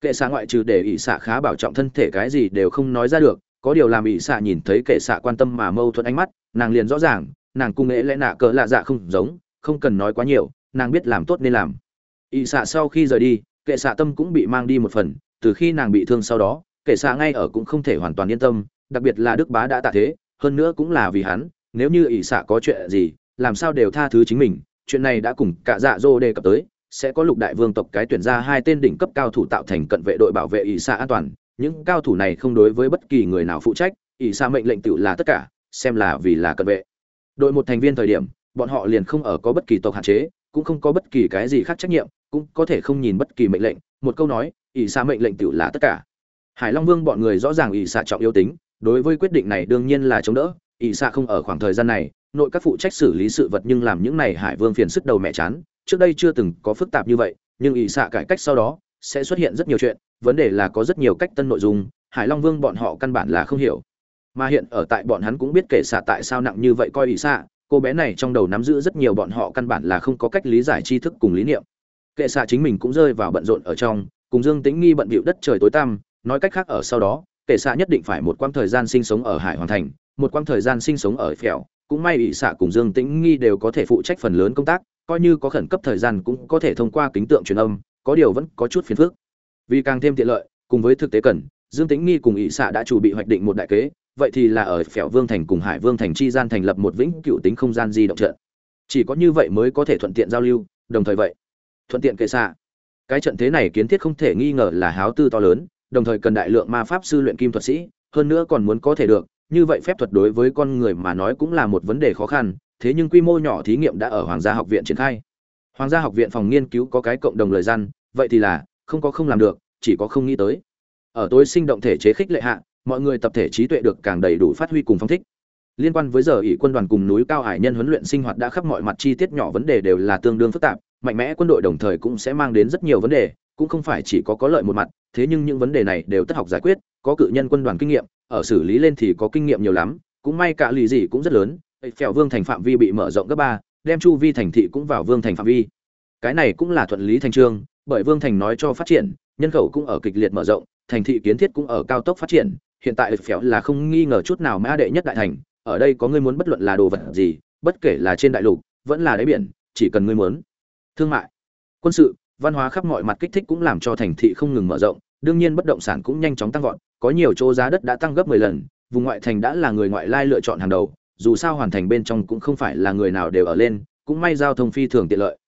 Kệ xạ ngoại trừ để ỷ xạ khá bảo trọng thân thể cái gì đều không nói ra được có điều làm ỷ xạ nhìn thấy kệ xạ quan tâm mà mâu thuẫn ánh mắt, nàng liền rõ ràng, nàng cung nghệ lẽ nạ cỡ lạ dạ không giống, không cần nói quá nhiều, nàng biết làm tốt nên làm. Ỷ xạ sau khi rời đi, kệ xạ tâm cũng bị mang đi một phần, từ khi nàng bị thương sau đó, kệ xạ ngay ở cũng không thể hoàn toàn yên tâm, đặc biệt là đức bá đã tạ thế, hơn nữa cũng là vì hắn, nếu như ỷ xạ có chuyện gì, làm sao đều tha thứ chính mình, chuyện này đã cùng cả dạ dô đề cập tới, sẽ có lục đại vương tộc cái tuyển ra hai tên đỉnh cấp cao thủ tạo thành cận vệ đội bảo vệ ỷ xạ an toàn những cao thủ này không đối với bất kỳ người nào phụ trách, ỷ xa mệnh lệnh tự là tất cả, xem là vì là cận vệ. Đội một thành viên thời điểm, bọn họ liền không ở có bất kỳ tộc hạn chế, cũng không có bất kỳ cái gì khác trách nhiệm, cũng có thể không nhìn bất kỳ mệnh lệnh. Một câu nói, ỷ xa mệnh lệnh tự là tất cả. Hải long vương bọn người rõ ràng ỷ xa trọng yếu tính, đối với quyết định này đương nhiên là chống đỡ. Ỷ xa không ở khoảng thời gian này, nội các phụ trách xử lý sự vật nhưng làm những này hải vương phiền sức đầu mẹ chán. Trước đây chưa từng có phức tạp như vậy, nhưng ỷ xạ cải cách sau đó, sẽ xuất hiện rất nhiều chuyện vấn đề là có rất nhiều cách tân nội dung, hải long vương bọn họ căn bản là không hiểu. Mà hiện ở tại bọn hắn cũng biết kể xạ tại sao nặng như vậy coi ỷ xạ, cô bé này trong đầu nắm giữ rất nhiều bọn họ căn bản là không có cách lý giải tri thức cùng lý niệm. Kệ xạ chính mình cũng rơi vào bận rộn ở trong, cùng dương tĩnh nghi bận bịu đất trời tối tăm, nói cách khác ở sau đó, kệ xạ nhất định phải một quãng thời gian sinh sống ở hải hoàng thành, một quãng thời gian sinh sống ở phèo, cũng may ỷ xạ cùng dương tĩnh nghi đều có thể phụ trách phần lớn công tác, coi như có khẩn cấp thời gian cũng có thể thông qua kính tượng truyền âm, có điều vẫn có chút phiền phức vì càng thêm tiện lợi, cùng với thực tế cần, dương tĩnh nghi cùng ỵ xạ đã chủ bị hoạch định một đại kế, vậy thì là ở phèo vương thành cùng hải vương thành chi gian thành lập một vĩnh cựu tính không gian di động trận. Chỉ có như vậy mới có thể thuận tiện giao lưu, đồng thời vậy, thuận tiện kệ xạ. Cái trận thế này kiến thiết không thể nghi ngờ là háo tư to lớn, đồng thời cần đại lượng ma pháp sư luyện kim thuật sĩ, hơn nữa còn muốn có thể được, như vậy phép thuật đối với con người mà nói cũng là một vấn đề khó khăn, thế nhưng quy mô nhỏ thí nghiệm đã ở hoàng gia học viện triển khai. Hoàng gia học viện phòng nghiên cứu có cái cộng đồng lời gian, vậy thì là không có không làm được, chỉ có không nghĩ tới. Ở tối sinh động thể chế khích lệ hạ, mọi người tập thể trí tuệ được càng đầy đủ phát huy cùng phong thích. Liên quan với giờ ỷ quân đoàn cùng núi cao hải nhân huấn luyện sinh hoạt đã khắp mọi mặt chi tiết nhỏ vấn đề đều là tương đương phức tạp, mạnh mẽ quân đội đồng thời cũng sẽ mang đến rất nhiều vấn đề, cũng không phải chỉ có có lợi một mặt, thế nhưng những vấn đề này đều tất học giải quyết, có cự nhân quân đoàn kinh nghiệm, ở xử lý lên thì có kinh nghiệm nhiều lắm, cũng may cả lì gì cũng rất lớn phèo vương thành phạm vi bị mở rộng gấp ba, đem chu vi thành thị cũng vào vương thành phạm vi. Cái này cũng là thuận lý thành trương bởi vương thành nói cho phát triển, nhân khẩu cũng ở kịch liệt mở rộng, thành thị kiến thiết cũng ở cao tốc phát triển, hiện tại phèo là không nghi ngờ chút nào mã đệ nhất đại thành, ở đây có người muốn bất luận là đồ vật gì, bất kể là trên đại lục, vẫn là đáy biển, chỉ cần ngươi muốn. Thương mại, quân sự, văn hóa khắp mọi mặt kích thích cũng làm cho thành thị không ngừng mở rộng, đương nhiên bất động sản cũng nhanh chóng tăng vọt, có nhiều chỗ giá đất đã tăng gấp 10 lần, vùng ngoại thành đã là người ngoại lai lựa chọn hàng đầu, dù sao hoàn thành bên trong cũng không phải là người nào đều ở lên, cũng may giao thông phi thường tiện lợi.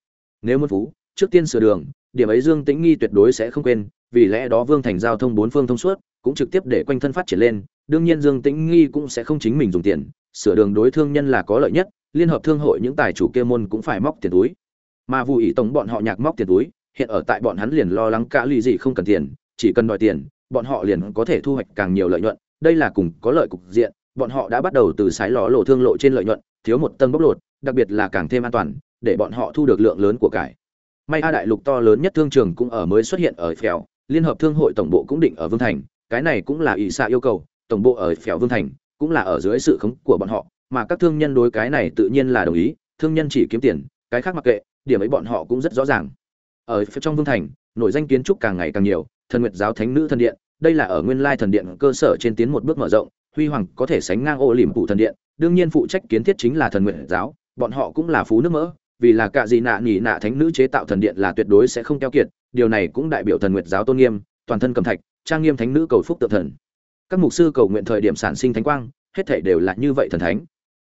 Nếu muốn phú, trước tiên sửa đường điểm ấy dương tĩnh nghi tuyệt đối sẽ không quên, vì lẽ đó vương thành giao thông bốn phương thông suốt, cũng trực tiếp để quanh thân phát triển lên, đương nhiên dương tĩnh nghi cũng sẽ không chính mình dùng tiền, sửa đường đối thương nhân là có lợi nhất, liên hợp thương hội những tài chủ kia môn cũng phải móc tiền túi. Mà Vu ý tổng bọn họ nhạc móc tiền túi, hiện ở tại bọn hắn liền lo lắng cả lì gì không cần tiền, chỉ cần đòi tiền, bọn họ liền có thể thu hoạch càng nhiều lợi nhuận, đây là cùng có lợi cục diện, bọn họ đã bắt đầu từ sái ló lộ thương lộ trên lợi nhuận, thiếu một tầng bốc lột, đặc biệt là càng thêm an toàn, để bọn họ thu được lượng lớn của cải may a đại lục to lớn nhất thương trường cũng ở mới xuất hiện ở phèo liên hợp thương hội tổng bộ cũng định ở vương thành, cái này cũng là ỷ xạ yêu cầu, tổng bộ ở phèo vương thành cũng là ở dưới sự khống của bọn họ, mà các thương nhân đối cái này tự nhiên là đồng ý, thương nhân chỉ kiếm tiền, cái khác mặc kệ, điểm ấy bọn họ cũng rất rõ ràng. Ở phía trong vương thành, nổi danh kiến trúc càng ngày càng nhiều, thần nguyệt giáo thánh nữ thần điện, đây là ở nguyên lai thần điện cơ sở trên tiến một bước mở rộng, huy hoàng có thể sánh ngang ô liềm phụ thần điện, đương nhiên phụ trách kiến thiết chính là thần nguyệt giáo, bọn họ cũng là phú nước mỡ vì là cả gì nạ nhỉ nạ thánh nữ chế tạo thần điện là tuyệt đối sẽ không keo kiệt, điều này cũng đại biểu thần nguyệt giáo tôn nghiêm, toàn thân cầm thạch, trang nghiêm thánh nữ cầu phúc tự thần. Các mục sư cầu nguyện thời điểm sản sinh thánh quang, hết thảy đều là như vậy thần thánh.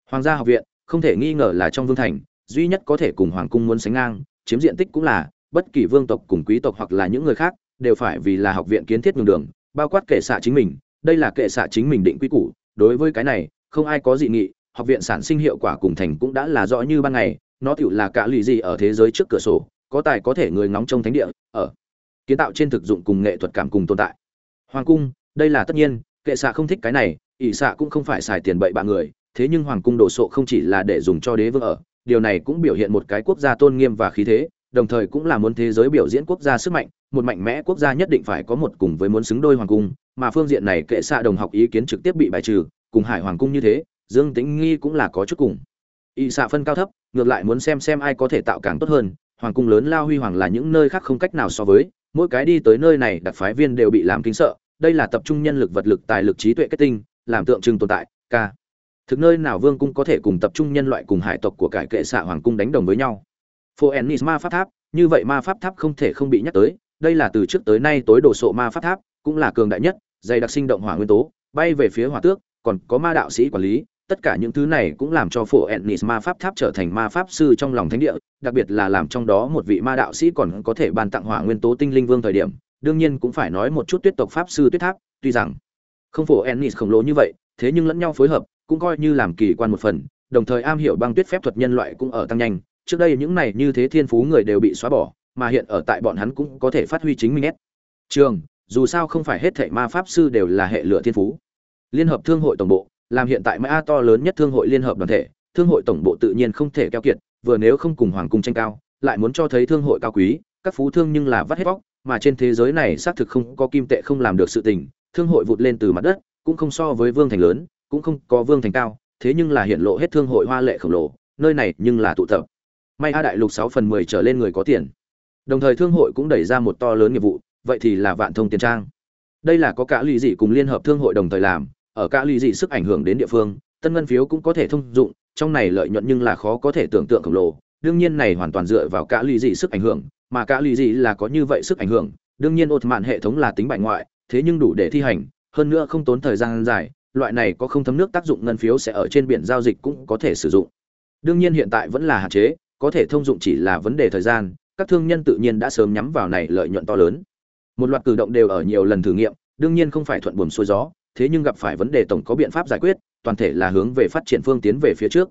Hoàng gia học viện, không thể nghi ngờ là trong vương thành, duy nhất có thể cùng hoàng cung muốn sánh ngang, chiếm diện tích cũng là, bất kỳ vương tộc cùng quý tộc hoặc là những người khác, đều phải vì là học viện kiến thiết đường đường, bao quát kệ xạ chính mình, đây là kệ xạ chính mình định quy củ, đối với cái này, không ai có dị nghị, học viện sản sinh hiệu quả cùng thành cũng đã là rõ như ban ngày nó tựu là cả lì gì ở thế giới trước cửa sổ, có tài có thể người ngóng trong thánh địa, ở kiến tạo trên thực dụng cùng nghệ thuật cảm cùng tồn tại. Hoàng cung, đây là tất nhiên, kệ xạ không thích cái này, ỷ xạ cũng không phải xài tiền bậy bạ người, thế nhưng hoàng cung đồ sộ không chỉ là để dùng cho đế vương ở, điều này cũng biểu hiện một cái quốc gia tôn nghiêm và khí thế, đồng thời cũng là muốn thế giới biểu diễn quốc gia sức mạnh, một mạnh mẽ quốc gia nhất định phải có một cùng với muốn xứng đôi hoàng cung, mà phương diện này kệ xạ đồng học ý kiến trực tiếp bị bài trừ, cùng hải hoàng cung như thế, dương tĩnh nghi cũng là có chút cùng y xạ phân cao thấp, ngược lại muốn xem xem ai có thể tạo càng tốt hơn, hoàng cung lớn lao huy hoàng là những nơi khác không cách nào so với, mỗi cái đi tới nơi này đặc phái viên đều bị làm kính sợ, đây là tập trung nhân lực vật lực tài lực trí tuệ kết tinh, làm tượng trưng tồn tại k thực nơi nào vương cung có thể cùng tập trung nhân loại cùng hải tộc của cải kệ xạ hoàng cung đánh đồng với nhau. Phô ennis ma pháp tháp, như vậy ma pháp tháp không thể không bị nhắc tới, đây là từ trước tới nay tối đồ sộ ma pháp tháp, cũng là cường đại nhất, dày đặc sinh động hỏa nguyên tố, bay về phía hỏa tước, còn có ma đạo sĩ quản lý tất cả những thứ này cũng làm cho phổ ennis ma pháp tháp trở thành ma pháp sư trong lòng thánh địa, đặc biệt là làm trong đó một vị ma đạo sĩ còn có thể ban tặng hỏa nguyên tố tinh linh vương thời điểm, đương nhiên cũng phải nói một chút tuyết tộc pháp sư tuyết tháp, tuy rằng không phổ ennis khổng lồ như vậy, thế nhưng lẫn nhau phối hợp, cũng coi như làm kỳ quan một phần, đồng thời am hiểu băng tuyết phép thuật nhân loại cũng ở tăng nhanh. Trước đây những này như thế thiên phú người đều bị xóa bỏ, mà hiện ở tại bọn hắn cũng có thể phát huy chính mình nét. Trường, dù sao không phải hết thảy ma pháp sư đều là hệ lựa thiên phú. Liên hợp thương hội tổng bộ làm hiện tại mã to lớn nhất thương hội liên hợp đoàn thể, thương hội tổng bộ tự nhiên không thể keo kiệt, vừa nếu không cùng hoàng cung tranh cao, lại muốn cho thấy thương hội cao quý, các phú thương nhưng là vắt hết bóc, mà trên thế giới này xác thực không có kim tệ không làm được sự tình, thương hội vụt lên từ mặt đất, cũng không so với vương thành lớn, cũng không có vương thành cao, thế nhưng là hiện lộ hết thương hội hoa lệ khổng lồ, nơi này nhưng là tụ tập. May a đại lục sáu phần mười trở lên người có tiền. Đồng thời thương hội cũng đẩy ra một to lớn nghiệp vụ, vậy thì là vạn thông tiền trang. Đây là có cả lụy dị cùng liên hợp thương hội đồng thời làm ở cả lì dị sức ảnh hưởng đến địa phương, tân ngân phiếu cũng có thể thông dụng, trong này lợi nhuận nhưng là khó có thể tưởng tượng khổng lồ. Đương nhiên này hoàn toàn dựa vào cả lì dị sức ảnh hưởng, mà cả lì dị là có như vậy sức ảnh hưởng, đương nhiên ột mạn hệ thống là tính bại ngoại, thế nhưng đủ để thi hành, hơn nữa không tốn thời gian dài, loại này có không thấm nước tác dụng ngân phiếu sẽ ở trên biển giao dịch cũng có thể sử dụng. Đương nhiên hiện tại vẫn là hạn chế, có thể thông dụng chỉ là vấn đề thời gian, các thương nhân tự nhiên đã sớm nhắm vào này lợi nhuận to lớn. Một loạt cử động đều ở nhiều lần thử nghiệm, đương nhiên không phải thuận buồm xuôi gió thế nhưng gặp phải vấn đề tổng có biện pháp giải quyết, toàn thể là hướng về phát triển phương tiến về phía trước.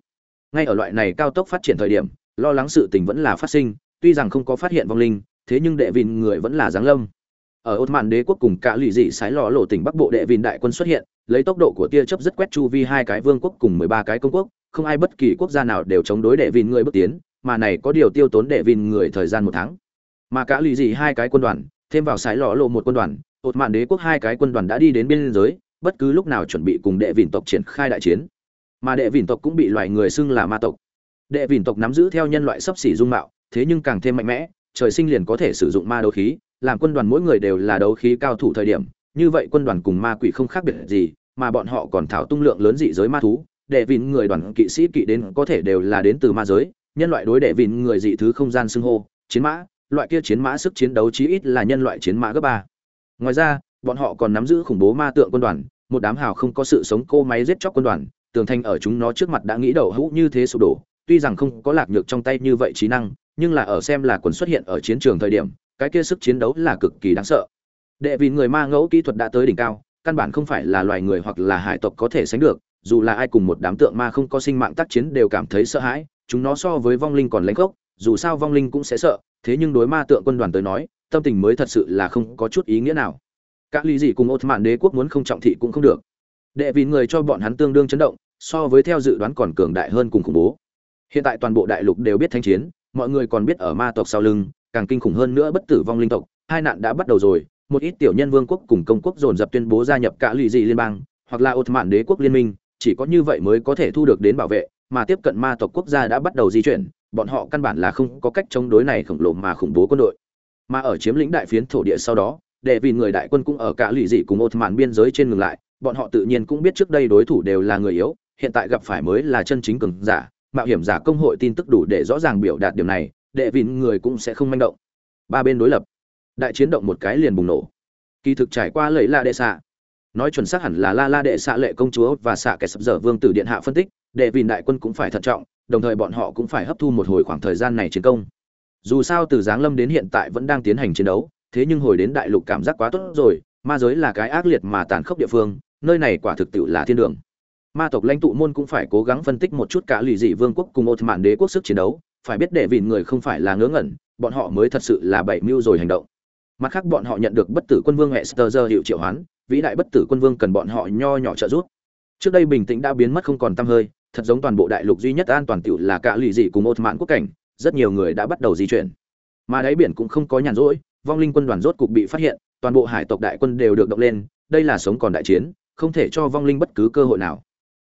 Ngay ở loại này cao tốc phát triển thời điểm, lo lắng sự tình vẫn là phát sinh, tuy rằng không có phát hiện vong linh, thế nhưng đệ vịn người vẫn là giáng lâm. Ở ốt mạn đế quốc cùng cả lụy dị sái lò lộ tỉnh bắc bộ đệ vịn đại quân xuất hiện, lấy tốc độ của tia chớp rất quét chu vi hai cái vương quốc cùng mười ba cái công quốc, không ai bất kỳ quốc gia nào đều chống đối đệ vịn người bước tiến, mà này có điều tiêu tốn đệ vịn người thời gian một tháng. Mà cả lụy dị hai cái quân đoàn, thêm vào sái lò lộ một quân đoàn, ốt mạn đế quốc hai cái quân đoàn đã đi đến biên giới bất cứ lúc nào chuẩn bị cùng đệ vìn tộc triển khai đại chiến. Mà đệ vìn tộc cũng bị loài người xưng là ma tộc. Đệ vìn tộc nắm giữ theo nhân loại sấp xỉ dung mạo, thế nhưng càng thêm mạnh mẽ, trời sinh liền có thể sử dụng ma đấu khí, làm quân đoàn mỗi người đều là đấu khí cao thủ thời điểm, như vậy quân đoàn cùng ma quỷ không khác biệt gì, mà bọn họ còn thảo tung lượng lớn dị giới ma thú, đệ vìn người đoàn kỵ sĩ kỵ đến có thể đều là đến từ ma giới, nhân loại đối đệ vìn người dị thứ không gian xưng hô, chiến mã, loại kia chiến mã sức chiến đấu chí ít là nhân loại chiến mã gấp ba. Ngoài ra bọn họ còn nắm giữ khủng bố ma tượng quân đoàn, một đám hào không có sự sống cô máy giết chóc quân đoàn, tường thành ở chúng nó trước mặt đã nghĩ đầu hũ như thế sụp đổ, tuy rằng không có lạc nhược trong tay như vậy trí năng, nhưng là ở xem là quần xuất hiện ở chiến trường thời điểm, cái kia sức chiến đấu là cực kỳ đáng sợ. Đệ vì người ma ngẫu kỹ thuật đã tới đỉnh cao, căn bản không phải là loài người hoặc là hải tộc có thể sánh được, dù là ai cùng một đám tượng ma không có sinh mạng tác chiến đều cảm thấy sợ hãi, chúng nó so với vong linh còn lãnh gốc, dù sao vong linh cũng sẽ sợ, thế nhưng đối ma tượng quân đoàn tới nói, tâm tình mới thật sự là không có chút ý nghĩa nào các lý gì cùng ột mạn đế quốc muốn không trọng thị cũng không được. Đệ vì người cho bọn hắn tương đương chấn động, so với theo dự đoán còn cường đại hơn cùng khủng bố. Hiện tại toàn bộ đại lục đều biết thanh chiến, mọi người còn biết ở ma tộc sau lưng, càng kinh khủng hơn nữa bất tử vong linh tộc, hai nạn đã bắt đầu rồi, một ít tiểu nhân vương quốc cùng công quốc dồn dập tuyên bố gia nhập cả lụy dị liên bang, hoặc là ột mạn đế quốc liên minh, chỉ có như vậy mới có thể thu được đến bảo vệ, mà tiếp cận ma tộc quốc gia đã bắt đầu di chuyển, bọn họ căn bản là không có cách chống đối này khổng lồ mà khủng bố quân đội. Mà ở chiếm lĩnh đại phiến thổ địa sau đó để vì người đại quân cũng ở cả lụy dị cùng ột mạn biên giới trên ngừng lại, bọn họ tự nhiên cũng biết trước đây đối thủ đều là người yếu, hiện tại gặp phải mới là chân chính cường giả, mạo hiểm giả công hội tin tức đủ để rõ ràng biểu đạt điều này đệ vì người cũng sẽ không manh động. Ba bên đối lập, đại chiến động một cái liền bùng nổ. Kỳ thực trải qua lấy la đệ xạ, nói chuẩn xác hẳn là la la đệ xạ lệ công chúa và xạ kẻ sập dở vương tử điện hạ phân tích đệ vì đại quân cũng phải thận trọng, đồng thời bọn họ cũng phải hấp thu một hồi khoảng thời gian này chiến công. Dù sao từ giáng lâm đến hiện tại vẫn đang tiến hành chiến đấu thế nhưng hồi đến đại lục cảm giác quá tốt rồi, ma giới là cái ác liệt mà tàn khốc địa phương, nơi này quả thực tiệu là thiên đường. Ma tộc lãnh tụ môn cũng phải cố gắng phân tích một chút cả lì dị vương quốc cùng ột mạn đế quốc sức chiến đấu, phải biết để vì người không phải là ngớ ngẩn, bọn họ mới thật sự là bảy mưu rồi hành động. Mặt khác bọn họ nhận được bất tử quân vương hệ hester hiệu triệu hoán, vĩ đại bất tử quân vương cần bọn họ nho nhỏ trợ giúp. Trước đây bình tĩnh đã biến mất không còn tăm hơi, thật giống toàn bộ đại lục duy nhất an toàn tiểu là cả lì dị cùng ột mạn quốc cảnh, rất nhiều người đã bắt đầu di chuyển. Mà đáy biển cũng không có nhàn rỗi vong linh quân đoàn rốt cục bị phát hiện, toàn bộ hải tộc đại quân đều được động lên, đây là sống còn đại chiến, không thể cho vong linh bất cứ cơ hội nào.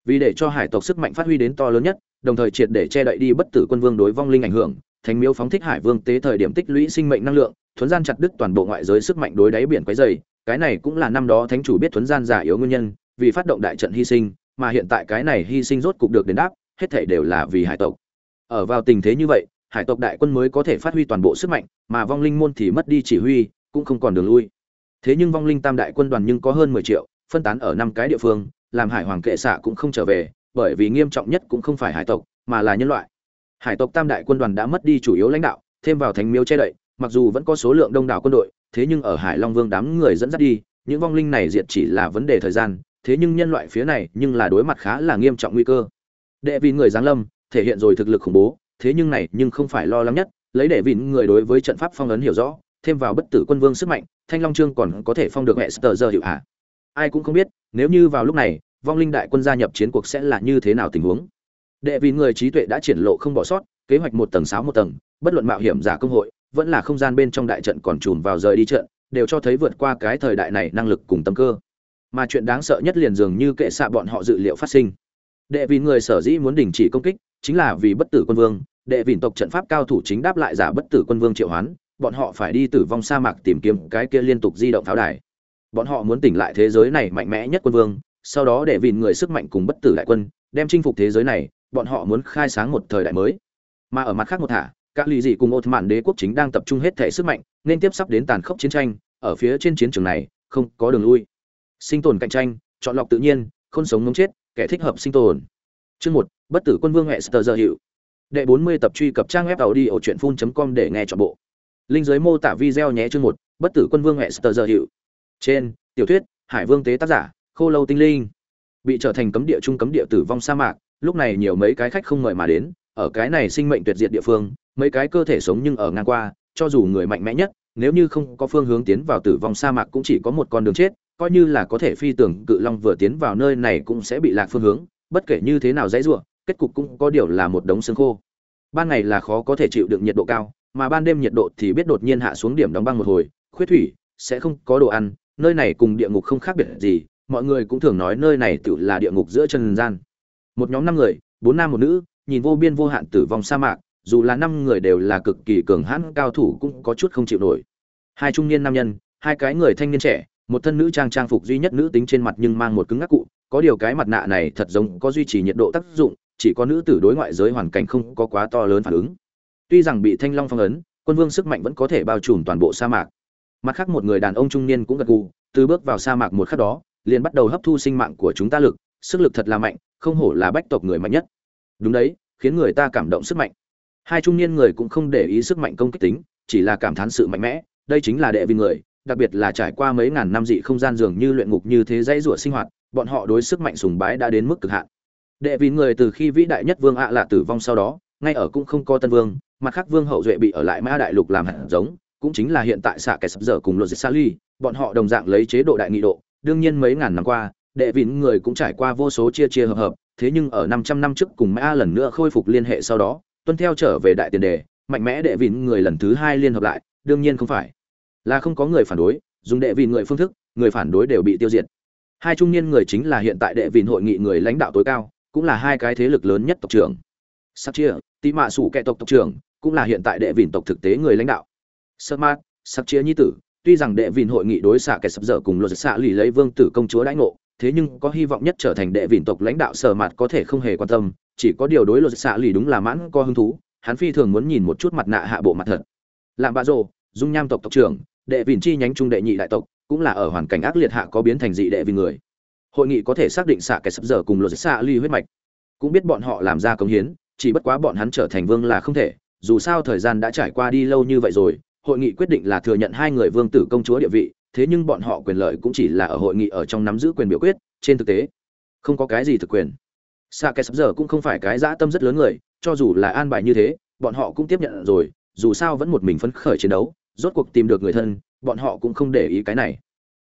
Vì để cho hải tộc sức mạnh phát huy đến to lớn nhất, đồng thời triệt để che đậy đi bất tử quân vương đối vong linh ảnh hưởng, thánh miếu phóng thích hải vương tế thời điểm tích lũy sinh mệnh năng lượng, thuấn gian chặt đứt toàn bộ ngoại giới sức mạnh đối đáy biển quấy dày cái này cũng là năm đó thánh chủ biết thuấn gian giả yếu nguyên nhân, vì phát động đại trận hy sinh, mà hiện tại cái này hy sinh rốt cục được đền đáp, hết thảy đều là vì hải tộc. Ở vào tình thế như vậy hải tộc đại quân mới có thể phát huy toàn bộ sức mạnh, mà vong linh môn thì mất đi chỉ huy, cũng không còn đường lui. Thế nhưng vong linh tam đại quân đoàn nhưng có hơn mười triệu, phân tán ở năm cái địa phương, làm hải hoàng kệ xạ cũng không trở về, bởi vì nghiêm trọng nhất cũng không phải hải tộc, mà là nhân loại. Hải tộc tam đại quân đoàn đã mất đi chủ yếu lãnh đạo, thêm vào thánh miếu che đậy, mặc dù vẫn có số lượng đông đảo quân đội, thế nhưng ở hải long vương đám người dẫn dắt đi, những vong linh này diệt chỉ là vấn đề thời gian, thế nhưng nhân loại phía này nhưng là đối mặt khá là nghiêm trọng nguy cơ. Đệ vì người giáng lâm, thể hiện rồi thực lực khủng bố thế nhưng này nhưng không phải lo lắng nhất, lấy đệ vịn người đối với trận pháp phong ấn hiểu rõ, thêm vào bất tử quân vương sức mạnh, thanh long trương còn có thể phong được mẹ sờ giờ hiệu hạ ai cũng không biết, nếu như vào lúc này, vong linh đại quân gia nhập chiến cuộc sẽ là như thế nào tình huống? Đệ vì người trí tuệ đã triển lộ không bỏ sót, kế hoạch một tầng sáu một tầng, bất luận mạo hiểm giả công hội, vẫn là không gian bên trong đại trận còn trùm vào rời đi trận, đều cho thấy vượt qua cái thời đại này năng lực cùng tâm cơ. Mà chuyện đáng sợ nhất liền dường như kệ xạ bọn họ dự liệu phát sinh. Đệ vì người sở dĩ muốn đình chỉ công kích chính là vì bất tử quân vương, đệ vịn tộc trận pháp cao thủ chính đáp lại giả bất tử quân vương triệu hoán, bọn họ phải đi tử vong sa mạc tìm kiếm cái kia liên tục di động pháo đài. Bọn họ muốn tỉnh lại thế giới này mạnh mẽ nhất quân vương, sau đó để vịn người sức mạnh cùng bất tử đại quân, đem chinh phục thế giới này, bọn họ muốn khai sáng một thời đại mới. Mà ở mặt khác một thả các lì dị cùng ột mạn đế quốc chính đang tập trung hết thể sức mạnh, nên tiếp sắp đến tàn khốc chiến tranh, ở phía trên chiến trường này, không có đường lui. Sinh tồn cạnh tranh, chọn lọc tự nhiên, không sống ngống chết, kẻ thích hợp sinh tồn. Chương một bất tử quân vương hệ giờ hiệu đệ bốn mươi tập truy cập trang web tàu đi ở truyện phun com để nghe trọn bộ. Linh giới mô tả video nhé chương một, bất tử quân vương hệ giờ hiệu trên, tiểu thuyết, hải vương tế tác giả, khô lâu tinh linh. Bị trở thành cấm địa trung cấm địa tử vong sa mạc, lúc này nhiều mấy cái khách không mời mà đến, ở cái này sinh mệnh tuyệt diệt địa phương, mấy cái cơ thể sống nhưng ở ngang qua, cho dù người mạnh mẽ nhất, nếu như không có phương hướng tiến vào tử vong sa mạc cũng chỉ có một con đường chết, coi như là có thể phi tưởng cự long vừa tiến vào nơi này cũng sẽ bị lạc phương hướng, bất kể như thế nào dãy rủa kết cục cũng có điều là một đống xương khô. Ban ngày là khó có thể chịu được nhiệt độ cao, mà ban đêm nhiệt độ thì biết đột nhiên hạ xuống điểm đóng băng một hồi khuyết thủy, sẽ không có đồ ăn, nơi này cùng địa ngục không khác biệt gì, mọi người cũng thường nói nơi này tự là địa ngục giữa chân gian. Một nhóm năm người, bốn nam một nữ, nhìn vô biên vô hạn tử vong sa mạc, dù là năm người đều là cực kỳ cường hãn, cao thủ cũng có chút không chịu nổi. Hai trung niên nam nhân, hai cái người thanh niên trẻ, một thân nữ trang trang phục duy nhất nữ tính trên mặt nhưng mang một cứng ngắc cụ, có điều cái mặt nạ này thật giống có duy trì nhiệt độ tác dụng chỉ có nữ tử đối ngoại giới hoàn cảnh không có quá to lớn phản ứng. Tuy rằng bị thanh long phong ấn, quân vương sức mạnh vẫn có thể bao trùm toàn bộ sa mạc. Mặt khác một người đàn ông trung niên cũng gật gù, từ bước vào sa mạc một khắc đó, liền bắt đầu hấp thu sinh mạng của chúng ta lực, sức lực thật là mạnh, không hổ là bách tộc người mạnh nhất. Đúng đấy, khiến người ta cảm động sức mạnh. Hai trung niên người cũng không để ý sức mạnh công kích tính, chỉ là cảm thán sự mạnh mẽ, đây chính là đệ vì người, đặc biệt là trải qua mấy ngàn năm dị không gian dường như luyện ngục như thế dãy rủa sinh hoạt, bọn họ đối sức mạnh sùng bái đã đến mức cực hạn đệ vì người từ khi vĩ đại nhất vương ạ à là tử vong sau đó, ngay ở cũng không có tân vương, mặt khác vương hậu duệ bị ở lại mã đại lục làm hạt giống, cũng chính là hiện tại xạ kẻ sập dở cùng luật sa ly, bọn họ đồng dạng lấy chế độ đại nghị độ, đương nhiên mấy ngàn năm qua, đệ vịn người cũng trải qua vô số chia chia hợp hợp, thế nhưng ở 500 năm trước cùng mã lần nữa khôi phục liên hệ sau đó, tuân theo trở về đại tiền đề, mạnh mẽ đệ vịn người lần thứ hai liên hợp lại, đương nhiên không phải. Là không có người phản đối, dùng đệ vịn người phương thức, người phản đối đều bị tiêu diệt. Hai trung niên người chính là hiện tại đệ vịn hội nghị người lãnh đạo tối cao cũng là hai cái thế lực lớn nhất tộc trưởng. Sắc chia tị mạ sủ kẻ tộc tộc trưởng, cũng là hiện tại đệ vịn tộc thực tế người lãnh đạo. Sơ mát sắc chia nhi tử, tuy rằng đệ vịn hội nghị đối xạ kẻ sập dở cùng luật xạ lì lấy vương tử công chúa đãi ngộ, thế nhưng có hy vọng nhất trở thành đệ vịn tộc lãnh đạo sở mặt có thể không hề quan tâm, chỉ có điều đối luật xạ lì đúng là mãn có hứng thú, hắn phi thường muốn nhìn một chút mặt nạ hạ bộ mặt thật. Làm bạ rồ, dung nham tộc tộc trưởng, đệ vịn chi nhánh trung đệ nhị đại tộc, cũng là ở hoàn cảnh ác liệt hạ có biến thành dị đệ vì người hội nghị có thể xác định xạ kẻ sập dở cùng luật xạ ly huyết mạch. Cũng biết bọn họ làm ra công hiến, chỉ bất quá bọn hắn trở thành vương là không thể. Dù sao thời gian đã trải qua đi lâu như vậy rồi, hội nghị quyết định là thừa nhận hai người vương tử công chúa địa vị, thế nhưng bọn họ quyền lợi cũng chỉ là ở hội nghị ở trong nắm giữ quyền biểu quyết, trên thực tế, không có cái gì thực quyền. Xạ kẻ sập dở cũng không phải cái dã tâm rất lớn người, cho dù là an bài như thế, bọn họ cũng tiếp nhận rồi, dù sao vẫn một mình phấn khởi chiến đấu, rốt cuộc tìm được người thân, bọn họ cũng không để ý cái này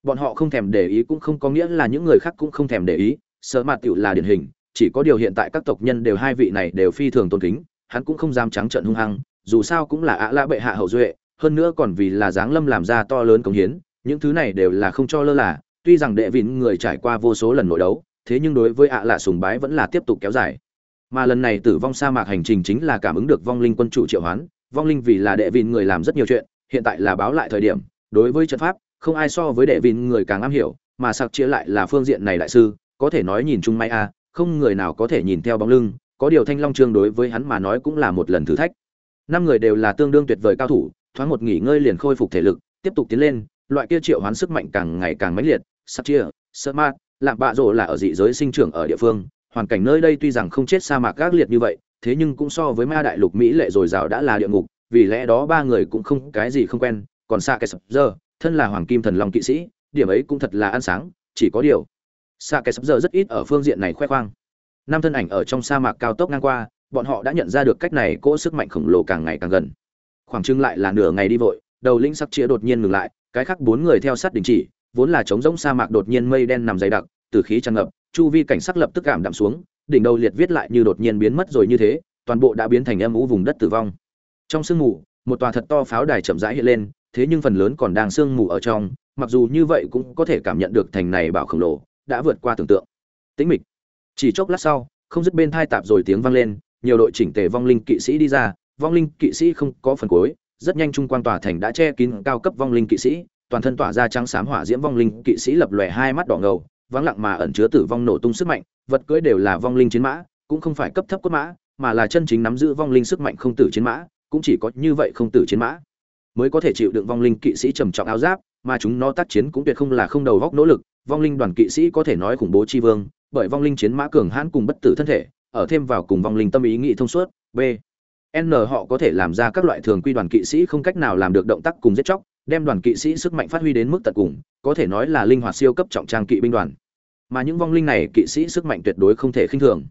bọn họ không thèm để ý cũng không có nghĩa là những người khác cũng không thèm để ý, sợ mạt tựu là điển hình, chỉ có điều hiện tại các tộc nhân đều hai vị này đều phi thường tôn kính, hắn cũng không dám trắng trợn hung hăng, dù sao cũng là ạ la bệ hạ hậu duệ, hơn nữa còn vì là giáng lâm làm ra to lớn công hiến, những thứ này đều là không cho lơ là, tuy rằng đệ vịn người trải qua vô số lần nội đấu, thế nhưng đối với ạ lạ sùng bái vẫn là tiếp tục kéo dài. Mà lần này tử vong sa mạc hành trình chính là cảm ứng được vong linh quân chủ triệu hoán, vong linh vì là đệ vịn người làm rất nhiều chuyện, hiện tại là báo lại thời điểm, đối với trận pháp không ai so với đệ vịn người càng am hiểu, mà sạc chia lại là phương diện này đại sư, có thể nói nhìn chung may a không người nào có thể nhìn theo bóng lưng, có điều thanh long trương đối với hắn mà nói cũng là một lần thử thách. Năm người đều là tương đương tuyệt vời cao thủ, thoáng một nghỉ ngơi liền khôi phục thể lực, tiếp tục tiến lên, loại kia triệu hoán sức mạnh càng ngày càng mãnh liệt sạc chia sợ mát lạm bạ rộ là ở dị giới sinh trưởng ở địa phương, hoàn cảnh nơi đây tuy rằng không chết sa mạc gác liệt như vậy, thế nhưng cũng so với ma đại lục mỹ lệ dồi dào đã là địa ngục, vì lẽ đó ba người cũng không, cái gì không quen, còn xa cái sập giờ thân là hoàng kim thần long kỵ sĩ, điểm ấy cũng thật là ăn sáng, chỉ có điều xa kẻ sập giờ rất ít ở phương diện này khoe khoang. Năm thân ảnh ở trong sa mạc cao tốc ngang qua, bọn họ đã nhận ra được cách này cỗ sức mạnh khổng lồ càng ngày càng gần. Khoảng trưng lại là nửa ngày đi vội, đầu linh sắc chĩa đột nhiên ngừng lại, cái khác bốn người theo sát đình chỉ, vốn là trống rỗng sa mạc đột nhiên mây đen nằm dày đặc, từ khí tràn ngập, chu vi cảnh sắc lập tức cảm đạm xuống, đỉnh đầu liệt viết lại như đột nhiên biến mất rồi như thế, toàn bộ đã biến thành âm ú vùng đất tử vong. Trong sương mù, một tòa thật to pháo đài chậm rãi hiện lên thế nhưng phần lớn còn đang sương mù ở trong, mặc dù như vậy cũng có thể cảm nhận được thành này bảo khổng lồ đã vượt qua tưởng tượng. Tĩnh mịch. Chỉ chốc lát sau, không dứt bên thai tạp rồi tiếng vang lên, nhiều đội chỉnh tề vong linh kỵ sĩ đi ra, vong linh kỵ sĩ không có phần cuối, rất nhanh trung quan tòa thành đã che kín cao cấp vong linh kỵ sĩ, toàn thân tỏa ra trắng xám hỏa diễm vong linh kỵ sĩ lập lòe hai mắt đỏ ngầu, vắng lặng mà ẩn chứa tử vong nổ tung sức mạnh, vật cưỡi đều là vong linh chiến mã, cũng không phải cấp thấp cốt mã, mà là chân chính nắm giữ vong linh sức mạnh không tử chiến mã, cũng chỉ có như vậy không tử chiến mã mới có thể chịu đựng vong linh kỵ sĩ trầm trọng áo giáp, mà chúng nó tác chiến cũng tuyệt không là không đầu góc nỗ lực. Vong linh đoàn kỵ sĩ có thể nói khủng bố chi vương, bởi vong linh chiến mã cường hãn cùng bất tử thân thể, ở thêm vào cùng vong linh tâm ý nghị thông suốt. B. N họ có thể làm ra các loại thường quy đoàn kỵ sĩ không cách nào làm được động tác cùng giết chóc, đem đoàn kỵ sĩ sức mạnh phát huy đến mức tận cùng, có thể nói là linh hoạt siêu cấp trọng trang kỵ binh đoàn. Mà những vong linh này, kỵ sĩ sức mạnh tuyệt đối không thể khinh thường.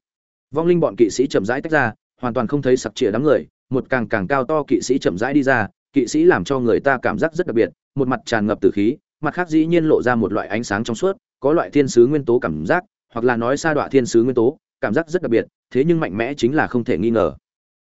Vong linh bọn kỵ sĩ chậm rãi tách ra, hoàn toàn không thấy sặc trịa đám người, một càng càng cao to kỵ sĩ chậm rãi đi ra kỵ sĩ làm cho người ta cảm giác rất đặc biệt, một mặt tràn ngập tử khí, mặt khác dĩ nhiên lộ ra một loại ánh sáng trong suốt, có loại thiên sứ nguyên tố cảm giác, hoặc là nói sa đọa thiên sứ nguyên tố, cảm giác rất đặc biệt, thế nhưng mạnh mẽ chính là không thể nghi ngờ.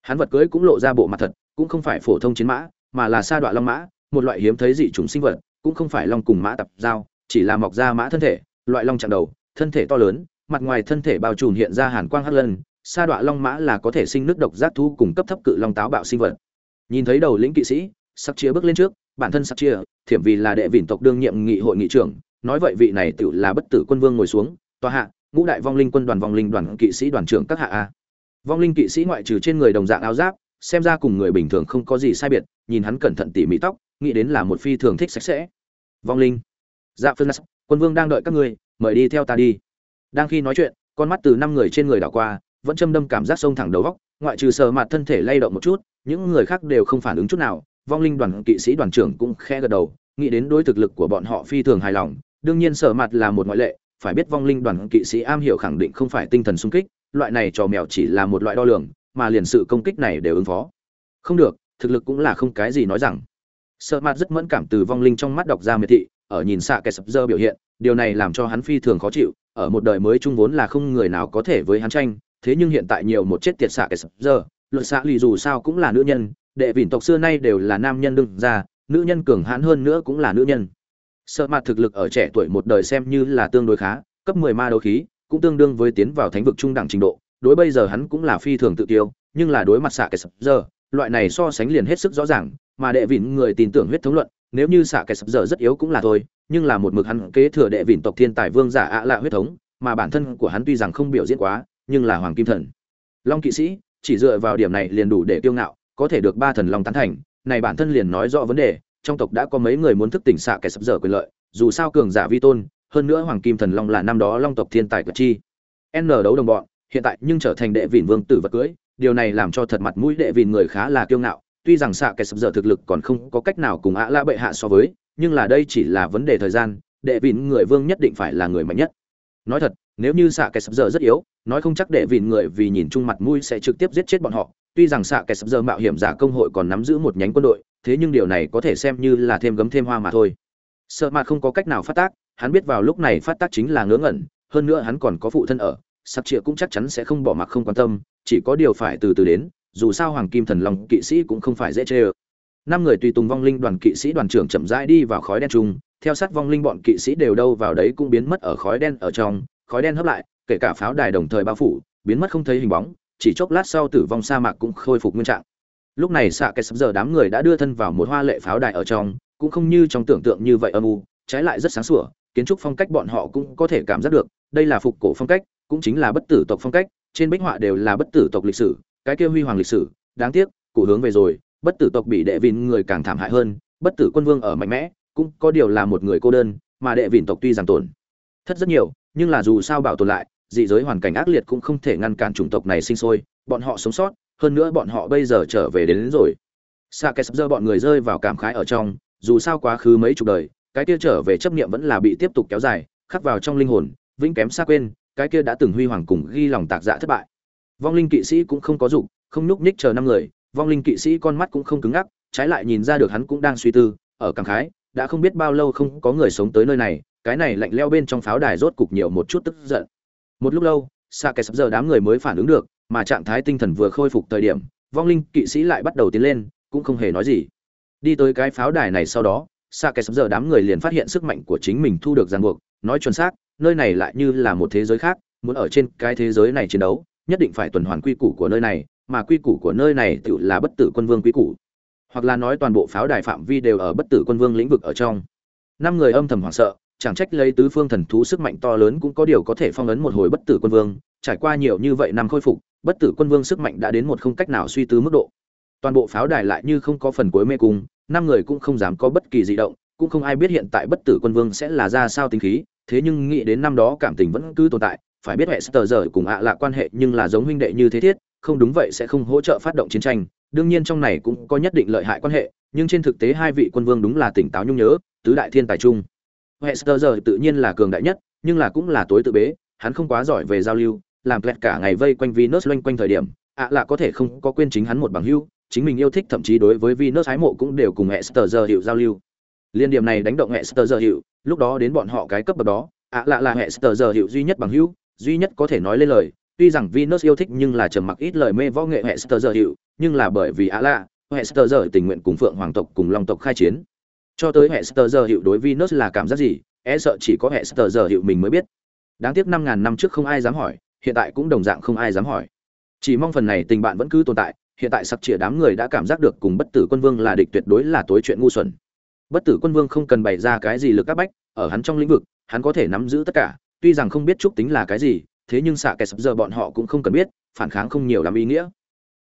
Hắn vật cưới cũng lộ ra bộ mặt thật, cũng không phải phổ thông chiến mã, mà là sa đọa long mã, một loại hiếm thấy dị chủng sinh vật, cũng không phải long cùng mã tập giao, chỉ là mọc ra mã thân thể, loại long chạm đầu, thân thể to lớn, mặt ngoài thân thể bao trùm hiện ra hàn quang hắc lân, sa đọa long mã là có thể sinh nước độc giác thu cùng cấp thấp cự long táo bạo sinh vật. Nhìn thấy đầu lĩnh kỵ sĩ sắc chia bước lên trước, bản thân sắc chia, thiểm vì là đệ vịn tộc đương nhiệm nghị hội nghị trưởng, nói vậy vị này tự là bất tử quân vương ngồi xuống, tòa hạ, ngũ đại vong linh quân đoàn vong linh đoàn kỵ sĩ đoàn trưởng các hạ a. Vong linh kỵ sĩ ngoại trừ trên người đồng dạng áo giáp, xem ra cùng người bình thường không có gì sai biệt, nhìn hắn cẩn thận tỉ mỉ tóc, nghĩ đến là một phi thường thích sạch sẽ. Vong linh. Dạ phân quân vương đang đợi các ngươi, mời đi theo ta đi. Đang khi nói chuyện, con mắt từ năm người trên người đảo qua, vẫn châm đâm cảm giác sông thẳng đầu góc, ngoại trừ sờ mặt thân thể lay động một chút, những người khác đều không phản ứng chút nào vong linh đoàn kỵ sĩ đoàn trưởng cũng khẽ gật đầu, nghĩ đến đối thực lực của bọn họ phi thường hài lòng. Đương nhiên sở mặt là một ngoại lệ, phải biết vong linh đoàn kỵ sĩ am hiểu khẳng định không phải tinh thần sung kích, loại này trò mèo chỉ là một loại đo lường, mà liền sự công kích này đều ứng phó. Không được, thực lực cũng là không cái gì nói rằng. Sợ mặt rất mẫn cảm từ vong linh trong mắt đọc ra miệt thị, ở nhìn xạ kẻ sập dơ biểu hiện, điều này làm cho hắn phi thường khó chịu, ở một đời mới chung vốn là không người nào có thể với hắn tranh, thế nhưng hiện tại nhiều một chết tiệt xạ kẻ sập dơ, luật xạ lì dù sao cũng là nữ nhân đệ vịn tộc xưa nay đều là nam nhân đương ra nữ nhân cường hãn hơn nữa cũng là nữ nhân. Sợ mặt thực lực ở trẻ tuổi một đời xem như là tương đối khá, cấp 10 ma đấu khí, cũng tương đương với tiến vào thánh vực trung đẳng trình độ, đối bây giờ hắn cũng là phi thường tự tiêu, nhưng là đối mặt xạ kẻ sập giờ, loại này so sánh liền hết sức rõ ràng, mà đệ vịn người tin tưởng huyết thống luận, nếu như xạ kẻ sập giờ rất yếu cũng là thôi, nhưng là một mực hắn kế thừa đệ vịn tộc thiên tài vương giả ạ lạ huyết thống, mà bản thân của hắn tuy rằng không biểu diễn quá, nhưng là hoàng kim thần. Long kỵ sĩ, chỉ dựa vào điểm này liền đủ để kiêu ngạo có thể được ba thần long tán thành, này bản thân liền nói rõ vấn đề, trong tộc đã có mấy người muốn thức tỉnh xạ kẻ sập dở quyền lợi, dù sao cường giả vi tôn, hơn nữa hoàng kim thần long là năm đó long tộc thiên tài cử chi. N đấu đồng bọn, hiện tại nhưng trở thành đệ vịn vương tử vật cưới, điều này làm cho thật mặt mũi đệ vịn người khá là kiêu ngạo, tuy rằng xạ kẻ sập dở thực lực còn không có cách nào cùng ạ la bệ hạ so với, nhưng là đây chỉ là vấn đề thời gian, đệ vịn người vương nhất định phải là người mạnh nhất. Nói thật, nếu như xạ kẻ sập dở rất yếu, nói không chắc đệ vịn người vì nhìn chung mặt mũi sẽ trực tiếp giết chết bọn họ tuy rằng xạ kẻ sập giờ mạo hiểm giả công hội còn nắm giữ một nhánh quân đội, thế nhưng điều này có thể xem như là thêm gấm thêm hoa mà thôi. Sợ mà không có cách nào phát tác, hắn biết vào lúc này phát tác chính là ngớ ngẩn, hơn nữa hắn còn có phụ thân ở, sắp chĩa cũng chắc chắn sẽ không bỏ mặc không quan tâm, chỉ có điều phải từ từ đến, dù sao hoàng kim thần long kỵ sĩ cũng không phải dễ chê ơ. Năm người tùy tùng vong linh đoàn kỵ sĩ đoàn trưởng chậm rãi đi vào khói đen chung, theo sát vong linh bọn kỵ sĩ đều đâu vào đấy cũng biến mất ở khói đen ở trong, khói đen hấp lại, kể cả pháo đài đồng thời bao phủ, biến mất không thấy hình bóng chỉ chốc lát sau tử vong sa mạc cũng khôi phục nguyên trạng. Lúc này xạ cái sắp giờ đám người đã đưa thân vào một hoa lệ pháo đài ở trong, cũng không như trong tưởng tượng như vậy âm u, trái lại rất sáng sủa, kiến trúc phong cách bọn họ cũng có thể cảm giác được, đây là phục cổ phong cách, cũng chính là bất tử tộc phong cách, trên bích họa đều là bất tử tộc lịch sử, cái kia huy hoàng lịch sử, đáng tiếc, cụ hướng về rồi, bất tử tộc bị đệ vịn người càng thảm hại hơn, bất tử quân vương ở mạnh mẽ, cũng có điều là một người cô đơn, mà đệ vịn tộc tuy rằng tổn thất rất nhiều, nhưng là dù sao bảo tồn lại dị giới hoàn cảnh ác liệt cũng không thể ngăn cản chủng tộc này sinh sôi bọn họ sống sót hơn nữa bọn họ bây giờ trở về đến, đến rồi. Sa kẻ sắp giờ bọn người rơi vào cảm khái ở trong dù sao quá khứ mấy chục đời cái kia trở về chấp niệm vẫn là bị tiếp tục kéo dài khắc vào trong linh hồn vĩnh kém xa quên cái kia đã từng huy hoàng cùng ghi lòng tạc dạ thất bại. Vong linh kỵ sĩ cũng không có dục không nhúc nhích chờ năm người vong linh kỵ sĩ con mắt cũng không cứng ngắc trái lại nhìn ra được hắn cũng đang suy tư ở cảm khái đã không biết bao lâu không có người sống tới nơi này cái này lạnh leo bên trong pháo đài rốt cục nhiều một chút tức giận một lúc lâu xa kẻ sắp giờ đám người mới phản ứng được, mà trạng thái tinh thần vừa khôi phục thời điểm, vong linh kỵ sĩ lại bắt đầu tiến lên, cũng không hề nói gì. Đi tới cái pháo đài này sau đó xa kẻ sắp giờ đám người liền phát hiện sức mạnh của chính mình thu được ràng buộc, nói chuẩn xác, nơi này lại như là một thế giới khác, muốn ở trên cái thế giới này chiến đấu, nhất định phải tuần hoàn quy củ của nơi này, mà quy củ của nơi này tự là bất tử quân vương quy củ. Hoặc là nói toàn bộ pháo đài phạm vi đều ở bất tử quân vương lĩnh vực ở trong. Năm người âm thầm hoảng sợ chẳng trách lấy tứ phương thần thú sức mạnh to lớn cũng có điều có thể phong ấn một hồi bất tử quân vương, trải qua nhiều như vậy năm khôi phục, bất tử quân vương sức mạnh đã đến một không cách nào suy tứ mức độ. Toàn bộ pháo đài lại như không có phần cuối mê cung, năm người cũng không dám có bất kỳ di động, cũng không ai biết hiện tại bất tử quân vương sẽ là ra sao tính khí, thế nhưng nghĩ đến năm đó cảm tình vẫn cứ tồn tại, phải biết hệ sờ giờ cùng ạ à lạ quan hệ nhưng là giống huynh đệ như thế thiết, không đúng vậy sẽ không hỗ trợ phát động chiến tranh, đương nhiên trong này cũng có nhất định lợi hại quan hệ, nhưng trên thực tế hai vị quân vương đúng là tỉnh táo nhung nhớ, tứ đại thiên tài chung hệ giờ tự nhiên là cường đại nhất nhưng là cũng là tối tự bế hắn không quá giỏi về giao lưu làm kẹt cả ngày vây quanh Venus loanh quanh thời điểm, ạ à lạ có thể không có quên chính hắn một bằng hữu, chính mình yêu thích thậm chí đối với Venus hái mộ cũng đều cùng Hester giờ hiệu giao lưu. Liên điểm này đánh động Hester giờ hiệu, lúc đó đến bọn họ cái cấp bậc đó, ạ à lạ là Hester giờ hiệu duy nhất bằng hữu, duy nhất có thể nói lên lời, tuy rằng Venus yêu thích nhưng là trầm mặc ít lời mê võ nghệ Hester giờ hiệu, nhưng là bởi vì ạ lạ, Hester giờ tình nguyện cùng Phượng hoàng tộc cùng Long tộc khai chiến. Cho tới Esther giờ hiệu đối Venus là cảm giác gì, e sợ chỉ có Esther giờ hiệu mình mới biết. Đáng tiếc 5000 năm trước không ai dám hỏi, hiện tại cũng đồng dạng không ai dám hỏi. Chỉ mong phần này tình bạn vẫn cứ tồn tại hiện tại sắp chĩa đám người đã cảm giác được cùng bất tử quân vương là địch tuyệt đối là tối chuyện ngu xuẩn. Bất tử quân vương không cần bày ra cái gì lực các bách ở hắn trong lĩnh vực hắn có thể nắm giữ tất cả tuy rằng không biết trúc tính là cái gì thế nhưng xạ kẻ sập giờ bọn họ cũng không cần biết phản kháng không nhiều làm ý nghĩa.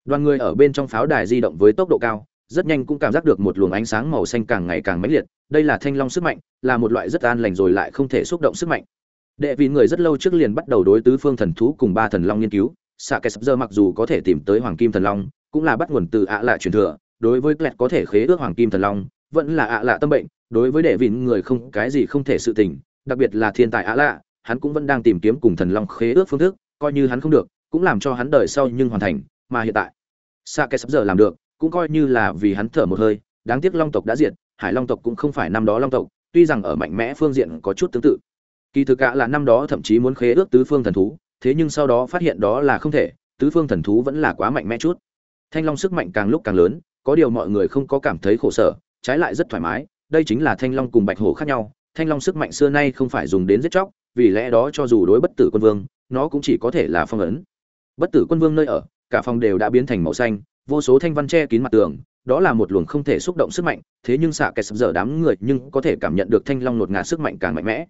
Đoàn người ở bên trong pháo đài di động với tốc độ cao rất nhanh cũng cảm giác được một luồng ánh sáng màu xanh càng ngày càng mãnh liệt, đây là thanh long sức mạnh, là một loại rất an lành rồi lại không thể xúc động sức mạnh. Đệ vì người rất lâu trước liền bắt đầu đối tứ phương thần thú cùng ba thần long nghiên cứu xạ kẻ sập giờ mặc dù có thể tìm tới hoàng kim thần long, cũng là bắt nguồn từ ạ lạ truyền thừa, đối với Klet có thể khế ước hoàng kim thần long, vẫn là ạ lạ tâm bệnh, đối với đệ vị người không, cái gì không thể sự tình, đặc biệt là thiên tài ạ lạ, hắn cũng vẫn đang tìm kiếm cùng thần long khế ước phương thức, coi như hắn không được, cũng làm cho hắn đời sau nhưng hoàn thành, mà hiện tại xạ kẻ sắp giờ làm được cũng coi như là vì hắn thở một hơi, đáng tiếc long tộc đã diệt, hải long tộc cũng không phải năm đó long tộc, tuy rằng ở mạnh mẽ phương diện có chút tương tự. Kỳ thực cả là năm đó thậm chí muốn khế ước tứ phương thần thú, thế nhưng sau đó phát hiện đó là không thể, tứ phương thần thú vẫn là quá mạnh mẽ chút. Thanh long sức mạnh càng lúc càng lớn, có điều mọi người không có cảm thấy khổ sở, trái lại rất thoải mái, đây chính là thanh long cùng bạch hổ khác nhau, thanh long sức mạnh xưa nay không phải dùng đến giết chóc, vì lẽ đó cho dù đối bất tử quân vương, nó cũng chỉ có thể là phong ấn. Bất tử quân vương nơi ở, cả phòng đều đã biến thành màu xanh vô số thanh văn che kín mặt tường, đó là một luồng không thể xúc động sức mạnh, thế nhưng xạ kẻ sập dở đám người nhưng có thể cảm nhận được thanh long nột ngạt sức mạnh càng mạnh mẽ.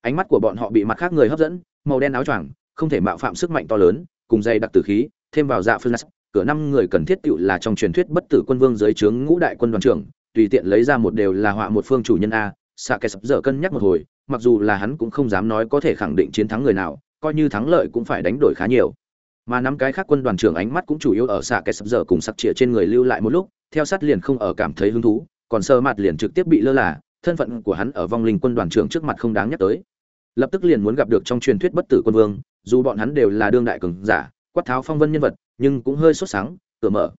Ánh mắt của bọn họ bị mặt khác người hấp dẫn, màu đen áo choàng, không thể mạo phạm sức mạnh to lớn, cùng dây đặc tử khí, thêm vào dạ phương cửa năm người cần thiết tựu là trong truyền thuyết bất tử quân vương dưới trướng ngũ đại quân đoàn trưởng, tùy tiện lấy ra một đều là họa một phương chủ nhân a, xạ kẻ sập dở cân nhắc một hồi, mặc dù là hắn cũng không dám nói có thể khẳng định chiến thắng người nào, coi như thắng lợi cũng phải đánh đổi khá nhiều mà năm cái khác quân đoàn trưởng ánh mắt cũng chủ yếu ở xạ kẻ sập dở cùng sặc chĩa trên người lưu lại một lúc, theo sát liền không ở cảm thấy hứng thú, còn sơ mặt liền trực tiếp bị lơ là, thân phận của hắn ở vong linh quân đoàn trưởng trước mặt không đáng nhắc tới. Lập tức liền muốn gặp được trong truyền thuyết bất tử quân vương, dù bọn hắn đều là đương đại cường giả, quát tháo phong vân nhân vật, nhưng cũng hơi sốt sáng, cửa mở.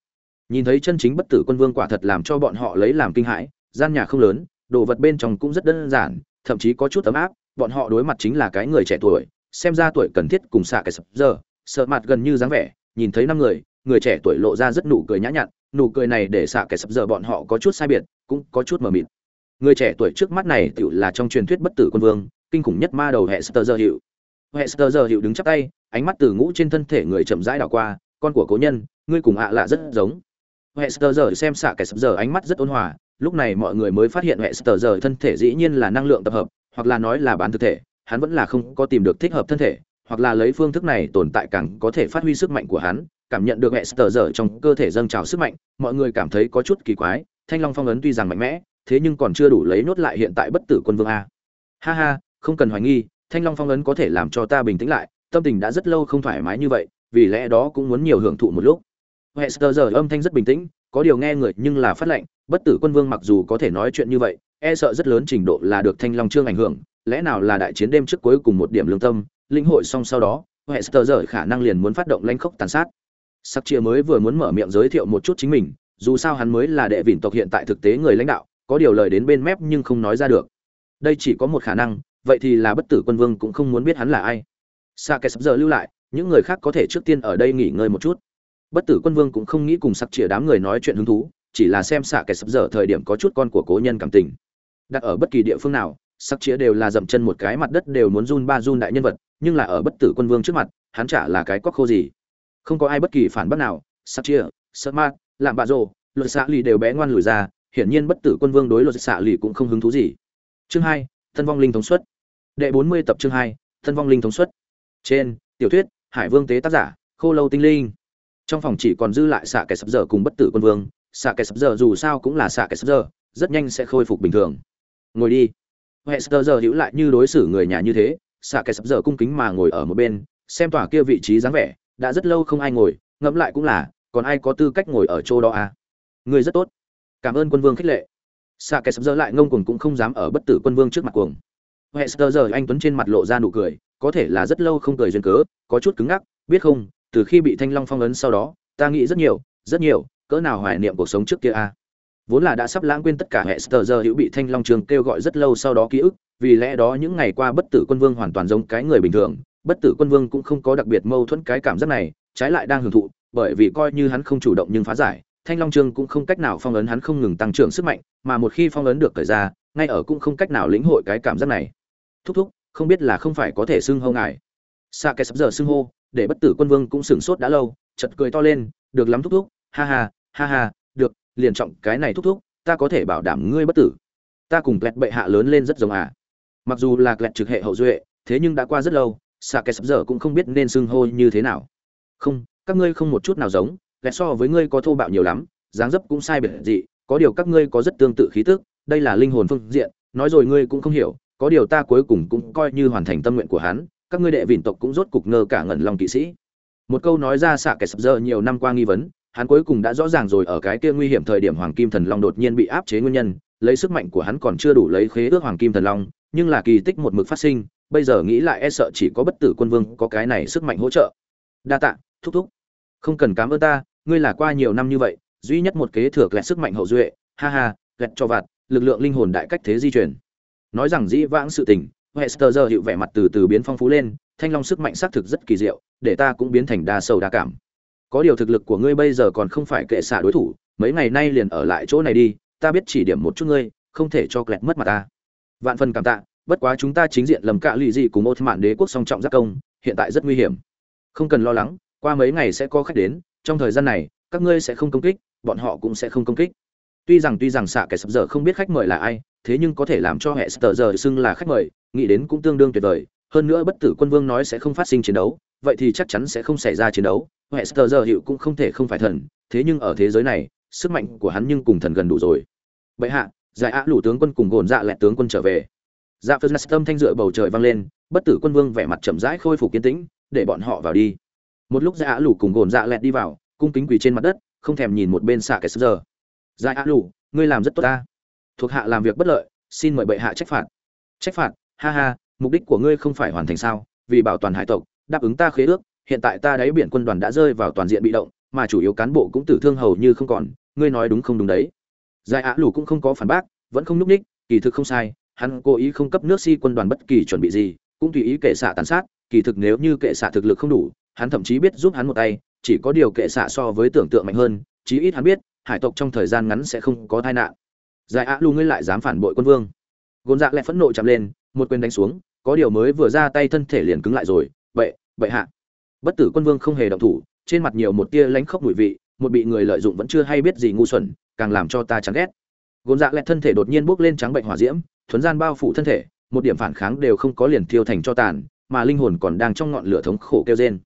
Nhìn thấy chân chính bất tử quân vương quả thật làm cho bọn họ lấy làm kinh hãi, gian nhà không lớn, đồ vật bên trong cũng rất đơn giản, thậm chí có chút ấm áp, bọn họ đối mặt chính là cái người trẻ tuổi, xem ra tuổi cần thiết cùng xạ cái sập giờ sợ mặt gần như dáng vẻ, nhìn thấy năm người người trẻ tuổi lộ ra rất nụ cười nhã nhặn, nụ cười này để xạ kẻ sập giờ bọn họ có chút sai biệt, cũng có chút mờ mịt. Người trẻ tuổi trước mắt này tựu là trong truyền thuyết bất tử quân vương, kinh khủng nhất ma đầu hệ sơ giờ hiệu. Hệ sơ giờ hiệu đứng chắp tay, ánh mắt từ ngũ trên thân thể người chậm rãi đảo qua, con của cố nhân, ngươi cùng ạ lạ rất giống. Hệ sơ giờ xem xạ kẻ sập giờ ánh mắt rất ôn hòa, lúc này mọi người mới phát hiện hệ sơ giờ thân thể dĩ nhiên là năng lượng tập hợp, hoặc là nói là bán thực thể, hắn vẫn là không có tìm được thích hợp thân thể hoặc là lấy phương thức này tồn tại càng có thể phát huy sức mạnh của hắn, cảm nhận được hệ sờ dở trong cơ thể dâng trào sức mạnh, mọi người cảm thấy có chút kỳ quái, thanh long phong ấn tuy rằng mạnh mẽ, thế nhưng còn chưa đủ lấy nốt lại hiện tại bất tử quân vương a. Ha ha, không cần hoài nghi, thanh long phong ấn có thể làm cho ta bình tĩnh lại, tâm tình đã rất lâu không thoải mái như vậy, vì lẽ đó cũng muốn nhiều hưởng thụ một lúc. Hệ sờ dở âm thanh rất bình tĩnh, có điều nghe người nhưng là phát lệnh, bất tử quân vương mặc dù có thể nói chuyện như vậy e sợ rất lớn trình độ là được thanh long trương ảnh hưởng, lẽ nào là đại chiến đêm trước cuối cùng một điểm lương tâm linh hội xong sau đó hệ sơ dở khả năng liền muốn phát động lãnh khốc tàn sát. Sắc chia mới vừa muốn mở miệng giới thiệu một chút chính mình, dù sao hắn mới là đệ vịn tộc hiện tại thực tế người lãnh đạo, có điều lời đến bên mép nhưng không nói ra được. Đây chỉ có một khả năng, vậy thì là bất tử quân vương cũng không muốn biết hắn là ai. Sa kẻ sắp giờ lưu lại, những người khác có thể trước tiên ở đây nghỉ ngơi một chút. Bất tử quân vương cũng không nghĩ cùng sắc chĩa đám người nói chuyện hứng thú, chỉ là xem xạ kẻ sắp giờ thời điểm có chút con của cố nhân cảm tình. Đặt ở bất kỳ địa phương nào, sắc chĩa đều là dậm chân một cái mặt đất đều muốn run ba run đại nhân vật nhưng là ở bất tử quân vương trước mặt, hắn chả là cái quắc khô gì. Không có ai bất kỳ phản bác nào sắc chia sợ mát làm bạ rồ, luật xạ lì đều bé ngoan lùi ra, hiển nhiên bất tử quân vương đối luật xạ lì cũng không hứng thú gì. Chương hai thân vong linh thống suất. Đệ bốn mươi tập chương hai thân vong linh thống suất. Trên, tiểu thuyết, hải vương tế tác giả, khô lâu tinh linh. Trong phòng chỉ còn dư lại xạ kẻ sập dở cùng bất tử quân vương, xạ kẻ sập dở dù sao cũng là xạ kẻ sập dở, rất nhanh sẽ khôi phục bình thường. Ngồi đi. Hệ sơ giờ hữu lại như đối xử người nhà như thế xạ kẻ sập giờ cung kính mà ngồi ở một bên, xem tòa kia vị trí dáng vẻ, đã rất lâu không ai ngồi, ngẫm lại cũng là, còn ai có tư cách ngồi ở chỗ đó à? Người rất tốt. Cảm ơn quân vương khích lệ. Xạ kẻ sập giờ lại ngông cuồng cũng không dám ở bất tử quân vương trước mặt cuồng. Huệ sơ giờ anh tuấn trên mặt lộ ra nụ cười, có thể là rất lâu không cười duyên cớ, có chút cứng ngắc, biết không, từ khi bị thanh long phong ấn sau đó, ta nghĩ rất nhiều rất nhiều, cỡ nào hoài niệm cuộc sống trước kia à? Vốn là đã sắp lãng quên tất cả hệ sờ giờ hữu bị thanh long trường kêu gọi rất lâu sau đó ký ức vì lẽ đó những ngày qua bất tử quân vương hoàn toàn giống cái người bình thường, bất tử quân vương cũng không có đặc biệt mâu thuẫn cái cảm giác này, trái lại đang hưởng thụ, bởi vì coi như hắn không chủ động nhưng phá giải, thanh long trương cũng không cách nào phong ấn hắn không ngừng tăng trưởng sức mạnh, mà một khi phong ấn được cởi ra, ngay ở cũng không cách nào lĩnh hội cái cảm giác này. Thúc thúc, không biết là không phải có thể xưng hô ngài. Xa cái sắp giờ xưng hô, để bất tử quân vương cũng sửng sốt đã lâu chật cười to lên, được lắm thúc thúc, ha ha ha ha, được, liền trọng cái này thúc thúc, ta có thể bảo đảm ngươi bất tử. Ta cùng kẹt bệ hạ lớn lên rất giống à mặc dù là lẹt trực hệ hậu duệ, thế nhưng đã qua rất lâu xạ kẻ sắp giờ cũng không biết nên xưng hô như thế nào. Không, các ngươi không một chút nào giống lẹt so với ngươi có thô bạo nhiều lắm, dáng dấp cũng sai biệt dị, có điều các ngươi có rất tương tự khí tức, đây là linh hồn phương diện, nói rồi ngươi cũng không hiểu, có điều ta cuối cùng cũng coi như hoàn thành tâm nguyện của hắn, các ngươi đệ vịn tộc cũng rốt cục ngơ cả ngẩn lòng kỵ sĩ. Một câu nói ra xạ kẻ sập dơ nhiều năm qua nghi vấn, hắn cuối cùng đã rõ ràng rồi ở cái kia nguy hiểm thời điểm hoàng kim thần long đột nhiên bị áp chế nguyên nhân lấy sức mạnh của hắn còn chưa đủ lấy khế ước hoàng kim thần long, nhưng là kỳ tích một mực phát sinh, bây giờ nghĩ lại e sợ chỉ có bất tử quân vương có cái này sức mạnh hỗ trợ. Đa tạ, thúc thúc. Không cần cám ơn ta, ngươi là qua nhiều năm như vậy, duy nhất một kế thừa lẹt sức mạnh hậu duệ, ha ha lẹt cho vặt lực lượng linh hồn đại cách thế di chuyển nói rằng dĩ vãng sự tình, hester giờ hiệu vẻ mặt từ từ biến phong phú lên, thanh long sức mạnh xác thực rất kỳ diệu, để ta cũng biến thành đa sầu đa cảm. Có điều thực lực của ngươi bây giờ còn không phải kệ xả đối thủ, mấy ngày nay liền ở lại chỗ này đi ta biết chỉ điểm một chút ngươi, không thể cho kẹt mất mặt ta. Vạn phần cảm tạ, bất quá chúng ta chính diện lầm cạ lụy gì cùng một mạn đế quốc song trọng giác công, hiện tại rất nguy hiểm. Không cần lo lắng, qua mấy ngày sẽ có khách đến, trong thời gian này, các ngươi sẽ không công kích, bọn họ cũng sẽ không công kích. Tuy rằng tuy rằng xạ kẻ sập giờ không biết khách mời là ai, thế nhưng có thể làm cho hệ sập giờ xưng là khách mời, nghĩ đến cũng tương đương tuyệt vời. Hơn nữa bất tử quân vương nói sẽ không phát sinh chiến đấu, vậy thì chắc chắn sẽ không xảy ra chiến đấu. Hệ sập giờ hiệu cũng không thể không phải thần, thế nhưng ở thế giới này, sức mạnh của hắn nhưng cùng thần gần đủ rồi bệ hạ, giải ạ lũ tướng quân cùng gồn dạ lẹt tướng quân trở về. Dạ phật tâm thanh dựa bầu trời vang lên, bất tử quân vương vẻ mặt chậm rãi khôi phục kiến tĩnh, để bọn họ vào đi. Một lúc dạ á lũ cùng gồn dạ lẹt đi vào, cung kính quỳ trên mặt đất, không thèm nhìn một bên xạ kẻ giờ. Dạ giải á lũ, ngươi làm rất tốt ta. Thuộc hạ làm việc bất lợi, xin mời bệ hạ trách phạt. Trách phạt? Ha ha, mục đích của ngươi không phải hoàn thành sao? Vì bảo toàn hải tộc, đáp ứng ta khế ước, hiện tại ta đáy biển quân đoàn đã rơi vào toàn diện bị động, mà chủ yếu cán bộ cũng tử thương hầu như không còn, ngươi nói đúng không đúng đấy? Giải á lù cũng không có phản bác, vẫn không núp ních, kỳ thực không sai, hắn cố ý không cấp nước si quân đoàn bất kỳ chuẩn bị gì, cũng tùy ý kệ xạ tàn sát, kỳ thực nếu như kệ xạ thực lực không đủ, hắn thậm chí biết giúp hắn một tay, chỉ có điều kệ xạ so với tưởng tượng mạnh hơn, chí ít hắn biết, hải tộc trong thời gian ngắn sẽ không có tai nạn. Giải á lù ngươi lại dám phản bội quân vương. Gôn dạ lại phẫn nộ chạm lên, một quyền đánh xuống, có điều mới vừa ra tay thân thể liền cứng lại rồi vậy vậy hạ. Bất tử quân vương không hề động thủ, trên mặt nhiều một tia lánh khóc mùi vị một bị người lợi dụng vẫn chưa hay biết gì ngu xuẩn, càng làm cho ta chán ghét. Gôn dạ lẹt thân thể đột nhiên bốc lên trắng bệnh hỏa diễm, thuấn gian bao phủ thân thể, một điểm phản kháng đều không có liền thiêu thành cho tàn, mà linh hồn còn đang trong ngọn lửa thống khổ kêu rên.